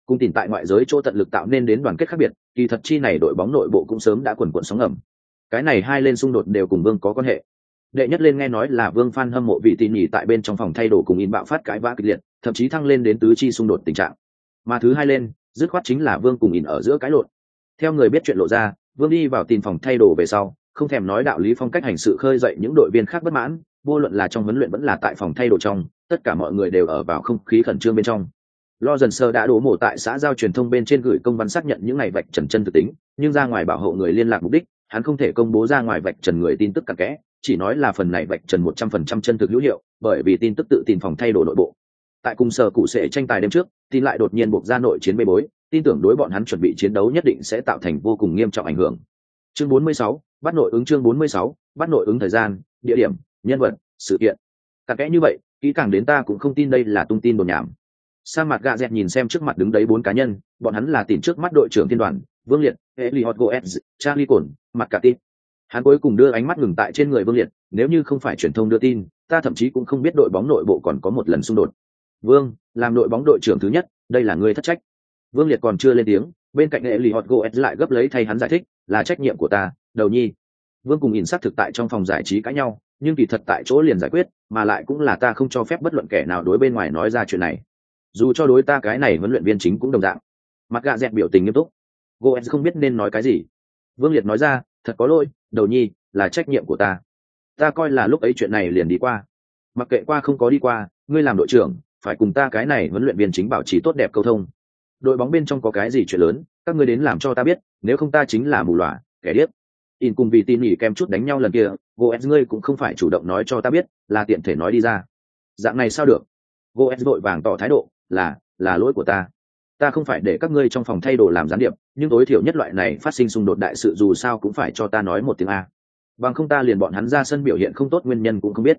cùng tìm tại ngoại giới chỗ tận lực tạo nên đến đoàn kết khác biệt, kỳ thật chi này đội bóng nội bộ cũng sớm đã quần quận sóng ngầm. Cái này hai lên xung đột đều cùng vương có quan hệ. Đệ nhất lên nghe nói là vương phan hâm mộ vị tỉ nhỉ tại bên trong phòng thay đồ cùng in bạo phát cãi vã kịch liệt, thậm chí thăng lên đến tứ chi xung đột tình trạng. Mà thứ hai lên, dứt khoát chính là vương cùng in ở giữa cái lộn. Theo người biết chuyện lộ ra, vương đi vào tìm phòng thay đồ về sau, không thèm nói đạo lý phong cách hành sự khơi dậy những đội viên khác bất mãn, vô luận là trong huấn luyện vẫn là tại phòng thay đồ trong, tất cả mọi người đều ở vào không khí khẩn trương bên trong lo dần sơ đã đổ mổ tại xã giao truyền thông bên trên gửi công văn xác nhận những ngày vạch trần chân thực tính nhưng ra ngoài bảo hộ người liên lạc mục đích hắn không thể công bố ra ngoài vạch trần người tin tức cặn kẽ chỉ nói là phần này vạch trần một trăm phần trăm chân thực hữu hiệu bởi vì tin tức tự tin phòng thay đổi nội bộ. Tại cung sở cụ sệ tranh tài đêm trước tin lại đột nhiên buộc ra nội chiến bê bối tin tưởng đối bọn hắn chuẩn bị chiến đấu nhất định sẽ tạo thành vô cùng nghiêm trọng ảnh hưởng. Chương 46, bắt nội ứng chương 46, bắt nội ứng thời gian địa điểm nhân vật sự kiện. Cặn kẽ như vậy kỹ càng đến ta cũng không tin đây là tung tin đồn nhảm sa mặt gạ dẹt nhìn xem trước mặt đứng đấy bốn cá nhân bọn hắn là tìm trước mắt đội trưởng tiên đoàn vương liệt Eliot Goetz, Charlie Cồn, mặt cả tin. Hắn cuối cùng đưa ánh mắt ngừng tại trên người Vương Liệt, nếu như không phải truyền thông đưa tin, ta thậm chí cũng không biết đội bóng nội bộ còn có một lần xung đột. Vương, làm đội bóng đội trưởng thứ nhất, đây là người thất trách. Vương Liệt còn chưa lên tiếng, bên cạnh Eliot Goetz lại gấp lấy thay hắn giải thích, là trách nhiệm của ta, đầu nhi. Vương cùng nhìn sát thực tại trong phòng giải trí cãi nhau, nhưng kỳ thật tại chỗ liền giải quyết, mà lại cũng là ta không cho phép bất luận kẻ nào đối bên ngoài nói ra chuyện này. Dù cho đối ta cái này huấn luyện viên chính cũng đồng dạng. Mặt gạ dẹt biểu tình nghiêm túc. Goetz không biết nên nói cái gì. Vương liệt nói ra, thật có lỗi, đầu nhi, là trách nhiệm của ta. Ta coi là lúc ấy chuyện này liền đi qua. Mặc kệ qua không có đi qua, ngươi làm đội trưởng, phải cùng ta cái này huấn luyện viên chính bảo trì tốt đẹp cầu thông. Đội bóng bên trong có cái gì chuyện lớn, các ngươi đến làm cho ta biết, nếu không ta chính là mù lòa, kẻ điếc. In cùng vì tin nghỉ kem chút đánh nhau lần kia, goetz ngươi cũng không phải chủ động nói cho ta biết, là tiện thể nói đi ra. Dạng này sao được? Goetz vội vàng tỏ thái độ là là lỗi của ta. Ta không phải để các ngươi trong phòng thay đồ làm gián điệp, nhưng tối thiểu nhất loại này phát sinh xung đột đại sự dù sao cũng phải cho ta nói một tiếng a. Bằng không ta liền bọn hắn ra sân biểu hiện không tốt nguyên nhân cũng không biết.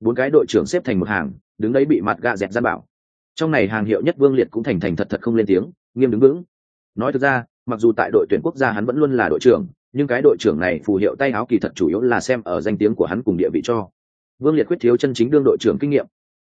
Bốn cái đội trưởng xếp thành một hàng, đứng đấy bị mặt gạ dẹt gian bảo. Trong này hàng hiệu nhất vương liệt cũng thành thành thật thật không lên tiếng, nghiêm đứng vững. Nói thực ra, mặc dù tại đội tuyển quốc gia hắn vẫn luôn là đội trưởng, nhưng cái đội trưởng này phù hiệu tay áo kỳ thật chủ yếu là xem ở danh tiếng của hắn cùng địa vị cho. Vương liệt quyết thiếu chân chính đương đội trưởng kinh nghiệm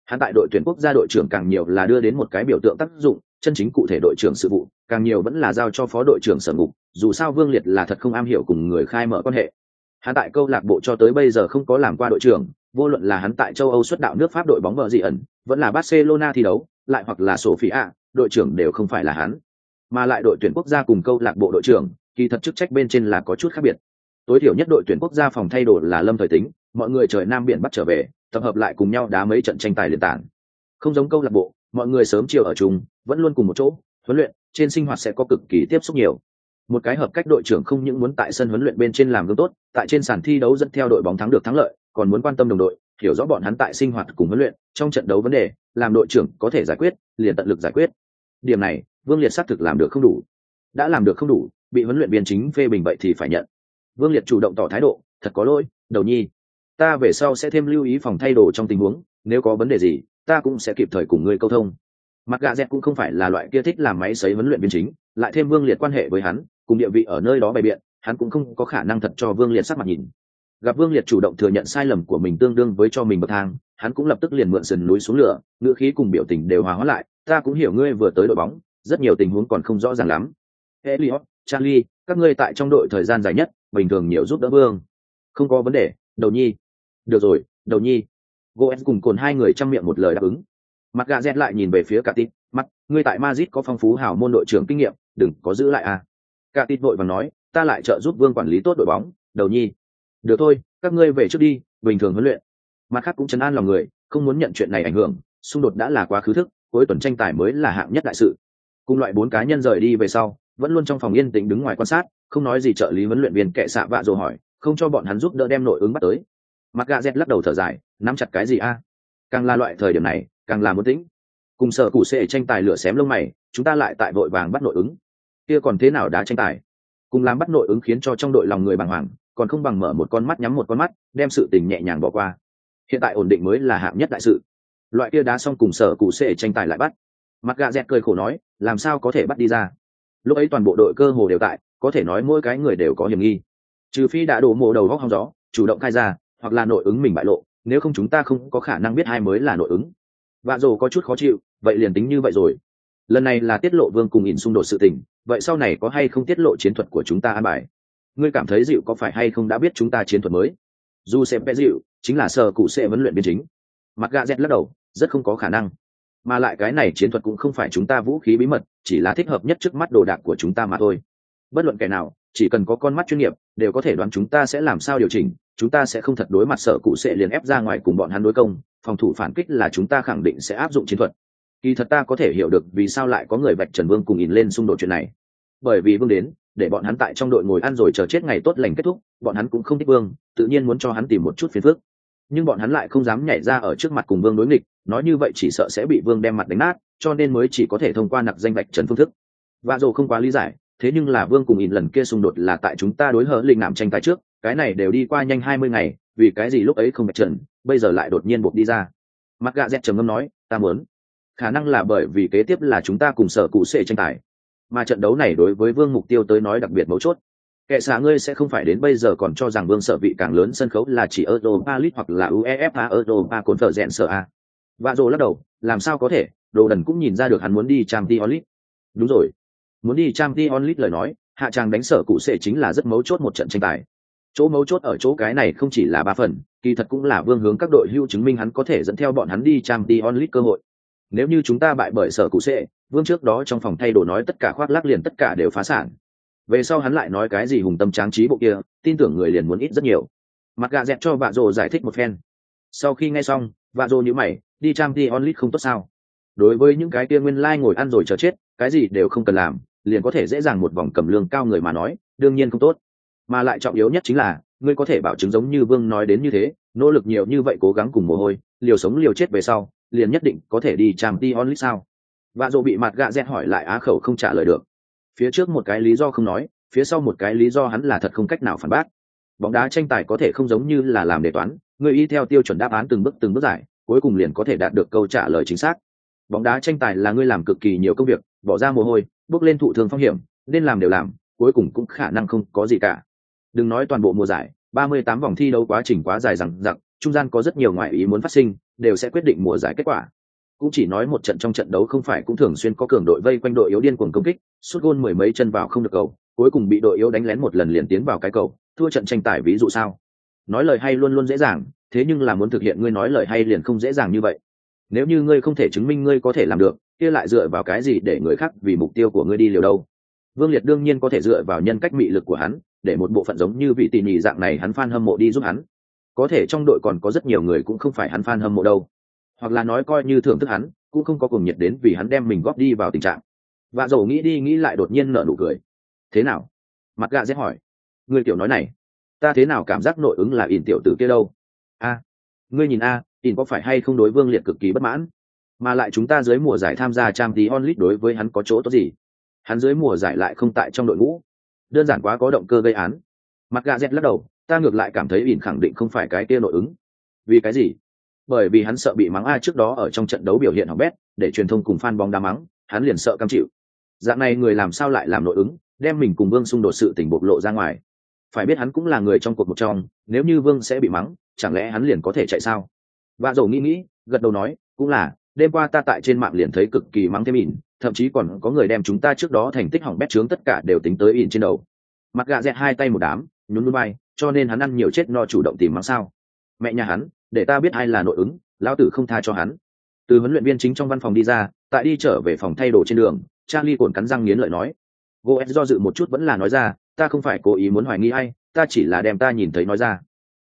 hắn tại đội tuyển quốc gia đội trưởng càng nhiều là đưa đến một cái biểu tượng tác dụng, chân chính cụ thể đội trưởng sự vụ, càng nhiều vẫn là giao cho phó đội trưởng sở ngục, dù sao vương liệt là thật không am hiểu cùng người khai mở quan hệ. Hắn tại câu lạc bộ cho tới bây giờ không có làm qua đội trưởng, vô luận là hắn tại châu âu xuất đạo nước pháp đội bóng vợ dị ẩn, vẫn là barcelona thi đấu, lại hoặc là sophia đội trưởng đều không phải là hắn. Mà lại đội tuyển quốc gia cùng câu lạc bộ đội trưởng, kỳ thật chức trách bên trên là có chút khác biệt. Tối thiểu nhất đội tuyển quốc gia phòng thay đồ là lâm thời tính mọi người trời nam biển bắt trở về tập hợp lại cùng nhau đá mấy trận tranh tài liên tản. Không giống câu lạc bộ, mọi người sớm chiều ở chung, vẫn luôn cùng một chỗ, huấn luyện, trên sinh hoạt sẽ có cực kỳ tiếp xúc nhiều. Một cái hợp cách đội trưởng không những muốn tại sân huấn luyện bên trên làm gương tốt, tại trên sàn thi đấu dẫn theo đội bóng thắng được thắng lợi, còn muốn quan tâm đồng đội, hiểu rõ bọn hắn tại sinh hoạt cùng huấn luyện, trong trận đấu vấn đề, làm đội trưởng có thể giải quyết, liền tận lực giải quyết. Điểm này, vương liệt xác thực làm được không đủ. Đã làm được không đủ, bị huấn luyện viên chính phê bình vậy thì phải nhận. Vương liệt chủ động tỏ thái độ, thật có lỗi, đầu nhi ta về sau sẽ thêm lưu ý phòng thay đồ trong tình huống nếu có vấn đề gì ta cũng sẽ kịp thời cùng ngươi câu thông mặt gà dẹt cũng không phải là loại kia thích làm máy xấy huấn luyện viên chính lại thêm vương liệt quan hệ với hắn cùng địa vị ở nơi đó bày biện hắn cũng không có khả năng thật cho vương liệt sắc mặt nhìn gặp vương liệt chủ động thừa nhận sai lầm của mình tương đương với cho mình bậc thang hắn cũng lập tức liền mượn sườn núi xuống lửa ngữ khí cùng biểu tình đều hòa hóa lại ta cũng hiểu ngươi vừa tới đội bóng rất nhiều tình huống còn không rõ ràng lắm Elliot, Charlie, các ngươi tại trong đội thời gian dài nhất, bình thường nhiều giúp đỡ Vương. Không có vấn đề, Đầu Nhi. Được rồi, Đầu Nhi. Goen cùng cồn hai người chăm miệng một lời đáp ứng. Mặt gà rét lại nhìn về phía cả tít, mắt, ngươi tại Madrid có phong phú hảo môn đội trưởng kinh nghiệm, đừng có giữ lại à. Cả tít vội vàng nói, ta lại trợ giúp Vương quản lý tốt đội bóng, Đầu Nhi. Được thôi, các ngươi về trước đi, bình thường huấn luyện. Mặt khác cũng chấn an lòng người, không muốn nhận chuyện này ảnh hưởng, xung đột đã là quá khứ thức, cuối tuần tranh tài mới là hạng nhất đại sự. Cùng loại bốn cá nhân rời đi về sau, vẫn luôn trong phòng yên tĩnh đứng ngoài quan sát không nói gì trợ lý huấn luyện viên kệ xạ vạ rồi hỏi không cho bọn hắn giúp đỡ đem nội ứng bắt tới mặt gà z lắc đầu thở dài, nắm chặt cái gì a? Càng là loại thời điểm này, càng là muốn tĩnh. Cùng sở cụ sệ tranh tài lửa xém lông mày, chúng ta lại tại vội vàng bắt nội ứng. Kia còn thế nào đã tranh tài? Cùng làm bắt nội ứng khiến cho trong đội lòng người bàng hoàng, còn không bằng mở một con mắt nhắm một con mắt, đem sự tình nhẹ nhàng bỏ qua. Hiện tại ổn định mới là hạng nhất đại sự. Loại kia đá xong cùng sở cụ sệ tranh tài lại bắt. Mặt gà dẹt cười khổ nói, làm sao có thể bắt đi ra? Lúc ấy toàn bộ đội cơ hồ đều tại, có thể nói mỗi cái người đều có hiểm nghi. Trừ phi đã đổ mộ đầu góc hong gió, chủ động khai ra hoặc là nội ứng mình bại lộ, nếu không chúng ta không có khả năng biết hai mới là nội ứng. Vạ dồ có chút khó chịu, vậy liền tính như vậy rồi. Lần này là tiết lộ vương cùng ỉn xung đột sự tình, vậy sau này có hay không tiết lộ chiến thuật của chúng ta an bài? Ngươi cảm thấy dịu có phải hay không đã biết chúng ta chiến thuật mới? Dù xem bé dịu chính là sở cụ sẽ vấn luyện biên chính. Mặt gà dẹt lắc đầu, rất không có khả năng. Mà lại cái này chiến thuật cũng không phải chúng ta vũ khí bí mật, chỉ là thích hợp nhất trước mắt đồ đạc của chúng ta mà thôi. Bất luận kẻ nào, chỉ cần có con mắt chuyên nghiệp, đều có thể đoán chúng ta sẽ làm sao điều chỉnh chúng ta sẽ không thật đối mặt sở cụ sẽ liền ép ra ngoài cùng bọn hắn đối công, phòng thủ phản kích là chúng ta khẳng định sẽ áp dụng chiến thuật. Kỳ thật ta có thể hiểu được vì sao lại có người vạch trần vương cùng nhìn lên xung đột chuyện này. Bởi vì vương đến, để bọn hắn tại trong đội ngồi ăn rồi chờ chết ngày tốt lành kết thúc, bọn hắn cũng không thích vương, tự nhiên muốn cho hắn tìm một chút phiền phức. Nhưng bọn hắn lại không dám nhảy ra ở trước mặt cùng vương đối nghịch, nói như vậy chỉ sợ sẽ bị vương đem mặt đánh nát, cho nên mới chỉ có thể thông qua nặc danh vạch trần phương thức. Và dù không quá lý giải, thế nhưng là vương cùng in lần kia xung đột là tại chúng ta đối hở linh nạm tranh tài trước cái này đều đi qua nhanh hai mươi ngày, vì cái gì lúc ấy không vạch trần, bây giờ lại đột nhiên buộc đi ra. Mặt gạ dẹt trầm ngâm nói, ta muốn. Khả năng là bởi vì kế tiếp là chúng ta cùng sở cụ sệ tranh tài. Mà trận đấu này đối với vương mục tiêu tới nói đặc biệt mấu chốt. Kệ xạ ngươi sẽ không phải đến bây giờ còn cho rằng vương sở vị càng lớn sân khấu là chỉ europa league hoặc là uefa europa cồn phở rẽn sở a. Vạ rồ lắc đầu, làm sao có thể? Đồ đần cũng nhìn ra được hắn muốn đi trang t onlit đúng rồi. Muốn đi trang t onlit lời nói, hạ tràng đánh sở cụ sẽ chính là rất mấu chốt một trận tranh tài chỗ mấu chốt ở chỗ cái này không chỉ là ba phần, kỳ thật cũng là vương hướng các đội hưu chứng minh hắn có thể dẫn theo bọn hắn đi trang đi onlit cơ hội. Nếu như chúng ta bại bởi sở cụ sẽ, vương trước đó trong phòng thay đồ nói tất cả khoác lác liền tất cả đều phá sản. Về sau hắn lại nói cái gì hùng tâm tráng trí bộ kia, tin tưởng người liền muốn ít rất nhiều. Mặt gà dẹt cho vạ rồ giải thích một phen. Sau khi nghe xong, vạ rồ nhữ mày, đi trang đi onlit không tốt sao? Đối với những cái kia nguyên lai、like、ngồi ăn rồi chờ chết, cái gì đều không cần làm, liền có thể dễ dàng một vòng cầm lương cao người mà nói, đương nhiên không tốt mà lại trọng yếu nhất chính là, ngươi có thể bảo chứng giống như vương nói đến như thế, nỗ lực nhiều như vậy cố gắng cùng mồ hôi, liều sống liều chết về sau, liền nhất định có thể đi trang t onlit sao? Vạ dỗ bị mặt gạ rét hỏi lại á khẩu không trả lời được. Phía trước một cái lý do không nói, phía sau một cái lý do hắn là thật không cách nào phản bác. Bóng đá tranh tài có thể không giống như là làm đề toán người y theo tiêu chuẩn đáp án từng bước từng bước giải, cuối cùng liền có thể đạt được câu trả lời chính xác. Bóng đá tranh tài là ngươi làm cực kỳ nhiều công việc, bỏ ra mồ hôi, bước lên thụ thường phong hiểm, nên làm đều làm, cuối cùng cũng khả năng không có gì cả đừng nói toàn bộ mùa giải 38 vòng thi đấu quá trình quá dài rằng rằng trung gian có rất nhiều ngoại ý muốn phát sinh, đều sẽ quyết định mùa giải kết quả. Cũng chỉ nói một trận trong trận đấu không phải cũng thường xuyên có cường đội vây quanh đội yếu điên cuồng công kích suốt gôn mười mấy chân vào không được cầu, cuối cùng bị đội yếu đánh lén một lần liền tiến vào cái cầu, thua trận tranh tài ví dụ sao? Nói lời hay luôn luôn dễ dàng, thế nhưng là muốn thực hiện ngươi nói lời hay liền không dễ dàng như vậy. Nếu như ngươi không thể chứng minh ngươi có thể làm được, kia lại dựa vào cái gì để người khác vì mục tiêu của ngươi đi liều đâu? Vương liệt đương nhiên có thể dựa vào nhân cách mị lực của hắn để một bộ phận giống như vị tỉ nhị dạng này hắn fan hâm mộ đi giúp hắn. Có thể trong đội còn có rất nhiều người cũng không phải hắn fan hâm mộ đâu. Hoặc là nói coi như thưởng thức hắn, cũng không có cùng nhiệt đến vì hắn đem mình góp đi vào tình trạng. Và dầu nghĩ đi nghĩ lại đột nhiên nở nụ cười. Thế nào? Mặt gạ dễ hỏi. Người tiểu nói này, ta thế nào cảm giác nội ứng là ỉn tiểu tử kia đâu? A, ngươi nhìn a, ỉn có phải hay không đối vương liệt cực kỳ bất mãn? Mà lại chúng ta dưới mùa giải tham gia trang tí onlit đối với hắn có chỗ tốt gì? Hắn dưới mùa giải lại không tại trong đội ngũ đơn giản quá có động cơ gây án. Mặt gà dẹt lắc đầu, ta ngược lại cảm thấy ỉn khẳng định không phải cái kia nội ứng. Vì cái gì? Bởi vì hắn sợ bị mắng a trước đó ở trong trận đấu biểu hiện hỏng bét, để truyền thông cùng fan bóng đá mắng, hắn liền sợ cam chịu. Dạng này người làm sao lại làm nội ứng, đem mình cùng vương xung đột sự tình bộc lộ ra ngoài. Phải biết hắn cũng là người trong cuộc một trong, nếu như vương sẽ bị mắng, chẳng lẽ hắn liền có thể chạy sao? Và dầu nghĩ nghĩ, gật đầu nói, cũng là, đêm qua ta tại trên mạng liền thấy cực kỳ mắng thêm ỉn thậm chí còn có người đem chúng ta trước đó thành tích hỏng bét trướng tất cả đều tính tới in trên đầu. Mặt gạ dẹt hai tay một đám, nhún núi bay, cho nên hắn ăn nhiều chết no chủ động tìm mắng sao. Mẹ nhà hắn, để ta biết ai là nội ứng, lão tử không tha cho hắn. Từ huấn luyện viên chính trong văn phòng đi ra, tại đi trở về phòng thay đồ trên đường, charlie cồn cắn răng nghiến lợi nói. Goetz do dự một chút vẫn là nói ra, ta không phải cố ý muốn hoài nghi ai, ta chỉ là đem ta nhìn thấy nói ra.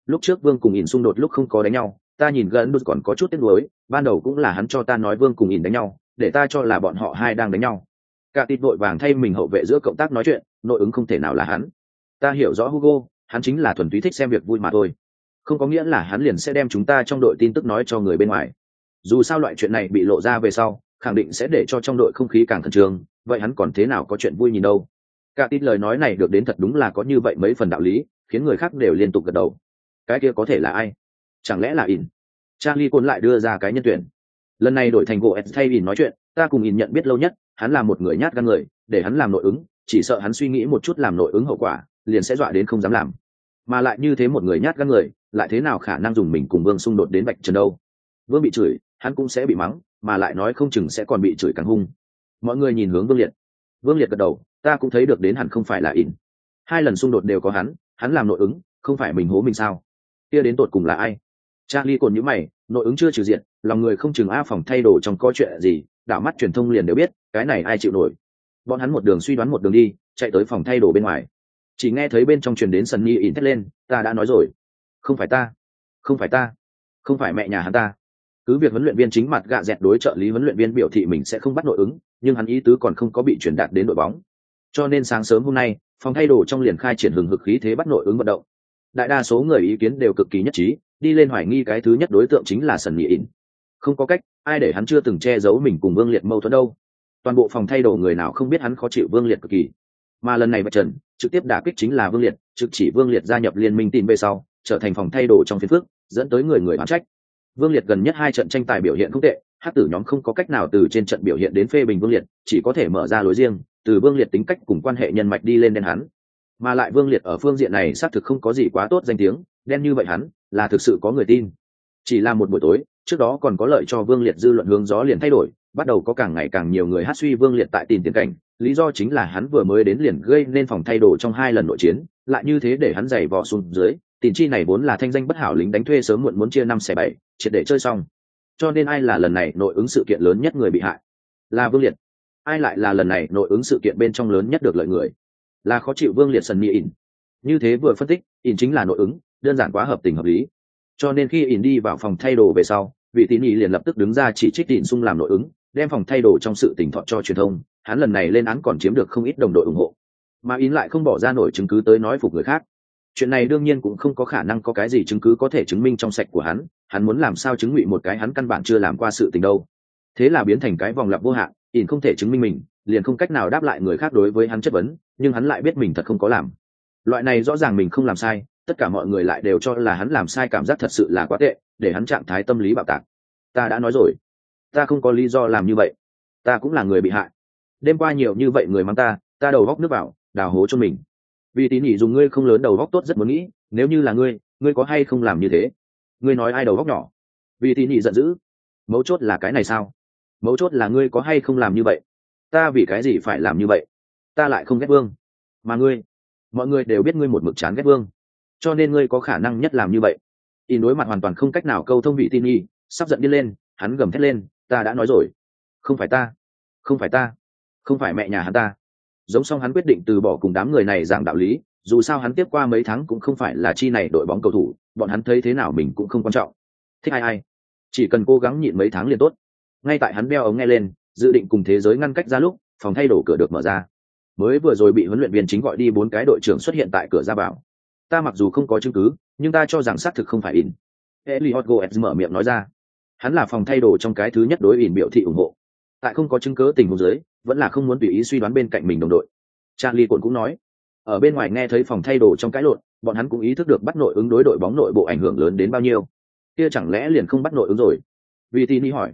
Lúc trước vương cùng ỉn xung đột lúc không có đánh nhau, ta nhìn gần đút còn có chút tiếc nuối, ban đầu cũng là hắn cho ta nói vương cùng ỉn đánh nhau để ta cho là bọn họ hai đang đánh nhau. Cả tịt vội vàng thay mình hậu vệ giữa cộng tác nói chuyện, nội ứng không thể nào là hắn. Ta hiểu rõ hugo, hắn chính là thuần túy thích xem việc vui mà thôi. Không có nghĩa là hắn liền sẽ đem chúng ta trong đội tin tức nói cho người bên ngoài. Dù sao loại chuyện này bị lộ ra về sau, khẳng định sẽ để cho trong đội không khí càng khẩn trương, vậy hắn còn thế nào có chuyện vui nhìn đâu? Cả tin lời nói này được đến thật đúng là có như vậy mấy phần đạo lý, khiến người khác đều liên tục gật đầu. Cái kia có thể là ai? Chẳng lẽ là in charlie côn lại đưa ra cái nhân tuyển lần này đổi thành gỗ s thay in nói chuyện, ta cùng in nhận biết lâu nhất, hắn là một người nhát gan người, để hắn làm nội ứng, chỉ sợ hắn suy nghĩ một chút làm nội ứng hậu quả, liền sẽ dọa đến không dám làm. Mà lại như thế một người nhát gan người, lại thế nào khả năng dùng mình cùng vương xung đột đến bạch trần đâu? Vương bị chửi, hắn cũng sẽ bị mắng, mà lại nói không chừng sẽ còn bị chửi càng hung. Mọi người nhìn hướng vương liệt. Vương liệt gật đầu, ta cũng thấy được đến hẳn không phải là in hai lần xung đột đều có hắn hắn làm nội ứng, không phải mình hố mình sao? Kia đến tột cùng là ai? Charlie cồn nhữ mày, nội ứng chưa trừ diện lòng người không chừng a phòng thay đồ trong có chuyện gì, đảo mắt truyền thông liền đều biết, cái này ai chịu nổi. Bọn hắn một đường suy đoán một đường đi, chạy tới phòng thay đồ bên ngoài. Chỉ nghe thấy bên trong truyền đến sân nhi ỉn thét lên, ta đã nói rồi. Không phải ta, không phải ta, không phải mẹ nhà hắn ta. Cứ việc huấn luyện viên chính mặt gạ dẹt đối trợ lý huấn luyện viên biểu thị mình sẽ không bắt nội ứng, nhưng hắn ý tứ còn không có bị truyền đạt đến đội bóng. Cho nên sáng sớm hôm nay, phòng thay đồ trong liền khai triển hừng hực khí thế bắt nội ứng vận động. Đại đa số người ý kiến đều cực kỳ nhất trí, đi lên hoài nghi cái thứ nhất đối tượng chính là sần nhi ỉn không có cách, ai để hắn chưa từng che giấu mình cùng vương liệt mâu thuẫn đâu. Toàn bộ phòng thay đồ người nào không biết hắn khó chịu vương liệt cực kỳ. Mà lần này bạch trần, trực tiếp đả kích chính là vương liệt, trực chỉ vương liệt gia nhập liên minh tin về sau, trở thành phòng thay đồ trong phiên phước dẫn tới người người bán trách. Vương liệt gần nhất hai trận tranh tài biểu hiện không tệ hát tử nhóm không có cách nào từ trên trận biểu hiện đến phê bình vương liệt, chỉ có thể mở ra lối riêng, từ vương liệt tính cách cùng quan hệ nhân mạch đi lên đen hắn. Mà lại vương liệt ở phương diện này xác thực không có gì quá tốt danh tiếng, đen như vậy hắn, là thực sự có người tin. Chỉ là một buổi tối trước đó còn có lợi cho vương liệt dư luận hướng gió liền thay đổi, bắt đầu có càng ngày càng nhiều người hát suy vương liệt tại tìm tiền cảnh, lý do chính là hắn vừa mới đến liền gây nên phòng thay đồ trong hai lần nội chiến, lại như thế để hắn giày vò xuống dưới, tiền chi này vốn là thanh danh bất hảo lính đánh thuê sớm muộn muốn chia năm xẻ bảy, triệt để chơi xong. Cho nên ai là lần này nội ứng sự kiện lớn nhất người bị hại? Là vương liệt. Ai lại là lần này nội ứng sự kiện bên trong lớn nhất được lợi người? Là khó chịu vương liệt sần mỹ ỉn. Như thế vừa phân tích, ỉn chính là nội ứng, đơn giản quá hợp tình hợp lý cho nên khi ỉn đi vào phòng thay đồ về sau, vị tín ý liền lập tức đứng ra chỉ trích ỉn sung làm nội ứng, đem phòng thay đồ trong sự tỉnh thọ cho truyền thông, hắn lần này lên án còn chiếm được không ít đồng đội ủng hộ. Mà ỉn lại không bỏ ra nổi chứng cứ tới nói phục người khác. Chuyện này đương nhiên cũng không có khả năng có cái gì chứng cứ có thể chứng minh trong sạch của hắn hắn muốn làm sao chứng ngụy một cái hắn căn bản chưa làm qua sự tình đâu. Thế là biến thành cái vòng lặp vô hạn, ỉn không thể chứng minh mình, liền không cách nào đáp lại người khác đối với hắn chất vấn, nhưng hắn lại biết mình thật không có làm. Loại này rõ ràng mình không làm sai tất cả mọi người lại đều cho là hắn làm sai cảm giác thật sự là quá tệ, để hắn trạng thái tâm lý bạo tạc. Ta đã nói rồi. Ta không có lý do làm như vậy. Ta cũng là người bị hại. Đêm qua nhiều như vậy người mang ta ta đầu góc nước vào, đào hố cho mình. Vì tín nhị dùng ngươi không lớn đầu góc tốt rất muốn nghĩ, nếu như là ngươi ngươi có hay không làm như thế? Ngươi nói ai đầu góc nhỏ? Vì tín nhị giận dữ. Mấu chốt là cái này sao? Mấu chốt là ngươi có hay không làm như vậy? Ta vì cái gì phải làm như vậy? Ta lại không ghét vương. Mà ngươi, mọi người đều biết ngươi một mực chán ghét vương cho nên ngươi có khả năng nhất làm như vậy. Y đối mặt hoàn toàn không cách nào câu thông vị tin y, sắp giận đi lên, hắn gầm thét lên, ta đã nói rồi. Không phải ta, không phải ta, không phải mẹ nhà hắn ta. Giống xong hắn quyết định từ bỏ cùng đám người này giảng đạo lý, dù sao hắn tiếp qua mấy tháng cũng không phải là chi này đội bóng cầu thủ, bọn hắn thấy thế nào mình cũng không quan trọng. Thích ai ai, chỉ cần cố gắng nhịn mấy tháng liền tốt. Ngay tại hắn beo ống nghe lên, dự định cùng thế giới ngăn cách ra lúc, phòng thay đồ cửa được mở ra. Mới vừa rồi bị huấn luyện viên chính gọi đi bốn cái đội trưởng xuất hiện tại cửa ra vào ta mặc dù không có chứng cứ nhưng ta cho rằng xác thực không phải in. Eliot Goetz mở miệng nói ra. Hắn là phòng thay đồ trong cái thứ nhất đối in biểu thị ủng hộ. Tại không có chứng cứ tình huống giới, vẫn là không muốn tùy ý suy đoán bên cạnh mình đồng đội. Charlie cồn cũng nói ở bên ngoài nghe thấy phòng thay đồ trong cái lộn bọn hắn cũng ý thức được bắt nội ứng đối đội bóng nội bộ ảnh hưởng lớn đến bao nhiêu. Kia chẳng lẽ liền không bắt nội ứng rồi? Vì tin hỏi.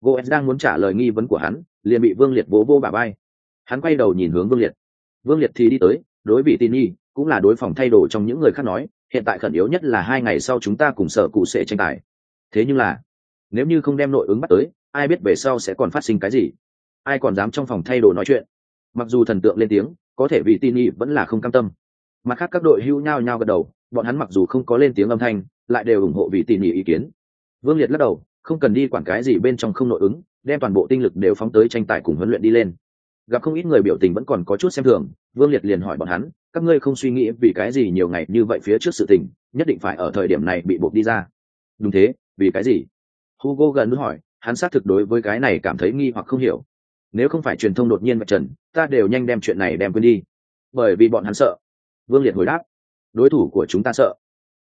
Goetz đang muốn trả lời nghi vấn của hắn liền bị vương liệt vỗ vô bà bay hắn quay đầu nhìn hướng vương liệt. Vương liệt thì đi tới đối vị tin nhi cũng là đối phòng thay đồ trong những người khác nói, hiện tại khẩn yếu nhất là hai ngày sau chúng ta cùng sở cụ sẽ tranh tài. Thế nhưng là, nếu như không đem nội ứng bắt tới, ai biết về sau sẽ còn phát sinh cái gì? Ai còn dám trong phòng thay đồ nói chuyện? Mặc dù thần tượng lên tiếng, có thể vị tin y vẫn là không cam tâm. Mặt khác các đội hưu nhao nhao gật đầu, bọn hắn mặc dù không có lên tiếng âm thanh, lại đều ủng hộ vị tin y ý kiến. Vương liệt lắc đầu, không cần đi quản cái gì bên trong không nội ứng, đem toàn bộ tinh lực đều phóng tới tranh tài cùng huấn luyện đi lên gặp không ít người biểu tình vẫn còn có chút xem thường, vương liệt liền hỏi bọn hắn, các ngươi không suy nghĩ vì cái gì nhiều ngày như vậy phía trước sự tình, nhất định phải ở thời điểm này bị buộc đi ra. Đúng thế, vì cái gì? Hugo gần hỏi, hắn xác thực đối với cái này cảm thấy nghi hoặc không hiểu. Nếu không phải truyền thông đột nhiên mặt trần, ta đều nhanh đem chuyện này đem quên đi. Bởi vì bọn hắn sợ. Vương liệt hồi đáp, đối thủ của chúng ta sợ.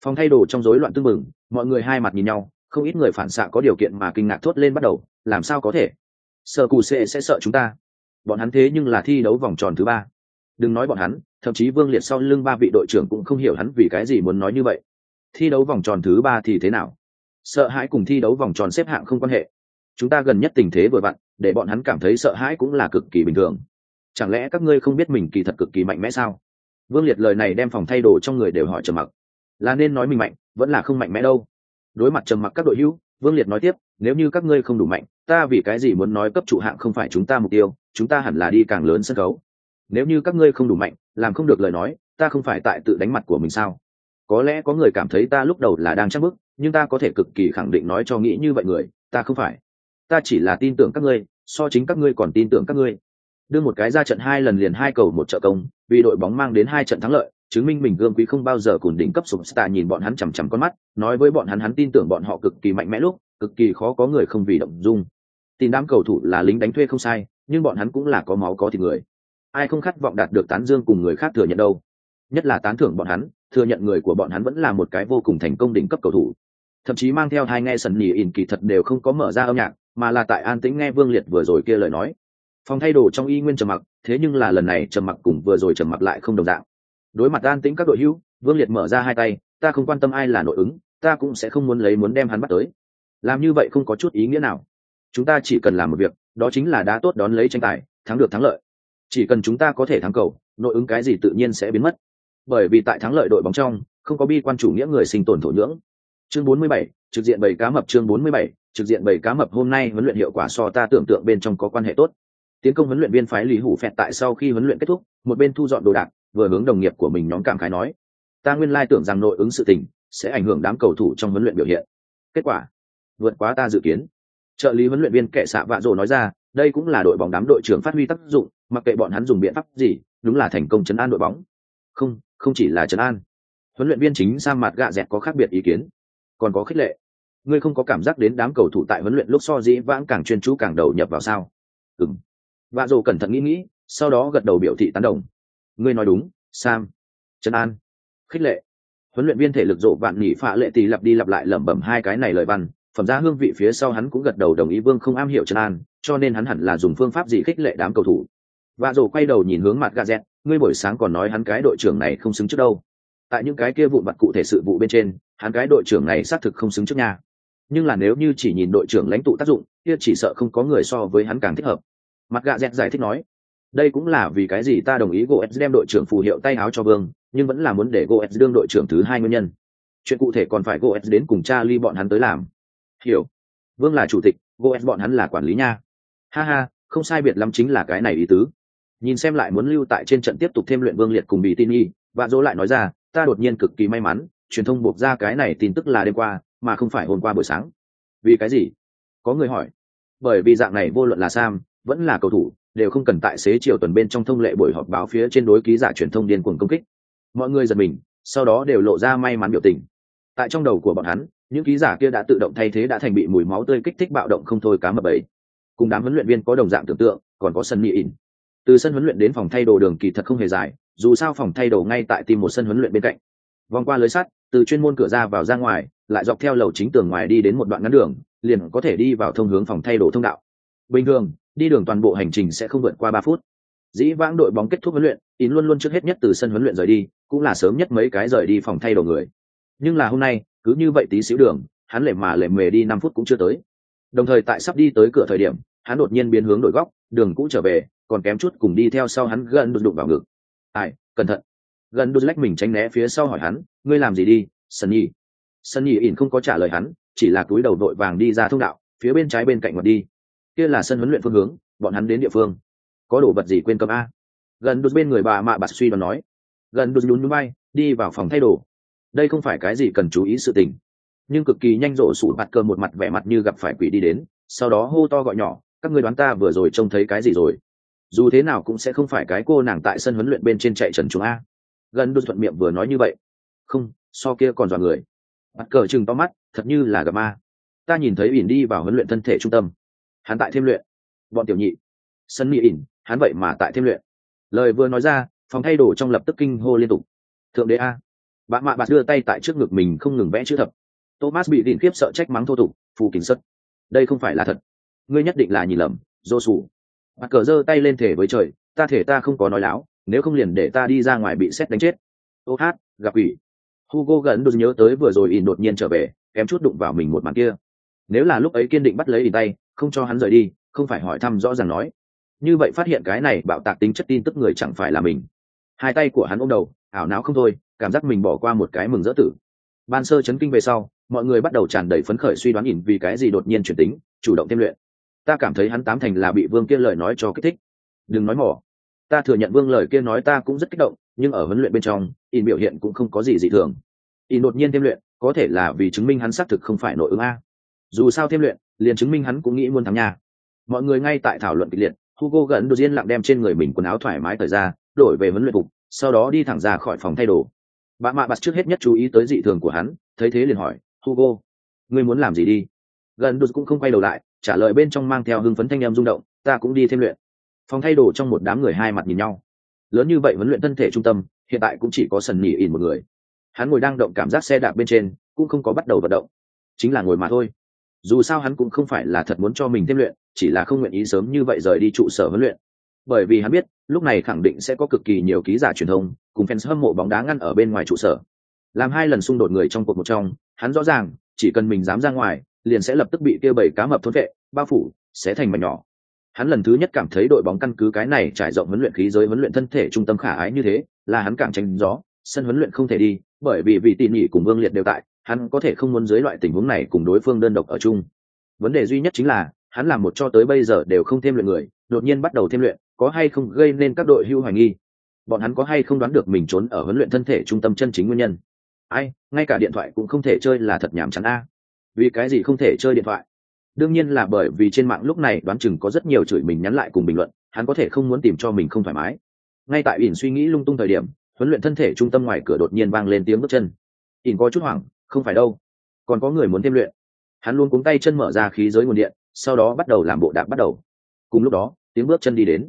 Phòng thay đồ trong rối loạn tưng mừng mọi người hai mặt nhìn nhau, không ít người phản xạ có điều kiện mà kinh ngạc thốt lên bắt đầu, làm sao có thể? Sợ cù sệ sẽ sợ chúng ta bọn hắn thế nhưng là thi đấu vòng tròn thứ ba. Đừng nói bọn hắn, thậm chí vương liệt sau lưng ba vị đội trưởng cũng không hiểu hắn vì cái gì muốn nói như vậy. Thi đấu vòng tròn thứ ba thì thế nào? Sợ hãi cùng thi đấu vòng tròn xếp hạng không quan hệ. Chúng ta gần nhất tình thế vừa vặn, để bọn hắn cảm thấy sợ hãi cũng là cực kỳ bình thường. Chẳng lẽ các ngươi không biết mình kỳ thật cực kỳ mạnh mẽ sao? Vương liệt lời này đem phòng thay đồ trong người đều hỏi trầm mặc. Là nên nói mình mạnh, vẫn là không mạnh mẽ đâu. Đối mặt trầm mặc các đội hữu, vương liệt nói tiếp, nếu như các ngươi không đủ mạnh, ta vì cái gì muốn nói cấp trụ hạng không phải chúng ta mục tiêu? Chúng ta hẳn là đi càng lớn sân khấu. Nếu như các ngươi không đủ mạnh, làm không được lời nói, ta không phải tại tự đánh mặt của mình sao? Có lẽ có người cảm thấy ta lúc đầu là đang chắc bức nhưng ta có thể cực kỳ khẳng định nói cho nghĩ như vậy người, ta không phải. Ta chỉ là tin tưởng các ngươi, so chính các ngươi còn tin tưởng các ngươi. Đưa một cái ra trận hai lần liền hai cầu một trợ công, vì đội bóng mang đến hai trận thắng lợi, chứng minh mình gương quý không bao giờ cùng đỉnh cấp sụp star nhìn bọn hắn chằm chằm con mắt, nói với bọn hắn hắn tin tưởng bọn họ cực kỳ mạnh mẽ lúc, cực kỳ khó có người không vì động dung. Tin đám cầu thủ là lính đánh thuê không sai nhưng bọn hắn cũng là có máu có thịt người. Ai không khát vọng đạt được tán dương cùng người khác thừa nhận đâu. Nhất là tán thưởng bọn hắn, thừa nhận người của bọn hắn vẫn là một cái vô cùng thành công đỉnh cấp cầu thủ. Thậm chí mang theo hai nghe sần nhì ỉn kỳ thật đều không có mở ra âm nhạc, mà là tại an tĩnh nghe vương liệt vừa rồi kia lời nói. Phòng thay đồ trong y nguyên trầm mặc, thế nhưng là lần này trầm mặc cùng vừa rồi trầm mặc lại không đồng dạng. Đối mặt an tĩnh các đội hữu, vương liệt mở ra hai tay, ta không quan tâm ai là nội ứng, ta cũng sẽ không muốn lấy muốn đem hắn bắt tới. Làm như vậy không có chút ý nghĩa nào. Chúng ta chỉ cần làm một việc đó chính là đã tốt đón lấy tranh tài thắng được thắng lợi. Chỉ cần chúng ta có thể thắng cầu nội ứng cái gì tự nhiên sẽ biến mất. Bởi vì tại thắng lợi đội bóng trong không có bi quan chủ nghĩa người sinh tồn thổ nhưỡng. Chương 47, trực diện bầy cá mập chương 47, trực diện bầy cá mập hôm nay huấn luyện hiệu quả so ta tưởng tượng bên trong có quan hệ tốt. Tiến công huấn luyện viên phái lý hủ phẹt tại sau khi huấn luyện kết thúc một bên thu dọn đồ đạc vừa hướng đồng nghiệp của mình nhóm cảm khái nói ta nguyên lai tưởng rằng nội ứng sự tình sẽ ảnh hưởng đám cầu thủ trong huấn luyện biểu hiện. Kết quả vượt quá ta dự kiến trợ lý huấn luyện viên kệ xạ vạ rồ nói ra, đây cũng là đội bóng đám đội trưởng phát huy tác dụng, mặc kệ bọn hắn dùng biện pháp gì, đúng là thành công chấn an đội bóng. Không không chỉ là chấn an. Huấn luyện viên chính sa mặt gạ dẹt có khác biệt ý kiến. Còn có khích lệ. Ngươi không có cảm giác đến đám cầu thủ tại huấn luyện lúc so dĩ vãng càng chuyên chú càng đầu nhập vào sao? Ừ m vạ rồ cẩn thận nghĩ nghĩ, sau đó gật đầu biểu thị tán đồng. Ngươi nói đúng, sam. Trấn an. Khích lệ. Huấn luyện viên thể lực rộ vạn nhị phạ lệ tì lặp đi lặp lại lẩm bẩm hai cái này lời văn phẩm ra hương vị phía sau hắn cũng gật đầu đồng ý vương không am hiểu trần an, cho nên hắn hẳn là dùng phương pháp gì khích lệ đám cầu thủ. Và rồi quay đầu nhìn hướng mặt gà dẹt ngươi buổi sáng còn nói hắn cái đội trưởng này không xứng trước đâu. Tại những cái kia vụ mặt cụ thể sự vụ bên trên, hắn cái đội trưởng này xác thực không xứng trước nhà. nhưng là nếu như chỉ nhìn đội trưởng lãnh tụ tác dụng, kia chỉ sợ không có người so với hắn càng thích hợp. Mặt gạ dẹt giải thích nói, đây cũng là vì cái gì ta đồng ý goetz đem đội trưởng phù hiệu tay áo cho vương, nhưng vẫn là muốn để goetz đương đội trưởng thứ hai nguyên nhân. Chuyện cụ thể còn phải goetz đến cùng cha ly bọn hắn tới làm hiểu. Vương là chủ tịch goetz bọn hắn là quản lý nha. Ha ha, không sai biệt lắm chính là cái này ý tứ. Nhìn xem lại muốn lưu tại trên trận tiếp tục thêm luyện vương liệt cùng bị tin y vạn dỗ lại nói ra, ta đột nhiên cực kỳ may mắn, truyền thông buộc ra cái này tin tức là đêm qua, mà không phải hôm qua buổi sáng. Vì cái gì? Có người hỏi. Bởi vì dạng này vô luận là sam, vẫn là cầu thủ, đều không cần tại xế chiều tuần bên trong thông lệ buổi họp báo phía trên đối ký giả truyền thông điên cuồng công kích. Mọi người giật mình, sau đó đều lộ ra may mắn biểu tình. Tại trong đầu của bọn hắn những ký giả kia đã tự động thay thế đã thành bị mùi máu tươi kích thích bạo động không thôi cá mập ấy. Cùng đám huấn luyện viên có đồng dạng tưởng tượng, còn có sân mỹ in từ sân huấn luyện đến phòng thay đồ đường kỳ thật không hề dài, dù sao phòng thay đồ ngay tại tìm một sân huấn luyện bên cạnh. Vòng qua lưới sắt, từ chuyên môn cửa ra vào ra ngoài, lại dọc theo lầu chính tường ngoài đi đến một đoạn ngắn đường, liền có thể đi vào thông hướng phòng thay đồ thông đạo. Bình thường, đi đường toàn bộ hành trình sẽ không vượt qua ba phút. Dĩ vãng đội bóng kết thúc huấn luyện, in luôn luôn trước hết nhất từ sân huấn luyện rời đi, cũng là sớm nhất mấy cái rời đi phòng thay đồ người. Nhưng là hôm nay cứ như vậy tí xíu đường, hắn lề mà lề mề đi năm phút cũng chưa tới. Đồng thời tại sắp đi tới cửa thời điểm, hắn đột nhiên biến hướng đổi góc, đường cũ trở về, còn kém chút cùng đi theo sau hắn gần đụt đụng vào ngực. Ai, cẩn thận. Gần đụt lách mình tránh né phía sau hỏi hắn, ngươi làm gì đi sân nhi? Sân nhi ỉn không có trả lời hắn, chỉ là túi đầu đội vàng đi ra thông đạo, phía bên trái bên cạnh mặt đi. Kia là sân huấn luyện phương hướng, bọn hắn đến địa phương. Có đồ vật gì quên cầm a? Gần đụt bên người bà mạ bà suy đoán nói. Gần đụt nhún núi bay đi vào phòng thay đồ đây không phải cái gì cần chú ý sự tình. Nhưng cực kỳ nhanh rộ sủ bạt cờ một mặt vẻ mặt như gặp phải quỷ đi đến, sau đó hô to gọi nhỏ, các người đoán ta vừa rồi trông thấy cái gì rồi? Dù thế nào cũng sẽ không phải cái cô nàng tại sân huấn luyện bên trên chạy trần chúng a. Gần đun thuận miệng vừa nói như vậy. Không, so kia còn dọa người. Mặt cờ chừng to mắt, thật như là gặp ma. Ta nhìn thấy ỉn đi vào huấn luyện thân thể trung tâm. Hắn tại thêm luyện. Bọn tiểu nhị. Sân mỹ ỉn, hắn vậy mà tại thêm luyện. Lời vừa nói ra, phòng thay đồ trong lập tức kinh hô liên tục. Thượng đế a. Bà mạ bà đưa tay tại trước ngực mình không ngừng vẽ chữ thập. Thomas bị điện khiếp sợ trách mắng thô tục, phù kính sất. Đây không phải là thật. Ngươi nhất định là nhìn lầm, dô sủ. Bà cờ giơ tay lên thể với trời, ta thể ta không có nói láo, nếu không liền để ta đi ra ngoài bị xét đánh chết. Ô hát, gặp ủy hugo gần đột nhớ tới vừa rồi in đột nhiên trở về, kém chút đụng vào mình một màn kia. Nếu là lúc ấy kiên định bắt lấy in tay, không cho hắn rời đi, không phải hỏi thăm rõ ràng nói. Như vậy phát hiện cái này bạo tạc tính chất tin tức người chẳng phải là mình hai tay của hắn ôm đầu, ảo não không thôi, cảm giác mình bỏ qua một cái mừng dỡ tử. Ban sơ chấn kinh về sau, mọi người bắt đầu tràn đầy phấn khởi suy đoán nhìn vì cái gì đột nhiên chuyển tính, chủ động thêm luyện. Ta cảm thấy hắn tám thành là bị vương kia lời nói cho kích thích. Đừng nói mỏ. Ta thừa nhận vương lời kia nói ta cũng rất kích động, nhưng ở huấn luyện bên trong, in biểu hiện cũng không có gì dị thường. In đột nhiên thêm luyện, có thể là vì chứng minh hắn xác thực không phải nội ứng a. Dù sao thêm luyện, liền chứng minh hắn cũng nghĩ muốn thắng nhà mọi người ngay tại thảo luận kịch liệt, hugo gần đột nhiên lặng đem trên người mình quần áo thoải mái thời ra đổi về huấn luyện phục, sau đó đi thẳng ra khỏi phòng thay đồ. Bà mạ bặt trước hết nhất chú ý tới dị thường của hắn, thấy thế liền hỏi, hugo, ngươi muốn làm gì đi? Gần đột cũng không quay đầu lại, trả lời bên trong mang theo hưng phấn thanh em rung động, ta cũng đi thêm luyện. Phòng thay đồ trong một đám người hai mặt nhìn nhau. Lớn như vậy huấn luyện thân thể trung tâm, hiện tại cũng chỉ có sần nỉ ỉn một người. Hắn ngồi đang động cảm giác xe đạp bên trên, cũng không có bắt đầu vận động. Chính là ngồi mà thôi. Dù sao hắn cũng không phải là thật muốn cho mình thêm luyện, chỉ là không nguyện ý sớm như vậy rời đi trụ sở huấn luyện bởi vì hắn biết, lúc này khẳng định sẽ có cực kỳ nhiều ký giả truyền thông, cùng fans hâm mộ bóng đá ngăn ở bên ngoài trụ sở. Làm hai lần xung đột người trong cuộc một trong, hắn rõ ràng, chỉ cần mình dám ra ngoài, liền sẽ lập tức bị kêu bảy cá mập thốn vệ, bao phủ sẽ thành mảnh nhỏ. Hắn lần thứ nhất cảm thấy đội bóng căn cứ cái này trải rộng huấn luyện khí giới huấn luyện thân thể trung tâm khả ái như thế, là hắn càng tránh gió, sân huấn luyện không thể đi, bởi vì vị tỉ nhị cùng vương liệt đều tại, hắn có thể không muốn dưới loại tình huống này cùng đối phương đơn độc ở chung. Vấn đề duy nhất chính là, hắn làm một cho tới bây giờ đều không thêm luyện người, đột nhiên bắt đầu thêm luyện có hay không gây nên các đội hưu hoài nghi? Bọn hắn có hay không đoán được mình trốn ở huấn luyện thân thể trung tâm chân chính nguyên nhân? Ai, ngay cả điện thoại cũng không thể chơi là thật nhảm chán a. Vì cái gì không thể chơi điện thoại? Đương nhiên là bởi vì trên mạng lúc này đoán chừng có rất nhiều chửi mình nhắn lại cùng bình luận, hắn có thể không muốn tìm cho mình không thoải mái. Ngay tại ỉn suy nghĩ lung tung thời điểm, huấn luyện thân thể trung tâm ngoài cửa đột nhiên vang lên tiếng bước chân. Ỉn có chút hoảng, không phải đâu. Còn có người muốn thêm luyện. Hắn luôn cuống tay chân mở ra khí giới nguồn điện, sau đó bắt đầu làm bộ đạp bắt đầu. Cùng lúc đó, tiếng bước chân đi đến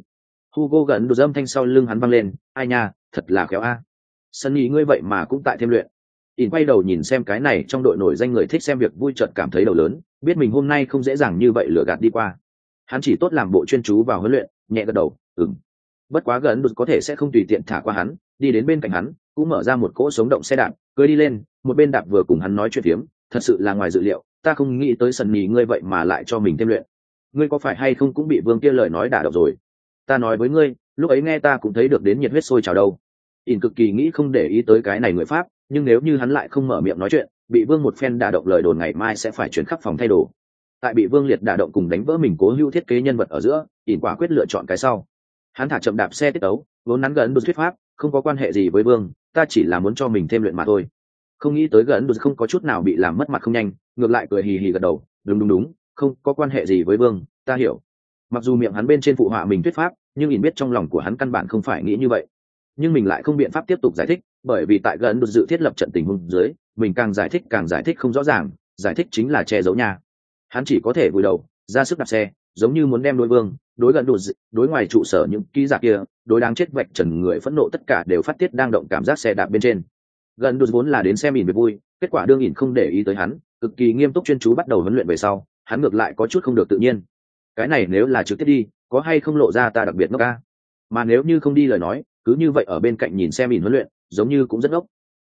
hugo gần đột âm thanh sau lưng hắn văng lên, ai nha, thật là khéo a. Sân nghỉ ngươi vậy mà cũng tại thêm luyện. Ỉn quay đầu nhìn xem cái này trong đội nổi danh người thích xem việc vui chợt cảm thấy đầu lớn, biết mình hôm nay không dễ dàng như vậy lừa gạt đi qua. Hắn chỉ tốt làm bộ chuyên chú vào huấn luyện, nhẹ gật đầu, ừm. bất quá gần đột có thể sẽ không tùy tiện thả qua hắn, đi đến bên cạnh hắn, cũng mở ra một cỗ sống động xe đạp cưỡi đi lên, một bên đạp vừa cùng hắn nói chuyện phiếm, thật sự là ngoài dự liệu, ta không nghĩ tới sân nhì ngươi vậy mà lại cho mình thêm luyện. Ngươi có phải hay không cũng bị vương kia lời nói đả động rồi? Ta nói với ngươi, lúc ấy nghe ta cũng thấy được đến nhiệt huyết sôi trào đâu. Ỉn cực kỳ nghĩ không để ý tới cái này người pháp, nhưng nếu như hắn lại không mở miệng nói chuyện, bị vương một phen đả động lời đồn ngày mai sẽ phải chuyển khắp phòng thay đồ. Tại bị vương liệt đả động cùng đánh vỡ mình cố hữu thiết kế nhân vật ở giữa, ỉn quả quyết lựa chọn cái sau. Hắn thả chậm đạp xe tiết tấu, vốn nắn gần đột thuyết pháp, không có quan hệ gì với vương, ta chỉ là muốn cho mình thêm luyện mà thôi. Không nghĩ tới gần đột không có chút nào bị làm mất mặt không nhanh, ngược lại cười hì hì gật đầu, đúng đúng đúng, không có quan hệ gì với vương, ta hiểu mặc dù miệng hắn bên trên phụ họa mình thuyết pháp, nhưng ỉn biết trong lòng của hắn căn bản không phải nghĩ như vậy. Nhưng mình lại không biện pháp tiếp tục giải thích, bởi vì tại gần đột dự thiết lập trận tình huống dưới, mình càng giải thích càng giải thích không rõ ràng, giải thích chính là che giấu nha. Hắn chỉ có thể vùi đầu, ra sức đạp xe, giống như muốn đem đối vương, đối gần đột đối ngoài trụ sở những ký giả kia, đối đáng chết vạch trần người phẫn nộ tất cả đều phát tiết đang động cảm giác xe đạp bên trên. Gần đột vốn là đến xem ỉn về vui, kết quả đương ỉn không để ý tới hắn, cực kỳ nghiêm túc chuyên chú bắt đầu huấn luyện về sau, hắn ngược lại có chút không được tự nhiên cái này nếu là trực tiếp đi, có hay không lộ ra ta đặc biệt ngốc ca? Mà nếu như không đi lời nói, cứ như vậy ở bên cạnh nhìn xem ỉn huấn luyện, giống như cũng rất ngốc.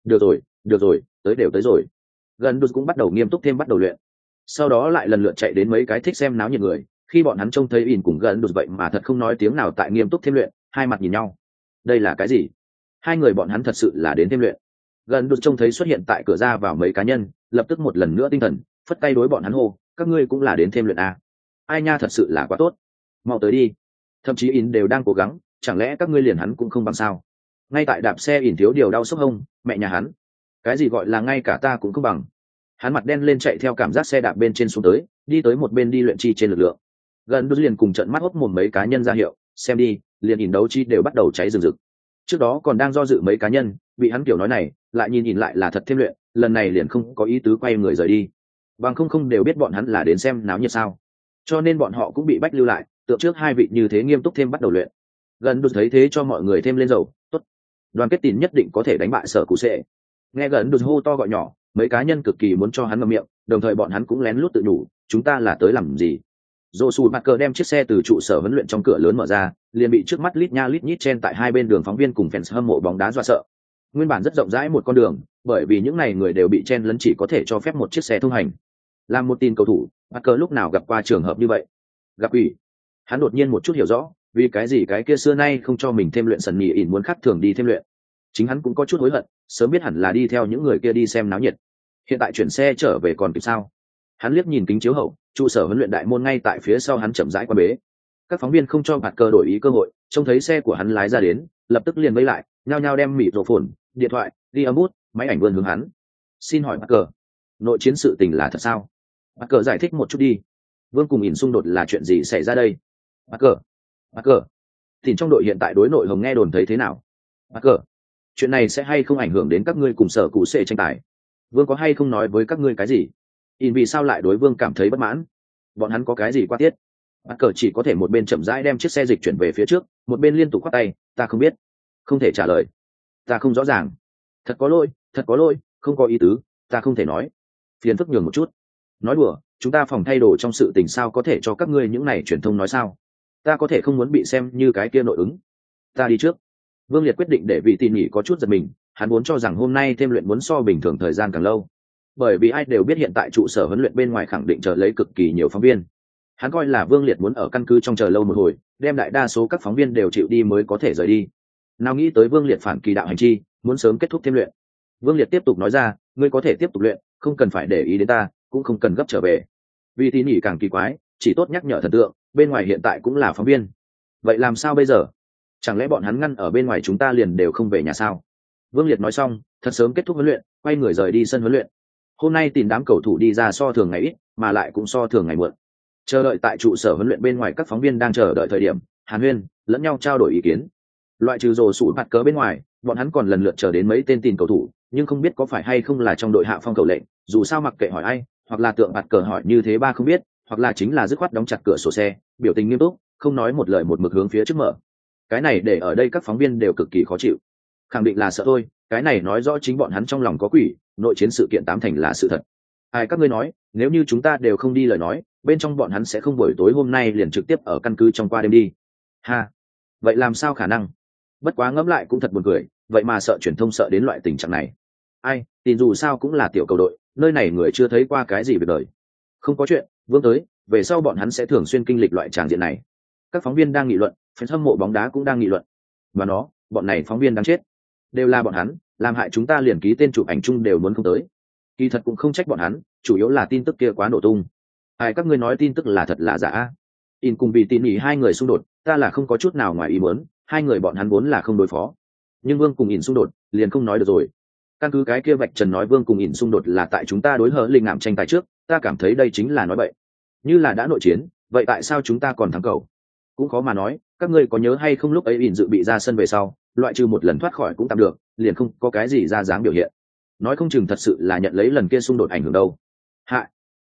Được rồi được rồi, tới đều tới rồi. Gần đút cũng bắt đầu nghiêm túc thêm bắt đầu luyện. Sau đó lại lần lượt chạy đến mấy cái thích xem náo nhiệt người. Khi bọn hắn trông thấy ỉn cùng gần đút vậy mà thật không nói tiếng nào tại nghiêm túc thêm luyện, hai mặt nhìn nhau. Đây là cái gì? Hai người bọn hắn thật sự là đến thêm luyện. Gần đút trông thấy xuất hiện tại cửa ra vào mấy cá nhân, lập tức một lần nữa tinh thần, phất tay đối bọn hắn hô, các ngươi cũng là đến thêm luyện à ai nha thật sự là quá tốt. Mau tới đi. Thậm chí in đều đang cố gắng, chẳng lẽ các ngươi liền hắn cũng không bằng sao? Ngay tại đạp xe in thiếu điều đau sốc hông, mẹ nhà hắn. Cái gì gọi là ngay cả ta cũng không bằng. Hắn mặt đen lên chạy theo cảm giác xe đạp bên trên xuống tới, đi tới một bên đi luyện chi trên lực lượng. Gần đôi liền cùng trận mắt hốc một mấy cá nhân ra hiệu, xem đi, liền in đấu chi đều bắt đầu cháy rừng rực. Trước đó còn đang do dự mấy cá nhân, bị hắn kiểu nói này, lại nhìn nhìn lại là thật thêm luyện, lần này liền không có ý tứ quay người rời đi. Bằng không không đều biết bọn hắn là đến xem náo nhiệt sao cho nên bọn họ cũng bị bách lưu lại, tượng trước hai vị như thế nghiêm túc thêm bắt đầu luyện. Gần đột thấy thế cho mọi người thêm lên dầu, tốt. Đoàn kết tín nhất định có thể đánh bại sở cụ sệ. Nghe gần đột hô to gọi nhỏ, mấy cá nhân cực kỳ muốn cho hắn ngậm miệng, đồng thời bọn hắn cũng lén lút tự nhủ, chúng ta là tới làm gì? Dồ sù mặt cờ đem chiếc xe từ trụ sở huấn luyện trong cửa lớn mở ra, liền bị trước mắt lít nha lít nhít trên tại hai bên đường phóng viên cùng fans hâm mộ bóng đá do sợ. Nguyên bản rất rộng rãi một con đường, bởi vì những n à y người đều bị chen lấn chỉ có thể cho phép một chiếc xe thông hành. Làm một tin cầu thủ mặt cờ lúc nào gặp qua trường hợp như vậy? Gặp ủy. Hắn đột nhiên một chút hiểu rõ, vì cái gì cái kia xưa nay không cho mình thêm luyện sần nhì ỉn muốn khác thường đi thêm luyện. Chính hắn cũng có chút hối hận, sớm biết hẳn là đi theo những người kia đi xem náo nhiệt. Hiện tại chuyển xe trở về còn kịp sao? Hắn liếc nhìn kính chiếu hậu, trụ sở huấn luyện đại môn ngay tại phía sau hắn chậm rãi qua bế. Các phóng viên không cho bạt cờ đổi ý cơ hội, trông thấy xe của hắn lái ra đến, lập tức liền vây lại, nhao nhao đem mịt rổ phồn, điện thoại, đi âm bút, máy ảnh vươn hướng hắn. Xin hỏi bạt cờ, nội chiến sự tình là thật sao? Bạt cờ giải thích một chút đi. Vương cùng ỉn xung đột là chuyện gì xảy ra đây? Bạt cờ bạt cờ. Thì trong đội hiện tại đối nội hồng nghe đồn thấy thế nào? Bạt cờ, chuyện này sẽ hay không ảnh hưởng đến các ngươi cùng sở cụ sệ tranh tài? Vương có hay không nói với các ngươi cái gì? Ỉn vì sao lại đối vương cảm thấy bất mãn? Bọn hắn có cái gì qua tiết bắt cờ chỉ có thể một bên chậm rãi đem chiếc xe dịch chuyển về phía trước, một bên liên tục khoác tay, ta không biết. Không thể trả lời. Ta không rõ ràng. Thật có lỗi, thật có lỗi, không có ý tứ, ta không thể nói. Phiền phức nhường một chút nói đùa, chúng ta phòng thay đồ trong sự tình sao có thể cho các ngươi những này truyền thông nói sao? Ta có thể không muốn bị xem như cái kia nội ứng. Ta đi trước. Vương liệt quyết định để vị tỉ nghỉ có chút giật mình, hắn muốn cho rằng hôm nay thêm luyện muốn so bình thường thời gian càng lâu. Bởi vì ai đều biết hiện tại trụ sở huấn luyện bên ngoài khẳng định chờ lấy cực kỳ nhiều phóng viên. Hắn coi là vương liệt muốn ở căn cứ trong chờ lâu một hồi, đem đại đa số các phóng viên đều chịu đi mới có thể rời đi. Nào nghĩ tới vương liệt phản kỳ đạo hành chi, muốn sớm kết thúc thêm luyện. Vương liệt tiếp tục nói ra, ngươi có thể tiếp tục luyện, không cần phải để ý đến ta cũng không cần gấp trở về. Vì tỉ nhỉ càng kỳ quái, chỉ tốt nhắc nhở thần tượng, bên ngoài hiện tại cũng là phóng viên. Vậy làm sao bây giờ? Chẳng lẽ bọn hắn ngăn ở bên ngoài chúng ta liền đều không về nhà sao? Vương liệt nói xong, thật sớm kết thúc huấn luyện, quay người rời đi sân huấn luyện. Hôm nay tìm đám cầu thủ đi ra so thường ngày ít, mà lại cũng so thường ngày muộn. Chờ đợi tại trụ sở huấn luyện bên ngoài các phóng viên đang chờ đợi thời điểm, hàn huyên lẫn nhau trao đổi ý kiến. Loại trừ rồ sủi mặt cớ bên ngoài, bọn hắn còn lần lượt chờ đến mấy tên tìm cầu thủ, nhưng không biết có phải hay không là trong đội hạ phong cầu lệnh, dù sao mặc kệ hỏi ai hoặc là tượng mặt cờ hỏi như thế ba không biết, hoặc là chính là dứt khoát đóng chặt cửa sổ xe, biểu tình nghiêm túc, không nói một lời một mực hướng phía trước mở. Cái này để ở đây các phóng viên đều cực kỳ khó chịu. Khẳng định là sợ thôi, cái này nói rõ chính bọn hắn trong lòng có quỷ, nội chiến sự kiện tám thành là sự thật. Ai các ngươi nói, nếu như chúng ta đều không đi lời nói, bên trong bọn hắn sẽ không buổi tối hôm nay liền trực tiếp ở căn cứ trong qua đêm đi. Ha! Vậy làm sao khả năng? Bất quá ngẫm lại cũng thật buồn cười, vậy mà sợ truyền thông sợ đến loại tình trạng này. Ai, tin dù sao cũng là tiểu cầu đội nơi này người chưa thấy qua cái gì về đời. Không có chuyện, vương tới, về sau bọn hắn sẽ thường xuyên kinh lịch loại tràng diện này. Các phóng viên đang nghị luận phần hâm mộ bóng đá cũng đang nghị luận. Và nó, bọn này phóng viên đang chết. Đều là bọn hắn, làm hại chúng ta liền ký tên chụp ảnh chung đều muốn không tới. Kỳ thật cũng không trách bọn hắn, chủ yếu là tin tức kia quá nổ tung. Ai các ngươi nói tin tức là thật là giả? In cùng bị tỉ mỉ hai người xung đột, ta là không có chút nào ngoài ý muốn, hai người bọn hắn vốn là không đối phó. Nhưng vương cùng in xung đột, liền không nói được rồi căn cứ cái kia vạch trần nói vương cùng ỉn xung đột là tại chúng ta đối hở linh ngạm tranh tài trước, ta cảm thấy đây chính là nói vậy như là đã nội chiến, vậy tại sao chúng ta còn thắng cầu? Cũng khó mà nói, các ngươi có nhớ hay không lúc ấy ỉn dự bị ra sân về sau, loại trừ một lần thoát khỏi cũng tạm được, liền không có cái gì ra dáng biểu hiện. Nói không chừng thật sự là nhận lấy lần kia xung đột ảnh hưởng đâu. Hạ,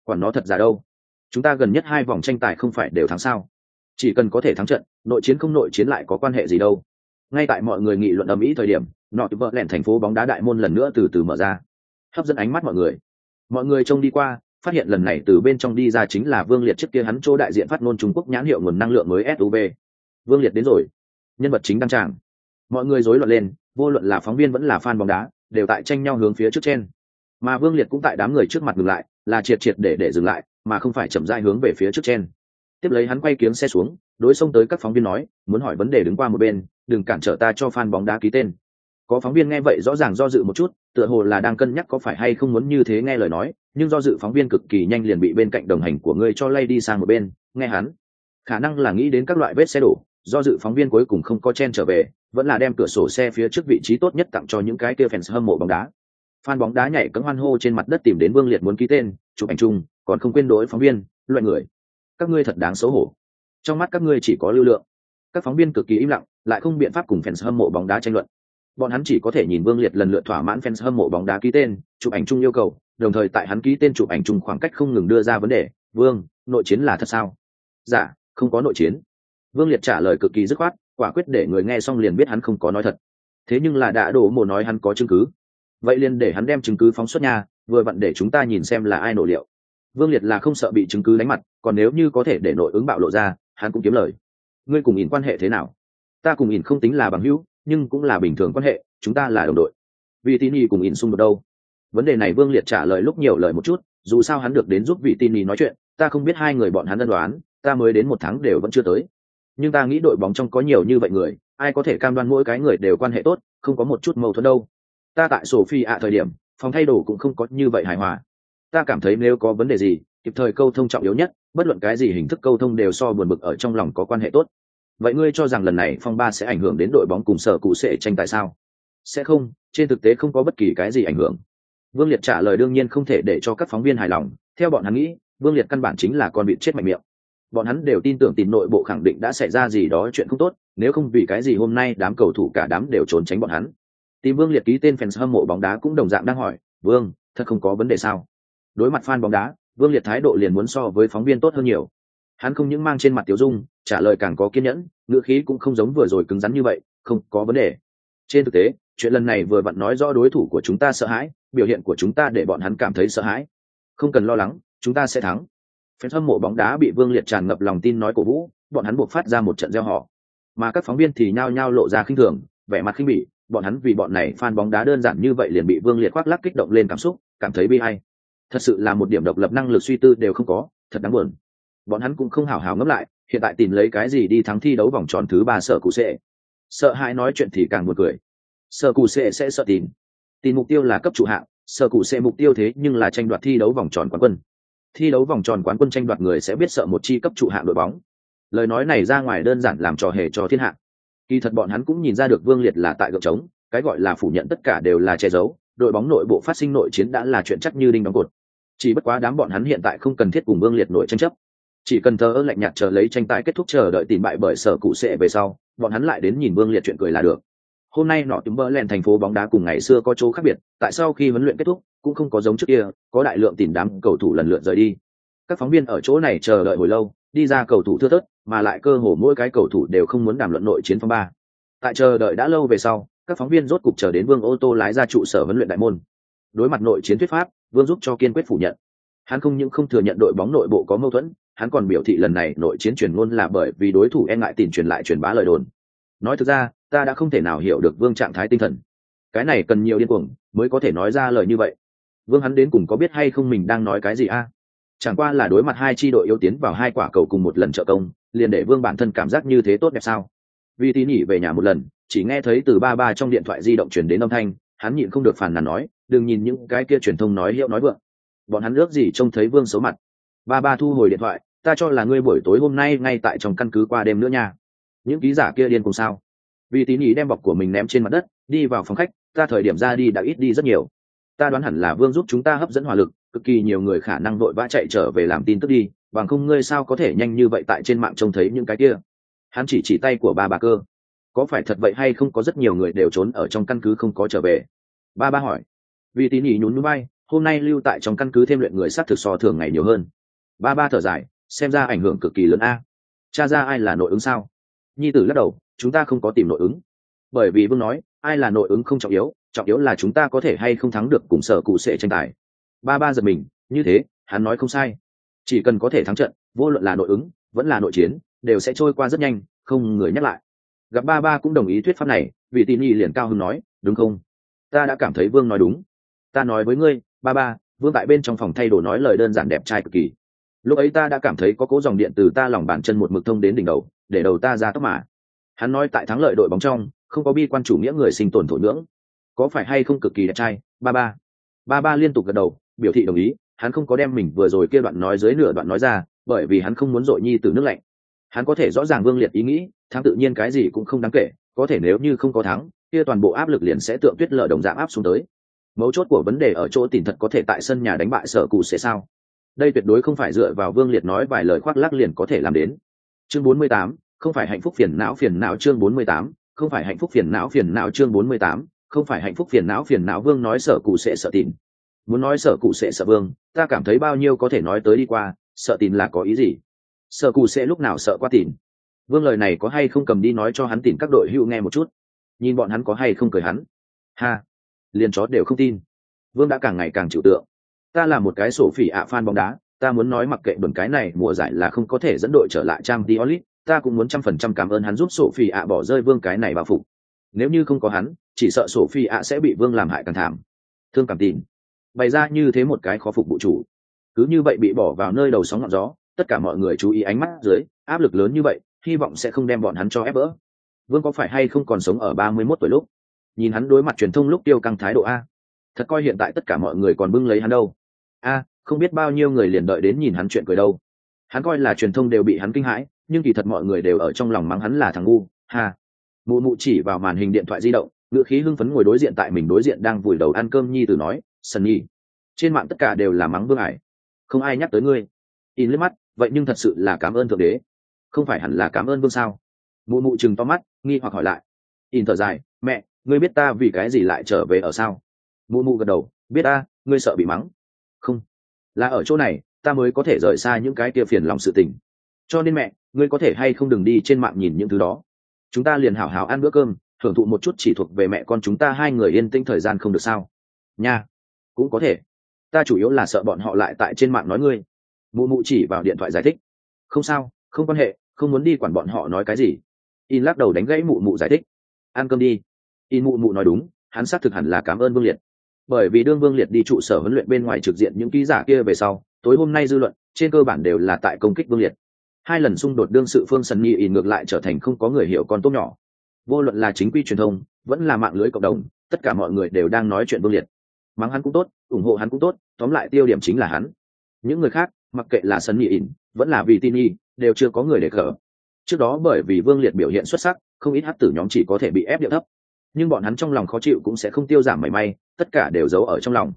quản nó thật giả đâu? Chúng ta gần nhất hai vòng tranh tài không phải đều thắng sao? Chỉ cần có thể thắng trận, nội chiến không nội chiến lại có quan hệ gì đâu. Ngay tại mọi người nghị luận ầm ĩ thời điểm nọ vợ lẹn thành phố bóng đá đại môn lần nữa từ từ mở ra. Hấp dẫn ánh mắt mọi người. Mọi người trông đi qua, phát hiện lần này từ bên trong đi ra chính là vương liệt trước kia hắn chỗ đại diện phát ngôn trung quốc nhãn hiệu nguồn năng lượng mới suv vương liệt đến rồi. Nhân vật chính đăng tràng. Mọi người rối loạn lên, vô luận là phóng viên vẫn là fan bóng đá, đều tại tranh nhau hướng phía trước trên. Mà vương liệt cũng tại đám người trước mặt ngừng lại, là triệt triệt để để dừng lại, mà không phải chậm rãi hướng về phía trước trên. Tiếp lấy hắn quay kiếng xe xuống, đối xông tới các phóng viên nói, muốn hỏi vấn đề đứng qua một bên, đừng cản trở ta cho fan bóng đá ký tên có phóng viên nghe vậy rõ ràng do dự một chút, tựa hồ là đang cân nhắc có phải hay không muốn như thế nghe lời nói, nhưng do dự phóng viên cực kỳ nhanh liền bị bên cạnh đồng hành của ngươi cho lay đi sang một bên, nghe hắn. Khả năng là nghĩ đến các loại vết xe đổ, do dự phóng viên cuối cùng không có chen trở về, vẫn là đem cửa sổ xe phía trước vị trí tốt nhất tặng cho những cái kia fans hâm mộ bóng đá. Fan bóng đá nhảy cấm hoan hô trên mặt đất tìm đến vương liệt muốn ký tên, chụp ảnh chung, còn không quên đối phóng viên, loại người. Các ngươi thật đáng xấu hổ. Trong mắt các ngươi chỉ có lưu lượng. Các phóng viên cực kỳ im lặng, lại không biện pháp cùng fans hâm mộ bóng đá tranh luận bọn hắn chỉ có thể nhìn vương liệt lần lượt thỏa mãn fans hâm mộ bóng đá ký tên, chụp ảnh chung yêu cầu, đồng thời tại hắn ký tên chụp ảnh chung khoảng cách không ngừng đưa ra vấn đề, vương, nội chiến là thật sao? Dạ không có nội chiến. Vương liệt trả lời cực kỳ dứt khoát, quả quyết để người nghe xong liền biết hắn không có nói thật. Thế nhưng là đã đổ mồ nói hắn có chứng cứ. Vậy liền để hắn đem chứng cứ phóng xuất nhà vừa vặn để chúng ta nhìn xem là ai nổ liệu. Vương liệt là không sợ bị chứng cứ đánh mặt, còn nếu như có thể để nội ứng bạo lộ ra, hắn cũng kiếm lời. Ngươi cùng ỉn quan hệ thế nào? Ta cùng ỉn không tính là bằng hữu nhưng cũng là bình thường quan hệ, chúng ta là đồng đội. Vì tin y cùng in xung đột đâu? Vấn đề này vương liệt trả lời lúc nhiều lời một chút, dù sao hắn được đến giúp vị tin y nói chuyện, ta không biết hai người bọn hắn ân đoán, ta mới đến một tháng đều vẫn chưa tới. Nhưng ta nghĩ đội bóng trong có nhiều như vậy người, ai có thể cam đoan mỗi cái người đều quan hệ tốt, không có một chút mâu thuẫn đâu. Ta tại sophie ạ thời điểm, phòng thay đồ cũng không có như vậy hài hòa. Ta cảm thấy nếu có vấn đề gì, kịp thời câu thông trọng yếu nhất, bất luận cái gì hình thức câu thông đều so buồn bực ở trong lòng có quan hệ tốt vậy ngươi cho rằng lần này phong ba sẽ ảnh hưởng đến đội bóng cùng sở cụ sẽ tranh tại sao? Sẽ không, trên thực tế không có bất kỳ cái gì ảnh hưởng. Vương liệt trả lời đương nhiên không thể để cho các phóng viên hài lòng. Theo bọn hắn nghĩ, vương liệt căn bản chính là con bị chết mạnh miệng. Bọn hắn đều tin tưởng tìm nội bộ khẳng định đã xảy ra gì đó chuyện không tốt, nếu không vì cái gì hôm nay đám cầu thủ cả đám đều trốn tránh bọn hắn. Tìm vương liệt ký tên fans hâm mộ bóng đá cũng đồng dạng đang hỏi, vương, thật không có vấn đề sao? Đối mặt fan bóng đá, vương liệt thái độ liền muốn so với phóng viên tốt hơn nhiều hắn không những mang trên mặt tiểu dung, trả lời càng có kiên nhẫn, ngữ khí cũng không giống vừa rồi cứng rắn như vậy, không có vấn đề. Trên thực tế, chuyện lần này vừa vặn nói rõ đối thủ của chúng ta sợ hãi, biểu hiện của chúng ta để bọn hắn cảm thấy sợ hãi. Không cần lo lắng, chúng ta sẽ thắng. Phen hâm mộ bóng đá bị vương liệt tràn ngập lòng tin nói cổ vũ, bọn hắn buộc phát ra một trận gieo họ. Mà các phóng viên thì nhao nhao lộ ra khinh thường, vẻ mặt khinh bỉ, bọn hắn vì bọn này fan bóng đá đơn giản như vậy liền bị vương liệt khoác lắc kích động lên cảm xúc, cảm thấy bi hay thật sự là một điểm độc lập năng lực suy tư đều không có, thật đáng buồn bọn hắn cũng không hào hào ngẫm lại, hiện tại tìm lấy cái gì đi thắng thi đấu vòng tròn thứ ba sợ cụ sệ. Sợ hãi nói chuyện thì càng buồn cười. Sợ cụ sệ sẽ sợ tìm. Tìm mục tiêu là cấp chủ hạng sợ cụ sệ mục tiêu thế nhưng là tranh đoạt thi đấu vòng tròn quán quân. Thi đấu vòng tròn quán quân tranh đoạt người sẽ biết sợ một chi cấp trụ hạng đội bóng. Lời nói này ra ngoài đơn giản làm trò hề cho thiên hạ. Kỳ thật bọn hắn cũng nhìn ra được vương liệt là tại gợp trống, cái gọi là phủ nhận tất cả đều là che giấu, đội bóng nội bộ phát sinh nội chiến đã là chuyện chắc như đinh đóng cột. Chỉ bất quá đám bọn hắn hiện tại không cần thiết cùng vương liệt nội tranh chấp chỉ cần thờ ơ lạnh nhạt chờ lấy tranh tài kết thúc chờ đợi tìm bại bởi sở cụ sệ về sau, bọn hắn lại đến nhìn vương liệt chuyện cười là được. Hôm nay nọ chúng bơ len thành phố bóng đá cùng ngày xưa có chỗ khác biệt, tại sau khi huấn luyện kết thúc, cũng không có giống trước kia, có đại lượng tìm đám cầu thủ lần lượt rời đi. Các phóng viên ở chỗ này chờ đợi hồi lâu, đi ra cầu thủ thưa thớt, mà lại cơ hồ mỗi cái cầu thủ đều không muốn đàm luận nội chiến phong ba. Tại chờ đợi đã lâu về sau, các phóng viên rốt cục chờ đến vương ô tô lái ra trụ sở huấn luyện đại môn. Đối mặt nội chiến thuyết pháp, vương giúp cho kiên quyết phủ nhận. Hắn không những không thừa nhận đội bóng nội bộ có mâu thuẫn hắn còn biểu thị lần này nội chiến truyền ngôn là bởi vì đối thủ e ngại tìm truyền lại truyền bá lời đồn. Nói thực ra, ta đã không thể nào hiểu được vương trạng thái tinh thần. Cái này cần nhiều điên cuồng mới có thể nói ra lời như vậy. Vương hắn đến cùng có biết hay không mình đang nói cái gì a? Chẳng qua là đối mặt hai tri đội yếu tiến vào hai quả cầu cùng một lần trợ công, liền để vương bản thân cảm giác như thế tốt đẹp sao? Vì tí nhỉ về nhà một lần, chỉ nghe thấy từ ba ba trong điện thoại di động chuyển đến âm thanh, hắn nhịn không được phản nàn nói, đừng nhìn những cái kia truyền thông nói hiệu nói vượng. Bọn hắn ước gì trông thấy vương xấu mặt. Ba ba thu hồi điện thoại ta cho là ngươi buổi tối hôm nay ngay tại trong căn cứ qua đêm nữa nha. Những ký giả kia điên cùng sao? Vì tín ý đem bọc của mình ném trên mặt đất, đi vào phòng khách, ta thời điểm ra đi đã ít đi rất nhiều. Ta đoán hẳn là vương giúp chúng ta hấp dẫn hỏa lực, cực kỳ nhiều người khả năng đội vã chạy trở về làm tin tức đi, bằng không ngươi sao có thể nhanh như vậy tại trên mạng trông thấy những cái kia? Hắn chỉ chỉ tay của ba bà cơ. Có phải thật vậy hay không có rất nhiều người đều trốn ở trong căn cứ không có trở về? Ba ba hỏi. Vì tín ý nhún núi bay, hôm nay lưu tại trong căn cứ thêm luyện người sát thực so thường ngày nhiều hơn. Ba ba thở dài xem ra ảnh hưởng cực kỳ lớn a. Cha ra ai là nội ứng sao? Nhi tử lắc đầu, chúng ta không có tìm nội ứng. Bởi vì vương nói, ai là nội ứng không trọng yếu trọng yếu là chúng ta có thể hay không thắng được cùng sở cụ sệ tranh tài. Ba ba giật mình, như thế, hắn nói không sai. Chỉ cần có thể thắng trận, vô luận là nội ứng, vẫn là nội chiến, đều sẽ trôi qua rất nhanh, không người nhắc lại. Gặp ba ba cũng đồng ý thuyết pháp này, vị tin nhi liền cao hưng nói, đúng không? Ta đã cảm thấy vương nói đúng. Ta nói với ngươi, ba ba, vương tại bên trong phòng thay đồ nói lời đơn giản đẹp trai cực kỳ lúc ấy ta đã cảm thấy có cố dòng điện từ ta lòng bàn chân một mực thông đến đỉnh đầu, để đầu ta ra tóc mà. Hắn nói tại thắng lợi đội bóng trong, không có bi quan chủ nghĩa người sinh tồn thổ nhưỡng. Có phải hay không cực kỳ đẹp trai? Ba ba. Ba ba liên tục gật đầu, biểu thị đồng ý, hắn không có đem mình vừa rồi kia đoạn nói dưới nửa đoạn nói ra, bởi vì hắn không muốn dội nhi từ nước lạnh. Hắn có thể rõ ràng vương liệt ý nghĩ, thắng tự nhiên cái gì cũng không đáng kể, có thể nếu như không có thắng, kia toàn bộ áp lực liền sẽ tượng tuyết lở đồng dạng áp xuống tới. Mấu chốt của vấn đề ở chỗ tìm thật có thể tại sân nhà đánh bại sở cụ sẽ sao? Đây tuyệt đối không phải dựa vào vương liệt nói vài lời khoác lác liền có thể làm đến. Chương 48, không phải hạnh phúc phiền não phiền não chương 48, không phải hạnh phúc phiền não phiền não chương 48, không phải hạnh phúc phiền não phiền não vương nói sở cụ sẽ sợ tịn. Muốn nói sở cụ sẽ sợ vương ta cảm thấy bao nhiêu có thể nói tới đi qua sợ tịn là có ý gì? Sợ cụ sẽ lúc nào sợ qua tịn? Vương lời này có hay không cầm đi nói cho hắn tìm các đội hữu nghe một chút. Nhìn bọn hắn có hay không cười hắn. Ha liền chó đều không tin. Vương đã càng ngày càng chịu tượng ta là một cái sổ phỉ ạ fan bóng đá, ta muốn nói mặc kệ bẩn cái này, mùa giải là không có thể dẫn đội trở lại trang diolit ta cũng muốn trăm phần trăm cảm ơn hắn giúp sổ phỉ ạ bỏ rơi vương cái này bao phục. Nếu như không có hắn, chỉ sợ sổ phi ạ sẽ bị vương làm hại càng thảm. Thương cảm tin. Bày ra như thế một cái khó phục bộ chủ. Cứ như vậy bị bỏ vào nơi đầu sóng ngọn gió, tất cả mọi người chú ý ánh mắt dưới, áp lực lớn như vậy, hy vọng sẽ không đem bọn hắn cho ép vỡ vương có phải hay không còn sống ở ba mươi mốt tuổi lúc? Nhìn hắn đối mặt truyền thông lúc tiêu căng thái độ a. Thật coi hiện tại tất cả mọi người còn bưng lấy hắn đâu a, không biết bao nhiêu người liền đợi đến nhìn hắn chuyện cười đâu. Hắn coi là truyền thông đều bị hắn kinh hãi, nhưng kỳ thật mọi người đều ở trong lòng mắng hắn là thằng ngu, ha. Mụ mụ chỉ vào màn hình điện thoại di động, ngựa khí hưng phấn ngồi đối diện tại mình đối diện đang vùi đầu ăn cơm nhi từ nói, sần nhi, trên mạng tất cả đều là mắng vương ải. Không ai nhắc tới ngươi. In lướt mắt, vậy nhưng thật sự là cảm ơn thượng đế. Không phải hẳn là cảm ơn vương sao? Mụ mụ chừng to mắt, nghi hoặc hỏi lại. In thở dài, mẹ, ngươi biết ta vì cái gì lại trở về ở sao? Mụ mụ gật đầu, biết ta, ngươi sợ bị mắng không. Là ở chỗ này, ta mới có thể rời xa những cái kia phiền lòng sự tình. Cho nên mẹ, ngươi có thể hay không đừng đi trên mạng nhìn những thứ đó. Chúng ta liền hảo hảo ăn bữa cơm, thưởng thụ một chút chỉ thuộc về mẹ con chúng ta hai người yên tĩnh thời gian không được sao? Nha. Cũng có thể. Ta chủ yếu là sợ bọn họ lại tại trên mạng nói ngươi. Mụ mụ chỉ vào điện thoại giải thích. Không sao, không quan hệ, không muốn đi quản bọn họ nói cái gì. In lắc đầu đánh gãy mụ mụ giải thích. Ăn cơm đi. In mụ mụ nói đúng, hắn xác thực hẳn là cảm ơn vương liệt bởi vì đương vương liệt đi trụ sở huấn luyện bên ngoài trực diện những ký giả kia về sau, tối hôm nay dư luận, trên cơ bản đều là tại công kích vương liệt. Hai lần xung đột đương sự phương sân nhi in ngược lại trở thành không có người hiểu con tốt nhỏ. Vô luận là chính quy truyền thông, vẫn là mạng lưới cộng đồng, tất cả mọi người đều đang nói chuyện vương liệt. Mắng hắn cũng tốt, ủng hộ hắn cũng tốt, tóm lại tiêu điểm chính là hắn. Những người khác, mặc kệ là sân nhị ỉn vẫn là vì tin y, đều chưa có người để khở. Trước đó bởi vì vương liệt biểu hiện xuất sắc, không ít hát tử nhóm chỉ có thể bị ép điệu thấp nhưng bọn hắn trong lòng khó chịu cũng sẽ không tiêu giảm mảy may, tất cả đều giấu ở trong lòng.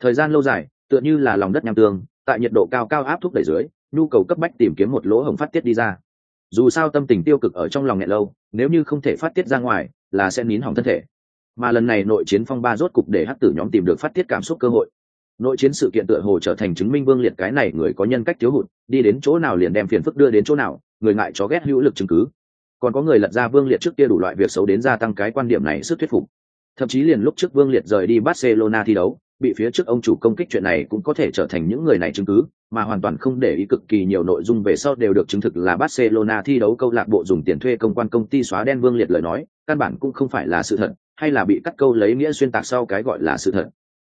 Thời gian lâu dài, tựa như là lòng đất nham tương, tại nhiệt độ cao cao áp thúc đẩy dưới, nhu cầu cấp bách tìm kiếm một lỗ hổng phát tiết đi ra. Dù sao tâm tình tiêu cực ở trong lòng nghẹn lâu, nếu như không thể phát tiết ra ngoài, là sẽ nín hỏng thân thể. Mà lần này nội chiến phong ba rốt cục để hắc tử nhóm tìm được phát tiết cảm xúc cơ hội. Nội chiến sự kiện tựa hồ trở thành chứng minh vương liệt cái này người có nhân cách thiếu hụt, đi đến chỗ nào liền đem phiền phức đưa đến chỗ nào, người ngại chó ghét hữu lực chứng cứ còn có người lật ra vương liệt trước kia đủ loại việc xấu đến gia tăng cái quan điểm này sức thuyết phục thậm chí liền lúc trước vương liệt rời đi barcelona thi đấu bị phía trước ông chủ công kích chuyện này cũng có thể trở thành những người này chứng cứ mà hoàn toàn không để ý cực kỳ nhiều nội dung về sau đều được chứng thực là Barcelona thi đấu câu lạc bộ dùng tiền thuê công quan công ty xóa đen Vương Liệt lời nói, căn bản cũng không phải là sự thật, hay là bị cắt câu lấy nghĩa xuyên tạc sau cái gọi là sự thật.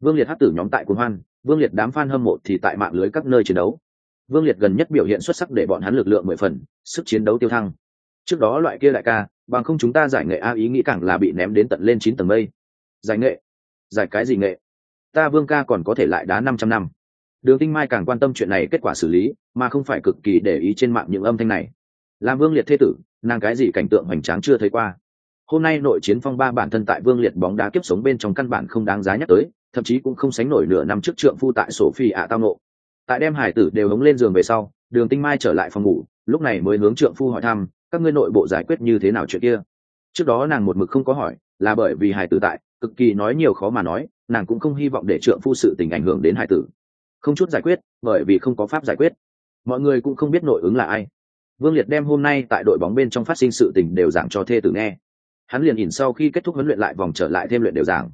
Vương Liệt hát tử nhóm tại cuốn hoan, Vương Liệt đám fan hâm mộ thì tại mạng lưới các nơi chiến đấu. Vương Liệt gần nhất biểu hiện xuất sắc để bọn hắn lực lượng mười phần, sức chiến đấu tiêu thăng. Trước đó loại kia đại ca, bằng không chúng ta giải nghệ a ý nghĩ càng là bị ném đến tận lên chín tầng mây. Giải nghệ? Giải cái gì nghệ? Ta Vương ca còn có thể lại đá năm trăm năm đường tinh mai càng quan tâm chuyện này kết quả xử lý mà không phải cực kỳ để ý trên mạng những âm thanh này làm vương liệt thế tử nàng cái gì cảnh tượng hoành tráng chưa thấy qua hôm nay nội chiến phong ba bản thân tại vương liệt bóng đá kiếp sống bên trong căn bản không đáng giá nhắc tới thậm chí cũng không sánh nổi nửa năm trước trượng phu tại sổ phi ạ tao nộ tại đem hải tử đều hống lên giường về sau đường tinh mai trở lại phòng ngủ lúc này mới hướng trượng phu hỏi thăm các ngươi nội bộ giải quyết như thế nào chuyện kia? Trước đó nàng một mực không có hỏi, là bởi vì hải tử tại, cực kỳ nói nhiều khó mà nói, nàng cũng không hy vọng để trượng phu sự tình ảnh hưởng đến hải tử. Không chút giải quyết, bởi vì không có pháp giải quyết. Mọi người cũng không biết nội ứng là ai. Vương liệt đem hôm nay tại đội bóng bên trong phát sinh sự tình đều giảng cho thê tử nghe. Hắn liền nhìn sau khi kết thúc huấn luyện lại vòng trở lại thêm luyện đều giảng.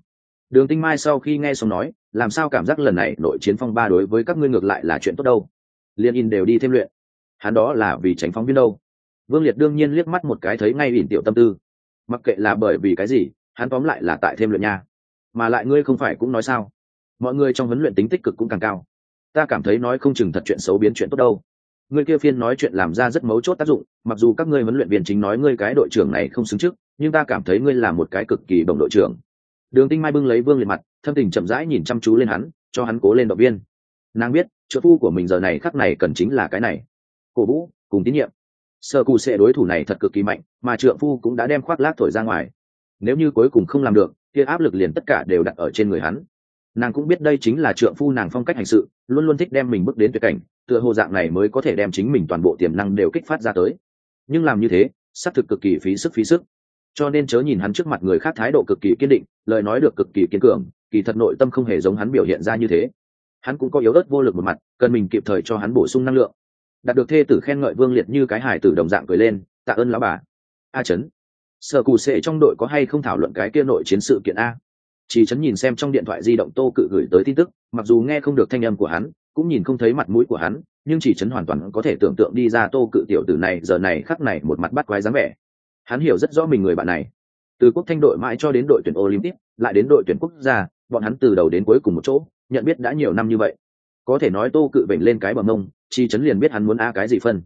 Đường tinh mai sau khi nghe xong nói, làm sao cảm giác lần này nội chiến phong ba đối với các ngươi ngược lại là chuyện tốt đâu? Liền in đều đi thêm luyện. Hắn đó là vì tránh phóng viên đâu? Vương liệt đương nhiên liếc mắt một cái thấy ngay ỉn tiểu tâm tư. Mặc kệ là bởi vì cái gì, hắn tóm lại là tại thêm luyện nha. Mà lại ngươi không phải cũng nói sao? Mọi người trong huấn luyện tính tích cực cũng càng cao. Ta cảm thấy nói không chừng thật chuyện xấu biến chuyện tốt đâu. Ngươi kia phiên nói chuyện làm ra rất mấu chốt tác dụng, mặc dù các ngươi huấn luyện viên chính nói ngươi cái đội trưởng này không xứng trước, nhưng ta cảm thấy ngươi là một cái cực kỳ đồng đội trưởng. Đường tinh mai bưng lấy vương liệt mặt, thâm tình chậm rãi nhìn chăm chú lên hắn, cho hắn cố lên động viên. Nàng biết, trợ phu của mình giờ này khắc này cần chính là cái này. Cổ vũ, cùng tín nhiệm sợ cụ sẽ đối thủ này thật cực kỳ mạnh, mà trượng phu cũng đã đem khoác lác thổi ra ngoài. Nếu như cuối cùng không làm được, kia áp lực liền tất cả đều đặt ở trên người hắn. Nàng cũng biết đây chính là trượng phu nàng phong cách hành sự, luôn luôn thích đem mình bước đến tuyệt cảnh, tựa hồ dạng này mới có thể đem chính mình toàn bộ tiềm năng đều kích phát ra tới. Nhưng làm như thế, xác thực cực kỳ phí sức phí sức. Cho nên chớ nhìn hắn trước mặt người khác thái độ cực kỳ kiên định, lời nói được cực kỳ kiên cường, kỳ thật nội tâm không hề giống hắn biểu hiện ra như thế. Hắn cũng có yếu ớt vô lực một mặt, cần mình kịp thời cho hắn bổ sung năng lượng đạt được thê tử khen ngợi vương liệt như cái hải tử đồng dạng cười lên, tạ ơn lão bà. A chấn sở cù sệ trong đội có hay không thảo luận cái kia nội chiến sự kiện a? Chỉ chấn nhìn xem trong điện thoại di động tô cự gửi tới tin tức, mặc dù nghe không được thanh âm của hắn, cũng nhìn không thấy mặt mũi của hắn, nhưng chỉ chấn hoàn toàn có thể tưởng tượng đi ra tô cự tiểu tử này giờ này khắc này một mặt bắt quái dáng vẻ. Hắn hiểu rất rõ mình người bạn này. Từ quốc thanh đội mãi cho đến đội tuyển olympic, lại đến đội tuyển quốc gia, bọn hắn từ đầu đến cuối cùng một chỗ, nhận biết đã nhiều năm như vậy có thể nói tô cự bệnh lên cái bờ mông, chi chấn liền biết hắn muốn a cái gì phân.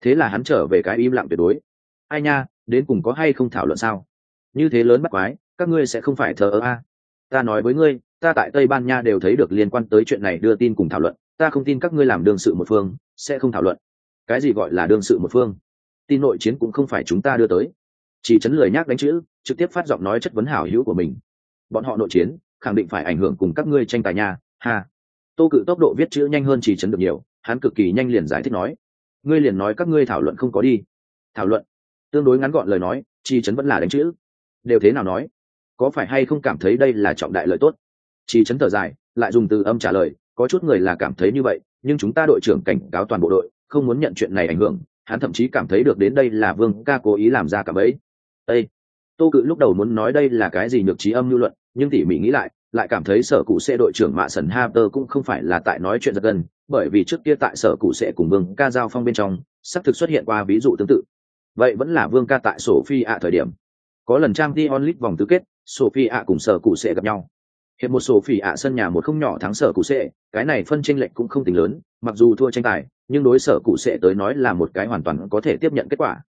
Thế là hắn trở về cái im lặng tuyệt đối. Ai nha, đến cùng có hay không thảo luận sao? Như thế lớn bắt quái, các ngươi sẽ không phải thờ ơ a. Ta nói với ngươi, ta tại tây ban nha đều thấy được liên quan tới chuyện này đưa tin cùng thảo luận. Ta không tin các ngươi làm đương sự một phương, sẽ không thảo luận. Cái gì gọi là đương sự một phương? Tin nội chiến cũng không phải chúng ta đưa tới. Chỉ chấn lười nhác đánh chữ, trực tiếp phát giọng nói chất vấn hảo hữu của mình. Bọn họ nội chiến, khẳng định phải ảnh hưởng cùng các ngươi tranh tài nhà ha tô cự tốc độ viết chữ nhanh hơn chỉ chấn được nhiều, hắn cực kỳ nhanh liền giải thích nói, ngươi liền nói các ngươi thảo luận không có đi. Thảo luận? Tương đối ngắn gọn lời nói chi chấn vẫn là đánh chữ. Đều thế nào nói? Có phải hay không cảm thấy đây là trọng đại lợi tốt? Chi chấn thở dài, lại dùng từ âm trả lời, có chút người là cảm thấy như vậy, nhưng chúng ta đội trưởng cảnh cáo toàn bộ đội, không muốn nhận chuyện này ảnh hưởng. Hắn thậm chí cảm thấy được đến đây là vương ca cố ý làm ra cả bấy ây tô cự lúc đầu muốn nói đây là cái gì nhược trí âm lưu luận, nhưng tỉ mỉ nghĩ lại lại cảm thấy sở cụ sẽ đội trưởng mạ sần Harper cũng không phải là tại nói chuyện giật gần, bởi vì trước kia tại sở cụ sẽ cùng Vương ca giao phong bên trong, sắp thực xuất hiện qua ví dụ tương tự. Vậy vẫn là Vương ca tại Sophie ạ thời điểm. Có lần trang đi onlit vòng tứ kết, Sophie ạ cùng sở cụ sẽ gặp nhau. hiện một Sophie ạ sân nhà một không nhỏ thắng sở cụ sẽ, cái này phân tranh lệch cũng không tính lớn, mặc dù thua tranh tài, nhưng đối sở cụ sẽ tới nói là một cái hoàn toàn có thể tiếp nhận kết quả.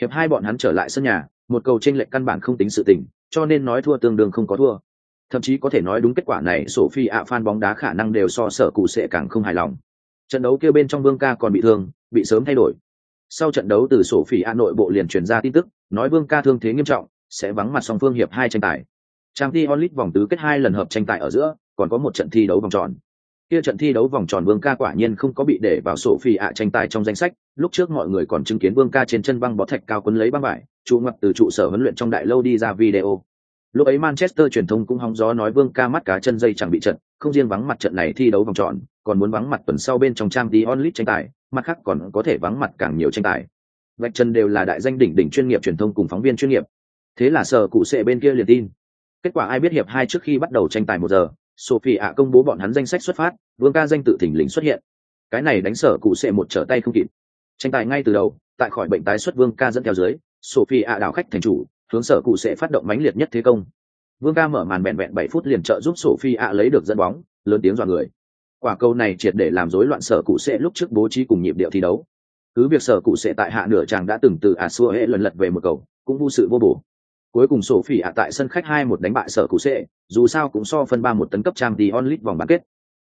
Hiệp hai bọn hắn trở lại sân nhà, một cầu tranh lệch căn bản không tính sự tình, cho nên nói thua tương đương không có thua thậm chí có thể nói đúng kết quả này, sophie ạ fan bóng đá khả năng đều so sở cụ sẽ càng không hài lòng. Trận đấu kia bên trong vương ca còn bị thương, bị sớm thay đổi. Sau trận đấu từ sophie ạ nội bộ liền truyền ra tin tức, nói vương ca thương thế nghiêm trọng, sẽ vắng mặt song phương hiệp hai tranh tài. Trang thi onlit vòng tứ kết hai lần hợp tranh tài ở giữa, còn có một trận thi đấu vòng tròn. Kia trận thi đấu vòng tròn vương ca quả nhiên không có bị để vào sổ phi ạ tranh tài trong danh sách, lúc trước mọi người còn chứng kiến vương ca trên chân băng bó thạch cao quấn lấy băng vải, trụ ngập từ trụ sở huấn luyện trong đại lâu đi ra video lúc ấy manchester truyền thông cũng hóng gió nói vương ca mắt cá chân dây chẳng bị trận, không riêng vắng mặt trận này thi đấu vòng tròn, còn muốn vắng mặt tuần sau bên trong trang tí onlit tranh tài, mặt khác còn có thể vắng mặt càng nhiều tranh tài. Vạch chân đều là đại danh đỉnh đỉnh chuyên nghiệp truyền thông cùng phóng viên chuyên nghiệp. Thế là sở cụ sệ bên kia liền tin. Kết quả ai biết hiệp hai trước khi bắt đầu tranh tài một giờ, sophie ạ công bố bọn hắn danh sách xuất phát, vương ca danh tự thỉnh lĩnh xuất hiện. Cái này đánh sở cụ sệ một trở tay không kịp. Tranh tài ngay từ đầu, tại khỏi bệnh tái xuất vương ca dẫn theo dưới, sophie ạ đảo khách thành chủ hướng sở cụ sẽ phát động mãnh liệt nhất thế công. Vương ca mở màn vẹn vẹn bảy phút liền trợ giúp sophie ạ lấy được dẫn bóng, lớn tiếng dọa người. Quả cầu này triệt để làm rối loạn sở cụ sẽ lúc trước bố trí cùng nhịp điệu thi đấu. Cứ việc sở cụ sẽ tại hạ nửa chàng đã từng từ ả xua hệ lần lật về một cầu, cũng vô sự vô bổ. Cuối cùng sophie ạ tại sân khách hai một đánh bại sở cụ sẽ, dù sao cũng so phân ba một tấn cấp trang đi onlit vòng bán kết.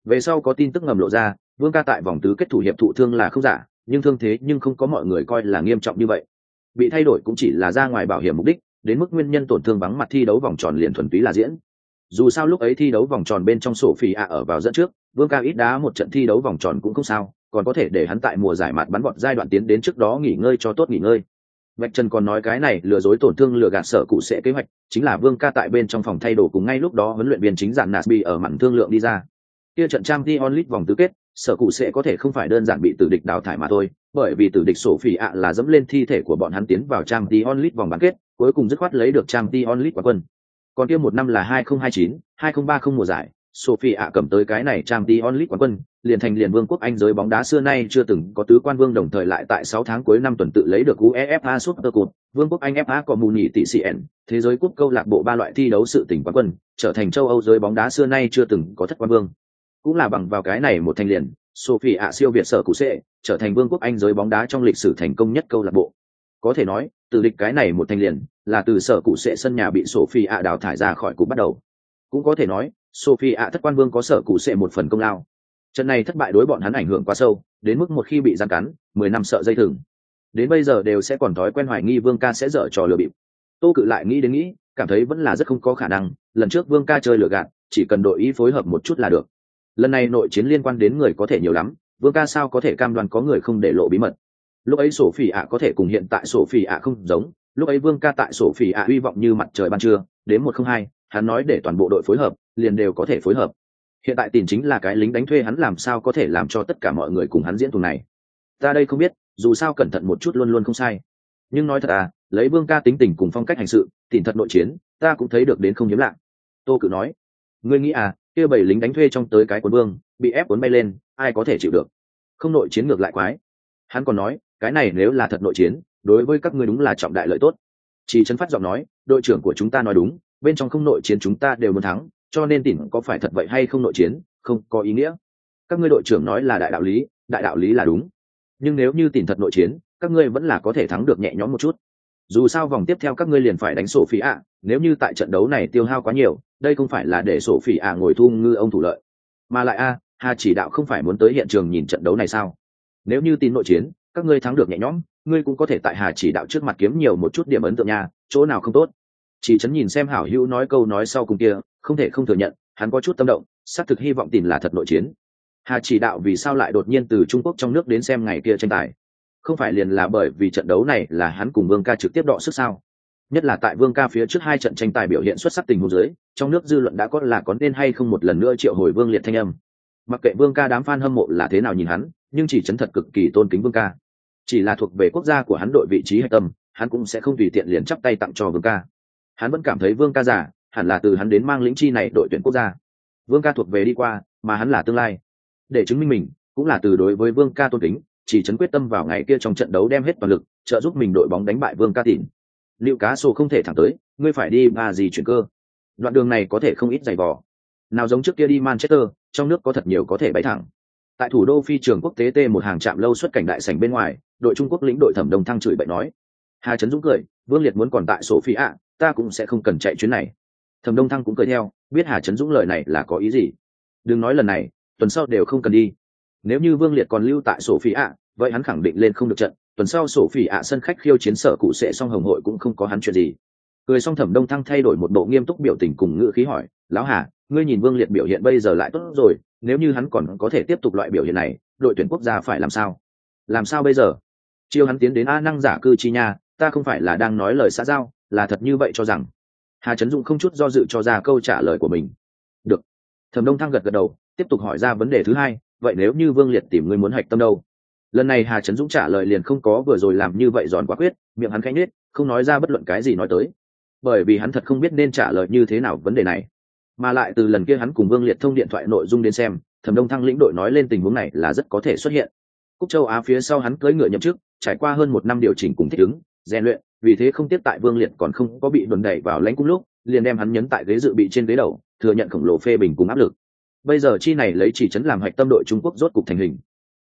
Về sau có tin tức ngầm lộ ra, vương ca tại vòng tứ kết thủ hiệp thụ thương là không giả, nhưng thương thế nhưng không có mọi người coi là nghiêm trọng như vậy. Bị thay đổi cũng chỉ là ra ngoài bảo hiểm mục đích đến mức nguyên nhân tổn thương vắng mặt thi đấu vòng tròn liền thuần túy là diễn dù sao lúc ấy thi đấu vòng tròn bên trong sổ phi ạ ở vào dẫn trước vương cao ít đá một trận thi đấu vòng tròn cũng không sao còn có thể để hắn tại mùa giải mặt bắn bọn giai đoạn tiến đến trước đó nghỉ ngơi cho tốt nghỉ ngơi Bạch Trần còn nói cái này lừa dối tổn thương lừa gạt sở cụ sẽ kế hoạch, chính là Vương Ca tại bên trong phòng thay đồ cùng ngay lúc đó huấn luyện viên chính giản Nasby ở mặn thương lượng đi ra. Kia trận trang Dion League vòng tứ kết, sở cụ sẽ có thể không phải đơn giản bị tử địch đào thải mà thôi, bởi vì tử địch sổ phỉ ạ là dẫm lên thi thể của bọn hắn tiến vào trang Dion onlit vòng bán kết, cuối cùng dứt khoát lấy được trang Dion onlit và quân. Còn kia một năm là 2029, 2030 mùa giải, Sophie ạ cầm tới cái này trang Dion onlit quán quân, liền thành liền vương quốc Anh giới bóng đá xưa nay chưa từng có tứ quan vương đồng thời lại tại 6 tháng cuối năm tuần tự lấy được UEFA Super Cup, vương quốc Anh FA có mù nhị tỷ CN, thế giới cúp câu lạc bộ ba loại thi đấu sự tỉnh quán quân, trở thành châu Âu giới bóng đá xưa nay chưa từng có thất quan vương. Cũng là bằng vào cái này một thành liền, Sophie ạ siêu việt sở cụ sẽ, trở thành vương quốc Anh giới bóng đá trong lịch sử thành công nhất câu lạc bộ. Có thể nói, từ địch cái này một thành liền, là từ sở cụ sẽ sân nhà bị Sophie ạ đào thải ra khỏi cúp bắt đầu. cũng có thể nói sophie ạ thất quan vương có sở cụ sẽ một phần công lao trận này thất bại đối bọn hắn ảnh hưởng quá sâu đến mức một khi bị gian cắn mười năm sợ dây thừng đến bây giờ đều sẽ còn thói quen hoài nghi vương ca sẽ dở trò lừa bịp tô cự lại nghĩ đến nghĩ cảm thấy vẫn là rất không có khả năng lần trước vương ca chơi lừa gạt chỉ cần đội ý phối hợp một chút là được lần này nội chiến liên quan đến người có thể nhiều lắm, vương ca sao có thể cam đoan có người không để lộ bí mật? Lúc ấy sổ phỉ ạ có thể cùng hiện tại sổ phỉ ạ không giống, lúc ấy vương ca tại sổ phỉ ạ hy vọng như mặt trời ban trưa, đến một không hai, hắn nói để toàn bộ đội phối hợp, liền đều có thể phối hợp. Hiện tại tìm chính là cái lính đánh thuê hắn làm sao có thể làm cho tất cả mọi người cùng hắn diễn tuồng này? Ta đây không biết, dù sao cẩn thận một chút luôn luôn không sai. Nhưng nói thật à lấy vương ca tính tình cùng phong cách hành sự tìm thật nội chiến, ta cũng thấy được đến không hiếm lạ. Tô cự nói, ngươi nghĩ à kia bảy lính đánh thuê trong tới cái quân vương, bị ép cuốn bay lên, ai có thể chịu được? Không nội chiến ngược lại quái. Hắn còn nói, cái này nếu là thật nội chiến, đối với các ngươi đúng là trọng đại lợi tốt. Chỉ trấn phát giọng nói, đội trưởng của chúng ta nói đúng, bên trong không nội chiến chúng ta đều muốn thắng, cho nên tỉnh có phải thật vậy hay không nội chiến, không có ý nghĩa. Các ngươi đội trưởng nói là đại đạo lý, đại đạo lý là đúng. Nhưng nếu như tỉnh thật nội chiến, các ngươi vẫn là có thể thắng được nhẹ nhõm một chút dù sao vòng tiếp theo các ngươi liền phải đánh sổ phỉ ạ, nếu như tại trận đấu này tiêu hao quá nhiều, đây không phải là để sổ phỉ ạ ngồi thu ngư ông thủ lợi. Mà lại a, hà chỉ đạo không phải muốn tới hiện trường nhìn trận đấu này sao? Nếu như tin nội chiến, các ngươi thắng được nhẹ nhõm, ngươi cũng có thể tại hà chỉ đạo trước mặt kiếm nhiều một chút điểm ấn tượng nhà chỗ nào không tốt. Chỉ chấn nhìn xem hảo hữu nói câu nói sau cùng kia, không thể không thừa nhận, hắn có chút tâm động, xác thực hy vọng tin là thật nội chiến. Hà chỉ đạo vì sao lại đột nhiên từ trung quốc trong nước đến xem ngày kia tranh tài không phải liền là bởi vì trận đấu này là hắn cùng vương ca trực tiếp đọ sức sao? Nhất là tại vương ca phía trước hai trận tranh tài biểu hiện xuất sắc tình huống dưới, trong nước dư luận đã có là có nên hay không một lần nữa triệu hồi vương liệt thanh âm. Mặc kệ vương ca đám f a n hâm mộ là thế nào nhìn hắn, nhưng chỉ chấn thật cực kỳ tôn kính vương ca. Chỉ là thuộc về quốc gia của hắn đội vị trí hạch tâm, hắn cũng sẽ không tùy tiện liền chắp tay tặng cho vương ca. Hắn vẫn cảm thấy vương ca giả hẳn là từ hắn đến mang lĩnh chi này đội tuyển quốc gia. Vương ca thuộc về đi qua, mà hắn là tương lai. Để chứng minh mình, cũng là từ đối với vương ca tôn kính chỉ chấn quyết tâm vào ngày kia trong trận đấu đem hết toàn lực, trợ giúp mình đội bóng đánh bại vương ca tịn liệu cá sổ không thể thẳng tới, ngươi phải đi ba gì chuyển cơ? Đoạn đường này có thể không ít dày vò. Nào giống trước kia đi manchester, trong nước có thật nhiều có thể bay thẳng. Tại thủ đô phi trường quốc tế t một hàng trạm lâu xuất cảnh đại sảnh bên ngoài, đội trung quốc lĩnh đội thẩm đồng thăng chửi bậy nói. Hà trấn dũng cười, vương liệt muốn còn tại sổ phi ạ ta cũng sẽ không cần chạy chuyến này. Thẩm đông thăng cũng cười theo, biết hà trấn dũng lời này là có ý gì? Đừng nói lần này, tuần sau đều không cần đi nếu như vương liệt còn lưu tại sổ phi ạ, vậy hắn khẳng định lên không được trận. Tuần sau sổ phi ạ sân khách khiêu chiến sở cụ sẽ song hồng hội cũng không có hắn chuyện gì. Cười xong thẩm đông thăng thay đổi một bộ nghiêm túc biểu tình cùng ngữ khí hỏi, lão hà, ngươi nhìn vương liệt biểu hiện bây giờ lại tốt rồi, nếu như hắn còn có thể tiếp tục loại biểu hiện này, đội tuyển quốc gia phải làm sao? Làm sao bây giờ? Chiêu hắn tiến đến a năng giả cư chi nha, ta không phải là đang nói lời xã giao, là thật như vậy cho rằng. Hà trấn dụng không chút do dự cho ra câu trả lời của mình. Được. Thẩm đông thăng gật gật đầu, tiếp tục hỏi ra vấn đề thứ hai vậy nếu như vương liệt tìm ngươi muốn hạch tâm đâu? Lần này hà trấn dũng trả lời liền không có vừa rồi làm như vậy giòn quả quyết, miệng hắn khanh nết không nói ra bất luận cái gì nói tới. Bởi vì hắn thật không biết nên trả lời như thế nào vấn đề này. Mà lại từ lần kia hắn cùng vương liệt thông điện thoại nội dung đến xem, thẩm đông thăng lĩnh đội nói lên tình huống này là rất có thể xuất hiện. Cúc châu á phía sau hắn cưỡi ngựa nhậm chức, trải qua hơn một năm điều chỉnh cùng thích ứng, rèn luyện, vì thế không tiếp tại vương liệt còn không có bị đồn đẩy vào lãnh cung lúc, liền đem hắn nhấn tại ghế dự bị trên ghế đầu, thừa nhận khổng lồ phê bình cùng áp lực bây giờ chi này lấy chỉ chấn làm hạch tâm đội trung quốc rốt cục thành hình.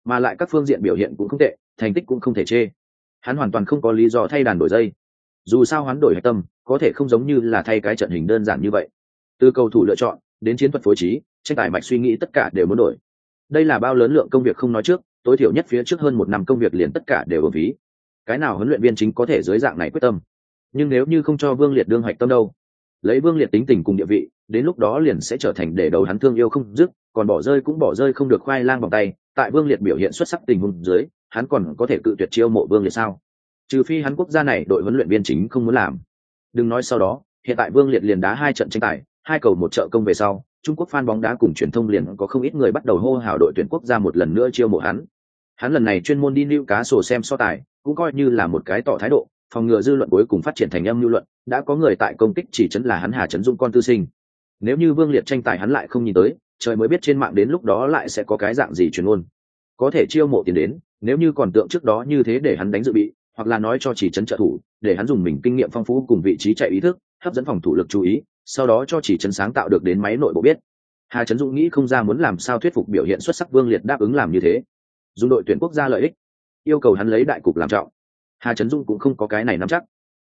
Mà lại các phương diện biểu hiện cũng không tệ, thành tích cũng không thể chê. Hắn hoàn toàn không có lý do thay đàn đổi dây. Dù sao hắn đổi hạch tâm, có thể không giống như là thay cái trận hình đơn giản như vậy. Từ cầu thủ lựa chọn, đến chiến thuật phối trí, tranh tài mạch suy nghĩ tất cả đều muốn đổi. Đây là bao lớn lượng công việc không nói trước, tối thiểu nhất phía trước hơn một năm công việc liền tất cả đều ở ví. Cái nào huấn luyện viên chính có thể dưới dạng này quyết tâm? Nhưng nếu như không cho vương liệt đương hoạch tâm đâu? Lấy vương liệt tính tình cùng địa vị đến lúc đó liền sẽ trở thành để đầu hắn thương yêu không dứt, còn bỏ rơi cũng bỏ rơi không được khoai lang vòng tay, tại vương liệt biểu hiện xuất sắc tình huống dưới, hắn còn có thể cự tuyệt chiêu mộ vương liệt sao? Trừ phi hắn quốc gia này đội huấn luyện viên chính không muốn làm. Đừng nói sau đó, hiện tại vương liệt liền đá hai trận tranh tài, hai cầu một trợ công về sau, trung quốc fan bóng đá cùng truyền thông liền có không ít người bắt đầu hô hào đội tuyển quốc gia một lần nữa chiêu mộ hắn. Hắn lần này chuyên môn đi lưu cá sổ xem so tài, cũng coi như là một cái tỏ thái độ, phòng ngừa dư luận cuối cùng phát triển thành âm lưu luận, đã có người tại công kích chỉ chấn là hắn hà chấn dung con tư sinh nếu như vương liệt tranh tài hắn lại không nhìn tới, trời mới biết trên mạng đến lúc đó lại sẽ có cái dạng gì truyền ôn có thể chiêu mộ tiền đến, nếu như còn tượng trước đó như thế để hắn đánh dự bị, hoặc là nói cho chỉ trấn trợ thủ, để hắn dùng mình kinh nghiệm phong phú cùng vị trí chạy ý thức, hấp dẫn phòng thủ lực chú ý, sau đó cho chỉ trấn sáng tạo được đến máy nội bộ biết. Hà trấn dũng nghĩ không ra muốn làm sao thuyết phục biểu hiện xuất sắc vương liệt đáp ứng làm như thế. Dùng đội tuyển quốc gia lợi ích, yêu cầu hắn lấy đại cục làm trọng. Hà trấn dũng cũng không có cái này nắm chắc.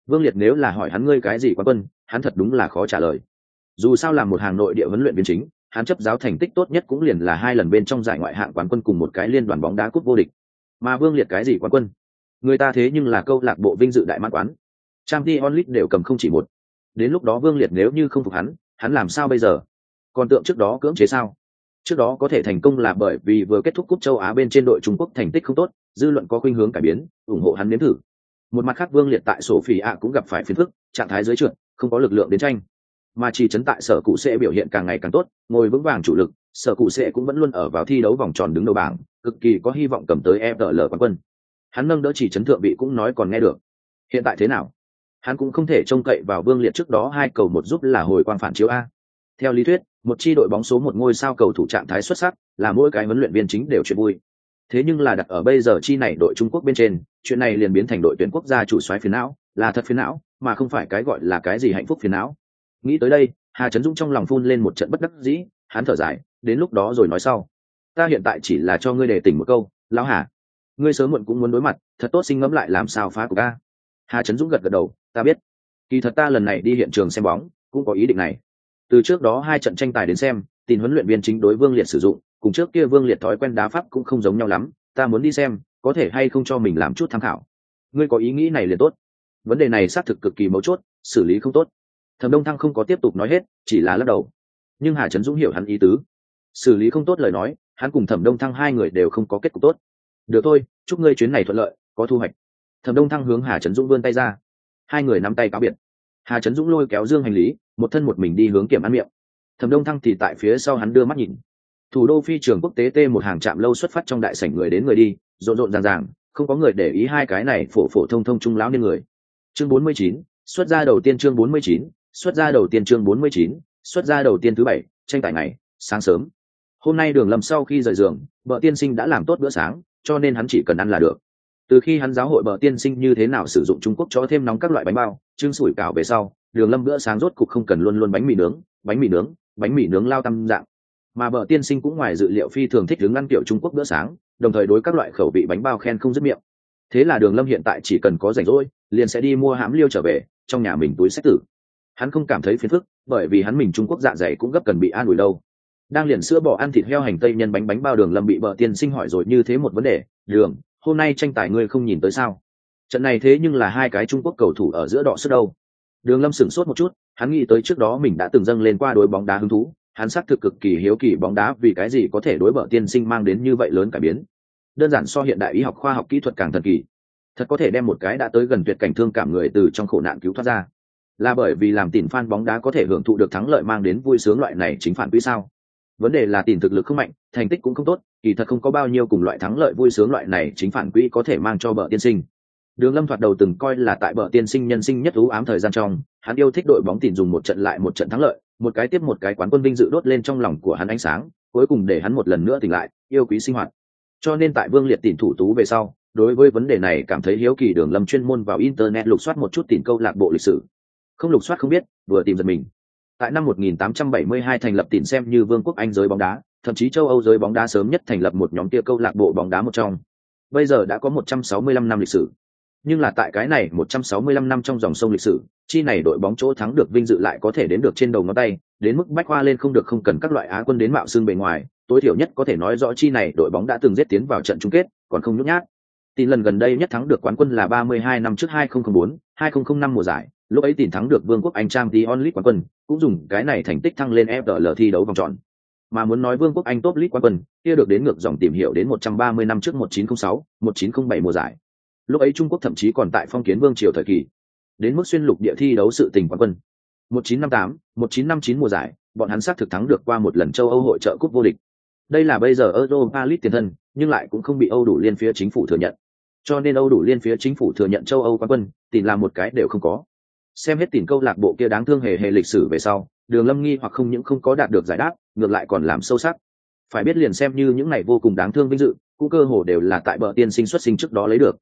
Vương liệt nếu là hỏi hắn ngươi cái gì quá quân, hắn thật đúng là khó trả lời. Dù sao là một hàng nội địa huấn luyện viên chính, hắn chấp giáo thành tích tốt nhất cũng liền là hai lần bên trong giải ngoại hạng quán quân cùng một cái liên đoàn bóng đá cúp vô địch. Mà Vương Liệt cái gì quán quân? Người ta thế nhưng là câu lạc bộ vinh dự đại mãn quán. Champions League đều cầm không chỉ một. Đến lúc đó Vương Liệt nếu như không phục hắn, hắn làm sao bây giờ? Còn tượng trước đó cưỡng chế sao? Trước đó có thể thành công là bởi vì vừa kết thúc cúp châu Á bên trên đội Trung Quốc thành tích không tốt, dư luận có khuynh hướng cải biến, ủng hộ hắn nếm thử. Một mặt khác Vương Liệt tại sổ phỉ ạ cũng gặp phải phiền phức, trạng thái dưới trượt, không có lực lượng đến tranh mà chỉ chấn tại sở cụ sẽ biểu hiện càng ngày càng tốt, ngồi vững vàng chủ lực, sở cụ sẽ cũng vẫn luôn ở vào thi đấu vòng tròn đứng đầu bảng, cực kỳ có hy vọng cầm tới fl quán quân. Hắn nâng đỡ chỉ chấn thượng vị cũng nói còn nghe được. Hiện tại thế nào? Hắn cũng không thể trông cậy vào vương liệt trước đó hai cầu một giúp là hồi quang phản chiếu a. Theo lý thuyết, một chi đội bóng số một ngôi sao cầu thủ trạng thái xuất sắc, là mỗi cái huấn luyện viên chính đều chuyện vui. Thế nhưng là đặt ở bây giờ chi này đội trung quốc bên trên, chuyện này liền biến thành đội tuyển quốc gia chủ xoáy phiến não, là thật phiến não, mà không phải cái gọi là cái gì hạnh phúc phiến não nghĩ tới đây, hà trấn dũng trong lòng phun lên một trận bất đắc dĩ, hắn thở dài, đến lúc đó rồi nói sau. Ta hiện tại chỉ là cho ngươi để tỉnh một câu, lão hà. Ngươi sớm muộn cũng muốn đối mặt, thật tốt sinh ngẫm lại làm sao phá của ta. Hà trấn dũng gật gật đầu, ta biết. Kỳ thật ta lần này đi hiện trường xem bóng, cũng có ý định này. Từ trước đó hai trận tranh tài đến xem tìm huấn luyện viên chính đối vương liệt sử dụng, cùng trước kia vương liệt thói quen đá pháp cũng không giống nhau lắm, ta muốn đi xem, có thể hay không cho mình làm chút tham khảo. Ngươi có ý nghĩ này liền tốt. Vấn đề này xác thực cực kỳ mấu chốt, xử lý không tốt thẩm đông thăng không có tiếp tục nói hết, chỉ là lắc đầu. Nhưng hà trấn dũng hiểu hắn ý tứ. Xử lý không tốt lời nói, hắn cùng thẩm đông thăng hai người đều không có kết cục tốt. Được thôi, chúc ngươi chuyến này thuận lợi, có thu hoạch. Thẩm đông thăng hướng hà trấn dũng vươn tay ra. Hai người nắm tay cáo biệt. Hà trấn dũng lôi kéo dương hành lý, một thân một mình đi hướng kiểm ăn miệng. Thẩm đông thăng thì tại phía sau hắn đưa mắt nhìn. Thủ đô phi trường quốc tế t một hàng trạm lâu xuất phát trong đại sảnh người đến người đi, rộn rộn ràng ràng, không có người để ý hai cái này phổ phổ thông thông trung lão niên người. Chương bốn mươi chín, xuất ra đầu tiên chương bốn mươi chín xuất ra đầu tiên chương 49, xuất ra đầu tiên thứ bảy, tranh tài ngày, sáng sớm. Hôm nay Đường Lâm sau khi rời giường, vợ tiên sinh đã làm tốt bữa sáng, cho nên hắn chỉ cần ăn là được. Từ khi hắn giáo hội bờ tiên sinh như thế nào sử dụng Trung Quốc cho thêm nóng các loại bánh bao, trưng sủi cảo về sau, Đường Lâm bữa sáng rốt cục không cần luôn luôn bánh mì nướng, bánh mì nướng, bánh mì nướng lao tâm dạng. Mà bờ tiên sinh cũng ngoài dự liệu phi thường thích hướng ăn kiểu Trung Quốc bữa sáng, đồng thời đối các loại khẩu vị bánh bao khen không dứt miệng. Thế là Đường Lâm hiện tại chỉ cần có rảnh rỗi, liền sẽ đi mua hãm liêu trở về, trong nhà mình túi sách tử hắn không cảm thấy phiền phức, bởi vì hắn mình trung quốc dạ dày cũng gấp cần bị an ủi đâu. Đang liền sữa bỏ ăn thịt heo hành tây nhân bánh bánh bao đường lâm bị bờ tiên sinh hỏi rồi như thế một vấn đề, đường, hôm nay tranh tài ngươi không nhìn tới sao? Trận này thế nhưng là hai cái trung quốc cầu thủ ở giữa đọ sức đâu. Đường lâm sửng sốt một chút, hắn nghĩ tới trước đó mình đã từng dâng lên qua đối bóng đá hứng thú, hắn xác thực cực kỳ hiếu kỳ bóng đá vì cái gì có thể đối bờ tiên sinh mang đến như vậy lớn cải biến. Đơn giản so hiện đại y học khoa học kỹ thuật càng thần kỳ, thật có thể đem một cái đã tới gần tuyệt cảnh thương cảm người từ trong khổ nạn cứu thoát ra là bởi vì làm tìm fan bóng đá có thể hưởng thụ được thắng lợi mang đến vui sướng loại này chính phản quỹ sao? Vấn đề là tìm thực lực không mạnh, thành tích cũng không tốt, kỳ thật không có bao nhiêu cùng loại thắng lợi vui sướng loại này chính phản quỹ có thể mang cho bờ tiên sinh. Đường lâm thoạt đầu từng coi là tại bờ tiên sinh nhân sinh nhất thú ám thời gian trong, hắn yêu thích đội bóng tìm dùng một trận lại một trận thắng lợi, một cái tiếp một cái quán quân vinh dự đốt lên trong lòng của hắn ánh sáng, cuối cùng để hắn một lần nữa tỉnh lại, yêu quý sinh hoạt. Cho nên tại vương liệt tìm thủ tú về sau, đối với vấn đề này cảm thấy hiếu kỳ đường lâm chuyên môn vào internet lục soát một chút tìm câu lạc bộ lịch sử không lục soát không biết, vừa tìm giật mình. Tại năm 1872 thành lập tỉnh xem như vương quốc anh giới bóng đá, thậm chí châu âu giới bóng đá sớm nhất thành lập một nhóm tia câu lạc bộ bóng đá một trong. Bây giờ đã có 165 năm lịch sử. Nhưng là tại cái này 165 năm trong dòng sông lịch sử, chi này đội bóng chỗ thắng được vinh dự lại có thể đến được trên đầu ngón tay, đến mức bách hoa lên không được không cần các loại á quân đến mạo xương bề ngoài, tối thiểu nhất có thể nói rõ chi này đội bóng đã từng giết tiến vào trận chung kết, còn không nhút nhát tin lần gần đây nhất thắng được quán quân là 32 năm trước 2004 2005 mùa giải. Lúc ấy tìm thắng được vương quốc anh trang The Only quán quân cũng dùng cái này thành tích thăng lên FDL thi đấu vòng tròn. Mà muốn nói vương quốc anh top league quán quân kia được đến ngược dòng tìm hiểu đến 130 năm trước 1906, 1907 mùa giải. Lúc ấy trung quốc thậm chí còn tại phong kiến vương triều thời kỳ. Đến mức xuyên lục địa thi đấu sự tình quán quân. 1958, 1959 mùa giải bọn hắn xác thực thắng được qua một lần châu âu hội trợ cúp vô địch. Đây là bây giờ europa league tiền thân nhưng lại cũng không bị âu đủ liên phía chính phủ thừa nhận. Cho nên âu đủ liên phía chính phủ thừa nhận châu âu quán quân, tìm làm một cái đều không có. Xem hết tiền câu lạc bộ kia đáng thương hề hề lịch sử về sau, đường lâm nghi hoặc không những không có đạt được giải đáp, ngược lại còn làm sâu sắc. Phải biết liền xem như những này vô cùng đáng thương vinh dự, cũng cơ hồ đều là tại bờ tiên sinh xuất sinh trước đó lấy được.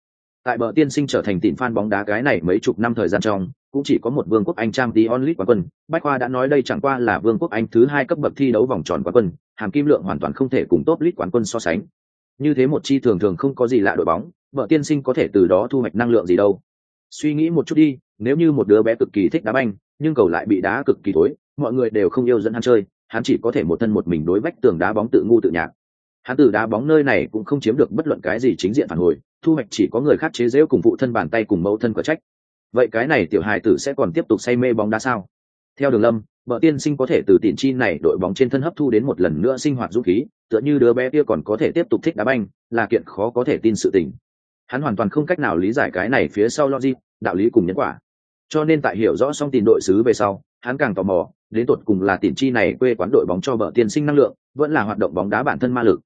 Tại bờ tiên sinh trở thành tỉn fan bóng đá cái này mấy chục năm thời gian trong, cũng chỉ có một vương quốc anh trang tí onlit quán quân. Bách khoa đã nói đây chẳng qua là vương quốc anh thứ hai cấp bậc thi đấu vòng tròn quán quân, hàm kim lượng hoàn toàn không thể cùng top lit quán quân so sánh như thế một chi thường thường không có gì lạ đội bóng, vợ tiên sinh có thể từ đó thu hoạch năng lượng gì đâu. Suy nghĩ một chút đi, nếu như một đứa bé cực kỳ thích đá banh, nhưng cầu lại bị đá cực kỳ tối, mọi người đều không yêu dẫn hắn chơi, hắn chỉ có thể một thân một mình đối vách tường đá bóng tự ngu tự nhạc. Hắn từ đá bóng nơi này cũng không chiếm được bất luận cái gì chính diện phản hồi, thu hoạch chỉ có người khác chế giễu cùng phụ thân bàn tay cùng mẫu thân của trách. Vậy cái này tiểu hài tử sẽ còn tiếp tục say mê bóng đá sao? Theo đường lâm, vợ tiên sinh có thể từ tiền chi này đội bóng trên thân hấp thu đến một lần nữa sinh hoạt dũng khí tựa như đứa bé kia còn có thể tiếp tục thích đá banh, là kiện khó có thể tin sự tình. Hắn hoàn toàn không cách nào lý giải cái này phía sau logic, đạo lý cùng nhân quả. Cho nên tại hiểu rõ xong tìm đội xứ về sau, hắn càng tò mò, đến tột cùng là tiền chi này quê quán đội bóng cho vợ tiên sinh năng lượng, vẫn là hoạt động bóng đá bản thân ma lực.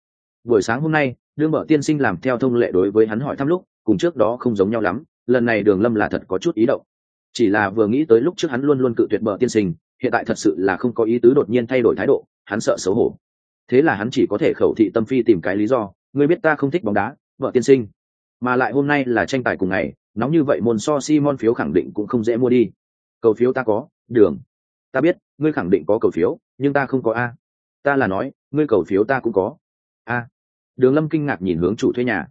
Buổi sáng hôm nay, đương vợ tiên sinh làm theo thông lệ đối với hắn hỏi thăm lúc, cùng trước đó không giống nhau lắm, lần này đường lâm là thật có chút ý động. Chỉ là vừa nghĩ tới lúc trước hắn luôn luôn cự tuyệt bờ tiên sinh, hiện tại thật sự là không có ý tứ đột nhiên thay đổi thái độ, hắn sợ xấu hổ thế là hắn chỉ có thể khẩu thị tâm phi tìm cái lý do, ngươi biết ta không thích bóng đá, vợ tiên sinh, mà lại hôm nay là tranh tài cùng ngày, nóng như vậy môn so simon phiếu khẳng định cũng không dễ mua đi. Cầu phiếu ta có, đường. Ta biết, ngươi khẳng định có cầu phiếu, nhưng ta không có a. Ta là nói, ngươi cầu phiếu ta cũng có. A. Đường lâm kinh ngạc nhìn hướng chủ thuê nhà.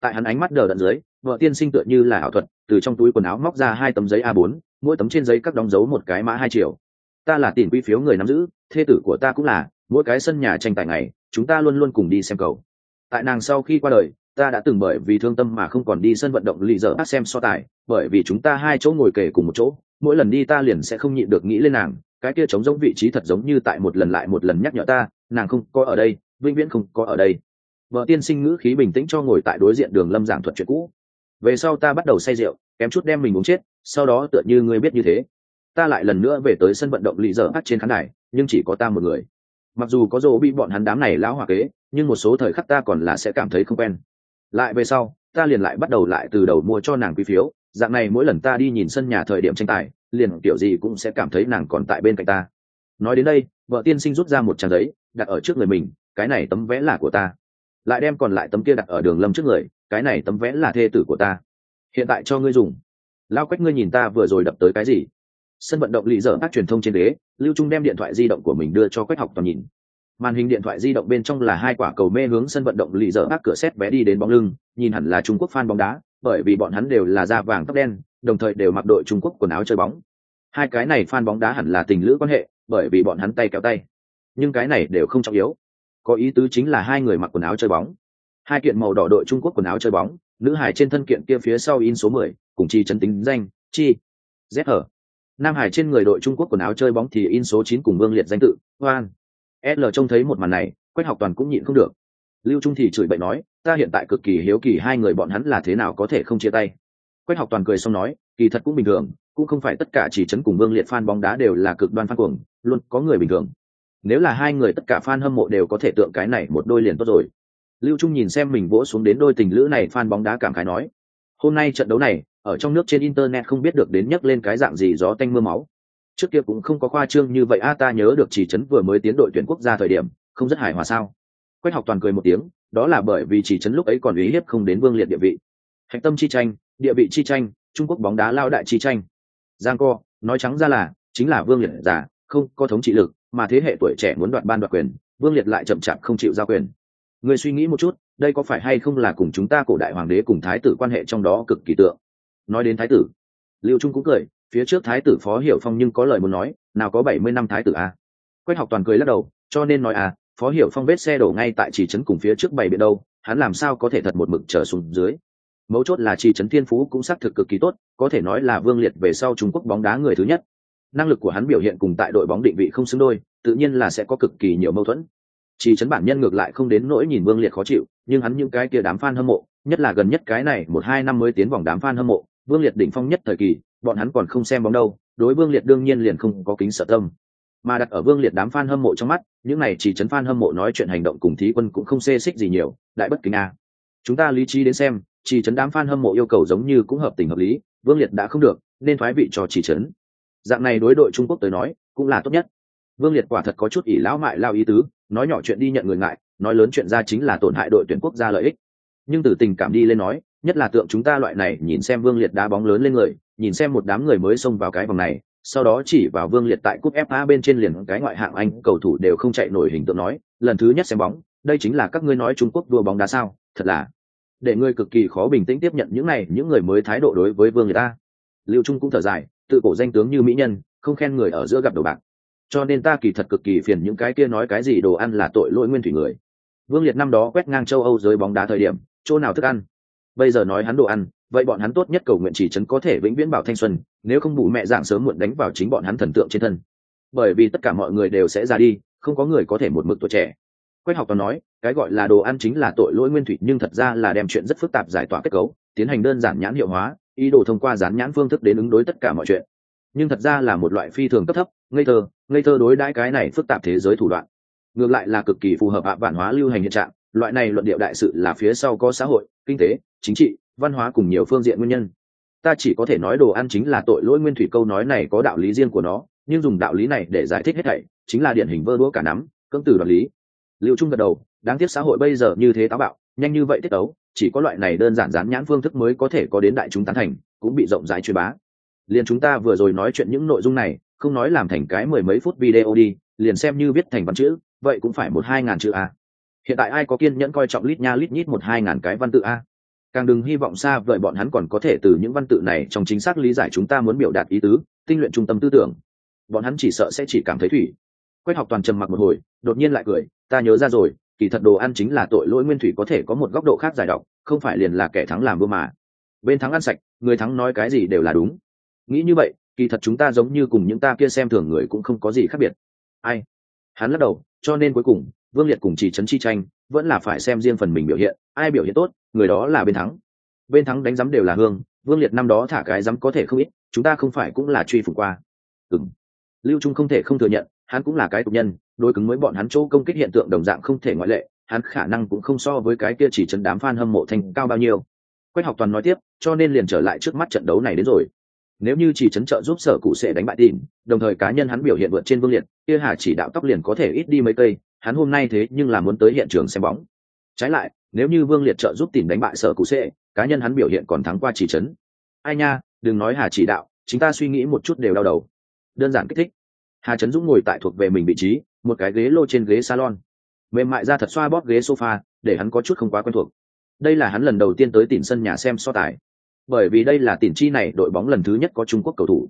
Tại hắn ánh mắt đờ đẫn dưới, vợ tiên sinh tựa như là ảo thuật, từ trong túi quần áo móc ra hai tấm giấy a 4 mỗi tấm trên giấy các đóng dấu một cái mã hai triệu ta là tiền quy phiếu người nắm giữ, thê tử của ta cũng là mỗi cái sân nhà tranh tài ngày, chúng ta luôn luôn cùng đi xem cầu. Tại nàng sau khi qua đời, ta đã từng bởi vì thương tâm mà không còn đi sân vận động lì dở bác xem so tài, bởi vì chúng ta hai chỗ ngồi kể cùng một chỗ, mỗi lần đi ta liền sẽ không nhịn được nghĩ lên nàng, cái kia trống giống vị trí thật giống như tại một lần lại một lần nhắc nhở ta, nàng không có ở đây, vĩnh viễn không có ở đây. Vợ tiên sinh ngữ khí bình tĩnh cho ngồi tại đối diện đường lâm giảng thuật chuyện cũ. Về sau ta bắt đầu say rượu, kém chút đem mình uống chết, sau đó tựa như ngươi biết như thế. Ta lại lần nữa về tới sân vận động lì dở hát trên khán đài, nhưng chỉ có ta một người mặc dù có dỗ bị bọn hắn đám này lão hòa kế, nhưng một số thời khắc ta còn là sẽ cảm thấy không quen. Lại về sau, ta liền lại bắt đầu lại từ đầu mua cho nàng quý phiếu, dạng này mỗi lần ta đi nhìn sân nhà thời điểm tranh tài, liền kiểu gì cũng sẽ cảm thấy nàng còn tại bên cạnh ta. Nói đến đây, vợ tiên sinh rút ra một trang giấy, đặt ở trước người mình, cái này tấm vẽ là của ta. Lại đem còn lại tấm kia đặt ở đường lâm trước người, cái này tấm vẽ là thê tử của ta. Hiện tại cho ngươi dùng. Lao quách ngươi nhìn ta vừa rồi đập tới cái gì? Sân vận động lì dở các truyền thông trên đế lưu trung đem điện thoại di động của mình đưa cho quách học toàn nhìn. Màn hình điện thoại di động bên trong là hai quả cầu mê hướng sân vận động lì dở các cửa xét vé đi đến bóng lưng, nhìn hẳn là trung quốc fan bóng đá, bởi vì bọn hắn đều là da vàng tóc đen, đồng thời đều mặc đội trung quốc quần áo chơi bóng. Hai cái này fan bóng đá hẳn là tình lữ quan hệ, bởi vì bọn hắn tay kéo tay. Nhưng cái này đều không trọng yếu. Có ý tứ chính là hai người mặc quần áo chơi bóng. Hai kiện màu đỏ đội trung quốc quần áo chơi bóng, nữ hải trên thân kiện kia phía sau in số mười, cùng chi chấn tính danh, chi, z hở nam hải trên người đội trung quốc quần áo chơi bóng thì in số chín cùng vương liệt danh tự, hoan. L trông thấy một màn này, quách học toàn cũng nhịn không được. Lưu trung thì chửi bậy nói, ta hiện tại cực kỳ hiếu kỳ hai người bọn hắn là thế nào có thể không chia tay. Quách học toàn cười xong nói, kỳ thật cũng bình thường, cũng không phải tất cả chỉ trấn cùng vương liệt fan bóng đá đều là cực đoan fan cuồng, luôn có người bình thường. Nếu là hai người tất cả fan hâm mộ đều có thể tượng cái này một đôi liền tốt rồi. Lưu trung nhìn xem mình vỗ xuống đến đôi tình lữ này, fan bóng đá cảm khái nói, hôm nay trận đấu này ở trong nước trên internet không biết được đến nhắc lên cái dạng gì gió tanh mưa máu. Trước kia cũng không có khoa trương như vậy, a, ta nhớ được chỉ trấn vừa mới tiến đội tuyển quốc gia thời điểm, không rất hài hòa sao? Quách học toàn cười một tiếng, đó là bởi vì chỉ trấn lúc ấy còn ý hiếp không đến vương liệt địa vị. Hạch tâm chi tranh, địa vị chi tranh, trung quốc bóng đá lao đại chi tranh. Giang co, nói trắng ra là, chính là vương liệt giả, không có thống trị lực, mà thế hệ tuổi trẻ muốn đoạt ban đoạt quyền, vương liệt lại chậm chạp không chịu giao quyền. Người suy nghĩ một chút, đây có phải hay không là cùng chúng ta cổ đại hoàng đế cùng thái tử quan hệ trong đó cực kỳ tượng? Nói đến thái tử. Liệu trung cũng cười, phía trước thái tử phó hiểu phong nhưng có lời muốn nói, nào có bảy mươi năm thái tử à? quách học toàn cười lắc đầu, cho nên nói à phó hiểu phong vết xe đổ ngay tại chỉ trấn cùng phía trước bảy biển đâu, hắn làm sao có thể thật một mực trở xuống dưới? Mấu chốt là chỉ trấn thiên phú cũng xác thực cực kỳ tốt, có thể nói là vương liệt về sau trung quốc bóng đá người thứ nhất. Năng lực của hắn biểu hiện cùng tại đội bóng định vị không xứng đôi, tự nhiên là sẽ có cực kỳ nhiều mâu thuẫn. Chỉ chấn bản nhân ngược lại không đến nỗi nhìn vương liệt khó chịu, nhưng hắn những cái kia đám fan hâm mộ, nhất là gần nhất cái này một hai năm mới tiến vòng đám fan hâm mộ vương liệt đỉnh phong nhất thời kỳ, bọn hắn còn không xem bóng đâu, đối vương liệt đương nhiên liền không có kính sợ tâm. Mà đặt ở vương liệt đám fan hâm mộ trong mắt, những này chỉ chấn fan hâm mộ nói chuyện hành động cùng thí quân cũng không xê xích gì nhiều, đại bất kính a. Chúng ta lý trí đến xem, chỉ chấn đám fan hâm mộ yêu cầu giống như cũng hợp tình hợp lý, vương liệt đã không được, nên thoái vị cho chỉ chấn dạng này đối đội trung quốc tới nói, cũng là tốt nhất. Vương liệt quả thật có chút ỷ lão mại lao ý tứ, nói nhỏ chuyện đi nhận người ngại, nói lớn chuyện ra chính là tổn hại đội tuyển quốc gia lợi ích. Nhưng từ tình cảm đi lên nói nhất là tượng chúng ta loại này, nhìn xem vương liệt đá bóng lớn lên người, nhìn xem một đám người mới xông vào cái vòng này, sau đó chỉ vào vương liệt tại cúp fa bên trên liền cái ngoại hạng anh, cầu thủ đều không chạy nổi hình tượng nói, lần thứ nhất xem bóng, đây chính là các ngươi nói trung quốc đua bóng đá sao? Thật là để ngươi cực kỳ khó bình tĩnh tiếp nhận những này, những người mới thái độ đối với vương liệt ta lưu trung cũng thở dài, tự cổ danh tướng như mỹ nhân, không khen người ở giữa gặp đồ bạc. Cho nên ta kỳ thật cực kỳ phiền những cái kia nói cái gì đồ ăn là tội lỗi nguyên thủy người. Vương liệt năm đó quét ngang châu âu giới bóng đá thời điểm, chỗ nào thức ăn? Bây giờ nói hắn đồ ăn, vậy bọn hắn tốt nhất cầu nguyện chỉ trấn có thể vĩnh viễn bảo thanh xuân, nếu không bù mẹ dạng sớm muộn đánh vào chính bọn hắn thần tượng trên thân. Bởi vì tất cả mọi người đều sẽ ra đi, không có người có thể một mực tuổi trẻ. Quách học còn nói, cái gọi là đồ ăn chính là tội lỗi nguyên thủy, nhưng thật ra là đem chuyện rất phức tạp giải tỏa kết cấu, tiến hành đơn giản nhãn hiệu hóa, ý đồ thông qua dán nhãn phương thức đến ứng đối tất cả mọi chuyện. Nhưng thật ra là một loại phi thường cấp thấp, ngây thơ ngây thơ đối đãi cái này phức tạp thế giới thủ đoạn. Ngược lại là cực kỳ phù hợp hạ bản hóa lưu hành hiện trạng loại này luận điệu đại sự là phía sau có xã hội, kinh tế, chính trị, văn hóa cùng nhiều phương diện nguyên nhân. Ta chỉ có thể nói đồ ăn chính là tội lỗi nguyên thủy câu nói này có đạo lý riêng của nó, nhưng dùng đạo lý này để giải thích hết thảy, chính là điển hình vơ đũa cả nắm cưỡng từ đoạt lý. Liệu trung gật đầu, đáng tiếc xã hội bây giờ như thế táo bạo, nhanh như vậy tiết tấu, chỉ có loại này đơn giản dán nhãn phương thức mới có thể có đến đại chúng tán thành, cũng bị rộng rãi truyền bá. Liền chúng ta vừa rồi nói chuyện những nội dung này, không nói làm thành cái mười mấy phút video đi, liền xem như viết thành văn chữ, vậy cũng phải một hai ngàn chữ à? Hiện tại ai có kiên nhẫn coi trọng lít nha lít nhít một hai ngàn cái văn tự a? Càng đừng hy vọng xa vời bọn hắn còn có thể từ những văn tự này trong chính xác lý giải chúng ta muốn biểu đạt ý tứ, tinh luyện trung tâm tư tưởng. Bọn hắn chỉ sợ sẽ chỉ cảm thấy thủy. Quét học toàn trầm mặc một hồi, đột nhiên lại cười, ta nhớ ra rồi, kỳ thật đồ ăn chính là tội lỗi nguyên thủy có thể có một góc độ khác giải độc, không phải liền là kẻ thắng làm vua mà. Bên thắng ăn sạch, người thắng nói cái gì đều là đúng. Nghĩ như vậy, kỳ thật chúng ta giống như cùng những ta kia xem thường người cũng không có gì khác biệt. Ai? Hắn lắc đầu, cho nên cuối cùng vương liệt cùng chỉ trấn chi tranh, vẫn là phải xem riêng phần mình biểu hiện, ai biểu hiện tốt, người đó là bên thắng. Bên thắng đánh giám đều là hương, vương liệt năm đó thả cái giám có thể không ít, chúng ta không phải cũng là truy phục qua. Ừ lưu trung không thể không thừa nhận, hắn cũng là cái tục nhân, đối cứng với bọn hắn chỗ công kích hiện tượng đồng dạng không thể ngoại lệ, hắn khả năng cũng không so với cái kia chỉ chấn đám fan hâm mộ thành cao bao nhiêu. Quách học toàn nói tiếp, cho nên liền trở lại trước mắt trận đấu này đến rồi. Nếu như chỉ chấn trợ giúp sở cụ sẽ đánh bại tìm đồng thời cá nhân hắn biểu hiện vượt trên vương liệt, kia hà chỉ đạo tóc liền có thể ít đi mấy cây hắn hôm nay thế nhưng là muốn tới hiện trường xem bóng. Trái lại, nếu như vương liệt trợ giúp tìm đánh bại sở cụ sẽ cá nhân hắn biểu hiện còn thắng qua chỉ trấn. Ai nha, đừng nói hà chỉ đạo chúng ta suy nghĩ một chút đều đau đầu. Đơn giản kích thích. Hà trấn dũng ngồi tại thuộc về mình vị trí, một cái ghế lô trên ghế salon. Mềm mại ra thật xoa bóp ghế sofa, để hắn có chút không quá quen thuộc. Đây là hắn lần đầu tiên tới tỉnh sân nhà xem so tài. Bởi vì đây là tỉnh chi này đội bóng lần thứ nhất có trung quốc cầu thủ.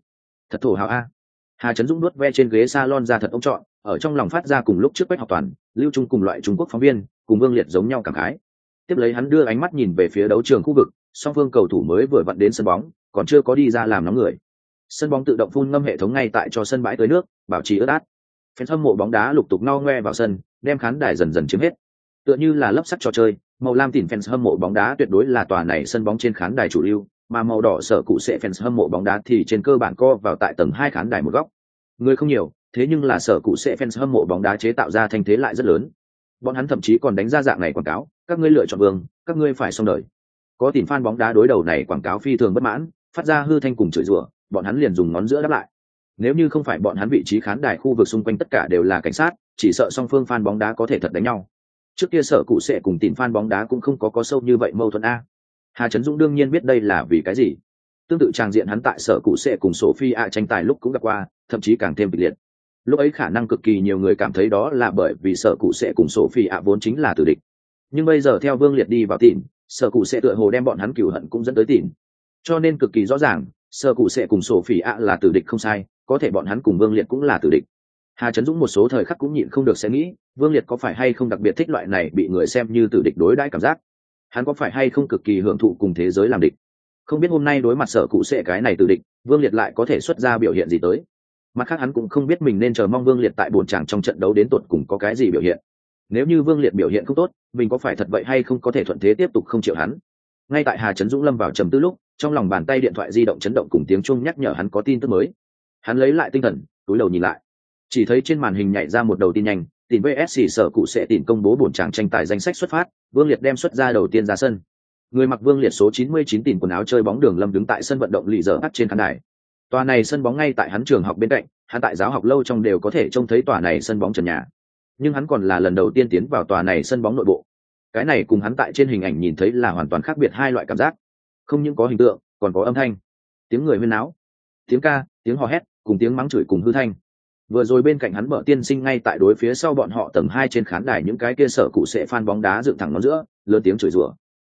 Thật thổ hào a hà trấn dũng nuốt ve trên ghế salon ra thật ông chọn ở trong lòng phát ra cùng lúc trước quách học toàn, lưu trung cùng loại trung quốc phóng viên, cùng vương liệt giống nhau cảm khái. Tiếp lấy hắn đưa ánh mắt nhìn về phía đấu trường khu vực, song phương cầu thủ mới vừa vặn đến sân bóng, còn chưa có đi ra làm nóng người. Sân bóng tự động phun ngâm hệ thống ngay tại cho sân bãi tới nước, bảo trì ướt át. Phen hâm mộ bóng đá lục tục no ngoe vào sân, đem khán đài dần dần chiếm hết. Tựa như là lấp sắt trò chơi, màu lam tìm fans hâm mộ bóng đá tuyệt đối là tòa này sân bóng trên khán đài chủ lưu mà màu đỏ sở cụ sẽ fans hâm mộ bóng đá thì trên cơ bản co vào tại tầng hai khán đài một góc. Người không nhiều, thế nhưng là sở cụ sẽ fans hâm mộ bóng đá chế tạo ra thành thế lại rất lớn. Bọn hắn thậm chí còn đánh ra dạng này quảng cáo, các ngươi lựa chọn vương, các ngươi phải xong đời. Có tìm fan bóng đá đối đầu này quảng cáo phi thường bất mãn, phát ra hư thanh cùng chửi rủa, bọn hắn liền dùng ngón giữa đáp lại. Nếu như không phải bọn hắn vị trí khán đài khu vực xung quanh tất cả đều là cảnh sát, chỉ sợ song phương fan bóng đá có thể thật đánh nhau. Trước kia sở cụ sẽ cùng tìm fan bóng đá cũng không có có sâu như vậy mâu thuẫn a hà trấn dũng đương nhiên biết đây là vì cái gì. Tương tự trang diện hắn tại sở cụ sệ cùng sổ phi ạ tranh tài lúc cũng gặp qua, thậm chí càng thêm kịch liệt. Lúc ấy khả năng cực kỳ nhiều người cảm thấy đó là bởi vì sở cụ sệ cùng sổ phi ạ vốn chính là tử địch. Nhưng bây giờ theo vương liệt đi vào tỉn sở cụ sệ tựa hồ đem bọn hắn cửu hận cũng dẫn tới tỉn cho nên cực kỳ rõ ràng, sở cụ sệ cùng sổ phi ạ là tử địch không sai, có thể bọn hắn cùng vương liệt cũng là tử địch. Hà trấn dũng một số thời khắc cũng nhịn không được sẽ nghĩ, vương liệt có phải hay không đặc biệt thích loại này bị người xem như tử địch đối đãi cảm giác hắn có phải hay không cực kỳ hưởng thụ cùng thế giới làm địch? Không biết hôm nay đối mặt sở cụ sẽ cái này từ địch, vương liệt lại có thể xuất ra biểu hiện gì tới? Mặt khác hắn cũng không biết mình nên chờ mong vương liệt tại bồn tràng trong trận đấu đến tột cùng có cái gì biểu hiện. Nếu như vương liệt biểu hiện không tốt, mình có phải thật vậy hay không có thể thuận thế tiếp tục không chịu hắn? Ngay tại hà trấn dũng lâm vào trầm tư lúc, trong lòng bàn tay điện thoại di động chấn động cùng tiếng chuông nhắc nhở hắn có tin tức mới. Hắn lấy lại tinh thần, túi đầu nhìn lại. Chỉ thấy trên màn hình nhảy ra một đầu tin nhanh tìm vsc sở cụ sẽ tìm công bố bổn tràng tranh tài danh sách xuất phát, vương liệt đem xuất ra đầu tiên ra sân. Người mặc vương liệt số 99 tìm quần áo chơi bóng đường lâm đứng tại sân vận động lì dở hắt trên khán đài. Tòa này sân bóng ngay tại hắn trường học bên cạnh, hắn tại giáo học lâu trong đều có thể trông thấy tòa này sân bóng trần nhà. Nhưng hắn còn là lần đầu tiên tiến vào tòa này sân bóng nội bộ. Cái này cùng hắn tại trên hình ảnh nhìn thấy là hoàn toàn khác biệt hai loại cảm giác. Không những có hình tượng, còn có âm thanh. Tiếng người huyên náo, tiếng ca, tiếng hò hét, cùng tiếng mắng chửi cùng hư thanh vừa rồi bên cạnh hắn mở tiên sinh ngay tại đối phía sau bọn họ tầng hai trên khán đài những cái kia sở cụ sẽ phan bóng đá dựng thẳng nó giữa, lớn tiếng chửi rủa.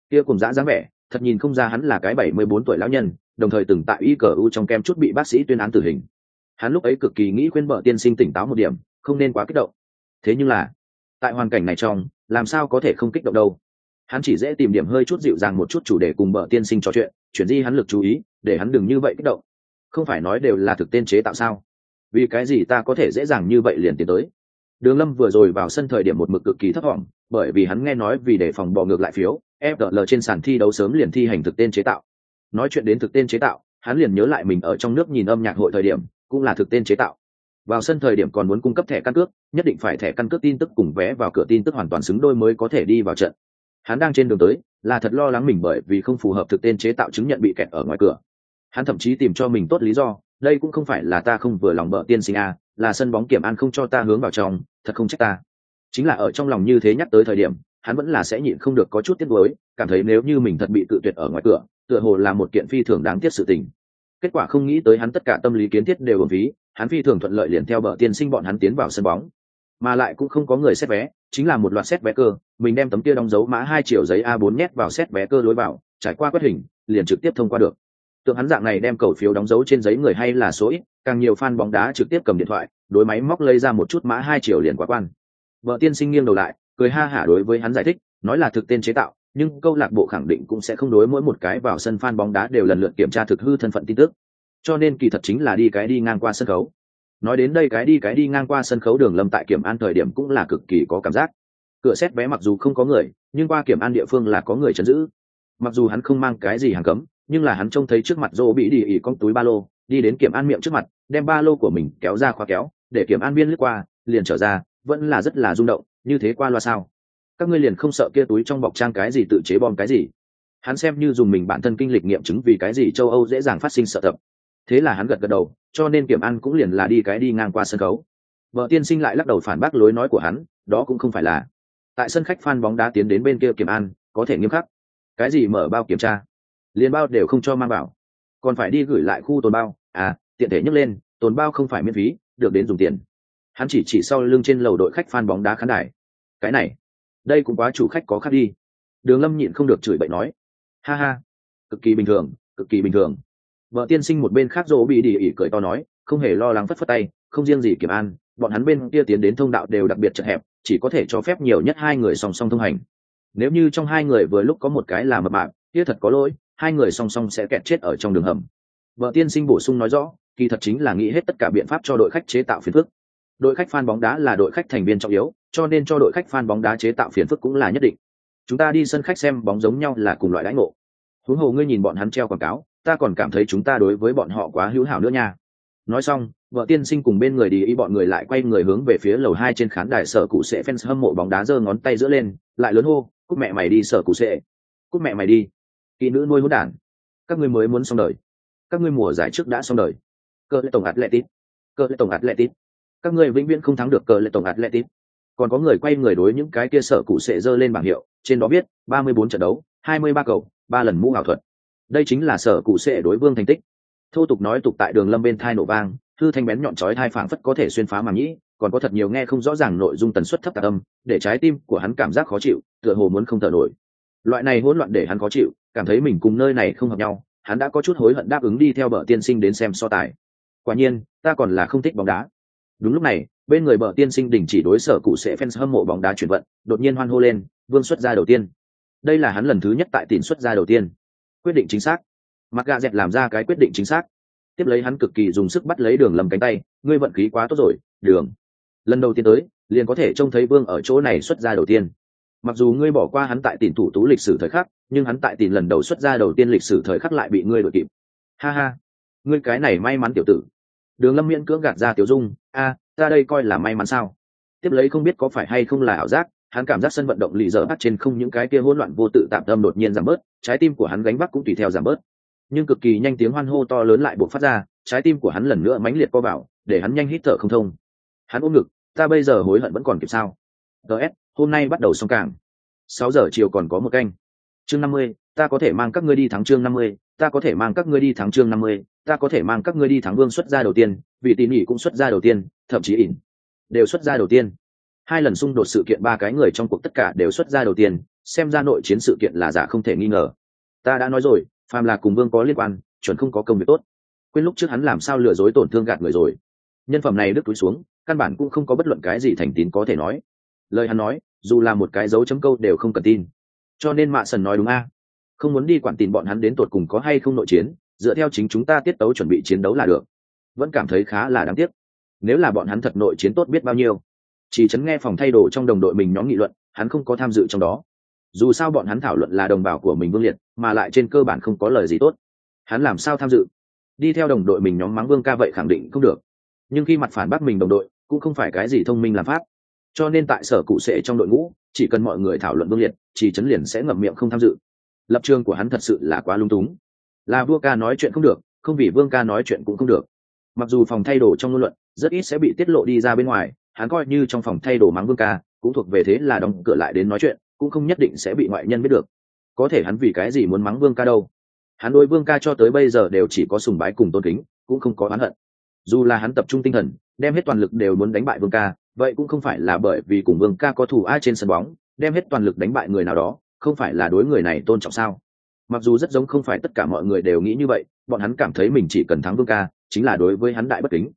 Kia cùng dã dáng vẻ, thật nhìn không ra hắn là cái bảy mươi bốn tuổi lão nhân, đồng thời từng tại y cờ u trong kem chút bị bác sĩ tuyên án tử hình. Hắn lúc ấy cực kỳ nghĩ khuyên mở tiên sinh tỉnh táo một điểm, không nên quá kích động. Thế nhưng là, tại hoàn cảnh này trong, làm sao có thể không kích động đâu? Hắn chỉ dễ tìm điểm hơi chút dịu dàng một chút chủ đề cùng bờ tiên sinh trò chuyện, chuyển di hắn lực chú ý, để hắn đừng như vậy kích động. Không phải nói đều là thực tên chế tạo sao? Vì cái gì ta có thể dễ dàng như vậy liền tiến tới? Đường lâm vừa rồi vào sân thời điểm một mực cực kỳ thấp vọng bởi vì hắn nghe nói vì để phòng bỏ ngược lại phiếu fl trên sàn thi đấu sớm liền thi hành thực tên chế tạo. Nói chuyện đến thực tên chế tạo, hắn liền nhớ lại mình ở trong nước nhìn âm nhạc hội thời điểm, cũng là thực tên chế tạo. Vào sân thời điểm còn muốn cung cấp thẻ căn cước, nhất định phải thẻ căn cước tin tức cùng vé vào cửa tin tức hoàn toàn xứng đôi mới có thể đi vào trận. Hắn đang trên đường tới, là thật lo lắng mình bởi vì không phù hợp thực tên chế tạo chứng nhận bị kẹt ở ngoài cửa. Hắn thậm chí tìm cho mình tốt lý do đây cũng không phải là ta không vừa lòng bợ tiên sinh a, là sân bóng kiểm an không cho ta hướng vào trong, thật không trách ta. Chính là ở trong lòng như thế nhắc tới thời điểm, hắn vẫn là sẽ nhịn không được có chút tiếc nuối, cảm thấy nếu như mình thật bị tự tuyệt ở ngoài cửa, tựa hồ là một kiện phi thường đáng tiếc sự tình. Kết quả không nghĩ tới hắn tất cả tâm lý kiến thiết đều ở ví hắn phi thường thuận lợi liền theo bờ tiên sinh bọn hắn tiến vào sân bóng. Mà lại cũng không có người xét vé, chính là một loạt xét vé cơ, mình đem tấm kia đóng dấu mã hai triệu giấy a 4 nhét vào xét vé cơ lối vào, trải qua quét hình, liền trực tiếp thông qua được tượng hắn dạng này đem cầu phiếu đóng dấu trên giấy người hay là số ít, càng nhiều fan bóng đá trực tiếp cầm điện thoại, đối máy móc lấy ra một chút mã hai triệu liền quá quan. Vợ tiên sinh nghiêng đầu lại, cười ha hả đối với hắn giải thích, nói là thực tên chế tạo, nhưng câu lạc bộ khẳng định cũng sẽ không đối mỗi một cái vào sân fan bóng đá đều lần lượt kiểm tra thực hư thân phận tin tức. Cho nên kỳ thật chính là đi cái đi ngang qua sân khấu. Nói đến đây cái đi cái đi ngang qua sân khấu đường lâm tại kiểm an thời điểm cũng là cực kỳ có cảm giác. Cửa xét vé mặc dù không có người, nhưng qua kiểm an địa phương là có người chấn giữ. Mặc dù hắn không mang cái gì hàng cấm nhưng là hắn trông thấy trước mặt dỗ bị đi ỉ con túi ba lô, đi đến kiểm an miệng trước mặt, đem ba lô của mình kéo ra khóa kéo, để kiểm an viên lướt qua, liền trở ra, vẫn là rất là rung động, như thế qua loa sao? Các ngươi liền không sợ kia túi trong bọc trang cái gì tự chế bom cái gì? Hắn xem như dùng mình bản thân kinh lịch nghiệm chứng vì cái gì châu âu dễ dàng phát sinh sợ tập. Thế là hắn gật gật đầu, cho nên kiểm ăn cũng liền là đi cái đi ngang qua sân khấu. Vợ tiên sinh lại lắc đầu phản bác lối nói của hắn, đó cũng không phải là. Tại sân khách phan bóng đá tiến đến bên kia kiểm ăn có thể nghiêm khắc. Cái gì mở bao kiểm tra? Liền bao đều không cho mang vào, còn phải đi gửi lại khu tồn bao. À tiện thể nhấc lên tồn bao không phải miễn phí được đến dùng tiền. Hắn chỉ chỉ sau lưng trên lầu đội khách phan bóng đá khán đài. Cái này đây cũng quá chủ khách có khác đi. Đường lâm nhịn không được chửi bậy nói. Ha ha cực kỳ bình thường cực kỳ bình thường. Vợ tiên sinh một bên khác dỗ bị đi ỉ cười to nói không hề lo lắng phất phất tay không riêng gì kiểm an bọn hắn bên kia tiến đến thông đạo đều đặc biệt chật hẹp chỉ có thể cho phép nhiều nhất hai người song song thông hành. Nếu như trong hai người vừa lúc có một cái là mập mạp kia thật có lỗi hai người song song sẽ kẹt chết ở trong đường hầm. Vợ tiên sinh bổ sung nói rõ, kỳ thật chính là nghĩ hết tất cả biện pháp cho đội khách chế tạo phiền phức. Đội khách fan bóng đá là đội khách thành viên trọng yếu, cho nên cho đội khách fan bóng đá chế tạo phiền phức cũng là nhất định. Chúng ta đi sân khách xem bóng giống nhau là cùng loại đãi ngộ. Huống hồ ngươi nhìn bọn hắn treo quảng cáo, ta còn cảm thấy chúng ta đối với bọn họ quá hữu hảo nữa nha. Nói xong, vợ tiên sinh cùng bên người đi ý bọn người lại quay người hướng về phía lầu hai trên khán đài sở cụ sệ fans hâm mộ bóng đá giơ ngón tay giữa lên, lại lớn hô cúc mẹ mày đi, sở cụ sệ cúc mẹ mày đi kỹ nữ nuôi hỗn đản. Các ngươi mới muốn xong đời. Các ngươi mùa giải trước đã xong đời. Cơ lệ tổng atletic cơ lệ tổng atletic các ngươi vĩnh viễn không thắng được cơ lệ tổng atletic còn có người quay người đối những cái kia sở cụ sệ dơ lên bảng hiệu, trên đó viết 34 trận đấu 23 cầu, ba lần mũ ảo thuật. Đây chính là sở cụ sệ đối vương thành tích. Thô tục nói tục tại đường lâm bên thai nổ vang thư thanh bén nhọn chói thai phảng phất có thể xuyên phá màng nhĩ, còn có thật nhiều nghe không rõ ràng nội dung tần suất thấp tạc âm, để trái tim của hắn cảm giác khó chịu, tựa hồ muốn không thở nổi. Loại này hỗn loạn để hắn khó chịu cảm thấy mình cùng nơi này không hợp nhau, hắn đã có chút hối hận đáp ứng đi theo bờ tiên sinh đến xem so tài. Quả nhiên, ta còn là không thích bóng đá. Đúng lúc này, bên người bờ tiên sinh đình chỉ đối sở cụ sẽ fans hâm mộ bóng đá chuyển vận, đột nhiên hoan hô lên, vương xuất ra đầu tiên. Đây là hắn lần thứ nhất tại tỉnh xuất ra đầu tiên. Quyết định chính xác. Mặc gà dẹt làm ra cái quyết định chính xác. Tiếp lấy hắn cực kỳ dùng sức bắt lấy đường lầm cánh tay, ngươi vận khí quá tốt rồi, đường. Lần đầu tiên tới, liền có thể trông thấy vương ở chỗ này xuất ra đầu tiên mặc dù ngươi bỏ qua hắn tại tiền thủ tú lịch sử thời khắc, nhưng hắn tại tiền lần đầu xuất ra đầu tiên lịch sử thời khắc lại bị ngươi đội kịp. Ha ha. Ngươi cái này may mắn tiểu tử. Đường lâm miễn cưỡng gạt ra tiểu dung. A, ta đây coi là may mắn sao? Tiếp lấy không biết có phải hay không là ảo giác, hắn cảm giác sân vận động lì dở bắt trên không những cái kia hỗn loạn vô tự tạm tâm đột nhiên giảm bớt, trái tim của hắn gánh vác cũng tùy theo giảm bớt. Nhưng cực kỳ nhanh tiếng hoan hô to lớn lại buộc phát ra, trái tim của hắn lần nữa mãnh liệt co vào, để hắn nhanh hít thở không thông. Hắn ôm ngực, ta bây giờ hối hận vẫn còn kịp sao? Ts hôm nay bắt đầu xong cảng. Sáu giờ chiều còn có một canh. Chương năm mươi, ta có thể mang các ngươi đi thắng chương năm mươi, ta có thể mang các ngươi đi thắng chương năm mươi, ta có thể mang các ngươi đi thắng vương xuất ra đầu tiên vị tỉ mỉ cũng xuất ra đầu tiên, thậm chí ỉn, đều xuất ra đầu tiên. Hai lần xung đột sự kiện ba cái người trong cuộc tất cả đều xuất ra đầu tiên, xem ra nội chiến sự kiện là giả không thể nghi ngờ. Ta đã nói rồi, phàm là cùng vương có liên quan, chuẩn không có công việc tốt. Quên lúc trước hắn làm sao lừa dối tổn thương gạt người rồi. Nhân phẩm này đứt túi xuống, căn bản cũng không có bất luận cái gì thành tín có thể nói lời hắn nói, dù là một cái dấu chấm câu đều không cần tin. Cho nên mạ sần nói đúng a. Không muốn đi quản tin bọn hắn đến tột cùng có hay không nội chiến, dựa theo chính chúng ta tiết tấu chuẩn bị chiến đấu là được. Vẫn cảm thấy khá là đáng tiếc. Nếu là bọn hắn thật nội chiến tốt biết bao nhiêu. Chỉ chấn nghe phòng thay đồ trong đồng đội mình nhóm nghị luận, hắn không có tham dự trong đó. Dù sao bọn hắn thảo luận là đồng bào của mình vương liệt, mà lại trên cơ bản không có lời gì tốt. Hắn làm sao tham dự? Đi theo đồng đội mình nhóm mắng vương ca vậy khẳng định không được. Nhưng khi mặt phản bác mình đồng đội, cũng không phải cái gì thông minh làm pháp cho nên tại sở cụ sệ trong đội ngũ, chỉ cần mọi người thảo luận vương liệt chỉ chấn liền sẽ ngậm miệng không tham dự. Lập trường của hắn thật sự là quá lung túng. Là vua ca nói chuyện không được, không vì vương ca nói chuyện cũng không được. Mặc dù phòng thay đồ trong ngôn luận, rất ít sẽ bị tiết lộ đi ra bên ngoài, hắn coi như trong phòng thay đồ mắng vương ca, cũng thuộc về thế là đóng cửa lại đến nói chuyện, cũng không nhất định sẽ bị ngoại nhân biết được. Có thể hắn vì cái gì muốn mắng vương ca đâu? Hắn đối vương ca cho tới bây giờ đều chỉ có sùng bái cùng tôn kính, cũng không có oán hận. Dù là hắn tập trung tinh thần, đem hết toàn lực đều muốn đánh bại vương ca vậy cũng không phải là bởi vì cùng vương ca có thủ ai trên sân bóng, đem hết toàn lực đánh bại người nào đó, không phải là đối người này tôn trọng sao? Mặc dù rất giống không phải tất cả mọi người đều nghĩ như vậy, bọn hắn cảm thấy mình chỉ cần thắng vương ca, chính là đối với hắn đại bất kính.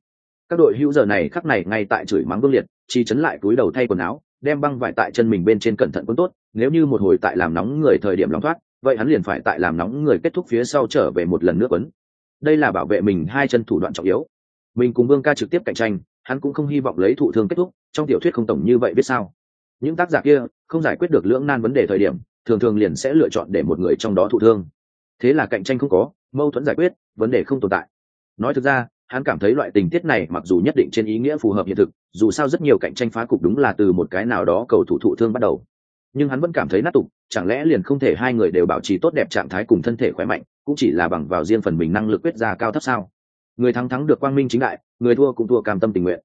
Các đội hữu giờ này khắc này ngay tại chửi mắng vương liệt, chi chấn lại túi đầu thay quần áo, đem băng vải tại chân mình bên trên cẩn thận cũng tốt, nếu như một hồi tại làm nóng người thời điểm lòng thoát, vậy hắn liền phải tại làm nóng người kết thúc phía sau trở về một lần nước quấn. Đây là bảo vệ mình hai chân thủ đoạn trọng yếu. Mình cùng vương ca trực tiếp cạnh tranh hắn cũng không hy vọng lấy thụ thương kết thúc, trong tiểu thuyết không tổng như vậy biết sao. Những tác giả kia không giải quyết được lưỡng nan vấn đề thời điểm, thường thường liền sẽ lựa chọn để một người trong đó thụ thương. Thế là cạnh tranh không có, mâu thuẫn giải quyết, vấn đề không tồn tại. Nói thực ra, hắn cảm thấy loại tình tiết này mặc dù nhất định trên ý nghĩa phù hợp hiện thực, dù sao rất nhiều cạnh tranh phá cục đúng là từ một cái nào đó cầu thủ thụ thương bắt đầu. Nhưng hắn vẫn cảm thấy nát tục, chẳng lẽ liền không thể hai người đều bảo trì tốt đẹp trạng thái cùng thân thể khỏe mạnh, cũng chỉ là bằng vào riêng phần mình năng lực quyết ra cao thấp sao? Người thắng thắng được quang minh chính đại, người thua cũng thua cam tâm tình nguyện.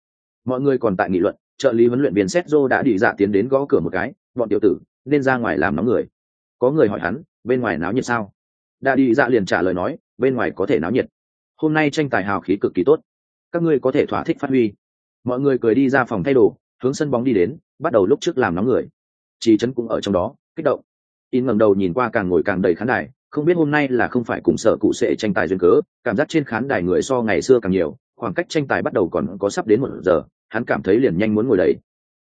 Mọi người còn tại nghị luận, trợ lý huấn luyện viên setzo đã đi dạ tiến đến gõ cửa một cái, bọn tiểu tử, nên ra ngoài làm nóng người. Có người hỏi hắn, bên ngoài náo nhiệt sao? Đã đi dạ liền trả lời nói, bên ngoài có thể náo nhiệt. Hôm nay tranh tài hào khí cực kỳ tốt. Các ngươi có thể thỏa thích phát huy. Mọi người cười đi ra phòng thay đồ, hướng sân bóng đi đến, bắt đầu lúc trước làm nóng người. Chỉ trấn cũng ở trong đó, kích động. In ngẩng đầu nhìn qua càng ngồi càng đầy khán đài không biết hôm nay là không phải cùng sở cụ sẽ tranh tài duyên cớ, cảm giác trên khán đài người so ngày xưa càng nhiều, khoảng cách tranh tài bắt đầu còn có sắp đến một giờ, hắn cảm thấy liền nhanh muốn ngồi đấy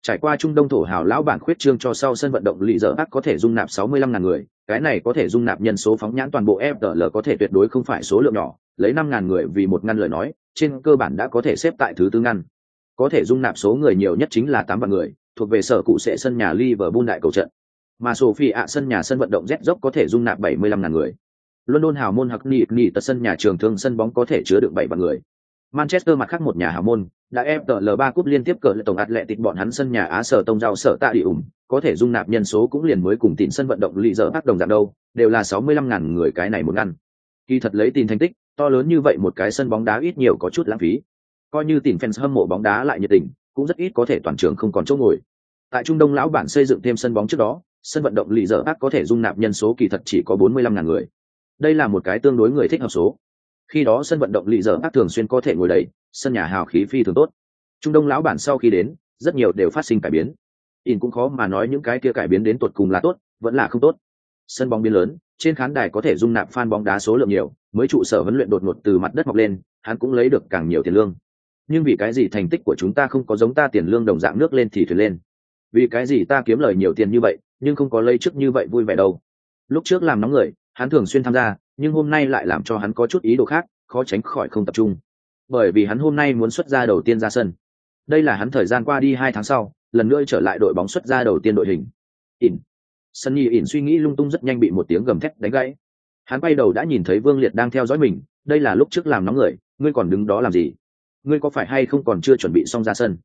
trải qua trung đông thổ hào lão bản khuyết trương cho sau sân vận động lì dở ác có thể dung nạp 65 ngàn người, cái này có thể dung nạp nhân số phóng nhãn toàn bộ FDL có thể tuyệt đối không phải số lượng nhỏ, lấy 5 ngàn người vì một ngăn lời nói, trên cơ bản đã có thể xếp tại thứ tư ngăn. Có thể dung nạp số người nhiều nhất chính là 8 vạn người, thuộc về sở cụ sẽ sân nhà Liverpool đại cầu trận mà Sophie ạ sân nhà sân vận động Z dốc có thể dung nạp 75 ngàn người London hào môn hoặc nịt nịt tật sân nhà trường thương sân bóng có thể chứa được 7 vạn người Manchester mặt khác một nhà hào môn, đã FTL3 cúp liên tiếp cờ lại tổng Atletico bọn hắn sân nhà Á sở tông giao sở tạ địa ủng, có thể dung nạp nhân số cũng liền mới cùng tịn sân vận động lý dở bắt đồng dạng đâu, đều là 65.000 người cái này muốn ăn. Kỳ thật lấy tin thành tích, to lớn như vậy một cái sân bóng đá ít nhiều có chút lãng phí. Coi như tịn fans hâm mộ bóng đá lại nhiệt tình, cũng rất ít có thể toàn trường không còn chỗ ngồi. Tại Trung Đông lão bản xây dựng thêm sân bóng trước đó, sân vận động lì dở ác có thể dung nạp nhân số kỳ thật chỉ có 45.000 người. Đây là một cái tương đối người thích hợp số. Khi đó sân vận động lì dở ác thường xuyên có thể ngồi đầy, sân nhà hào khí phi thường tốt. Trung đông lão bản sau khi đến, rất nhiều đều phát sinh cải biến. In cũng khó mà nói những cái kia cải biến đến tột cùng là tốt, vẫn là không tốt. Sân bóng biến lớn, trên khán đài có thể dung nạp fan bóng đá số lượng nhiều, mới trụ sở huấn luyện đột ngột từ mặt đất mọc lên, hắn cũng lấy được càng nhiều tiền lương. Nhưng vì cái gì thành tích của chúng ta không có giống ta tiền lương đồng dạng nước lên thì thuyền lên? Vì cái gì ta kiếm lời nhiều tiền như vậy, nhưng không có lấy trước như vậy vui vẻ đâu. Lúc trước làm nóng người, hắn thường xuyên tham gia, nhưng hôm nay lại làm cho hắn có chút ý đồ khác, khó tránh khỏi không tập trung. Bởi vì hắn hôm nay muốn xuất ra đầu tiên ra sân. Đây là hắn thời gian qua đi hai tháng sau, lần nữa trở lại đội bóng xuất ra đầu tiên đội hình. Ỉn. Sân nhi ỉn suy nghĩ lung tung rất nhanh bị một tiếng gầm thét đánh gãy. Hắn quay đầu đã nhìn thấy vương liệt đang theo dõi mình, đây là lúc trước làm nóng người, ngươi còn đứng đó làm gì? Ngươi có phải hay không còn chưa chuẩn bị xong ra sân?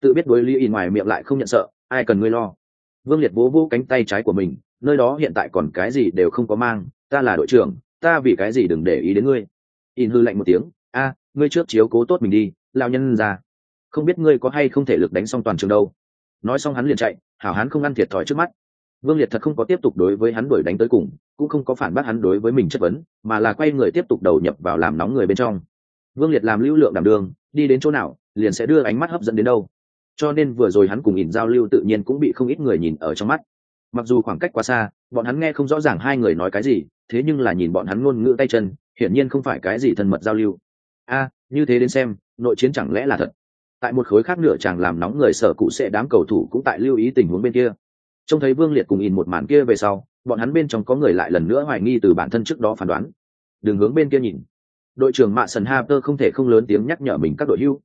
Tự biết đối lý ỉn ngoài miệng lại không nhận sợ ai cần ngươi lo? Vương liệt vỗ vỗ cánh tay trái của mình, nơi đó hiện tại còn cái gì đều không có mang, ta là đội trưởng, ta vì cái gì đừng để ý đến ngươi? In hư lạnh một tiếng, a, ngươi trước chiếu cố tốt mình đi lao nhân ra. Không biết ngươi có hay không thể lực đánh xong toàn trường đâu. Nói xong hắn liền chạy, hảo hắn không ăn thiệt thòi trước mắt. Vương liệt thật không có tiếp tục đối với hắn đuổi đánh tới cùng, cũng không có phản bác hắn đối với mình chất vấn, mà là quay người tiếp tục đầu nhập vào làm nóng người bên trong. Vương liệt làm lưu lượng đảm đường, đi đến chỗ nào, liền sẽ đưa ánh mắt hấp dẫn đến đâu cho nên vừa rồi hắn cùng ỉn giao lưu tự nhiên cũng bị không ít người nhìn ở trong mắt. Mặc dù khoảng cách quá xa, bọn hắn nghe không rõ ràng hai người nói cái gì, thế nhưng là nhìn bọn hắn ngôn ngữ tay chân, hiển nhiên không phải cái gì thân mật giao lưu. A, như thế đến xem, nội chiến chẳng lẽ là thật? Tại một khối khác nửa chàng làm nóng người sở cụ sẽ đám cầu thủ cũng tại lưu ý tình huống bên kia. Trông thấy vương liệt cùng in một màn kia về sau, bọn hắn bên trong có người lại lần nữa hoài nghi từ bản thân trước đó phán đoán. Đừng hướng bên kia nhìn. Đội trưởng mạ sần harper không thể không lớn tiếng nhắc nhở mình các đội hưu.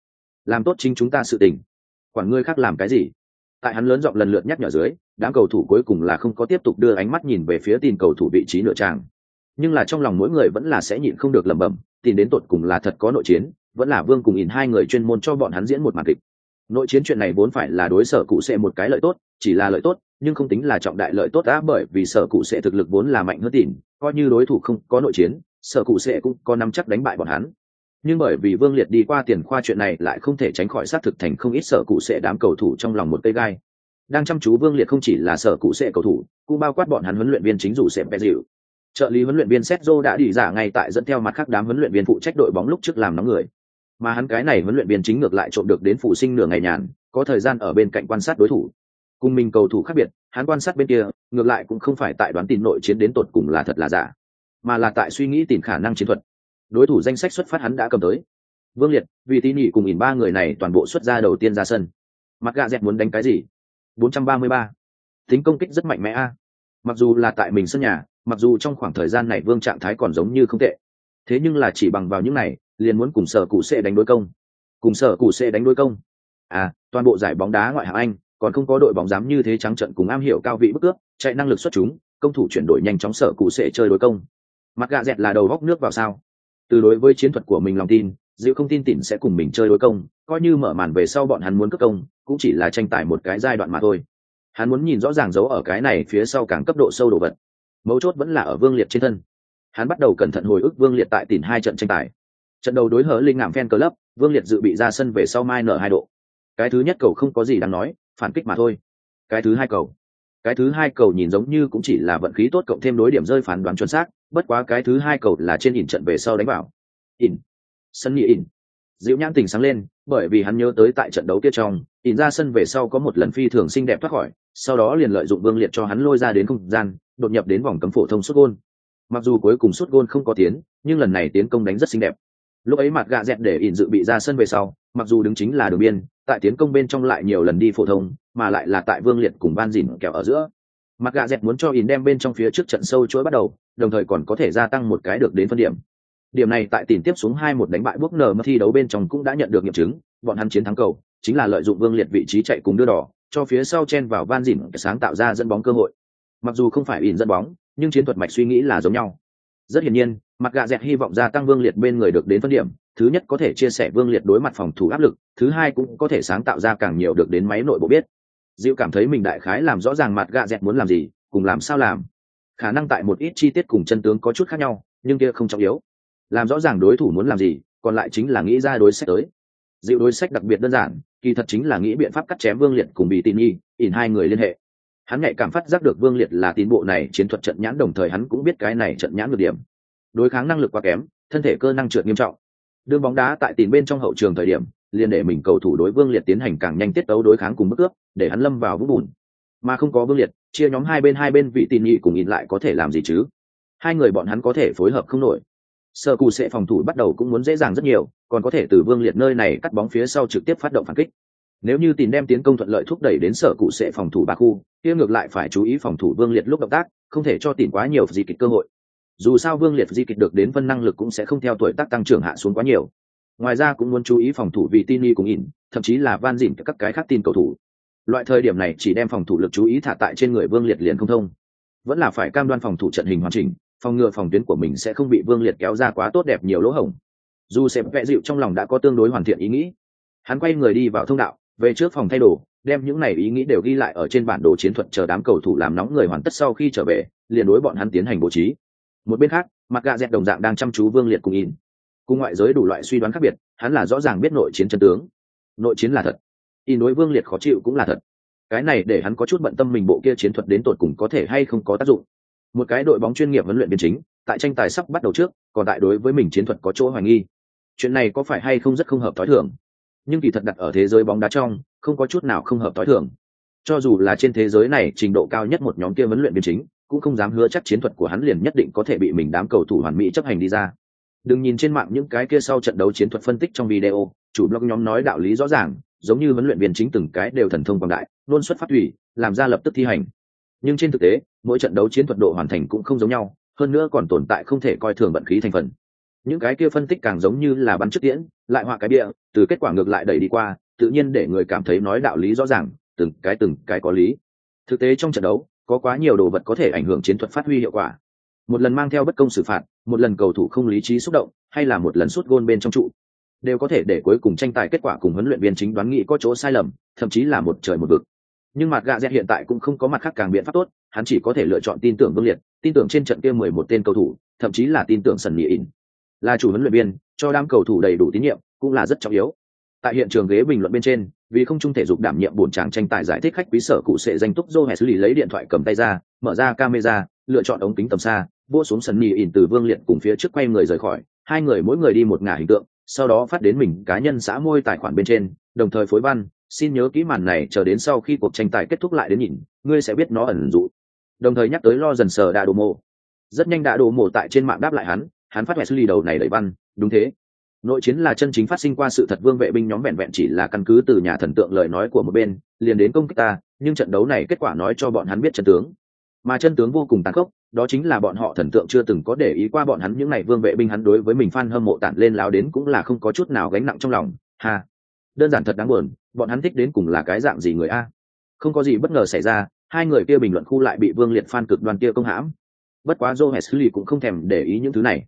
Làm tốt chính chúng ta sự tình quản ngươi khác làm cái gì? Tại hắn lớn giọng lần lượt nhắc nhở dưới, đám cầu thủ cuối cùng là không có tiếp tục đưa ánh mắt nhìn về phía tìm cầu thủ vị trí nửa tràng. Nhưng là trong lòng mỗi người vẫn là sẽ nhịn không được lẩm bẩm tìm đến tột cùng là thật có nội chiến, vẫn là vương cùng in hai người chuyên môn cho bọn hắn diễn một màn kịch. Nội chiến chuyện này vốn phải là đối sở cụ sẽ một cái lợi tốt, chỉ là lợi tốt, nhưng không tính là trọng đại lợi tốt đã bởi vì sở cụ sẽ thực lực vốn là mạnh hơn tìm coi như đối thủ không có nội chiến, sở cụ sẽ cũng có nắm chắc đánh bại bọn hắn nhưng bởi vì vương liệt đi qua tiền khoa chuyện này lại không thể tránh khỏi xác thực thành không ít sở cụ sẽ đám cầu thủ trong lòng một cây gai. Đang chăm chú vương liệt không chỉ là sở cụ sẽ cầu thủ, cũng bao quát bọn hắn huấn luyện viên chính dù sẽ bé dịu. Trợ lý huấn luyện viên Setzo đã đi giả ngay tại dẫn theo mặt khác đám huấn luyện viên phụ trách đội bóng lúc trước làm nóng người. Mà hắn cái này huấn luyện viên chính ngược lại trộm được đến phụ sinh nửa ngày nhàn, có thời gian ở bên cạnh quan sát đối thủ. Cùng mình cầu thủ khác biệt, hắn quan sát bên kia, ngược lại cũng không phải tại đoán tin nội chiến đến tột cùng là thật là giả, mà là tại suy nghĩ tìm khả năng chiến thuật đối thủ danh sách xuất phát hắn đã cầm tới. Vương liệt vì tin nhị cùng ỉn ba người này toàn bộ xuất ra đầu tiên ra sân. Mặt gà dẹt muốn đánh cái gì? 433. tính công kích rất mạnh mẽ a. Mặc dù là tại mình sân nhà, mặc dù trong khoảng thời gian này vương trạng thái còn giống như không tệ. Thế nhưng là chỉ bằng vào những này, liền muốn cùng sở cụ sẽ đánh đối công. Cùng sở cụ sẽ đánh đối công. À toàn bộ giải bóng đá ngoại hạng anh, còn không có đội bóng dám như thế trắng trận cùng am hiểu cao vị bức ước, chạy năng lực xuất chúng, công thủ chuyển đổi nhanh chóng sở cụ sẽ chơi đối công. Mặt gạ dẹt là đầu góc nước vào sao? Từ đối với chiến thuật của mình lòng tin dịu không tin tỉn sẽ cùng mình chơi đối công, coi như mở màn về sau bọn hắn muốn cất công, cũng chỉ là tranh tài một cái giai đoạn mà thôi. Hắn muốn nhìn rõ ràng dấu ở cái này phía sau càng cấp độ sâu đồ vật. Mấu chốt vẫn là ở vương liệt trên thân. Hắn bắt đầu cẩn thận hồi ức vương liệt tại tìm hai trận tranh tài. Trận đầu đối hở linh ngạm fan club, vương liệt dự bị ra sân về sau mai nở hai độ. Cái thứ nhất cầu không có gì đáng nói, phản kích mà thôi. Cái thứ hai cầu. Cái thứ hai cầu nhìn giống như cũng chỉ là vận khí tốt cộng thêm đối điểm rơi phán đoán chuẩn xác bất quá cái thứ hai cầu là trên ỉn trận về sau đánh vào. Ỉn. Sân nghĩ ỉn. Diệu nhãn tình sáng lên, bởi vì hắn nhớ tới tại trận đấu kia trong, ỉn ra sân về sau có một lần phi thường xinh đẹp thoát khỏi, sau đó liền lợi dụng vương liệt cho hắn lôi ra đến không gian, đột nhập đến vòng cấm phổ thông xuất gôn. Mặc dù cuối cùng xuất gôn không có tiến, nhưng lần này tiến công đánh rất xinh đẹp. Lúc ấy mặt gạ dẹt để ỉn dự bị ra sân về sau, mặc dù đứng chính là đường biên, tại tiến công bên trong lại nhiều lần đi phổ thông, mà lại là tại vương liệt cùng van dìn kẹo ở giữa. Mặt gạ dẹt muốn cho ỉn đem bên trong phía trước trận sâu chuỗi bắt đầu đồng thời còn có thể gia tăng một cái được đến phân điểm. Điểm này tại tìm tiếp xuống hai một đánh bại bước nờ mà thi đấu bên trong cũng đã nhận được nghiệm chứng, bọn hắn chiến thắng cầu, chính là lợi dụng vương liệt vị trí chạy cùng đưa đỏ, cho phía sau chen vào van dìn sáng tạo ra dẫn bóng cơ hội. Mặc dù không phải ỉn dẫn bóng, nhưng chiến thuật mạch suy nghĩ là giống nhau. Rất hiển nhiên, mặt gạ dẹt hy vọng gia tăng vương liệt bên người được đến phân điểm, thứ nhất có thể chia sẻ vương liệt đối mặt phòng thủ áp lực, thứ hai cũng có thể sáng tạo ra càng nhiều được đến máy nội bộ biết. Diệu cảm thấy mình đại khái làm rõ ràng mặt gạ dẹt muốn làm gì, cùng làm sao làm khả năng tại một ít chi tiết cùng chân tướng có chút khác nhau, nhưng kia không trọng yếu. Làm rõ ràng đối thủ muốn làm gì, còn lại chính là nghĩ ra đối sách tới. Dịu đối sách đặc biệt đơn giản, kỳ thật chính là nghĩ biện pháp cắt chém vương liệt cùng bị tin nhi ỉn hai người liên hệ. Hắn nhạy cảm phát giác được vương liệt là tín bộ này chiến thuật trận nhãn đồng thời hắn cũng biết cái này trận nhãn được điểm. Đối kháng năng lực quá kém, thân thể cơ năng trượt nghiêm trọng. Đương bóng đá tại tìm bên trong hậu trường thời điểm, liền để mình cầu thủ đối vương liệt tiến hành càng nhanh tiết tấu đối kháng cùng bức cướp để hắn lâm vào vũng bùn. Mà không có vương liệt chia nhóm hai bên hai bên vị tin nhị cùng nhìn lại có thể làm gì chứ? Hai người bọn hắn có thể phối hợp không nổi. Sở cụ sẽ phòng thủ bắt đầu cũng muốn dễ dàng rất nhiều, còn có thể từ vương liệt nơi này cắt bóng phía sau trực tiếp phát động phản kích. Nếu như tìm đem tiến công thuận lợi thúc đẩy đến sở cụ sẽ phòng thủ ba khu, kia ngược lại phải chú ý phòng thủ vương liệt lúc động tác, không thể cho tìm quá nhiều di kịch cơ hội. Dù sao vương liệt di kịch được đến phân năng lực cũng sẽ không theo tuổi tác tăng trưởng hạ xuống quá nhiều. Ngoài ra cũng muốn chú ý phòng thủ vì tin y cùng ỉn thậm chí là van dỉn các cái khác tin cầu thủ loại thời điểm này chỉ đem phòng thủ lực chú ý thả tại trên người vương liệt liền không thông. Vẫn là phải cam đoan phòng thủ trận hình hoàn chỉnh, phòng ngừa phòng tuyến của mình sẽ không bị vương liệt kéo ra quá tốt đẹp nhiều lỗ hổng. Dù sẽ vẽ dịu trong lòng đã có tương đối hoàn thiện ý nghĩ. Hắn quay người đi vào thông đạo, về trước phòng thay đồ, đem những này ý nghĩ đều ghi lại ở trên bản đồ chiến thuật chờ đám cầu thủ làm nóng người hoàn tất sau khi trở về, liền đối bọn hắn tiến hành bố trí. Một bên khác, mặt gà dẹt đồng dạng đang chăm chú vương liệt cùng in cùng ngoại giới đủ loại suy đoán khác biệt, hắn là rõ ràng biết nội chiến chân tướng. Nội chiến là thật in đối vương liệt khó chịu cũng là thật. Cái này để hắn có chút bận tâm mình bộ kia chiến thuật đến tột cùng có thể hay không có tác dụng. Một cái đội bóng chuyên nghiệp huấn luyện viên chính, tại tranh tài sắp bắt đầu trước, còn tại đối với mình chiến thuật có chỗ hoài nghi. Chuyện này có phải hay không rất không hợp t h ó i thường? Nhưng kỳ thật đặt ở thế giới bóng đá trong, không có chút nào không hợp t h ó i thường. Cho dù là trên thế giới này trình độ cao nhất một nhóm kia huấn luyện viên chính, cũng không dám hứa chắc chiến thuật của hắn liền nhất định có thể bị mình đám cầu thủ hoàn mỹ chấp hành đi ra. Đừng nhìn trên mạng những cái kia sau trận đấu chiến thuật phân tích trong video chủ blog nhóm nói đạo lý rõ ràng, giống như huấn luyện viên chính từng cái đều thần thông quảng đại, luôn xuất phát thủy làm ra lập tức thi hành. Nhưng trên thực tế, mỗi trận đấu chiến thuật độ hoàn thành cũng không giống nhau, hơn nữa còn tồn tại không thể coi thường vận khí thành phần. Những cái kia phân tích càng giống như là bắn trước tiễn, lại họa cái bịa, từ kết quả ngược lại đẩy đi qua, tự nhiên để người cảm thấy nói đạo lý rõ ràng, từng cái từng cái có lý. Thực tế trong trận đấu, có quá nhiều đồ vật có thể ảnh hưởng chiến thuật phát huy hiệu quả. Một lần mang theo bất công xử phạt, một lần cầu thủ không lý trí xúc động, hay là một lần sút gôn bên trong trụ đều có thể để cuối cùng tranh tài kết quả cùng huấn luyện viên chính đoán nghĩ có chỗ sai lầm thậm chí là một trời một vực. Nhưng mặt gạ dẹt hiện tại cũng không có mặt khác càng biện pháp tốt hắn chỉ có thể lựa chọn tin tưởng vương liệt tin tưởng trên trận kia mười một tên cầu thủ thậm chí là tin tưởng sần mỹ in là chủ huấn luyện viên cho đám cầu thủ đầy đủ tín nhiệm cũng là rất trọng yếu. Tại hiện trường ghế bình luận bên trên vì không trung thể dục đảm nhiệm buồn tràng tranh tài giải thích khách quý sở cụ sẽ danh túc Joe xử lý lấy điện thoại cầm tay ra, mở ra camera, lựa chọn ống kính tầm xa, vô xuống sân nhì ỉn từ Vương Liệt cùng phía trước quay người rời khỏi, hai người mỗi người đi một ngả hình tượng, sau đó phát đến mình cá nhân xã môi tài khoản bên trên, đồng thời phối văn, xin nhớ kỹ màn này chờ đến sau khi cuộc tranh tài kết thúc lại đến nhìn, ngươi sẽ biết nó ẩn dụ. Đồng thời nhắc tới lo dần sờ đạ đồ mộ. Rất nhanh đạ đồ mộ tại trên mạng đáp lại hắn, hắn phát xử lý đầu này đẩy văn, đúng thế, nội chiến là chân chính phát sinh qua sự thật vương vệ binh nhóm vẹn vẹn chỉ là căn cứ từ nhà thần tượng lời nói của một bên liền đến công kích ta nhưng trận đấu này kết quả nói cho bọn hắn biết chân tướng mà chân tướng vô cùng tàn khốc đó chính là bọn họ thần tượng chưa từng có để ý qua bọn hắn những ngày vương vệ binh hắn đối với mình phan hâm mộ tản lên láo đến cũng là không có chút nào gánh nặng trong lòng. Ha. Đơn giản thật đáng buồn, bọn hắn thích đến cùng là cái dạng gì người a? Không có gì bất ngờ xảy ra, hai người kia bình luận khu lại bị vương liệt fan cực đoan kia công hãm. Bất quá joe hesley cũng không thèm để ý những thứ này.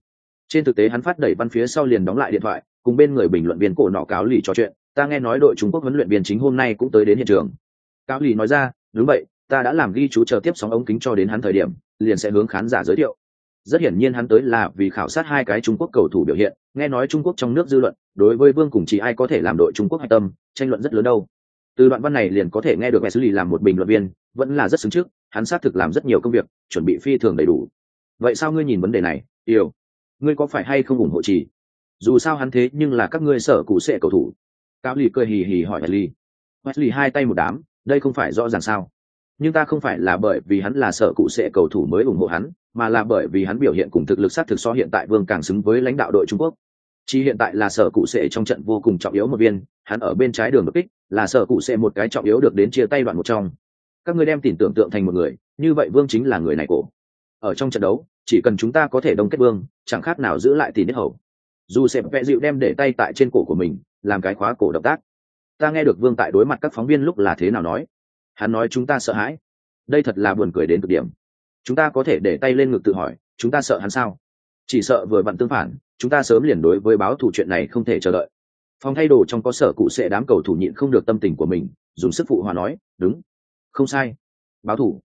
Trên thực tế hắn phát đẩy văn phía sau liền đóng lại điện thoại, cùng bên người bình luận viên cổ nọ cáo lì trò chuyện. Ta nghe nói đội trung quốc huấn luyện viên chính hôm nay cũng tới đến hiện trường. Cáo lì nói ra, đúng vậy, ta đã làm ghi chú chờ tiếp sóng ống kính cho đến hắn thời điểm liền sẽ hướng khán giả giới thiệu. Rất hiển nhiên hắn tới là vì khảo sát hai cái trung quốc cầu thủ biểu hiện, nghe nói trung quốc trong nước dư luận, đối với vương cùng chỉ ai có thể làm đội trung quốc hạch tâm, tranh luận rất lớn đâu. Từ đoạn văn này liền có thể nghe được xử lý làm một bình luận viên, vẫn là rất xứng trước, hắn xác thực làm rất nhiều công việc, chuẩn bị phi thường đầy đủ. Vậy sao ngươi nhìn vấn đề này yêu ngươi có phải hay không ủng hộ chỉ? Dù sao hắn thế nhưng là các ngươi sở cụ sệ cầu thủ. Cao lì cười hì hì hỏi wesley. Wesley hai tay một đám, đây không phải rõ ràng sao? Nhưng ta không phải là bởi vì hắn là sở cụ sẽ cầu thủ mới ủng hộ hắn, mà là bởi vì hắn biểu hiện cùng thực lực sát thực so hiện tại vương càng xứng với lãnh đạo đội trung quốc. Chỉ hiện tại là sở cụ sẽ trong trận vô cùng trọng yếu một viên, hắn ở bên trái đường đột kích, là sở cụ sẽ một cái trọng yếu được đến chia tay đoạn một trong. Các ngươi đem tìm tưởng tượng thành một người, như vậy vương chính là người này cổ. Ở trong trận đấu, chỉ cần chúng ta có thể đông kết vương, chẳng khác nào giữ lại tỷ nết hầu. Dù sẹp vẹ dịu đem để tay tại trên cổ của mình, làm cái khóa cổ động tác. Ta nghe được vương tại đối mặt các phóng viên lúc là thế nào nói hắn nói chúng ta sợ hãi. Đây thật là buồn cười đến cực điểm. Chúng ta có thể để tay lên ngực tự hỏi, chúng ta sợ hắn sao? Chỉ sợ vừa vặn tương phản, chúng ta sớm liền đối với báo thủ chuyện này không thể chờ đợi. Phòng thay đồ trong có sở cụ sẽ đám cầu thủ nhịn không được tâm tình của mình, dùng sức phụ hòa nói, đúng. Không sai. Báo thủ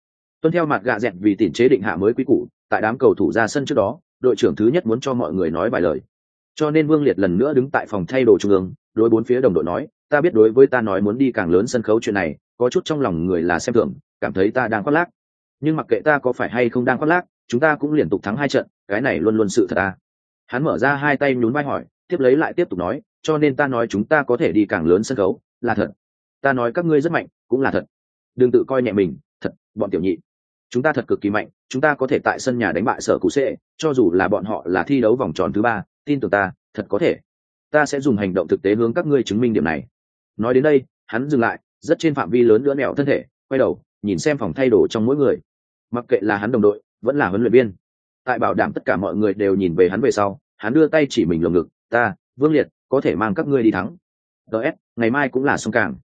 tuân theo mặt gạ dẹt vì tiền chế định hạ mới quý cụ tại đám cầu thủ ra sân trước đó, đội trưởng thứ nhất muốn cho mọi người nói vài lời. Cho nên vương liệt lần nữa đứng tại phòng thay đồ trung ương, đối bốn phía đồng đội nói ta biết đối với ta nói muốn đi càng lớn sân khấu chuyện này, có chút trong lòng người là xem thường, cảm thấy ta đang khoác lác. Nhưng mặc kệ ta có phải hay không đang khoác lác, chúng ta cũng liên tục thắng hai trận, cái này luôn luôn sự thật ta. Hắn mở ra hai tay nhún vai hỏi, tiếp lấy lại tiếp tục nói, cho nên ta nói chúng ta có thể đi càng lớn sân khấu, là thật. Ta nói các ngươi rất mạnh, cũng là thật. Đừng tự coi nhẹ mình, thật, bọn tiểu nhị. Chúng ta thật cực kỳ mạnh, chúng ta có thể tại sân nhà đánh bại sở cụ sệ cho dù là bọn họ là thi đấu vòng tròn thứ ba, tin tưởng ta, thật có thể. Ta sẽ dùng hành động thực tế hướng các ngươi chứng minh điểm này nói đến đây hắn dừng lại rất trên phạm vi lớn lưỡn mẹo thân thể quay đầu nhìn xem phòng thay đồ trong mỗi người. Mặc kệ là hắn đồng đội vẫn là huấn luyện viên. Tại bảo đảm tất cả mọi người đều nhìn về hắn về sau hắn đưa tay chỉ mình lồng ngực ta vương liệt có thể mang các ngươi đi thắng. Ts ngày mai cũng là sông càng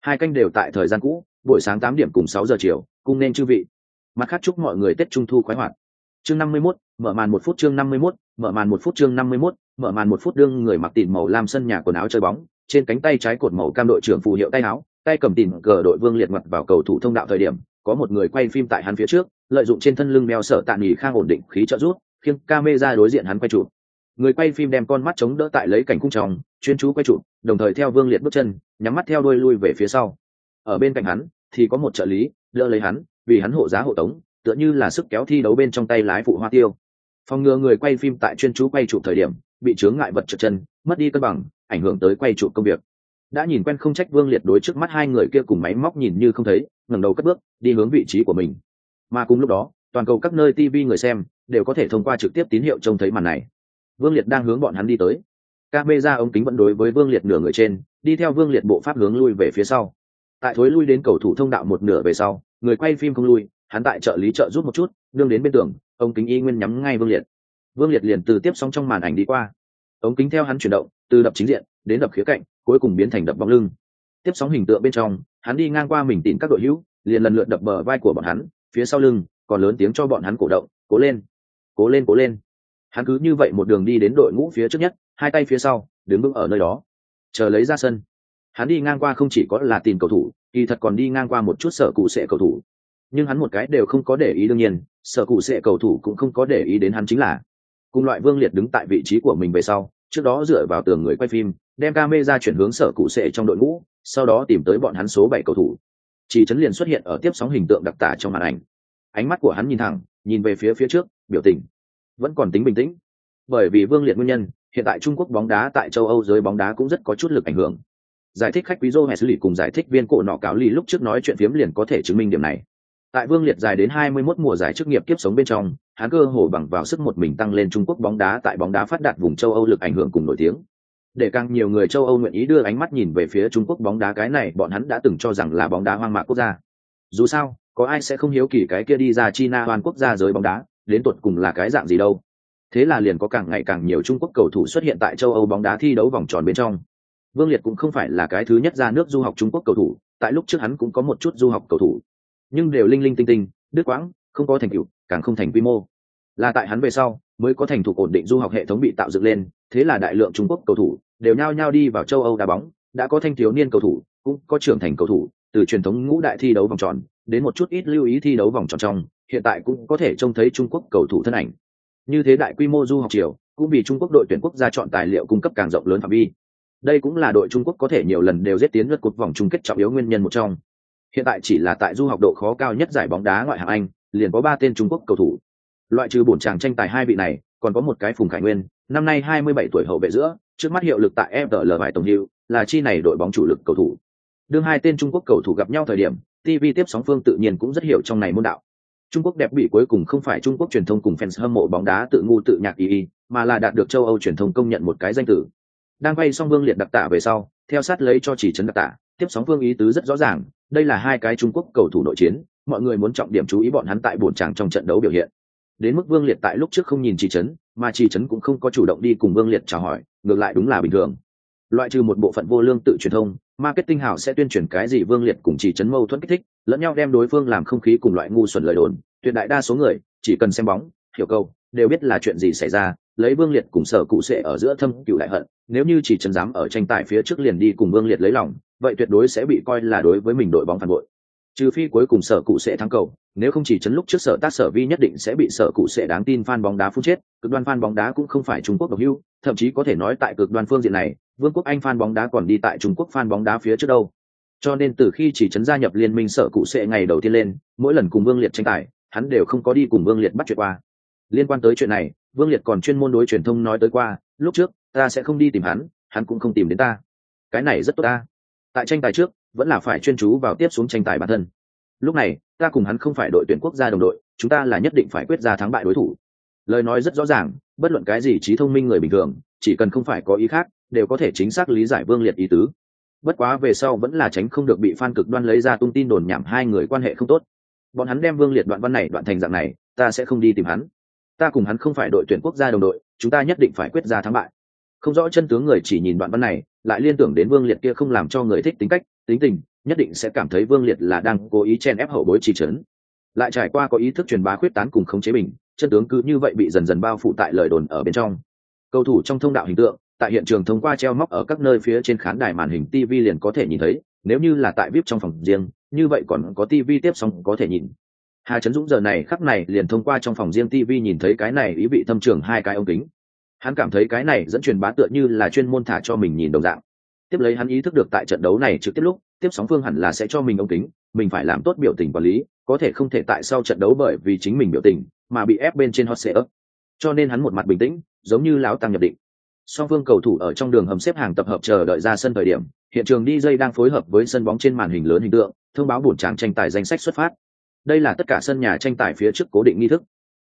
hai canh đều tại thời gian cũ buổi sáng tám điểm cùng sáu giờ chiều cùng nên chư vị. Mặt khác chúc mọi người tết trung thu khoái hoạt. Chương năm mươi 51, mở màn một phút chương năm mươi 51, mở màn một phút chương năm mươi 51, mở màn một phút đương người mặc tỉn màu lam sân nhà quần áo chơi bóng trên cánh tay trái cột màu cam đội trưởng phù hiệu tay áo, tay cầm tìm cờ đội vương liệt mặt vào cầu thủ thông đạo thời điểm, có một người quay phim tại hắn phía trước, lợi dụng trên thân lưng mèo sợ tạ nghỉ khang ổn định khí trợ rút khiêng camera đối diện hắn quay chụp. Người quay phim đem con mắt chống đỡ tại lấy cảnh cung tròng, chuyên chú quay chụp, đồng thời theo vương liệt bước chân, nhắm mắt theo đuôi lui về phía sau. Ở bên cạnh hắn, thì có một trợ lý, đỡ lấy hắn, vì hắn hộ giá hộ tống, tựa như là sức kéo thi đấu bên trong tay lái phụ hoa tiêu. Phòng ngừa người quay phim tại chuyên chú quay chụp thời điểm, bị chướng ngại vật trượt chân, mất đi cân bằng ảnh hưởng tới quay trụ công việc. Đã nhìn quen không trách vương liệt đối trước mắt hai người kia cùng máy móc nhìn như không thấy, ngẩng đầu cất bước, đi hướng vị trí của mình. Mà cùng lúc đó, toàn cầu các nơi tv người xem đều có thể thông qua trực tiếp tín hiệu trông thấy màn này. Vương liệt đang hướng bọn hắn đi tới. Camera ống kính vẫn đối với vương liệt nửa người trên, đi theo vương liệt bộ pháp hướng lui về phía sau. Tại thối lui đến cầu thủ thông đạo một nửa về sau, người quay phim không lui, hắn tại trợ lý trợ giúp một chút đương đến bên tường, ống kính y nguyên nhắm ngay vương liệt. Vương liệt liền từ tiếp xong trong màn ảnh đi qua. Ống kính theo hắn chuyển động từ đập chính diện đến đập khía cạnh, cuối cùng biến thành đập bóng lưng. Tiếp sóng hình tượng bên trong, hắn đi ngang qua mình tìm các đội hữu, liền lần lượt đập bờ vai của bọn hắn, phía sau lưng, còn lớn tiếng cho bọn hắn cổ động, cố lên cố lên cố lên. Hắn cứ như vậy một đường đi đến đội ngũ phía trước nhất, hai tay phía sau, đứng vững ở nơi đó. Chờ lấy ra sân. Hắn đi ngang qua không chỉ có là tìm cầu thủ, kỳ thật còn đi ngang qua một chút sở cụ sệ cầu thủ. Nhưng hắn một cái đều không có để ý đương nhiên, sở cụ sệ cầu thủ cũng không có để ý đến hắn chính là cùng loại vương liệt đứng tại vị trí của mình về sau trước đó dựa vào tường người quay phim, đem ca mê ra chuyển hướng sở cụ sệ trong đội ngũ, sau đó tìm tới bọn hắn số bảy cầu thủ. Chỉ chấn liền xuất hiện ở tiếp sóng hình tượng đặc tả trong màn ảnh. Ánh mắt của hắn nhìn thẳng, nhìn về phía phía trước, biểu tình vẫn còn tính bình tĩnh. Bởi vì vương liệt nguyên nhân, hiện tại trung quốc bóng đá tại châu âu giới bóng đá cũng rất có chút lực ảnh hưởng. Giải thích khách quý dô xử lý cùng giải thích viên cổ nọ cáo ly lúc trước nói chuyện phiếm liền có thể chứng minh điểm này tại vương liệt dài đến 21 mùa giải chức nghiệp kiếp sống bên trong, hắn cơ hồ bằng vào sức một mình tăng lên trung quốc bóng đá tại bóng đá phát đạt vùng châu âu lực ảnh hưởng cùng nổi tiếng. Để càng nhiều người châu âu nguyện ý đưa ánh mắt nhìn về phía trung quốc bóng đá cái này, bọn hắn đã từng cho rằng là bóng đá hoang mạc quốc gia. Dù sao, có ai sẽ không hiếu kỳ cái kia đi ra china hoàn quốc gia giới bóng đá, đến tuột cùng là cái dạng gì đâu. Thế là liền có càng ngày càng nhiều trung quốc cầu thủ xuất hiện tại châu âu bóng đá thi đấu vòng tròn bên trong. Vương liệt cũng không phải là cái thứ nhất ra nước du học trung quốc cầu thủ, tại lúc trước hắn cũng có một chút du học cầu thủ nhưng đều linh linh tinh tinh, đứt quãng, không có thành tựu, càng không thành quy mô. Là tại hắn về sau, mới có thành thục ổn định du học hệ thống bị tạo dựng lên, thế là đại lượng trung quốc cầu thủ, đều nhao nhao đi vào châu âu đá bóng, đã có thanh thiếu niên cầu thủ, cũng có trưởng thành cầu thủ, từ truyền thống ngũ đại thi đấu vòng tròn, đến một chút ít lưu ý thi đấu vòng tròn trong, hiện tại cũng có thể trông thấy trung quốc cầu thủ thân ảnh. Như thế đại quy mô du học chiều cũng vì trung quốc đội tuyển quốc gia chọn tài liệu cung cấp càng rộng lớn phạm vi. Đây cũng là đội trung quốc có thể nhiều lần đều giết tiến lượt cuộc vòng chung kết trọng yếu nguyên nhân một trong hiện tại chỉ là tại du học độ khó cao nhất giải bóng đá ngoại hạng anh, liền có ba tên trung quốc cầu thủ. Loại trừ bổn chàng tranh tài hai vị này, còn có một cái phùng khải nguyên, năm nay 27 tuổi hậu vệ giữa, trước mắt hiệu lực tại FDL vải tổng hiệu, là chi này đội bóng chủ lực cầu thủ. Đương hai tên trung quốc cầu thủ gặp nhau thời điểm tv tiếp sóng phương tự nhiên cũng rất hiểu trong này môn đạo. Trung quốc đẹp bị cuối cùng không phải trung quốc truyền thông cùng fans hâm mộ bóng đá tự ngu tự nhạc y y, mà là đạt được châu âu truyền thông công nhận một cái danh tử. Đang quay xong vương liệt đặc tả về sau, theo sát lấy cho chỉ trấn đặc tả tiếp sóng vương ý tứ rất rõ ràng, đây là hai cái trung quốc cầu thủ nội chiến, mọi người muốn trọng điểm chú ý bọn hắn tại bổn tràng trong trận đấu biểu hiện. Đến mức vương liệt tại lúc trước không nhìn trì trấn, mà trì trấn cũng không có chủ động đi cùng vương liệt chào hỏi, ngược lại đúng là bình thường. Loại trừ một bộ phận vô lương tự truyền thông, marketing hảo sẽ tuyên truyền cái gì vương liệt cùng trì trấn mâu thuẫn kích thích, lẫn nhau đem đối phương làm không khí cùng loại ngu xuẩn lời đồn, tuyệt đại đa số người chỉ cần xem bóng, hiểu câu, đều biết là chuyện gì xảy ra, lấy vương liệt cùng sở cụ sệ ở giữa thâm cựu đại hận nếu như chỉ Trần dám ở tranh tài phía trước liền đi cùng vương liệt lấy lòng, vậy tuyệt đối sẽ bị coi là đối với mình đội bóng phản bội. Trừ phi cuối cùng sở cụ sẽ thắng cầu, nếu không chỉ chấn lúc trước sở tác sở vi nhất định sẽ bị sở cụ sẽ đáng tin fan bóng đá phun chết, cực đoan fan bóng đá cũng không phải trung quốc độc hưu thậm chí có thể nói tại cực đoan phương diện này, vương quốc anh fan bóng đá còn đi tại trung quốc fan bóng đá phía trước đâu. Cho nên từ khi chỉ chấn gia nhập liên minh sở cụ sẽ ngày đầu tiên lên, mỗi lần cùng vương liệt tranh tài, hắn đều không có đi cùng vương liệt bắt chuyện qua. Liên quan tới chuyện này, vương liệt còn chuyên môn đối truyền thông nói tới qua, lúc trước ta sẽ không đi tìm hắn hắn cũng không tìm đến ta. Cái này rất tốt ta. Tại tranh tài trước, vẫn là phải chuyên chú vào tiếp xuống tranh tài bản thân. Lúc này, ta cùng hắn không phải đội tuyển quốc gia đồng đội, chúng ta là nhất định phải quyết ra thắng bại đối thủ. Lời nói rất rõ ràng, bất luận cái gì trí thông minh người bình thường, chỉ cần không phải có ý khác, đều có thể chính xác lý giải vương liệt ý tứ. Bất quá về sau vẫn là tránh không được bị phan cực đoan lấy ra tung tin đồn nhảm hai người quan hệ không tốt. Bọn hắn đem vương liệt đoạn văn này đoạn thành dạng này, ta sẽ không đi tìm hắn. Ta cùng hắn không phải đội tuyển quốc gia đồng đội, chúng ta nhất định phải quyết ra thắng bại không rõ chân tướng người chỉ nhìn đoạn văn này, lại liên tưởng đến vương liệt kia không làm cho người thích tính cách, tính tình, nhất định sẽ cảm thấy vương liệt là đang cố ý chen ép hậu bối trì trấn. Lại trải qua có ý thức truyền bá khuyết tán cùng khống chế mình, chân tướng cứ như vậy bị dần dần bao phủ tại lời đồn ở bên trong. Cầu thủ trong thông đạo hình tượng, tại hiện trường thông qua treo móc ở các nơi phía trên khán đài màn hình tv liền có thể nhìn thấy, nếu như là tại vip trong phòng riêng, như vậy còn có tv tiếp xong có thể nhìn. Hà trấn dũng giờ này khắc này liền thông qua trong phòng riêng tv nhìn thấy cái này ý vị thâm trường hai cái ống kính hắn cảm thấy cái này dẫn truyền bá tựa như là chuyên môn thả cho mình nhìn đồng dạng. Tiếp lấy hắn ý thức được tại trận đấu này trực tiếp lúc, tiếp sóng phương hẳn là sẽ cho mình ống kính, mình phải làm tốt biểu tình quản lý, có thể không thể tại sau trận đấu bởi vì chính mình biểu tình mà bị ép bên trên hot sệ ấp cho nên hắn một mặt bình tĩnh, giống như lão tăng nhập định. Song phương cầu thủ ở trong đường hầm xếp hàng tập hợp chờ đợi ra sân thời điểm, hiện trường đi dây đang phối hợp với sân bóng trên màn hình lớn hình tượng, thông báo bổn tràng tranh tài danh sách xuất phát. Đây là tất cả sân nhà tranh tài phía trước cố định nghi thức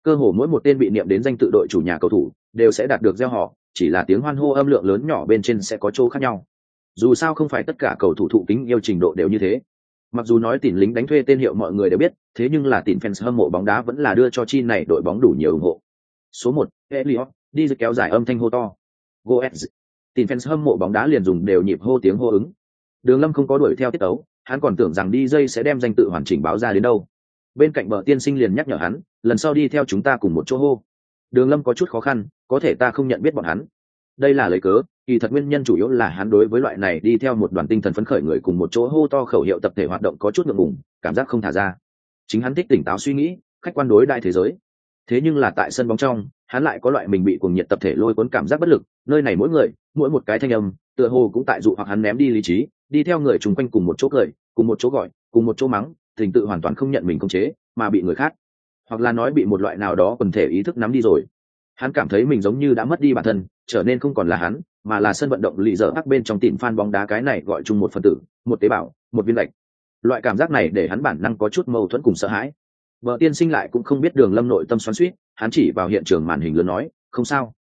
cơ hồ mỗi một tên bị niệm đến danh tự đội chủ nhà cầu thủ đều sẽ đạt được gieo họ, chỉ là tiếng hoan hô âm lượng lớn nhỏ bên trên sẽ có chỗ khác nhau. Dù sao không phải tất cả cầu thủ thụ kính yêu trình độ đều như thế. Mặc dù nói tỉn lính đánh thuê tên hiệu mọi người đều biết, thế nhưng là tỉn fans hâm mộ bóng đá vẫn là đưa cho chi này đội bóng đủ nhiều ủng hộ. Số một, Elliot, đi dự kéo dài âm thanh hô to. Goetz tỉn fans hâm mộ bóng đá liền dùng đều nhịp hô tiếng hô ứng. Đường lâm không có đuổi theo tiết tấu, hắn còn tưởng rằng đi dây sẽ đem danh tự hoàn chỉnh báo ra đến đâu bên cạnh bờ tiên sinh liền nhắc nhở hắn, lần sau đi theo chúng ta cùng một chỗ hô. Đường lâm có chút khó khăn, có thể ta không nhận biết bọn hắn. Đây là lời cớ, kỳ thật nguyên nhân chủ yếu là hắn đối với loại này đi theo một đoàn tinh thần phấn khởi người cùng một chỗ hô to khẩu hiệu tập thể hoạt động có chút ngượng ngùng, cảm giác không thả ra. Chính hắn thích tỉnh táo suy nghĩ, khách quan đối đại thế giới. Thế nhưng là tại sân bóng trong, hắn lại có loại mình bị cuồng nhiệt tập thể lôi cuốn cảm giác bất lực, nơi này mỗi người, mỗi một cái thanh âm, tựa hồ cũng tại dụ hoặc hắn ném đi lý trí, đi theo người chung quanh cùng một chỗ cười, cùng một chỗ gọi, cùng một chỗ mắng tình tự hoàn toàn không nhận mình công chế, mà bị người khác, hoặc là nói bị một loại nào đó quần thể ý thức nắm đi rồi. Hắn cảm thấy mình giống như đã mất đi bản thân, trở nên không còn là hắn, mà là sân vận động lì dở hắc bên trong tìm phan bóng đá cái này gọi chung một phần tử, một tế bào, một viên lệch. Loại cảm giác này để hắn bản năng có chút mâu thuẫn cùng sợ hãi. Vợ tiên sinh lại cũng không biết đường lâm nội tâm xoắn suýt hắn chỉ vào hiện trường màn hình lớn nói, không sao.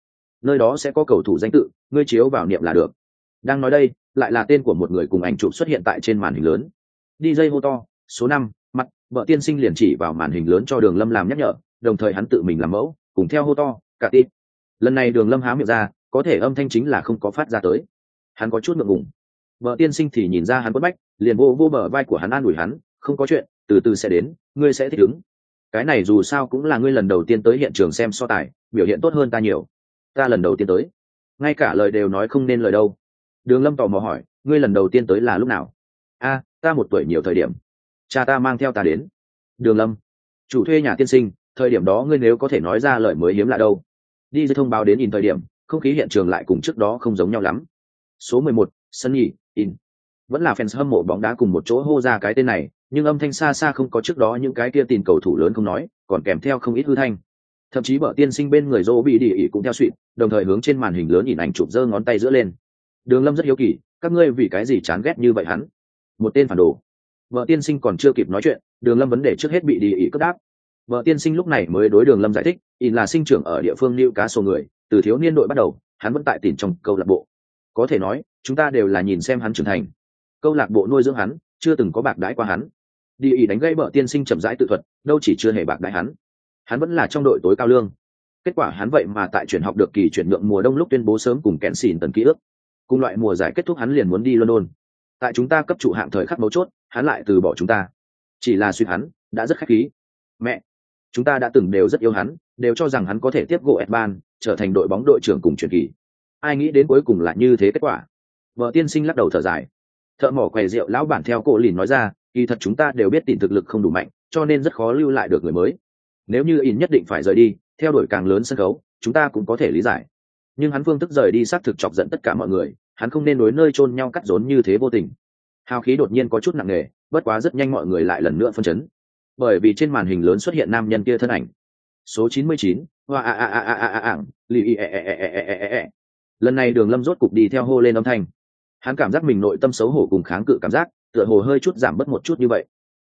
Nơi đó sẽ có cầu thủ danh tự, ngươi chiếu vào niệm là được. Đang nói đây, lại là tên của một người cùng ảnh chụp xuất hiện tại trên màn hình lớn. Đi dây hô to số năm, mặt, vợ tiên sinh liền chỉ vào màn hình lớn cho đường lâm làm nhắc nhở, đồng thời hắn tự mình làm mẫu, cùng theo hô to, cả tít. Lần này đường lâm há miệng ra, có thể âm thanh chính là không có phát ra tới. Hắn có chút ngượng ngùng. Vợ tiên sinh thì nhìn ra hắn quất bách, liền vô vô bờ vai của hắn an ủi hắn, không có chuyện, từ từ sẽ đến, ngươi sẽ thích ứng. Cái này dù sao cũng là ngươi lần đầu tiên tới hiện trường xem so tài, biểu hiện tốt hơn ta nhiều. Ta lần đầu tiên tới. Ngay cả lời đều nói không nên lời đâu. Đường lâm tò mò hỏi, ngươi lần đầu tiên tới là lúc nào? A, ta một tuổi nhiều thời điểm cha ta mang theo ta đến. Đường lâm. Chủ thuê nhà tiên sinh, thời điểm đó ngươi nếu có thể nói ra lời mới hiếm lạ đâu. Đi dưới thông báo đến in thời điểm, không khí hiện trường lại cùng trước đó không giống nhau lắm. Số mười một, sân nhì in vẫn là fans hâm mộ bóng đá cùng một chỗ hô ra cái tên này, nhưng âm thanh xa xa không có trước đó những cái kia tìm cầu thủ lớn không nói, còn kèm theo không ít hư thanh. Thậm chí vợ tiên sinh bên người dô bị địa ỉ cũng theo suỵ đồng thời hướng trên màn hình lớn nhìn ảnh chụp giơ ngón tay giữa lên. Đường lâm rất hiếu kỳ, các ngươi vì cái gì chán ghét như vậy hắn? Một tên phản đồ vợ tiên sinh còn chưa kịp nói chuyện, đường lâm vấn đề trước hết bị đi ý cất đáp. Vợ tiên sinh lúc này mới đối đường lâm giải thích in là sinh trưởng ở địa phương lưu cá sổ người, từ thiếu niên đội bắt đầu, hắn vẫn tại tìm trong câu lạc bộ. Có thể nói, chúng ta đều là nhìn xem hắn trưởng thành. Câu lạc bộ nuôi dưỡng hắn, chưa từng có bạc đãi qua hắn. Đi ý đánh gây vợ tiên sinh chậm rãi tự thuật, đâu chỉ chưa hề bạc đãi hắn. Hắn vẫn là trong đội tối cao lương. Kết quả hắn vậy mà tại chuyển học được kỳ chuyển nhượng mùa đông lúc tuyên bố sớm cùng kẽn xỉn tần ký ước. Cùng loại mùa giải kết thúc hắn liền muốn đi london. Tại chúng ta cấp chủ hạng thời khắc mấu chốt hắn lại từ bỏ chúng ta. Chỉ là suy hắn, đã rất khách khí. Mẹ, chúng ta đã từng đều rất yêu hắn, đều cho rằng hắn có thể tiếp gỗ edban, trở thành đội bóng đội trưởng cùng truyền kỳ. Ai nghĩ đến cuối cùng là như thế kết quả. Vợ tiên sinh lắc đầu thở dài. Thợ mỏ quầy rượu lão bản theo cổ lìn nói ra, kỳ thật chúng ta đều biết tìm thực lực không đủ mạnh, cho nên rất khó lưu lại được người mới. Nếu như in nhất định phải rời đi, theo đuổi càng lớn sân khấu, chúng ta cũng có thể lý giải. Nhưng hắn phương thức rời đi xác thực chọc giận tất cả mọi người, hắn không nên đối nơi chôn nhau cắt rốn như thế vô tình hào khí đột nhiên có chút nặng nề bất quá rất nhanh mọi người lại lần nữa phân chấn. Bởi vì trên màn hình lớn xuất hiện nam nhân kia thân ảnh. Số 99, hoa a a a a a a a lì e, e e e e e e e lần này đường lâm rốt cục đi theo hô lên âm thanh. Hắn cảm giác mình nội tâm xấu hổ cùng kháng cự cảm giác tựa hồ hơi chút giảm bớt một chút như vậy.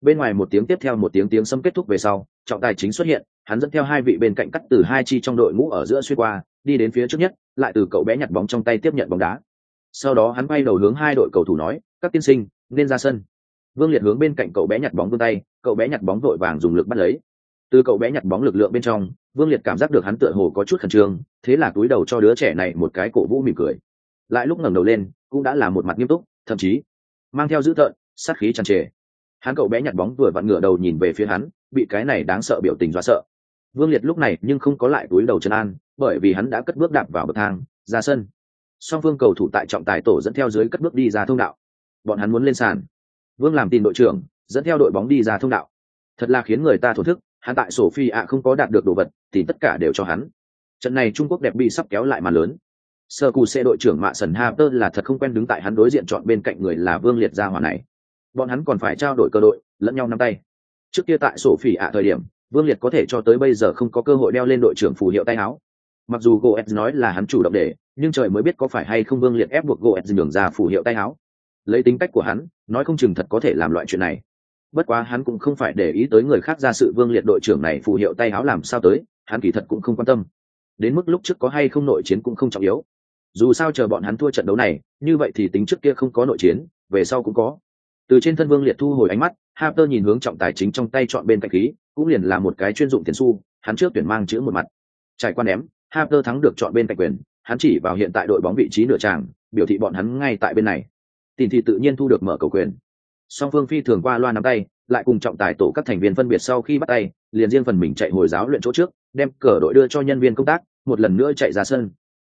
Bên ngoài một tiếng tiếp theo một tiếng tiếng xâm kết thúc về sau trọng tài chính xuất hiện hắn dẫn theo hai vị bên cạnh cắt từ hai chi trong đội ngũ ở giữa xuyên qua đi đến phía trước nhất lại từ cậu bé nhặt bóng trong tay tiếp nhận bóng đá sau đó hắn quay đầu hướng hai đội cầu thủ nói, các tiên sinh, nên ra sân. Vương liệt hướng bên cạnh cậu bé nhặt bóng vươn tay, cậu bé nhặt bóng vội vàng dùng lực bắt lấy. Từ cậu bé nhặt bóng lực lượng bên trong, vương liệt cảm giác được hắn tựa hồ có chút khẩn trương, thế là túi đầu cho đứa trẻ này một cái cổ vũ mỉm cười. Lại lúc ngẩng đầu lên, cũng đã là một mặt nghiêm túc, thậm chí mang theo dữ tợn, sát khí tràn trề. Hắn cậu bé nhặt bóng vừa vặn ngửa đầu nhìn về phía hắn, bị cái này đáng sợ biểu tình do sợ. Vương liệt lúc này nhưng không có lại túi đầu chân an, bởi vì hắn đã cất bước đạp vào bậc thang, ra sân song phương cầu thủ tại trọng tài tổ dẫn theo dưới cất bước đi ra thông đạo. Bọn hắn muốn lên sàn. Vương làm tin đội trưởng, dẫn theo đội bóng đi ra thông đạo. Thật là khiến người ta thổ thức, hắn tại sổ phi ạ không có đạt được đồ vật, thì tất cả đều cho hắn. Trận này trung quốc đẹp bị sắp kéo lại mà lớn. Sơ cù xe đội trưởng mạ sần ha tơ là thật không quen đứng tại hắn đối diện chọn bên cạnh người là vương liệt gia hỏa này. Bọn hắn còn phải trao đổi cơ đội, lẫn nhau nắm tay. Trước kia tại sổ phỉ ạ thời điểm, vương liệt có thể cho tới bây giờ không có cơ hội đeo lên đội trưởng phù hiệu tay áo. Mặc dù goetz nói là hắn chủ động để nhưng trời mới biết có phải hay không vương liệt ép buộc goetz nhường ra phủ hiệu tay áo lấy tính cách của hắn, nói không chừng thật có thể làm loại chuyện này. Bất quá hắn cũng không phải để ý tới người khác ra sự vương liệt đội trưởng này phù hiệu tay áo làm sao tới, hắn kỳ thật cũng không quan tâm. Đến mức lúc trước có hay không nội chiến cũng không trọng yếu. Dù sao chờ bọn hắn thua trận đấu này, như vậy thì tính trước kia không có nội chiến, về sau cũng có. Từ trên thân vương liệt thu hồi ánh mắt, Harper nhìn hướng trọng tài chính trong tay chọn bên cạnh khí, cũng liền là một cái chuyên dụng tiền xu, hắn trước tuyển mang chữ một mặt. Trải qua ném, Harper thắng được chọn bên cạnh quyền hắn chỉ vào hiện tại đội bóng vị trí nửa tràng, biểu thị bọn hắn ngay tại bên này. Tìm thì tự nhiên thu được mở cầu quyền. Song phương phi thường qua loa nắm tay, lại cùng trọng tài tổ các thành viên phân biệt sau khi bắt tay, liền riêng phần mình chạy hồi giáo luyện chỗ trước, đem cờ đội đưa cho nhân viên công tác, một lần nữa chạy ra sân.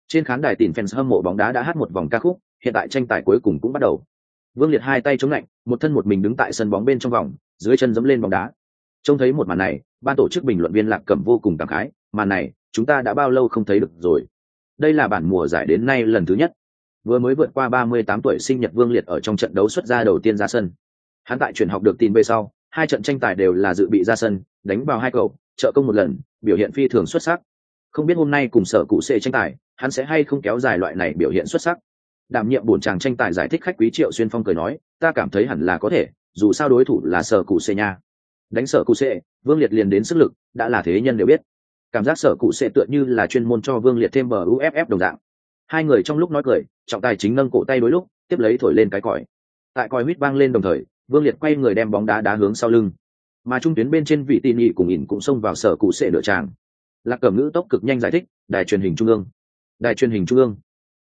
Trên khán đài tìm fans hâm mộ bóng đá đã hát một vòng ca khúc, hiện tại tranh tài cuối cùng cũng bắt đầu. Vương liệt hai tay chống lạnh, một thân một mình đứng tại sân bóng bên trong vòng, dưới chân dẫm lên bóng đá. Trông thấy một màn này, ban tổ chức bình luận viên lạc cẩm vô cùng cảm khái, màn này, chúng ta đã bao lâu không thấy được rồi? Đây là bản mùa giải đến nay lần thứ nhất. Vừa mới vượt qua 38 tuổi sinh nhật vương liệt ở trong trận đấu xuất ra đầu tiên ra sân. Hắn tại chuyển học được tin về sau hai trận tranh tài đều là dự bị ra sân đánh vào hai cầu trợ công một lần biểu hiện phi thường xuất sắc. Không biết hôm nay cùng sở cụ sẽ tranh tài hắn sẽ hay không kéo dài loại này biểu hiện xuất sắc? Đảm nhiệm buồn chàng tranh tài giải thích khách quý triệu xuyên phong cười nói ta cảm thấy hẳn là có thể dù sao đối thủ là sở cụ sẽ nha. Đánh sở cụ sẽ, vương liệt liền đến sức lực đã là thế nhân đều biết cảm giác sở cụ sẽ tựa như là chuyên môn cho vương liệt thêm bờ uff đồng dạng. Hai người trong lúc nói cười trọng tài chính nâng cổ tay đối lúc tiếp lấy thổi lên cái còi. Tại còi huýt vang lên đồng thời vương liệt quay người đem bóng đá đá hướng sau lưng. Mà trung tuyến bên trên vị tin nhị cùng ỉn cũng xông vào sở cụ sệ nửa tràng. Lạc cẩm ngữ tốc cực nhanh giải thích đài truyền hình trung ương. Đài truyền hình trung ương.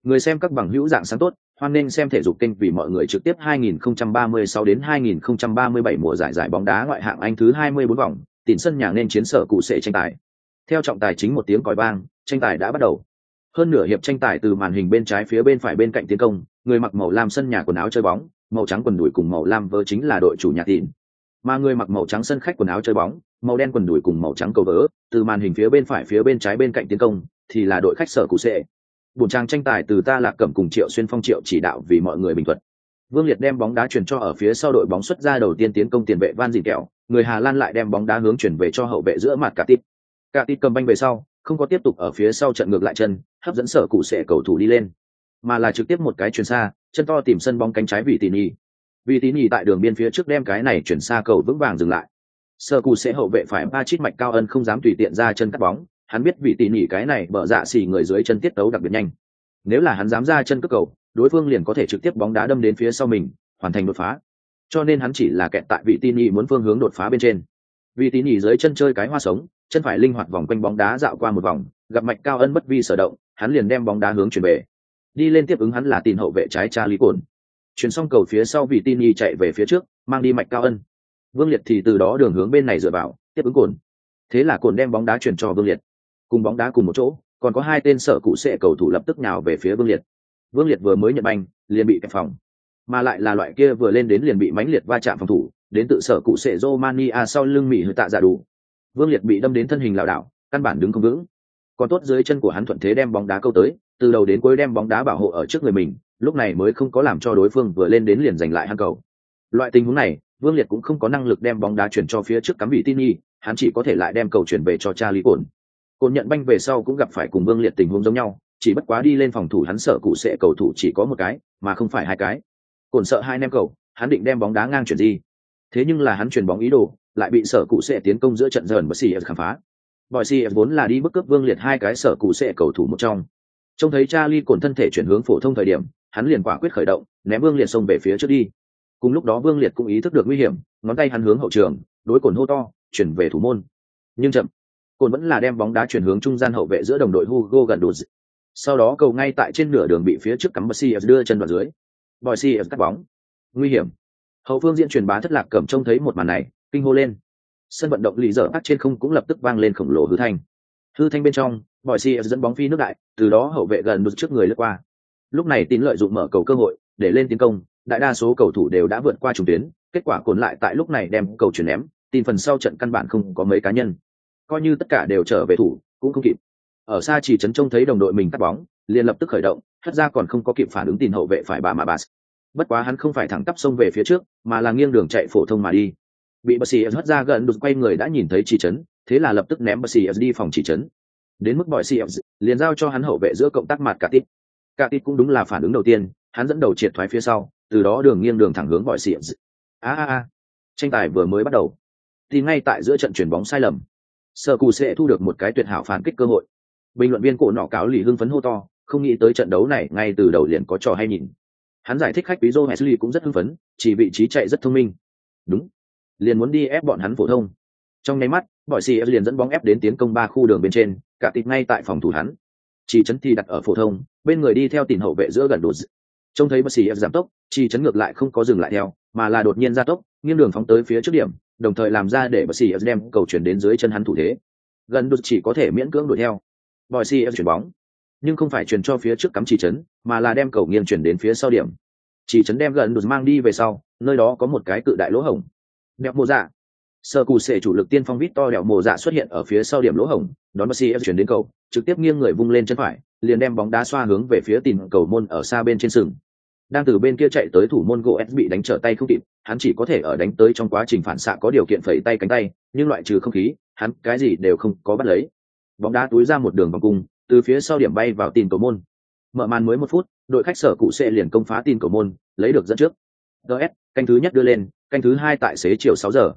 Người xem các bằng hữu dạng sáng tốt hoan nên xem thể dục kênh vì mọi người trực tiếp 2036 đến 2037 mùa giải giải bóng đá ngoại hạng Anh thứ 24 vòng, tỉnh sân nhà nên chiến sở cụ sệ tranh tài. Theo trọng tài chính một tiếng còi vang, tranh tài đã bắt đầu. Hơn nửa hiệp tranh tài từ màn hình bên trái phía bên phải bên cạnh tiến công, người mặc màu lam sân nhà quần áo chơi bóng, màu trắng quần đùi cùng màu lam vớ chính là đội chủ nhà tịn. Mà người mặc màu trắng sân khách quần áo chơi bóng, màu đen quần đùi cùng màu trắng cầu vỡ, từ màn hình phía bên phải phía bên trái bên cạnh tiến công, thì là đội khách sở cụ sệ bổn trang tranh tài từ ta lạc cẩm cùng triệu xuyên phong triệu chỉ đạo vì mọi người bình thuận vương liệt đem bóng đá chuyển cho ở phía sau đội bóng xuất ra đầu tiên tiến công tiền vệ van dịn kẹo người hà lan lại đem bóng đá hướng chuyển về cho hậu vệ giữa mặt cả tít cả tít cầm banh về sau, không có tiếp tục ở phía sau trận ngược lại chân, hấp dẫn sở cụ sẽ cầu thủ đi lên. Mà là trực tiếp một cái chuyển xa, chân to tìm sân bóng cánh trái vị tỉ nhì. Vị tỉ nhì tại đường biên phía trước đem cái này chuyển xa cầu vững vàng dừng lại. Sở cụ sẽ hậu vệ phải ba chít mạch cao ân không dám tùy tiện ra chân cắt bóng, hắn biết vị tỉ nỉ cái này bở dạ xỉ người dưới chân tiết tấu đặc biệt nhanh. Nếu là hắn dám ra chân cước cầu, đối phương liền có thể trực tiếp bóng đá đâm đến phía sau mình, hoàn thành đột phá. Cho nên hắn chỉ là kẹt tại vị tỉ nỉ muốn phương hướng đột phá bên trên. Vị tỉ nỉ dưới chân chơi cái hoa sống chân phải linh hoạt vòng quanh bóng đá dạo qua một vòng, gặp mạch cao ân bất vi sở động, hắn liền đem bóng đá hướng chuyển về. Đi lên tiếp ứng hắn là tin hậu vệ trái cha lý cồn chuyển xong cầu phía sau vì tin nhi chạy về phía trước, mang đi mạch cao ân. Vương liệt thì từ đó đường hướng bên này dựa vào, tiếp ứng cồn thế là cồn đem bóng đá chuyển cho vương liệt. Cùng bóng đá cùng một chỗ, còn có hai tên sở cụ sệ cầu thủ lập tức nào về phía vương liệt. Vương liệt vừa mới nhận banh, liền bị kẹp phòng. Mà lại là loại kia vừa lên đến liền bị mãnh liệt va chạm phòng thủ, đến tự sở cụ sệ romania sau lưng mỹ hơi tạ giả đủ vương liệt bị đâm đến thân hình lảo đảo, căn bản đứng không vững. Còn tốt dưới chân của hắn thuận thế đem bóng đá câu tới, từ đầu đến cuối đem bóng đá bảo hộ ở trước người mình, lúc này mới không có làm cho đối phương vừa lên đến liền giành lại hăng cầu. Loại tình huống này, vương liệt cũng không có năng lực đem bóng đá chuyển cho phía trước cắm vị tin nhi hắn chỉ có thể lại đem cầu chuyển về cho cha lý cồn cồn nhận banh về sau cũng gặp phải cùng vương liệt tình huống giống nhau, chỉ bất quá đi lên phòng thủ hắn sợ cụ sẽ cầu thủ chỉ có một cái, mà không phải hai cái. Cồn sợ hai nem cầu, hắn định đem bóng đá ngang chuyển đi. Thế nhưng là hắn chuyển bóng ý đồ lại bị sở cụ sẽ tiến công giữa trận dần và xì khám phá bòi xì vốn là đi bức cướp vương liệt hai cái sở cụ sẽ cầu thủ một trong trông thấy charlie cồn thân thể chuyển hướng phổ thông thời điểm hắn liền quả quyết khởi động ném vương liệt xông về phía trước đi cùng lúc đó vương liệt cũng ý thức được nguy hiểm ngón tay hắn hướng hậu trường đối cồn hô to chuyển về thủ môn nhưng chậm cồn vẫn là đem bóng đá chuyển hướng trung gian hậu vệ giữa đồng đội Hugo gần đủ. Sau đó cầu ngay tại trên nửa đường bị phía trước cắm Boyce đưa chân vào dưới. Boyce cắt bóng. Nguy hiểm. Hậu phương diện truyền bá thất lạc cầm trông thấy một màn này, kinh hô lên. Sân vận động lì dở bắt trên không cũng lập tức vang lên khổng lồ hư thanh. Hư thanh bên trong, Boyce dẫn bóng phi nước đại, từ đó hậu vệ gần một trước người lướt qua. Lúc này tín lợi dụng mở cầu cơ hội để lên tiến công, đại đa số cầu thủ đều đã vượt qua trùng tuyến, kết quả cuốn lại tại lúc này đem cầu chuyển ném, tin phần sau trận căn bản không có mấy cá nhân coi như tất cả đều trở về thủ cũng không kịp ở xa chỉ trấn trông thấy đồng đội mình cắt bóng liền lập tức khởi động hất ra còn không có kịp phản ứng tin hậu vệ phải bà mà bà bất quá hắn không phải thẳng tắp sông về phía trước mà là nghiêng đường chạy phổ thông mà đi bị bác sĩ hất ra gần đục quay người đã nhìn thấy chỉ trấn, thế là lập tức ném bác sĩ đi phòng chỉ trấn. đến mức bỏi sĩ liền giao cho hắn hậu vệ giữa cộng tác mặt cả tít. Cả tít cũng đúng là phản ứng đầu tiên hắn dẫn đầu triệt thoái phía sau từ đó đường nghiêng đường thẳng hướng bỏi sĩ a a a tranh tài vừa mới bắt đầu. Thì ngay tại giữa trận chuyển bóng sai lầm sở cù sẽ thu được một cái tuyệt hảo phản kích cơ hội. Bình luận viên cổ nọ cáo lì hưng phấn hô to không nghĩ tới trận đấu này ngay từ đầu liền có trò hay nhìn. Hắn giải thích khách quý joe hesley cũng rất hưng phấn chỉ vị trí chạy rất thông minh. Đúng liền muốn đi ép bọn hắn phổ thông. Trong nháy mắt bọn xì liền dẫn bóng ép đến tiến công ba khu đường bên trên cả tịt ngay tại phòng thủ hắn. Chỉ trấn thì đặt ở phổ thông bên người đi theo tìm hậu vệ giữa gần đột trông thấy bác sĩ giảm tốc chỉ trấn ngược lại không có dừng lại theo mà là đột nhiên gia tốc nghiêng đường phóng tới phía trước điểm đồng thời làm ra để bác sĩ đem cầu chuyển đến dưới chân hắn thủ thế. Gần đột chỉ có thể miễn cưỡng đuổi theo. Bòi si chuyển bóng. Nhưng không phải chuyển cho phía trước cắm chỉ trấn, mà là đem cầu nghiêng chuyển đến phía sau điểm. Chỉ trấn đem gần đột mang đi về sau nơi đó có một cái cự đại lỗ hổng đẹp mồ dạ. Sơ cù sệ chủ lực tiên phong vít to đẹp mồ dạ xuất hiện ở phía sau điểm lỗ hổng, đón bác sĩ chuyển đến cầu, trực tiếp nghiêng người vung lên chân phải, liền đem bóng đá xoa hướng về phía tìm cầu môn ở xa bên trên sừng. Đang từ bên kia chạy tới thủ môn gỗ s bị đánh trở tay không kịp, hắn chỉ có thể ở đánh tới trong quá trình phản xạ có điều kiện phẩy tay cánh tay, nhưng loại trừ không khí, hắn cái gì đều không có bắt lấy. Bóng đá túi ra một đường vòng cung, từ phía sau điểm bay vào tìm cầu môn. Mở màn mới một phút, đội khách sở cụ sẽ liền công phá tin cầu môn, lấy được dẫn trước. Gs canh thứ nhất đưa lên canh thứ hai tại xế chiều sáu giờ.